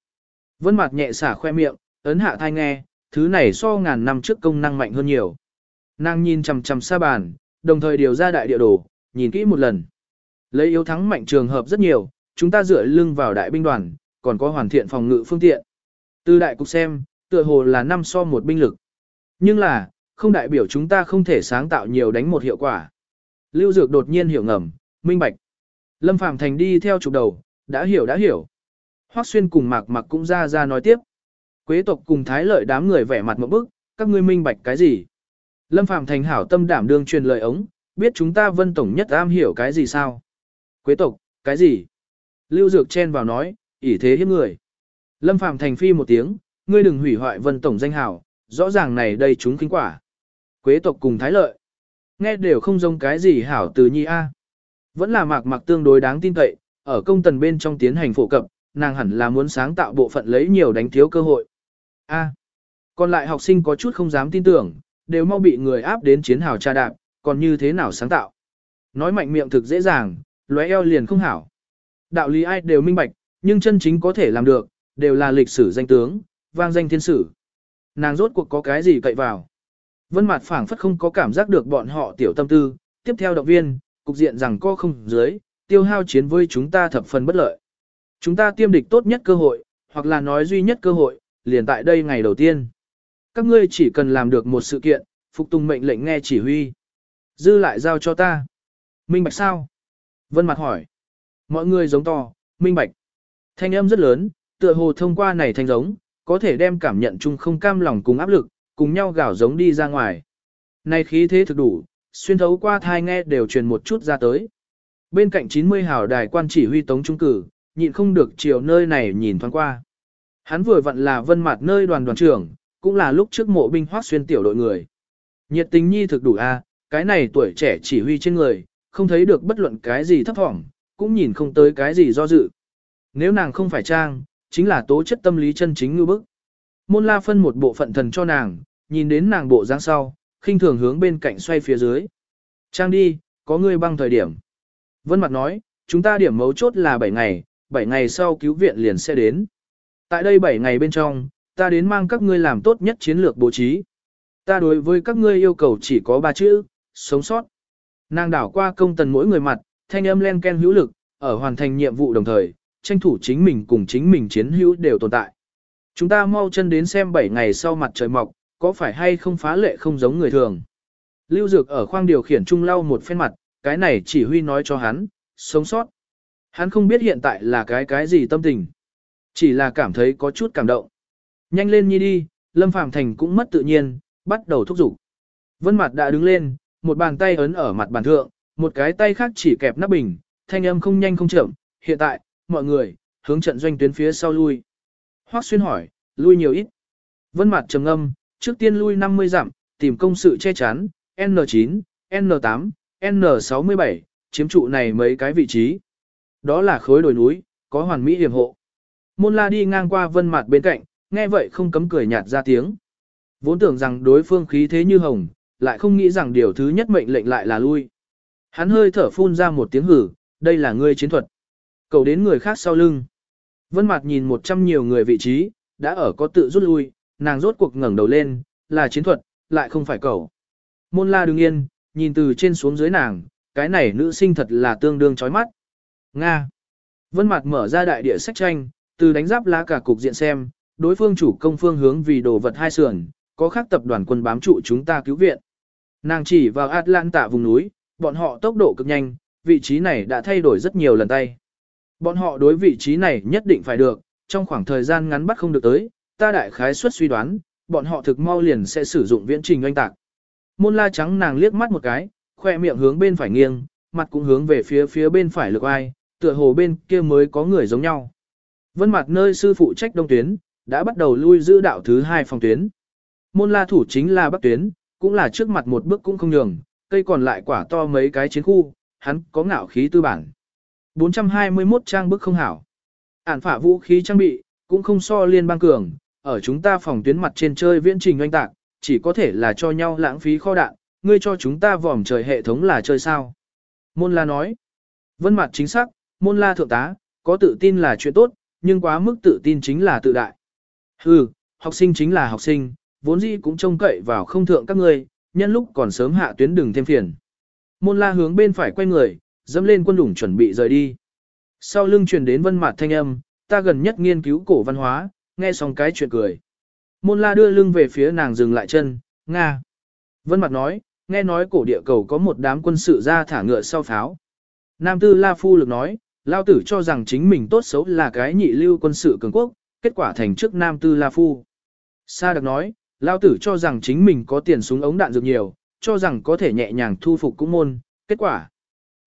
Vân Mạt nhẹ xả khoe miệng, ấn hạ thai nghe, thứ này so ngàn năm trước công năng mạnh hơn nhiều. Nàng nhìn chằm chằm xa bàn, đồng thời điều ra đại địa đồ, nhìn kỹ một lần. Lấy yếu thắng mạnh trường hợp rất nhiều, chúng ta dựa lưng vào đại binh đoàn, còn có hoàn thiện phòng ngự phương tiện. Từ đại cục xem, tựa hồ là năm so một binh lực. Nhưng là, không đại biểu chúng ta không thể sáng tạo nhiều đánh một hiệu quả. Lưu Dược đột nhiên hiểu ngầm, minh bạch. Lâm Phàm Thành đi theo trục đầu, đã hiểu đã hiểu. Hoắc Xuyên cùng Mạc Mạc cũng ra ra nói tiếp. Quế tộc cùng Thái Lợi đám người vẻ mặt một bức, các ngươi minh bạch cái gì? Lâm Phàm Thành hảo tâm đảm đương truyền lời ống, biết chúng ta Vân tổng nhất am hiểu cái gì sao? Quế tộc, cái gì? Lưu Dược chen vào nói, ỷ thế hiếp người. Lâm Phàm Thành phi một tiếng, ngươi đừng hủy hoại Vân tổng danh hảo, rõ ràng này đây chúng kinh quả. Quế tộc cùng Thái Lợi. Nghe đều không giống cái gì hảo từ nhi A. Vẫn là mạc mạc tương đối đáng tin cậy, ở công tần bên trong tiến hành phổ cập, nàng hẳn là muốn sáng tạo bộ phận lấy nhiều đánh thiếu cơ hội. A. còn lại học sinh có chút không dám tin tưởng, đều mau bị người áp đến chiến hào tra đạp, còn như thế nào sáng tạo. Nói mạnh miệng thực dễ dàng, lóe eo liền không hảo. Đạo lý ai đều minh bạch, nhưng chân chính có thể làm được, đều là lịch sử danh tướng, vang danh thiên sử. Nàng rốt cuộc có cái gì cậy vào. Vân mặt phảng phất không có cảm giác được bọn họ tiểu tâm tư, tiếp theo động viên, cục diện rằng co không dưới, tiêu hao chiến với chúng ta thập phần bất lợi. Chúng ta tiêm địch tốt nhất cơ hội, hoặc là nói duy nhất cơ hội, liền tại đây ngày đầu tiên. Các ngươi chỉ cần làm được một sự kiện, phục tùng mệnh lệnh nghe chỉ huy. Dư lại giao cho ta. Minh bạch sao? Vân mặt hỏi. Mọi người giống to, minh bạch. Thanh âm rất lớn, tựa hồ thông qua này thanh giống, có thể đem cảm nhận chung không cam lòng cùng áp lực, cùng nhau gào giống đi ra ngoài. Này khí thế thực đủ, xuyên thấu qua thai nghe đều truyền một chút ra tới. Bên cạnh 90 hào đài quan chỉ huy tống trung cử, nhịn không được chiều nơi này nhìn thoáng qua. Hắn vừa vặn là vân mặt nơi đoàn đoàn trưởng, cũng là lúc trước mộ binh hoác xuyên tiểu đội người. Nhiệt tình nhi thực đủ a, cái này tuổi trẻ chỉ huy trên người, không thấy được bất luận cái gì thấp thỏm, cũng nhìn không tới cái gì do dự. Nếu nàng không phải trang, chính là tố chất tâm lý chân chính ngư bức. Môn la phân một bộ phận thần cho nàng, nhìn đến nàng bộ dáng sau, khinh thường hướng bên cạnh xoay phía dưới. Trang đi, có người băng thời điểm. Vân Mặt nói, chúng ta điểm mấu chốt là 7 ngày, 7 ngày sau cứu viện liền sẽ đến. Tại đây 7 ngày bên trong, ta đến mang các ngươi làm tốt nhất chiến lược bố trí. Ta đối với các ngươi yêu cầu chỉ có 3 chữ, sống sót. Nàng đảo qua công tần mỗi người mặt, thanh âm len ken hữu lực, ở hoàn thành nhiệm vụ đồng thời, tranh thủ chính mình cùng chính mình chiến hữu đều tồn tại. Chúng ta mau chân đến xem 7 ngày sau mặt trời mọc, có phải hay không phá lệ không giống người thường. Lưu Dược ở khoang điều khiển trung lau một phen mặt, cái này chỉ huy nói cho hắn, sống sót. Hắn không biết hiện tại là cái cái gì tâm tình. Chỉ là cảm thấy có chút cảm động. Nhanh lên nhi đi, Lâm Phàm Thành cũng mất tự nhiên, bắt đầu thúc giục. Vân mặt đã đứng lên, một bàn tay ấn ở mặt bàn thượng, một cái tay khác chỉ kẹp nắp bình, thanh âm không nhanh không chậm. Hiện tại, mọi người, hướng trận doanh tuyến phía sau lui. Hoắc xuyên hỏi, lui nhiều ít. Vân mặt trầm âm, trước tiên lui 50 dặm, tìm công sự che chắn, N9, N8, N67, chiếm trụ này mấy cái vị trí. Đó là khối đồi núi, có hoàn mỹ hiểm hộ. Môn la đi ngang qua vân mặt bên cạnh, nghe vậy không cấm cười nhạt ra tiếng. Vốn tưởng rằng đối phương khí thế như hồng, lại không nghĩ rằng điều thứ nhất mệnh lệnh lại là lui. Hắn hơi thở phun ra một tiếng hử, đây là ngươi chiến thuật. Cầu đến người khác sau lưng. Vân Mạt nhìn một trăm nhiều người vị trí, đã ở có tự rút lui, nàng rốt cuộc ngẩng đầu lên, là chiến thuật, lại không phải cầu. Môn la đứng yên, nhìn từ trên xuống dưới nàng, cái này nữ sinh thật là tương đương chói mắt. Nga. Vân Mạt mở ra đại địa sách tranh, từ đánh giáp lá cả cục diện xem, đối phương chủ công phương hướng vì đồ vật hai sườn, có khác tập đoàn quân bám trụ chúng ta cứu viện. Nàng chỉ vào Atlanta vùng núi, bọn họ tốc độ cực nhanh, vị trí này đã thay đổi rất nhiều lần tay. Bọn họ đối vị trí này nhất định phải được, trong khoảng thời gian ngắn bắt không được tới, ta đại khái suất suy đoán, bọn họ thực mau liền sẽ sử dụng viễn trình oanh tạc. Môn la trắng nàng liếc mắt một cái, khoe miệng hướng bên phải nghiêng, mặt cũng hướng về phía phía bên phải lực ai, tựa hồ bên kia mới có người giống nhau. Vân mặt nơi sư phụ trách đông tuyến, đã bắt đầu lui giữ đạo thứ hai phòng tuyến. Môn la thủ chính là bắc tuyến, cũng là trước mặt một bước cũng không nhường, cây còn lại quả to mấy cái chiến khu, hắn có ngạo khí tư bản. 421 trang bức không hảo. Ản phả vũ khí trang bị, cũng không so liên bang cường, ở chúng ta phòng tuyến mặt trên chơi viễn trình oanh tạc, chỉ có thể là cho nhau lãng phí kho đạn, ngươi cho chúng ta vòm trời hệ thống là chơi sao. Môn la nói, vân mặt chính xác, môn la thượng tá, có tự tin là chuyện tốt, nhưng quá mức tự tin chính là tự đại. Hừ, học sinh chính là học sinh, vốn dĩ cũng trông cậy vào không thượng các ngươi, nhân lúc còn sớm hạ tuyến đừng thêm phiền. Môn la hướng bên phải quay người, dẫm lên quân đủng chuẩn bị rời đi. Sau lưng truyền đến vân mặt thanh âm, ta gần nhất nghiên cứu cổ văn hóa, nghe xong cái chuyện cười. Môn la đưa lưng về phía nàng dừng lại chân, Nga. Vân mặt nói, nghe nói cổ địa cầu có một đám quân sự ra thả ngựa sau pháo. Nam tư la phu lực nói, lao tử cho rằng chính mình tốt xấu là cái nhị lưu quân sự cường quốc, kết quả thành trước nam tư la phu. Sa đặc nói, lao tử cho rằng chính mình có tiền súng ống đạn dược nhiều, cho rằng có thể nhẹ nhàng thu phục cũng môn, kết quả.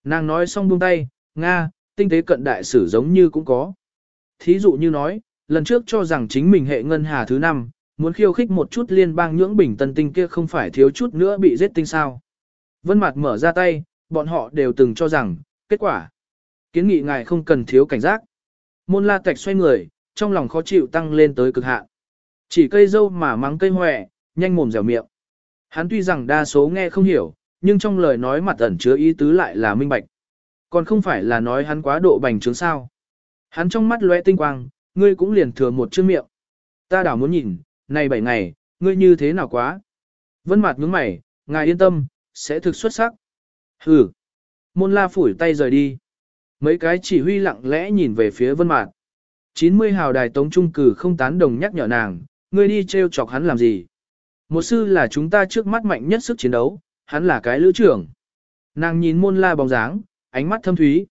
Nàng nói xong buông tay, Nga, tinh tế cận đại sử giống như cũng có. Thí dụ như nói, lần trước cho rằng chính mình hệ ngân hà thứ năm, muốn khiêu khích một chút liên bang nhưỡng bình tân tinh kia không phải thiếu chút nữa bị giết tinh sao. Vân Mạt mở ra tay, bọn họ đều từng cho rằng, kết quả. Kiến nghị ngài không cần thiếu cảnh giác. Môn la tạch xoay người, trong lòng khó chịu tăng lên tới cực hạn. Chỉ cây dâu mà mắng cây hoẹ, nhanh mồm dẻo miệng. Hắn tuy rằng đa số nghe không hiểu, nhưng trong lời nói mặt ẩn chứa ý tứ lại là minh bạch. Còn không phải là nói hắn quá độ bành trướng sao. Hắn trong mắt lóe tinh quang, ngươi cũng liền thừa một chữ miệng. Ta đảo muốn nhìn, này bảy ngày, ngươi như thế nào quá. Vân mặt nhướng mày, ngài yên tâm, sẽ thực xuất sắc. Hừ. Môn la phủi tay rời đi. Mấy cái chỉ huy lặng lẽ nhìn về phía vân mạt. 90 hào đài tống trung cử không tán đồng nhắc nhở nàng, ngươi đi treo chọc hắn làm gì. Một sư là chúng ta trước mắt mạnh nhất sức chiến đấu, hắn là cái lữ trưởng. Nàng nhìn môn la bóng dáng, ánh mắt thâm thúy.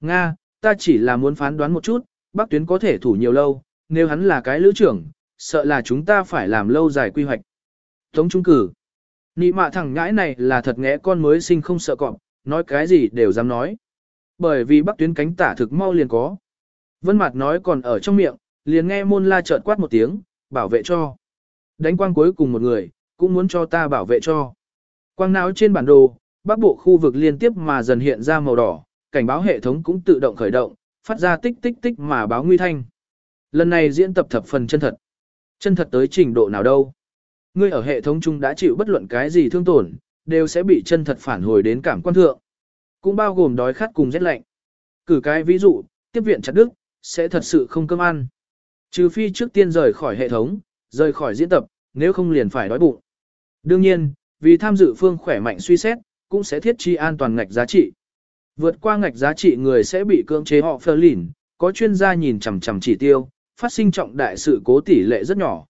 Nga, ta chỉ là muốn phán đoán một chút, bác tuyến có thể thủ nhiều lâu, nếu hắn là cái lữ trưởng, sợ là chúng ta phải làm lâu dài quy hoạch. Tống trung cử. Nị mạ thằng ngãi này là thật ngẽ con mới sinh không sợ cọp, nói cái gì đều dám nói. Bởi vì bắc tuyến cánh tả thực mau liền có. Vân Mạt nói còn ở trong miệng, liền nghe môn la chợt quát một tiếng, bảo vệ cho. Đánh quang cuối cùng một người, cũng muốn cho ta bảo vệ cho. Quang não trên bản đồ, bắc bộ khu vực liên tiếp mà dần hiện ra màu đỏ, cảnh báo hệ thống cũng tự động khởi động, phát ra tích tích tích mà báo nguy thanh. Lần này diễn tập thập phần chân thật. Chân thật tới trình độ nào đâu? Ngươi ở hệ thống chung đã chịu bất luận cái gì thương tổn, đều sẽ bị chân thật phản hồi đến cảm quan thượng. Cũng bao gồm đói khát cùng rét lạnh. Cử cái ví dụ, tiếp viện chặt đức, sẽ thật sự không cơm ăn. Trừ phi trước tiên rời khỏi hệ thống, rời khỏi diễn tập, nếu không liền phải đói bụng. Đương nhiên, vì tham dự phương khỏe mạnh suy xét, cũng sẽ thiết chi an toàn ngạch giá trị. Vượt qua ngạch giá trị người sẽ bị cưỡng chế họ phơ lỉn, có chuyên gia nhìn chằm chằm chỉ tiêu, phát sinh trọng đại sự cố tỷ lệ rất nhỏ.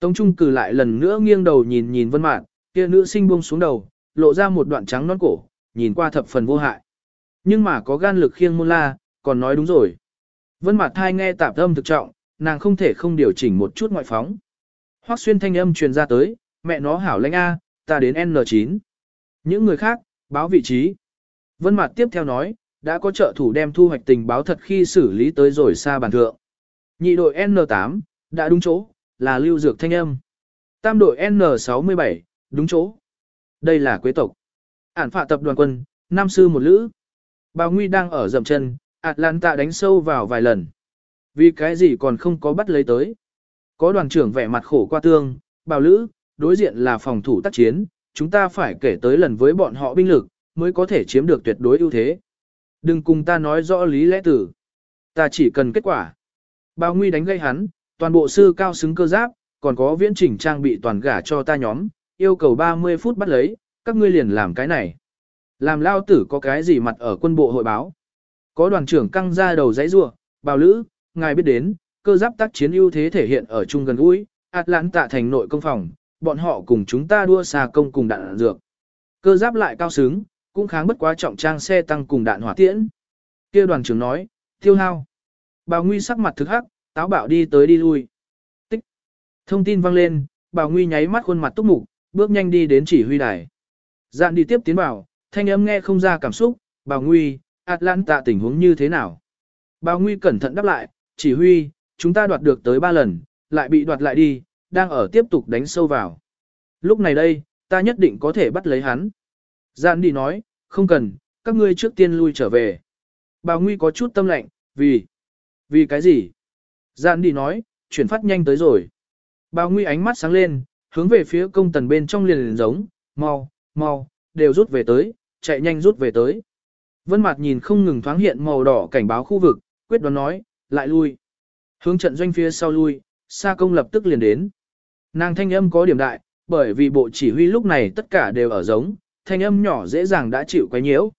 Tống Trung cử lại lần nữa nghiêng đầu nhìn nhìn Vân Mạn, kia nữ sinh buông xuống đầu, lộ ra một đoạn trắng non cổ, nhìn qua thập phần vô hại. Nhưng mà có gan lực khiêng môn la, còn nói đúng rồi. Vân Mạn thai nghe tạp âm thực trọng, nàng không thể không điều chỉnh một chút ngoại phóng. Hoắc xuyên thanh âm truyền ra tới, mẹ nó hảo lãnh a, ta đến N9. Những người khác, báo vị trí. Vân Mạt tiếp theo nói, đã có trợ thủ đem thu hoạch tình báo thật khi xử lý tới rồi xa bàn thượng. Nhị đội N8, đã đúng chỗ, là lưu dược thanh âm. Tam đội N67, đúng chỗ. Đây là quế tộc. Ản phạ tập đoàn quân, nam sư một lữ. Bào Nguy đang ở dậm chân, Atlanta đánh sâu vào vài lần. Vì cái gì còn không có bắt lấy tới. Có đoàn trưởng vẻ mặt khổ qua tương, bào lữ, đối diện là phòng thủ tác chiến, chúng ta phải kể tới lần với bọn họ binh lực, mới có thể chiếm được tuyệt đối ưu thế. Đừng cùng ta nói rõ lý lẽ tử. Ta chỉ cần kết quả. Bao Nguy đánh gây hắn, toàn bộ sư cao xứng cơ giáp, còn có viễn chỉnh trang bị toàn gả cho ta nhóm, yêu cầu 30 phút bắt lấy, các ngươi liền làm cái này. Làm lao tử có cái gì mặt ở quân bộ hội báo. Có đoàn trưởng căng ra đầu giấy rua, bào lữ, ngài biết đến, cơ giáp tác chiến ưu thế thể hiện ở chung gần gũi, Atlanta thành nội công phòng, bọn họ cùng chúng ta đua xà công cùng đạn, đạn dược. Cơ giáp lại cao xứng, cũng kháng bất quá trọng trang xe tăng cùng đạn hỏa tiễn. Kia đoàn trưởng nói, tiêu hao. Bào Nguy sắc mặt thực hắc, táo bạo đi tới đi lui. Tích. Thông tin vang lên, Bào Nguy nháy mắt khuôn mặt túc mục, bước nhanh đi đến chỉ huy đài. Dạn đi tiếp tiến bảo, thanh âm nghe không ra cảm xúc, Bào Nguy, Atlanta tình huống như thế nào? Bào Nguy cẩn thận đáp lại, chỉ huy, chúng ta đoạt được tới ba lần, lại bị đoạt lại đi, đang ở tiếp tục đánh sâu vào. Lúc này đây, ta nhất định có thể bắt lấy hắn. Giản đi nói, không cần, các ngươi trước tiên lui trở về. Bào Nguy có chút tâm lạnh, vì... Vì cái gì? Giản đi nói, chuyển phát nhanh tới rồi. Bào Nguy ánh mắt sáng lên, hướng về phía công tần bên trong liền liền giống, mau, mau, đều rút về tới, chạy nhanh rút về tới. Vân Mạt nhìn không ngừng thoáng hiện màu đỏ cảnh báo khu vực, quyết đoán nói, lại lui. Hướng trận doanh phía sau lui, Sa công lập tức liền đến. Nàng thanh âm có điểm đại, bởi vì bộ chỉ huy lúc này tất cả đều ở giống, thanh âm nhỏ dễ dàng đã chịu quấy nhiễu.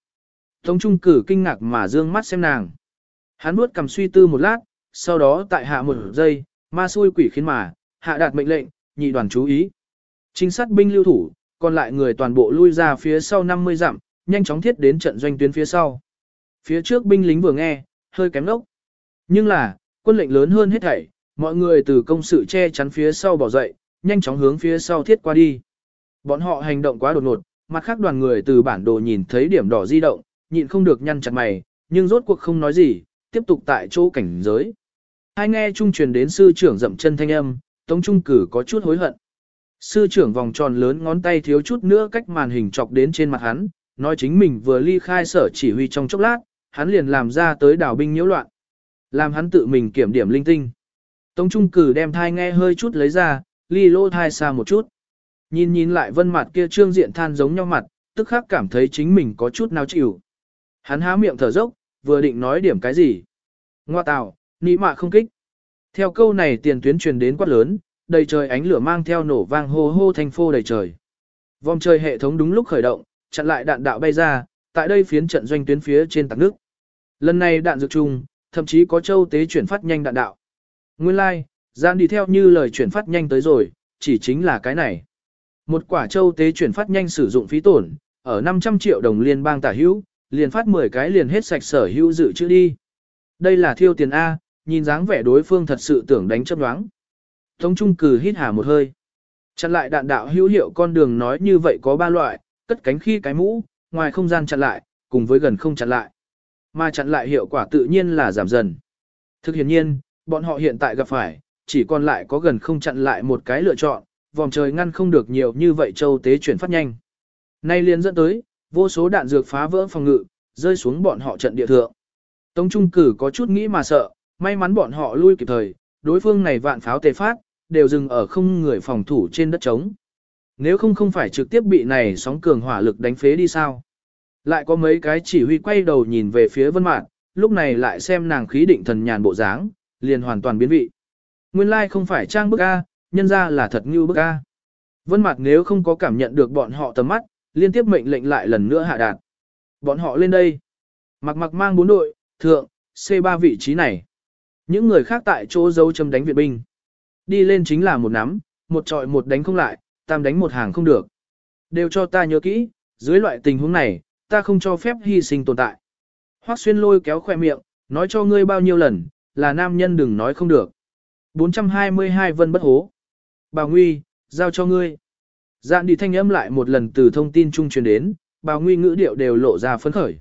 Tống Trung Cử kinh ngạc mà dương mắt xem nàng. Hắn nuốt cầm suy tư một lát, sau đó tại hạ một giây, ma xui quỷ khiến mà, hạ đạt mệnh lệnh, nhị đoàn chú ý. Trinh sát binh lưu thủ, còn lại người toàn bộ lui ra phía sau 50 dặm, nhanh chóng thiết đến trận doanh tuyến phía sau. Phía trước binh lính vừa nghe, hơi kém lốc. Nhưng là, quân lệnh lớn hơn hết thảy, mọi người từ công sự che chắn phía sau bỏ dậy, nhanh chóng hướng phía sau thiết qua đi. Bọn họ hành động quá đột ngột, mặt khác đoàn người từ bản đồ nhìn thấy điểm đỏ di động, nhịn không được nhăn chặt mày, nhưng rốt cuộc không nói gì, tiếp tục tại chỗ cảnh giới. Hai nghe trung truyền đến sư trưởng dậm chân thanh âm, Tống Trung Cử có chút hối hận. Sư trưởng vòng tròn lớn ngón tay thiếu chút nữa cách màn hình chọc đến trên mặt hắn, nói chính mình vừa ly khai sở chỉ huy trong chốc lát, hắn liền làm ra tới đảo binh nhiễu loạn. Làm hắn tự mình kiểm điểm linh tinh. Tống Trung Cử đem thai nghe hơi chút lấy ra, ly lô thai xa một chút. Nhìn nhìn lại vân mặt kia trương diện than giống nhau mặt, tức khắc cảm thấy chính mình có chút nào chịu. Hắn há miệng thở dốc, vừa định nói điểm cái gì. Ngoa tào, nị mạ không kích. Theo câu này tiền tuyến truyền đến quát lớn, đầy trời ánh lửa mang theo nổ vang hô hô thành phô đầy trời. Vòng trời hệ thống đúng lúc khởi động, chặn lại đạn đạo bay ra, tại đây phiến trận doanh tuyến phía trên tạc nước. Lần này đạn dược trùng, thậm chí có châu tế chuyển phát nhanh đạn đạo. Nguyên lai, like, gian đi theo như lời chuyển phát nhanh tới rồi, chỉ chính là cái này. Một quả châu tế chuyển phát nhanh sử dụng phí tổn, ở 500 triệu đồng liên bang tả hữu, liền phát 10 cái liền hết sạch sở hữu dự trữ đi. Đây là thiêu tiền A, nhìn dáng vẻ đối phương thật sự tưởng đánh chấp đoáng. Tống Trung cử hít hà một hơi. Chặn lại đạn đạo hữu hiệu con đường nói như vậy có ba loại, cất cánh khi cái mũ, ngoài không gian chặn lại, cùng với gần không chặn lại. Mà chặn lại hiệu quả tự nhiên là giảm dần. Thực hiện nhiên, bọn họ hiện tại gặp phải, chỉ còn lại có gần không chặn lại một cái lựa chọn, vòng trời ngăn không được nhiều như vậy châu tế chuyển phát nhanh. Nay liền dẫn tới, vô số đạn dược phá vỡ phòng ngự, rơi xuống bọn họ trận địa thượng. Tống Trung Cử có chút nghĩ mà sợ, may mắn bọn họ lui kịp thời, đối phương này vạn pháo tề phát, đều dừng ở không người phòng thủ trên đất trống. Nếu không không phải trực tiếp bị này sóng cường hỏa lực đánh phế đi sao. Lại có mấy cái chỉ huy quay đầu nhìn về phía vân mạn, lúc này lại xem nàng khí định thần nhàn bộ dáng, liền hoàn toàn biến vị. Nguyên lai like không phải trang bức A, nhân ra là thật như bức A. Vân mặt nếu không có cảm nhận được bọn họ tầm mắt, liên tiếp mệnh lệnh lại lần nữa hạ đạt. Bọn họ lên đây. Mặc mặc mang bốn đội, thượng, C3 vị trí này. Những người khác tại chỗ dấu châm đánh viện binh. Đi lên chính là một nắm, một trọi một đánh không lại, tam đánh một hàng không được. Đều cho ta nhớ kỹ, dưới loại tình huống này, ta không cho phép hy sinh tồn tại. Hoắc xuyên lôi kéo khoe miệng, nói cho ngươi bao nhiêu lần, là nam nhân đừng nói không được. 422 vân bất hố. Bào Nguy, giao cho ngươi. Dạn đi thanh âm lại một lần từ thông tin trung truyền đến, bào Nguy ngữ điệu đều lộ ra phấn khởi.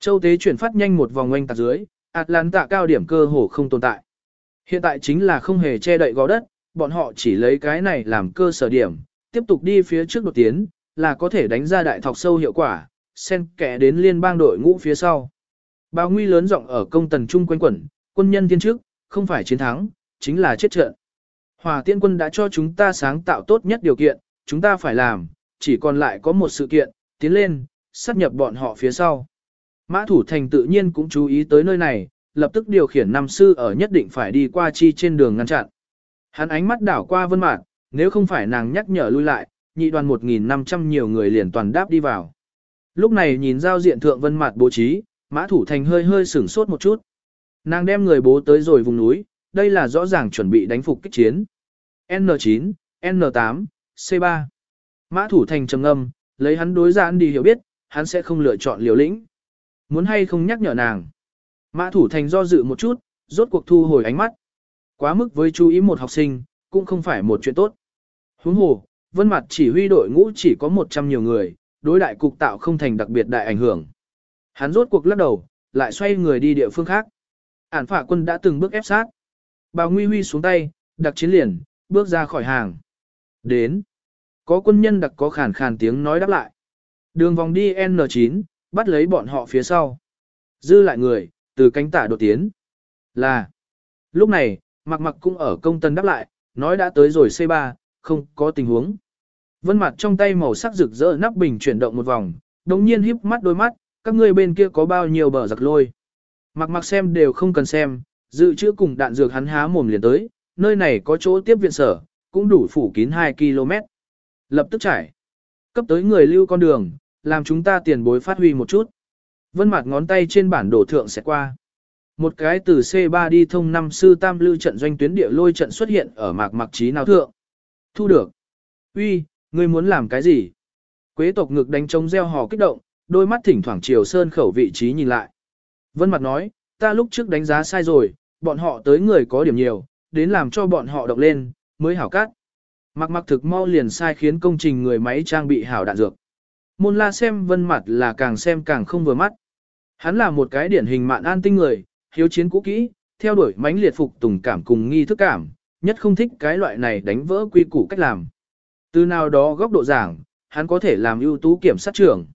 Châu tế chuyển phát nhanh một vòng quanh tạc dưới, Atlanta cao điểm cơ hồ không tồn tại. Hiện tại chính là không hề che đậy gò đất, bọn họ chỉ lấy cái này làm cơ sở điểm, tiếp tục đi phía trước đột tiến, là có thể đánh ra đại thọc sâu hiệu quả, xen kẽ đến liên bang đội ngũ phía sau. Bào Nguy lớn giọng ở công tần trung quanh quẩn, quân nhân tiên trước, không phải chiến thắng, chính là chết trận. Hòa tiên quân đã cho chúng ta sáng tạo tốt nhất điều kiện, chúng ta phải làm, chỉ còn lại có một sự kiện, tiến lên, sát nhập bọn họ phía sau. Mã thủ thành tự nhiên cũng chú ý tới nơi này, lập tức điều khiển năm sư ở nhất định phải đi qua chi trên đường ngăn chặn. Hắn ánh mắt đảo qua vân mạc, nếu không phải nàng nhắc nhở lui lại, nhị đoàn 1.500 nhiều người liền toàn đáp đi vào. Lúc này nhìn giao diện thượng vân mạt bố trí, mã thủ thành hơi hơi sửng sốt một chút. Nàng đem người bố tới rồi vùng núi, đây là rõ ràng chuẩn bị đánh phục kích chiến. N9, N8, C3. Mã thủ thành trầm âm, lấy hắn đối giãn đi hiểu biết, hắn sẽ không lựa chọn liều lĩnh. Muốn hay không nhắc nhở nàng. Mã thủ thành do dự một chút, rốt cuộc thu hồi ánh mắt. Quá mức với chú ý một học sinh, cũng không phải một chuyện tốt. Huống hồ, vân mặt chỉ huy đội ngũ chỉ có 100 nhiều người, đối đại cục tạo không thành đặc biệt đại ảnh hưởng. Hắn rốt cuộc lắc đầu, lại xoay người đi địa phương khác. Ản phả quân đã từng bước ép sát bà Nguy Huy xuống tay, đặc chiến liền, bước ra khỏi hàng. Đến. Có quân nhân đặc có khàn khàn tiếng nói đáp lại. Đường vòng đi N9, bắt lấy bọn họ phía sau. Dư lại người, từ cánh tả đột tiến. Là. Lúc này, mặc mặc cũng ở công tân đáp lại, nói đã tới rồi C3, không có tình huống. Vân mặt trong tay màu sắc rực rỡ nắp bình chuyển động một vòng, đồng nhiên híp mắt đôi mắt, các ngươi bên kia có bao nhiêu bờ giặc lôi. Mặc mặc xem đều không cần xem, dự trữ cùng đạn dược hắn há mồm liền tới, nơi này có chỗ tiếp viện sở, cũng đủ phủ kín 2 km. Lập tức trải. Cấp tới người lưu con đường, làm chúng ta tiền bối phát huy một chút. Vân mặt ngón tay trên bản đồ thượng sẽ qua. Một cái từ C3 đi thông năm sư tam lưu trận doanh tuyến địa lôi trận xuất hiện ở mạc mạc trí nào thượng. Thu được. Uy, ngươi muốn làm cái gì? Quế tộc ngực đánh trống gieo hò kích động, đôi mắt thỉnh thoảng chiều sơn khẩu vị trí nhìn lại. Vân mặt nói, ta lúc trước đánh giá sai rồi, bọn họ tới người có điểm nhiều, đến làm cho bọn họ động lên, mới hảo cát. Mặc mặc thực mau liền sai khiến công trình người máy trang bị hảo đạn dược. Môn la xem vân mặt là càng xem càng không vừa mắt. Hắn là một cái điển hình mạn an tinh người, hiếu chiến cũ kỹ, theo đuổi mãnh liệt phục tùng cảm cùng nghi thức cảm, nhất không thích cái loại này đánh vỡ quy củ cách làm. Từ nào đó góc độ giảng, hắn có thể làm ưu tú kiểm sát trưởng.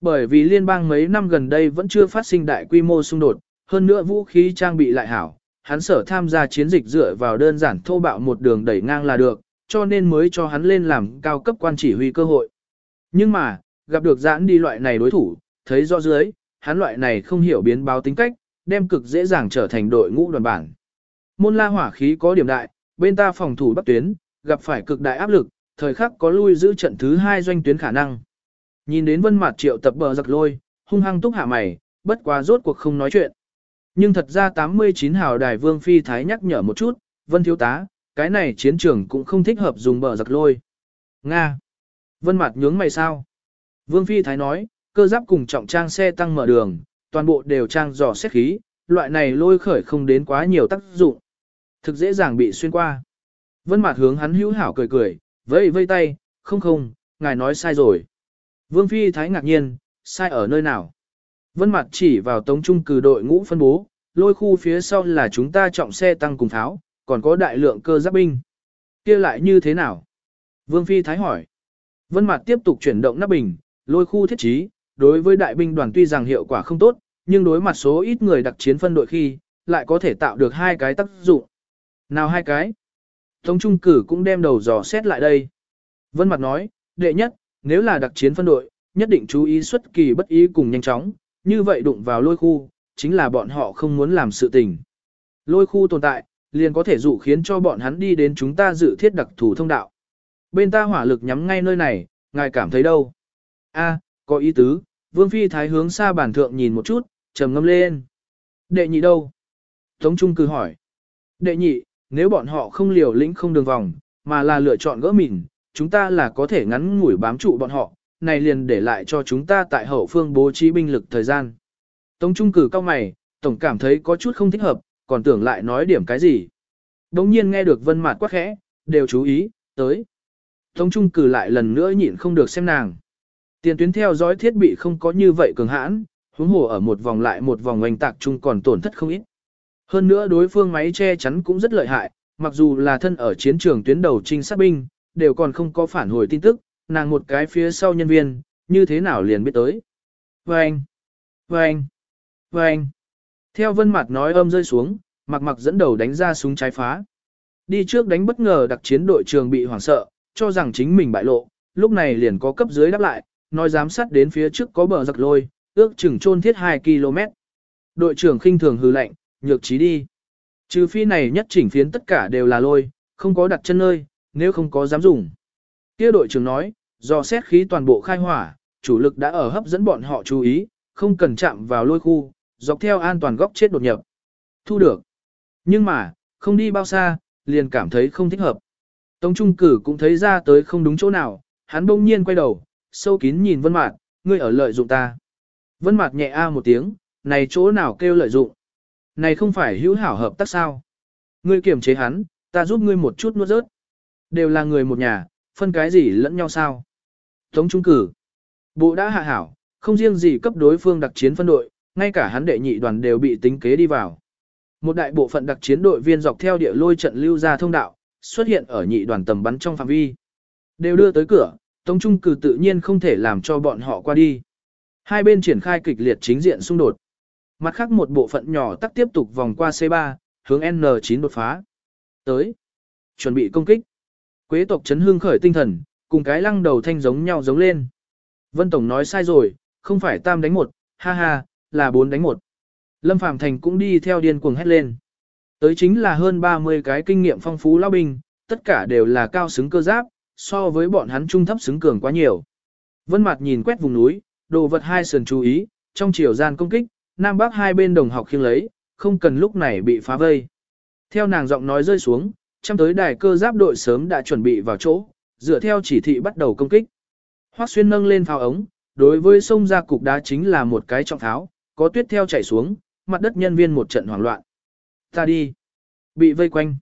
Bởi vì liên bang mấy năm gần đây vẫn chưa phát sinh đại quy mô xung đột, hơn nữa vũ khí trang bị lại hảo, hắn sở tham gia chiến dịch dựa vào đơn giản thô bạo một đường đẩy ngang là được, cho nên mới cho hắn lên làm cao cấp quan chỉ huy cơ hội. Nhưng mà, gặp được giãn đi loại này đối thủ, thấy rõ dưới, hắn loại này không hiểu biến báo tính cách, đem cực dễ dàng trở thành đội ngũ đoàn bản. Môn la hỏa khí có điểm đại, bên ta phòng thủ bắc tuyến, gặp phải cực đại áp lực, thời khắc có lui giữ trận thứ hai doanh tuyến khả năng. Nhìn đến vân mặt triệu tập bờ giặc lôi, hung hăng túc hạ mày, bất quá rốt cuộc không nói chuyện. Nhưng thật ra 89 hào đài vương phi thái nhắc nhở một chút, vân thiếu tá, cái này chiến trường cũng không thích hợp dùng bờ giặc lôi. Nga. Vân mặt nhướng mày sao? Vương phi thái nói, cơ giáp cùng trọng trang xe tăng mở đường, toàn bộ đều trang dò xét khí, loại này lôi khởi không đến quá nhiều tác dụng. Thực dễ dàng bị xuyên qua. Vân mặt hướng hắn hữu hảo cười cười, vẫy vây tay, không không, ngài nói sai rồi. Vương phi thái ngạc nhiên, sai ở nơi nào? Vân mặt chỉ vào tống trung cử đội ngũ phân bố, lôi khu phía sau là chúng ta trọng xe tăng cùng tháo, còn có đại lượng cơ giáp binh. kia lại như thế nào? Vương Phi Thái hỏi. Vân mặt tiếp tục chuyển động nắp bình, lôi khu thiết trí, đối với đại binh đoàn tuy rằng hiệu quả không tốt, nhưng đối mặt số ít người đặc chiến phân đội khi, lại có thể tạo được hai cái tác dụng. Nào hai cái? Tống Trung Cử cũng đem đầu dò xét lại đây. Vân Mặt nói, đệ nhất, nếu là đặc chiến phân đội, nhất định chú ý xuất kỳ bất ý cùng nhanh chóng, như vậy đụng vào lôi khu, chính là bọn họ không muốn làm sự tình. Lôi khu tồn tại, liền có thể dụ khiến cho bọn hắn đi đến chúng ta dự thiết đặc thù thông đạo. Bên ta hỏa lực nhắm ngay nơi này, ngài cảm thấy đâu? A, có ý tứ, Vương Phi Thái hướng xa bản thượng nhìn một chút, trầm ngâm lên. Đệ nhị đâu? Tống Trung cứ hỏi. Đệ nhị, nếu bọn họ không liều lĩnh không đường vòng, mà là lựa chọn gỡ mìn, chúng ta là có thể ngắn ngủi bám trụ bọn họ, này liền để lại cho chúng ta tại hậu phương bố trí binh lực thời gian. Tống Trung cử cao mày, tổng cảm thấy có chút không thích hợp, còn tưởng lại nói điểm cái gì. Đống nhiên nghe được vân mạt quá khẽ, đều chú ý, tới. Tống Trung cử lại lần nữa nhịn không được xem nàng. Tiền tuyến theo dõi thiết bị không có như vậy cường hãn, huống hồ ở một vòng lại một vòng oanh tạc chung còn tổn thất không ít. Hơn nữa đối phương máy che chắn cũng rất lợi hại, mặc dù là thân ở chiến trường tuyến đầu trinh sát binh, đều còn không có phản hồi tin tức, nàng một cái phía sau nhân viên, như thế nào liền biết tới. Vâng! Vâng! Vâng! Theo vân mặt nói âm rơi xuống, mặc mặc dẫn đầu đánh ra súng trái phá. Đi trước đánh bất ngờ đặc chiến đội trường bị hoảng sợ, cho rằng chính mình bại lộ, lúc này liền có cấp dưới đáp lại, nói giám sát đến phía trước có bờ giặc lôi, ước chừng chôn thiết 2 km. Đội trưởng khinh thường hư lạnh nhược trí đi. Trừ phi này nhất chỉnh phiến tất cả đều là lôi, không có đặt chân nơi, nếu không có dám dùng. Kia đội trưởng nói, do xét khí toàn bộ khai hỏa, chủ lực đã ở hấp dẫn bọn họ chú ý, không cần chạm vào lôi khu, dọc theo an toàn góc chết đột nhập. Thu được. Nhưng mà, không đi bao xa, liền cảm thấy không thích hợp. Tống Trung Cử cũng thấy ra tới không đúng chỗ nào, hắn bỗng nhiên quay đầu, sâu kín nhìn Vân Mạt, ngươi ở lợi dụng ta. Vân Mạt nhẹ a một tiếng, này chỗ nào kêu lợi dụng? Này không phải hữu hảo hợp tác sao? Ngươi kiềm chế hắn, ta giúp ngươi một chút nuốt rớt. Đều là người một nhà, phân cái gì lẫn nhau sao? Tống Trung Cử. Bộ đã hạ hảo, không riêng gì cấp đối phương đặc chiến phân đội, ngay cả hắn đệ nhị đoàn đều bị tính kế đi vào. Một đại bộ phận đặc chiến đội viên dọc theo địa lôi trận lưu ra thông đạo, xuất hiện ở nhị đoàn tầm bắn trong phạm vi. Đều đưa tới cửa, Tống Trung Cử tự nhiên không thể làm cho bọn họ qua đi. Hai bên triển khai kịch liệt chính diện xung đột. Mặt khác một bộ phận nhỏ tắc tiếp tục vòng qua C3, hướng N9 đột phá. Tới. Chuẩn bị công kích. Quế tộc chấn hương khởi tinh thần, cùng cái lăng đầu thanh giống nhau giống lên. Vân Tổng nói sai rồi, không phải tam đánh một, ha ha, là bốn đánh một. Lâm Phàm Thành cũng đi theo điên cuồng hét lên. Tới chính là hơn 30 cái kinh nghiệm phong phú lao binh, tất cả đều là cao xứng cơ giáp, so với bọn hắn trung thấp xứng cường quá nhiều. Vân Mạt nhìn quét vùng núi, đồ vật hai sườn chú ý, trong chiều gian công kích, nam bắc hai bên đồng học khiêng lấy, không cần lúc này bị phá vây. Theo nàng giọng nói rơi xuống, chăm tới đài cơ giáp đội sớm đã chuẩn bị vào chỗ, dựa theo chỉ thị bắt đầu công kích. Hoắc Xuyên nâng lên pháo ống, đối với sông ra cục đá chính là một cái trọng tháo, có tuyết theo chảy xuống, mặt đất nhân viên một trận hoảng loạn. Ta đi. Bị vây quanh.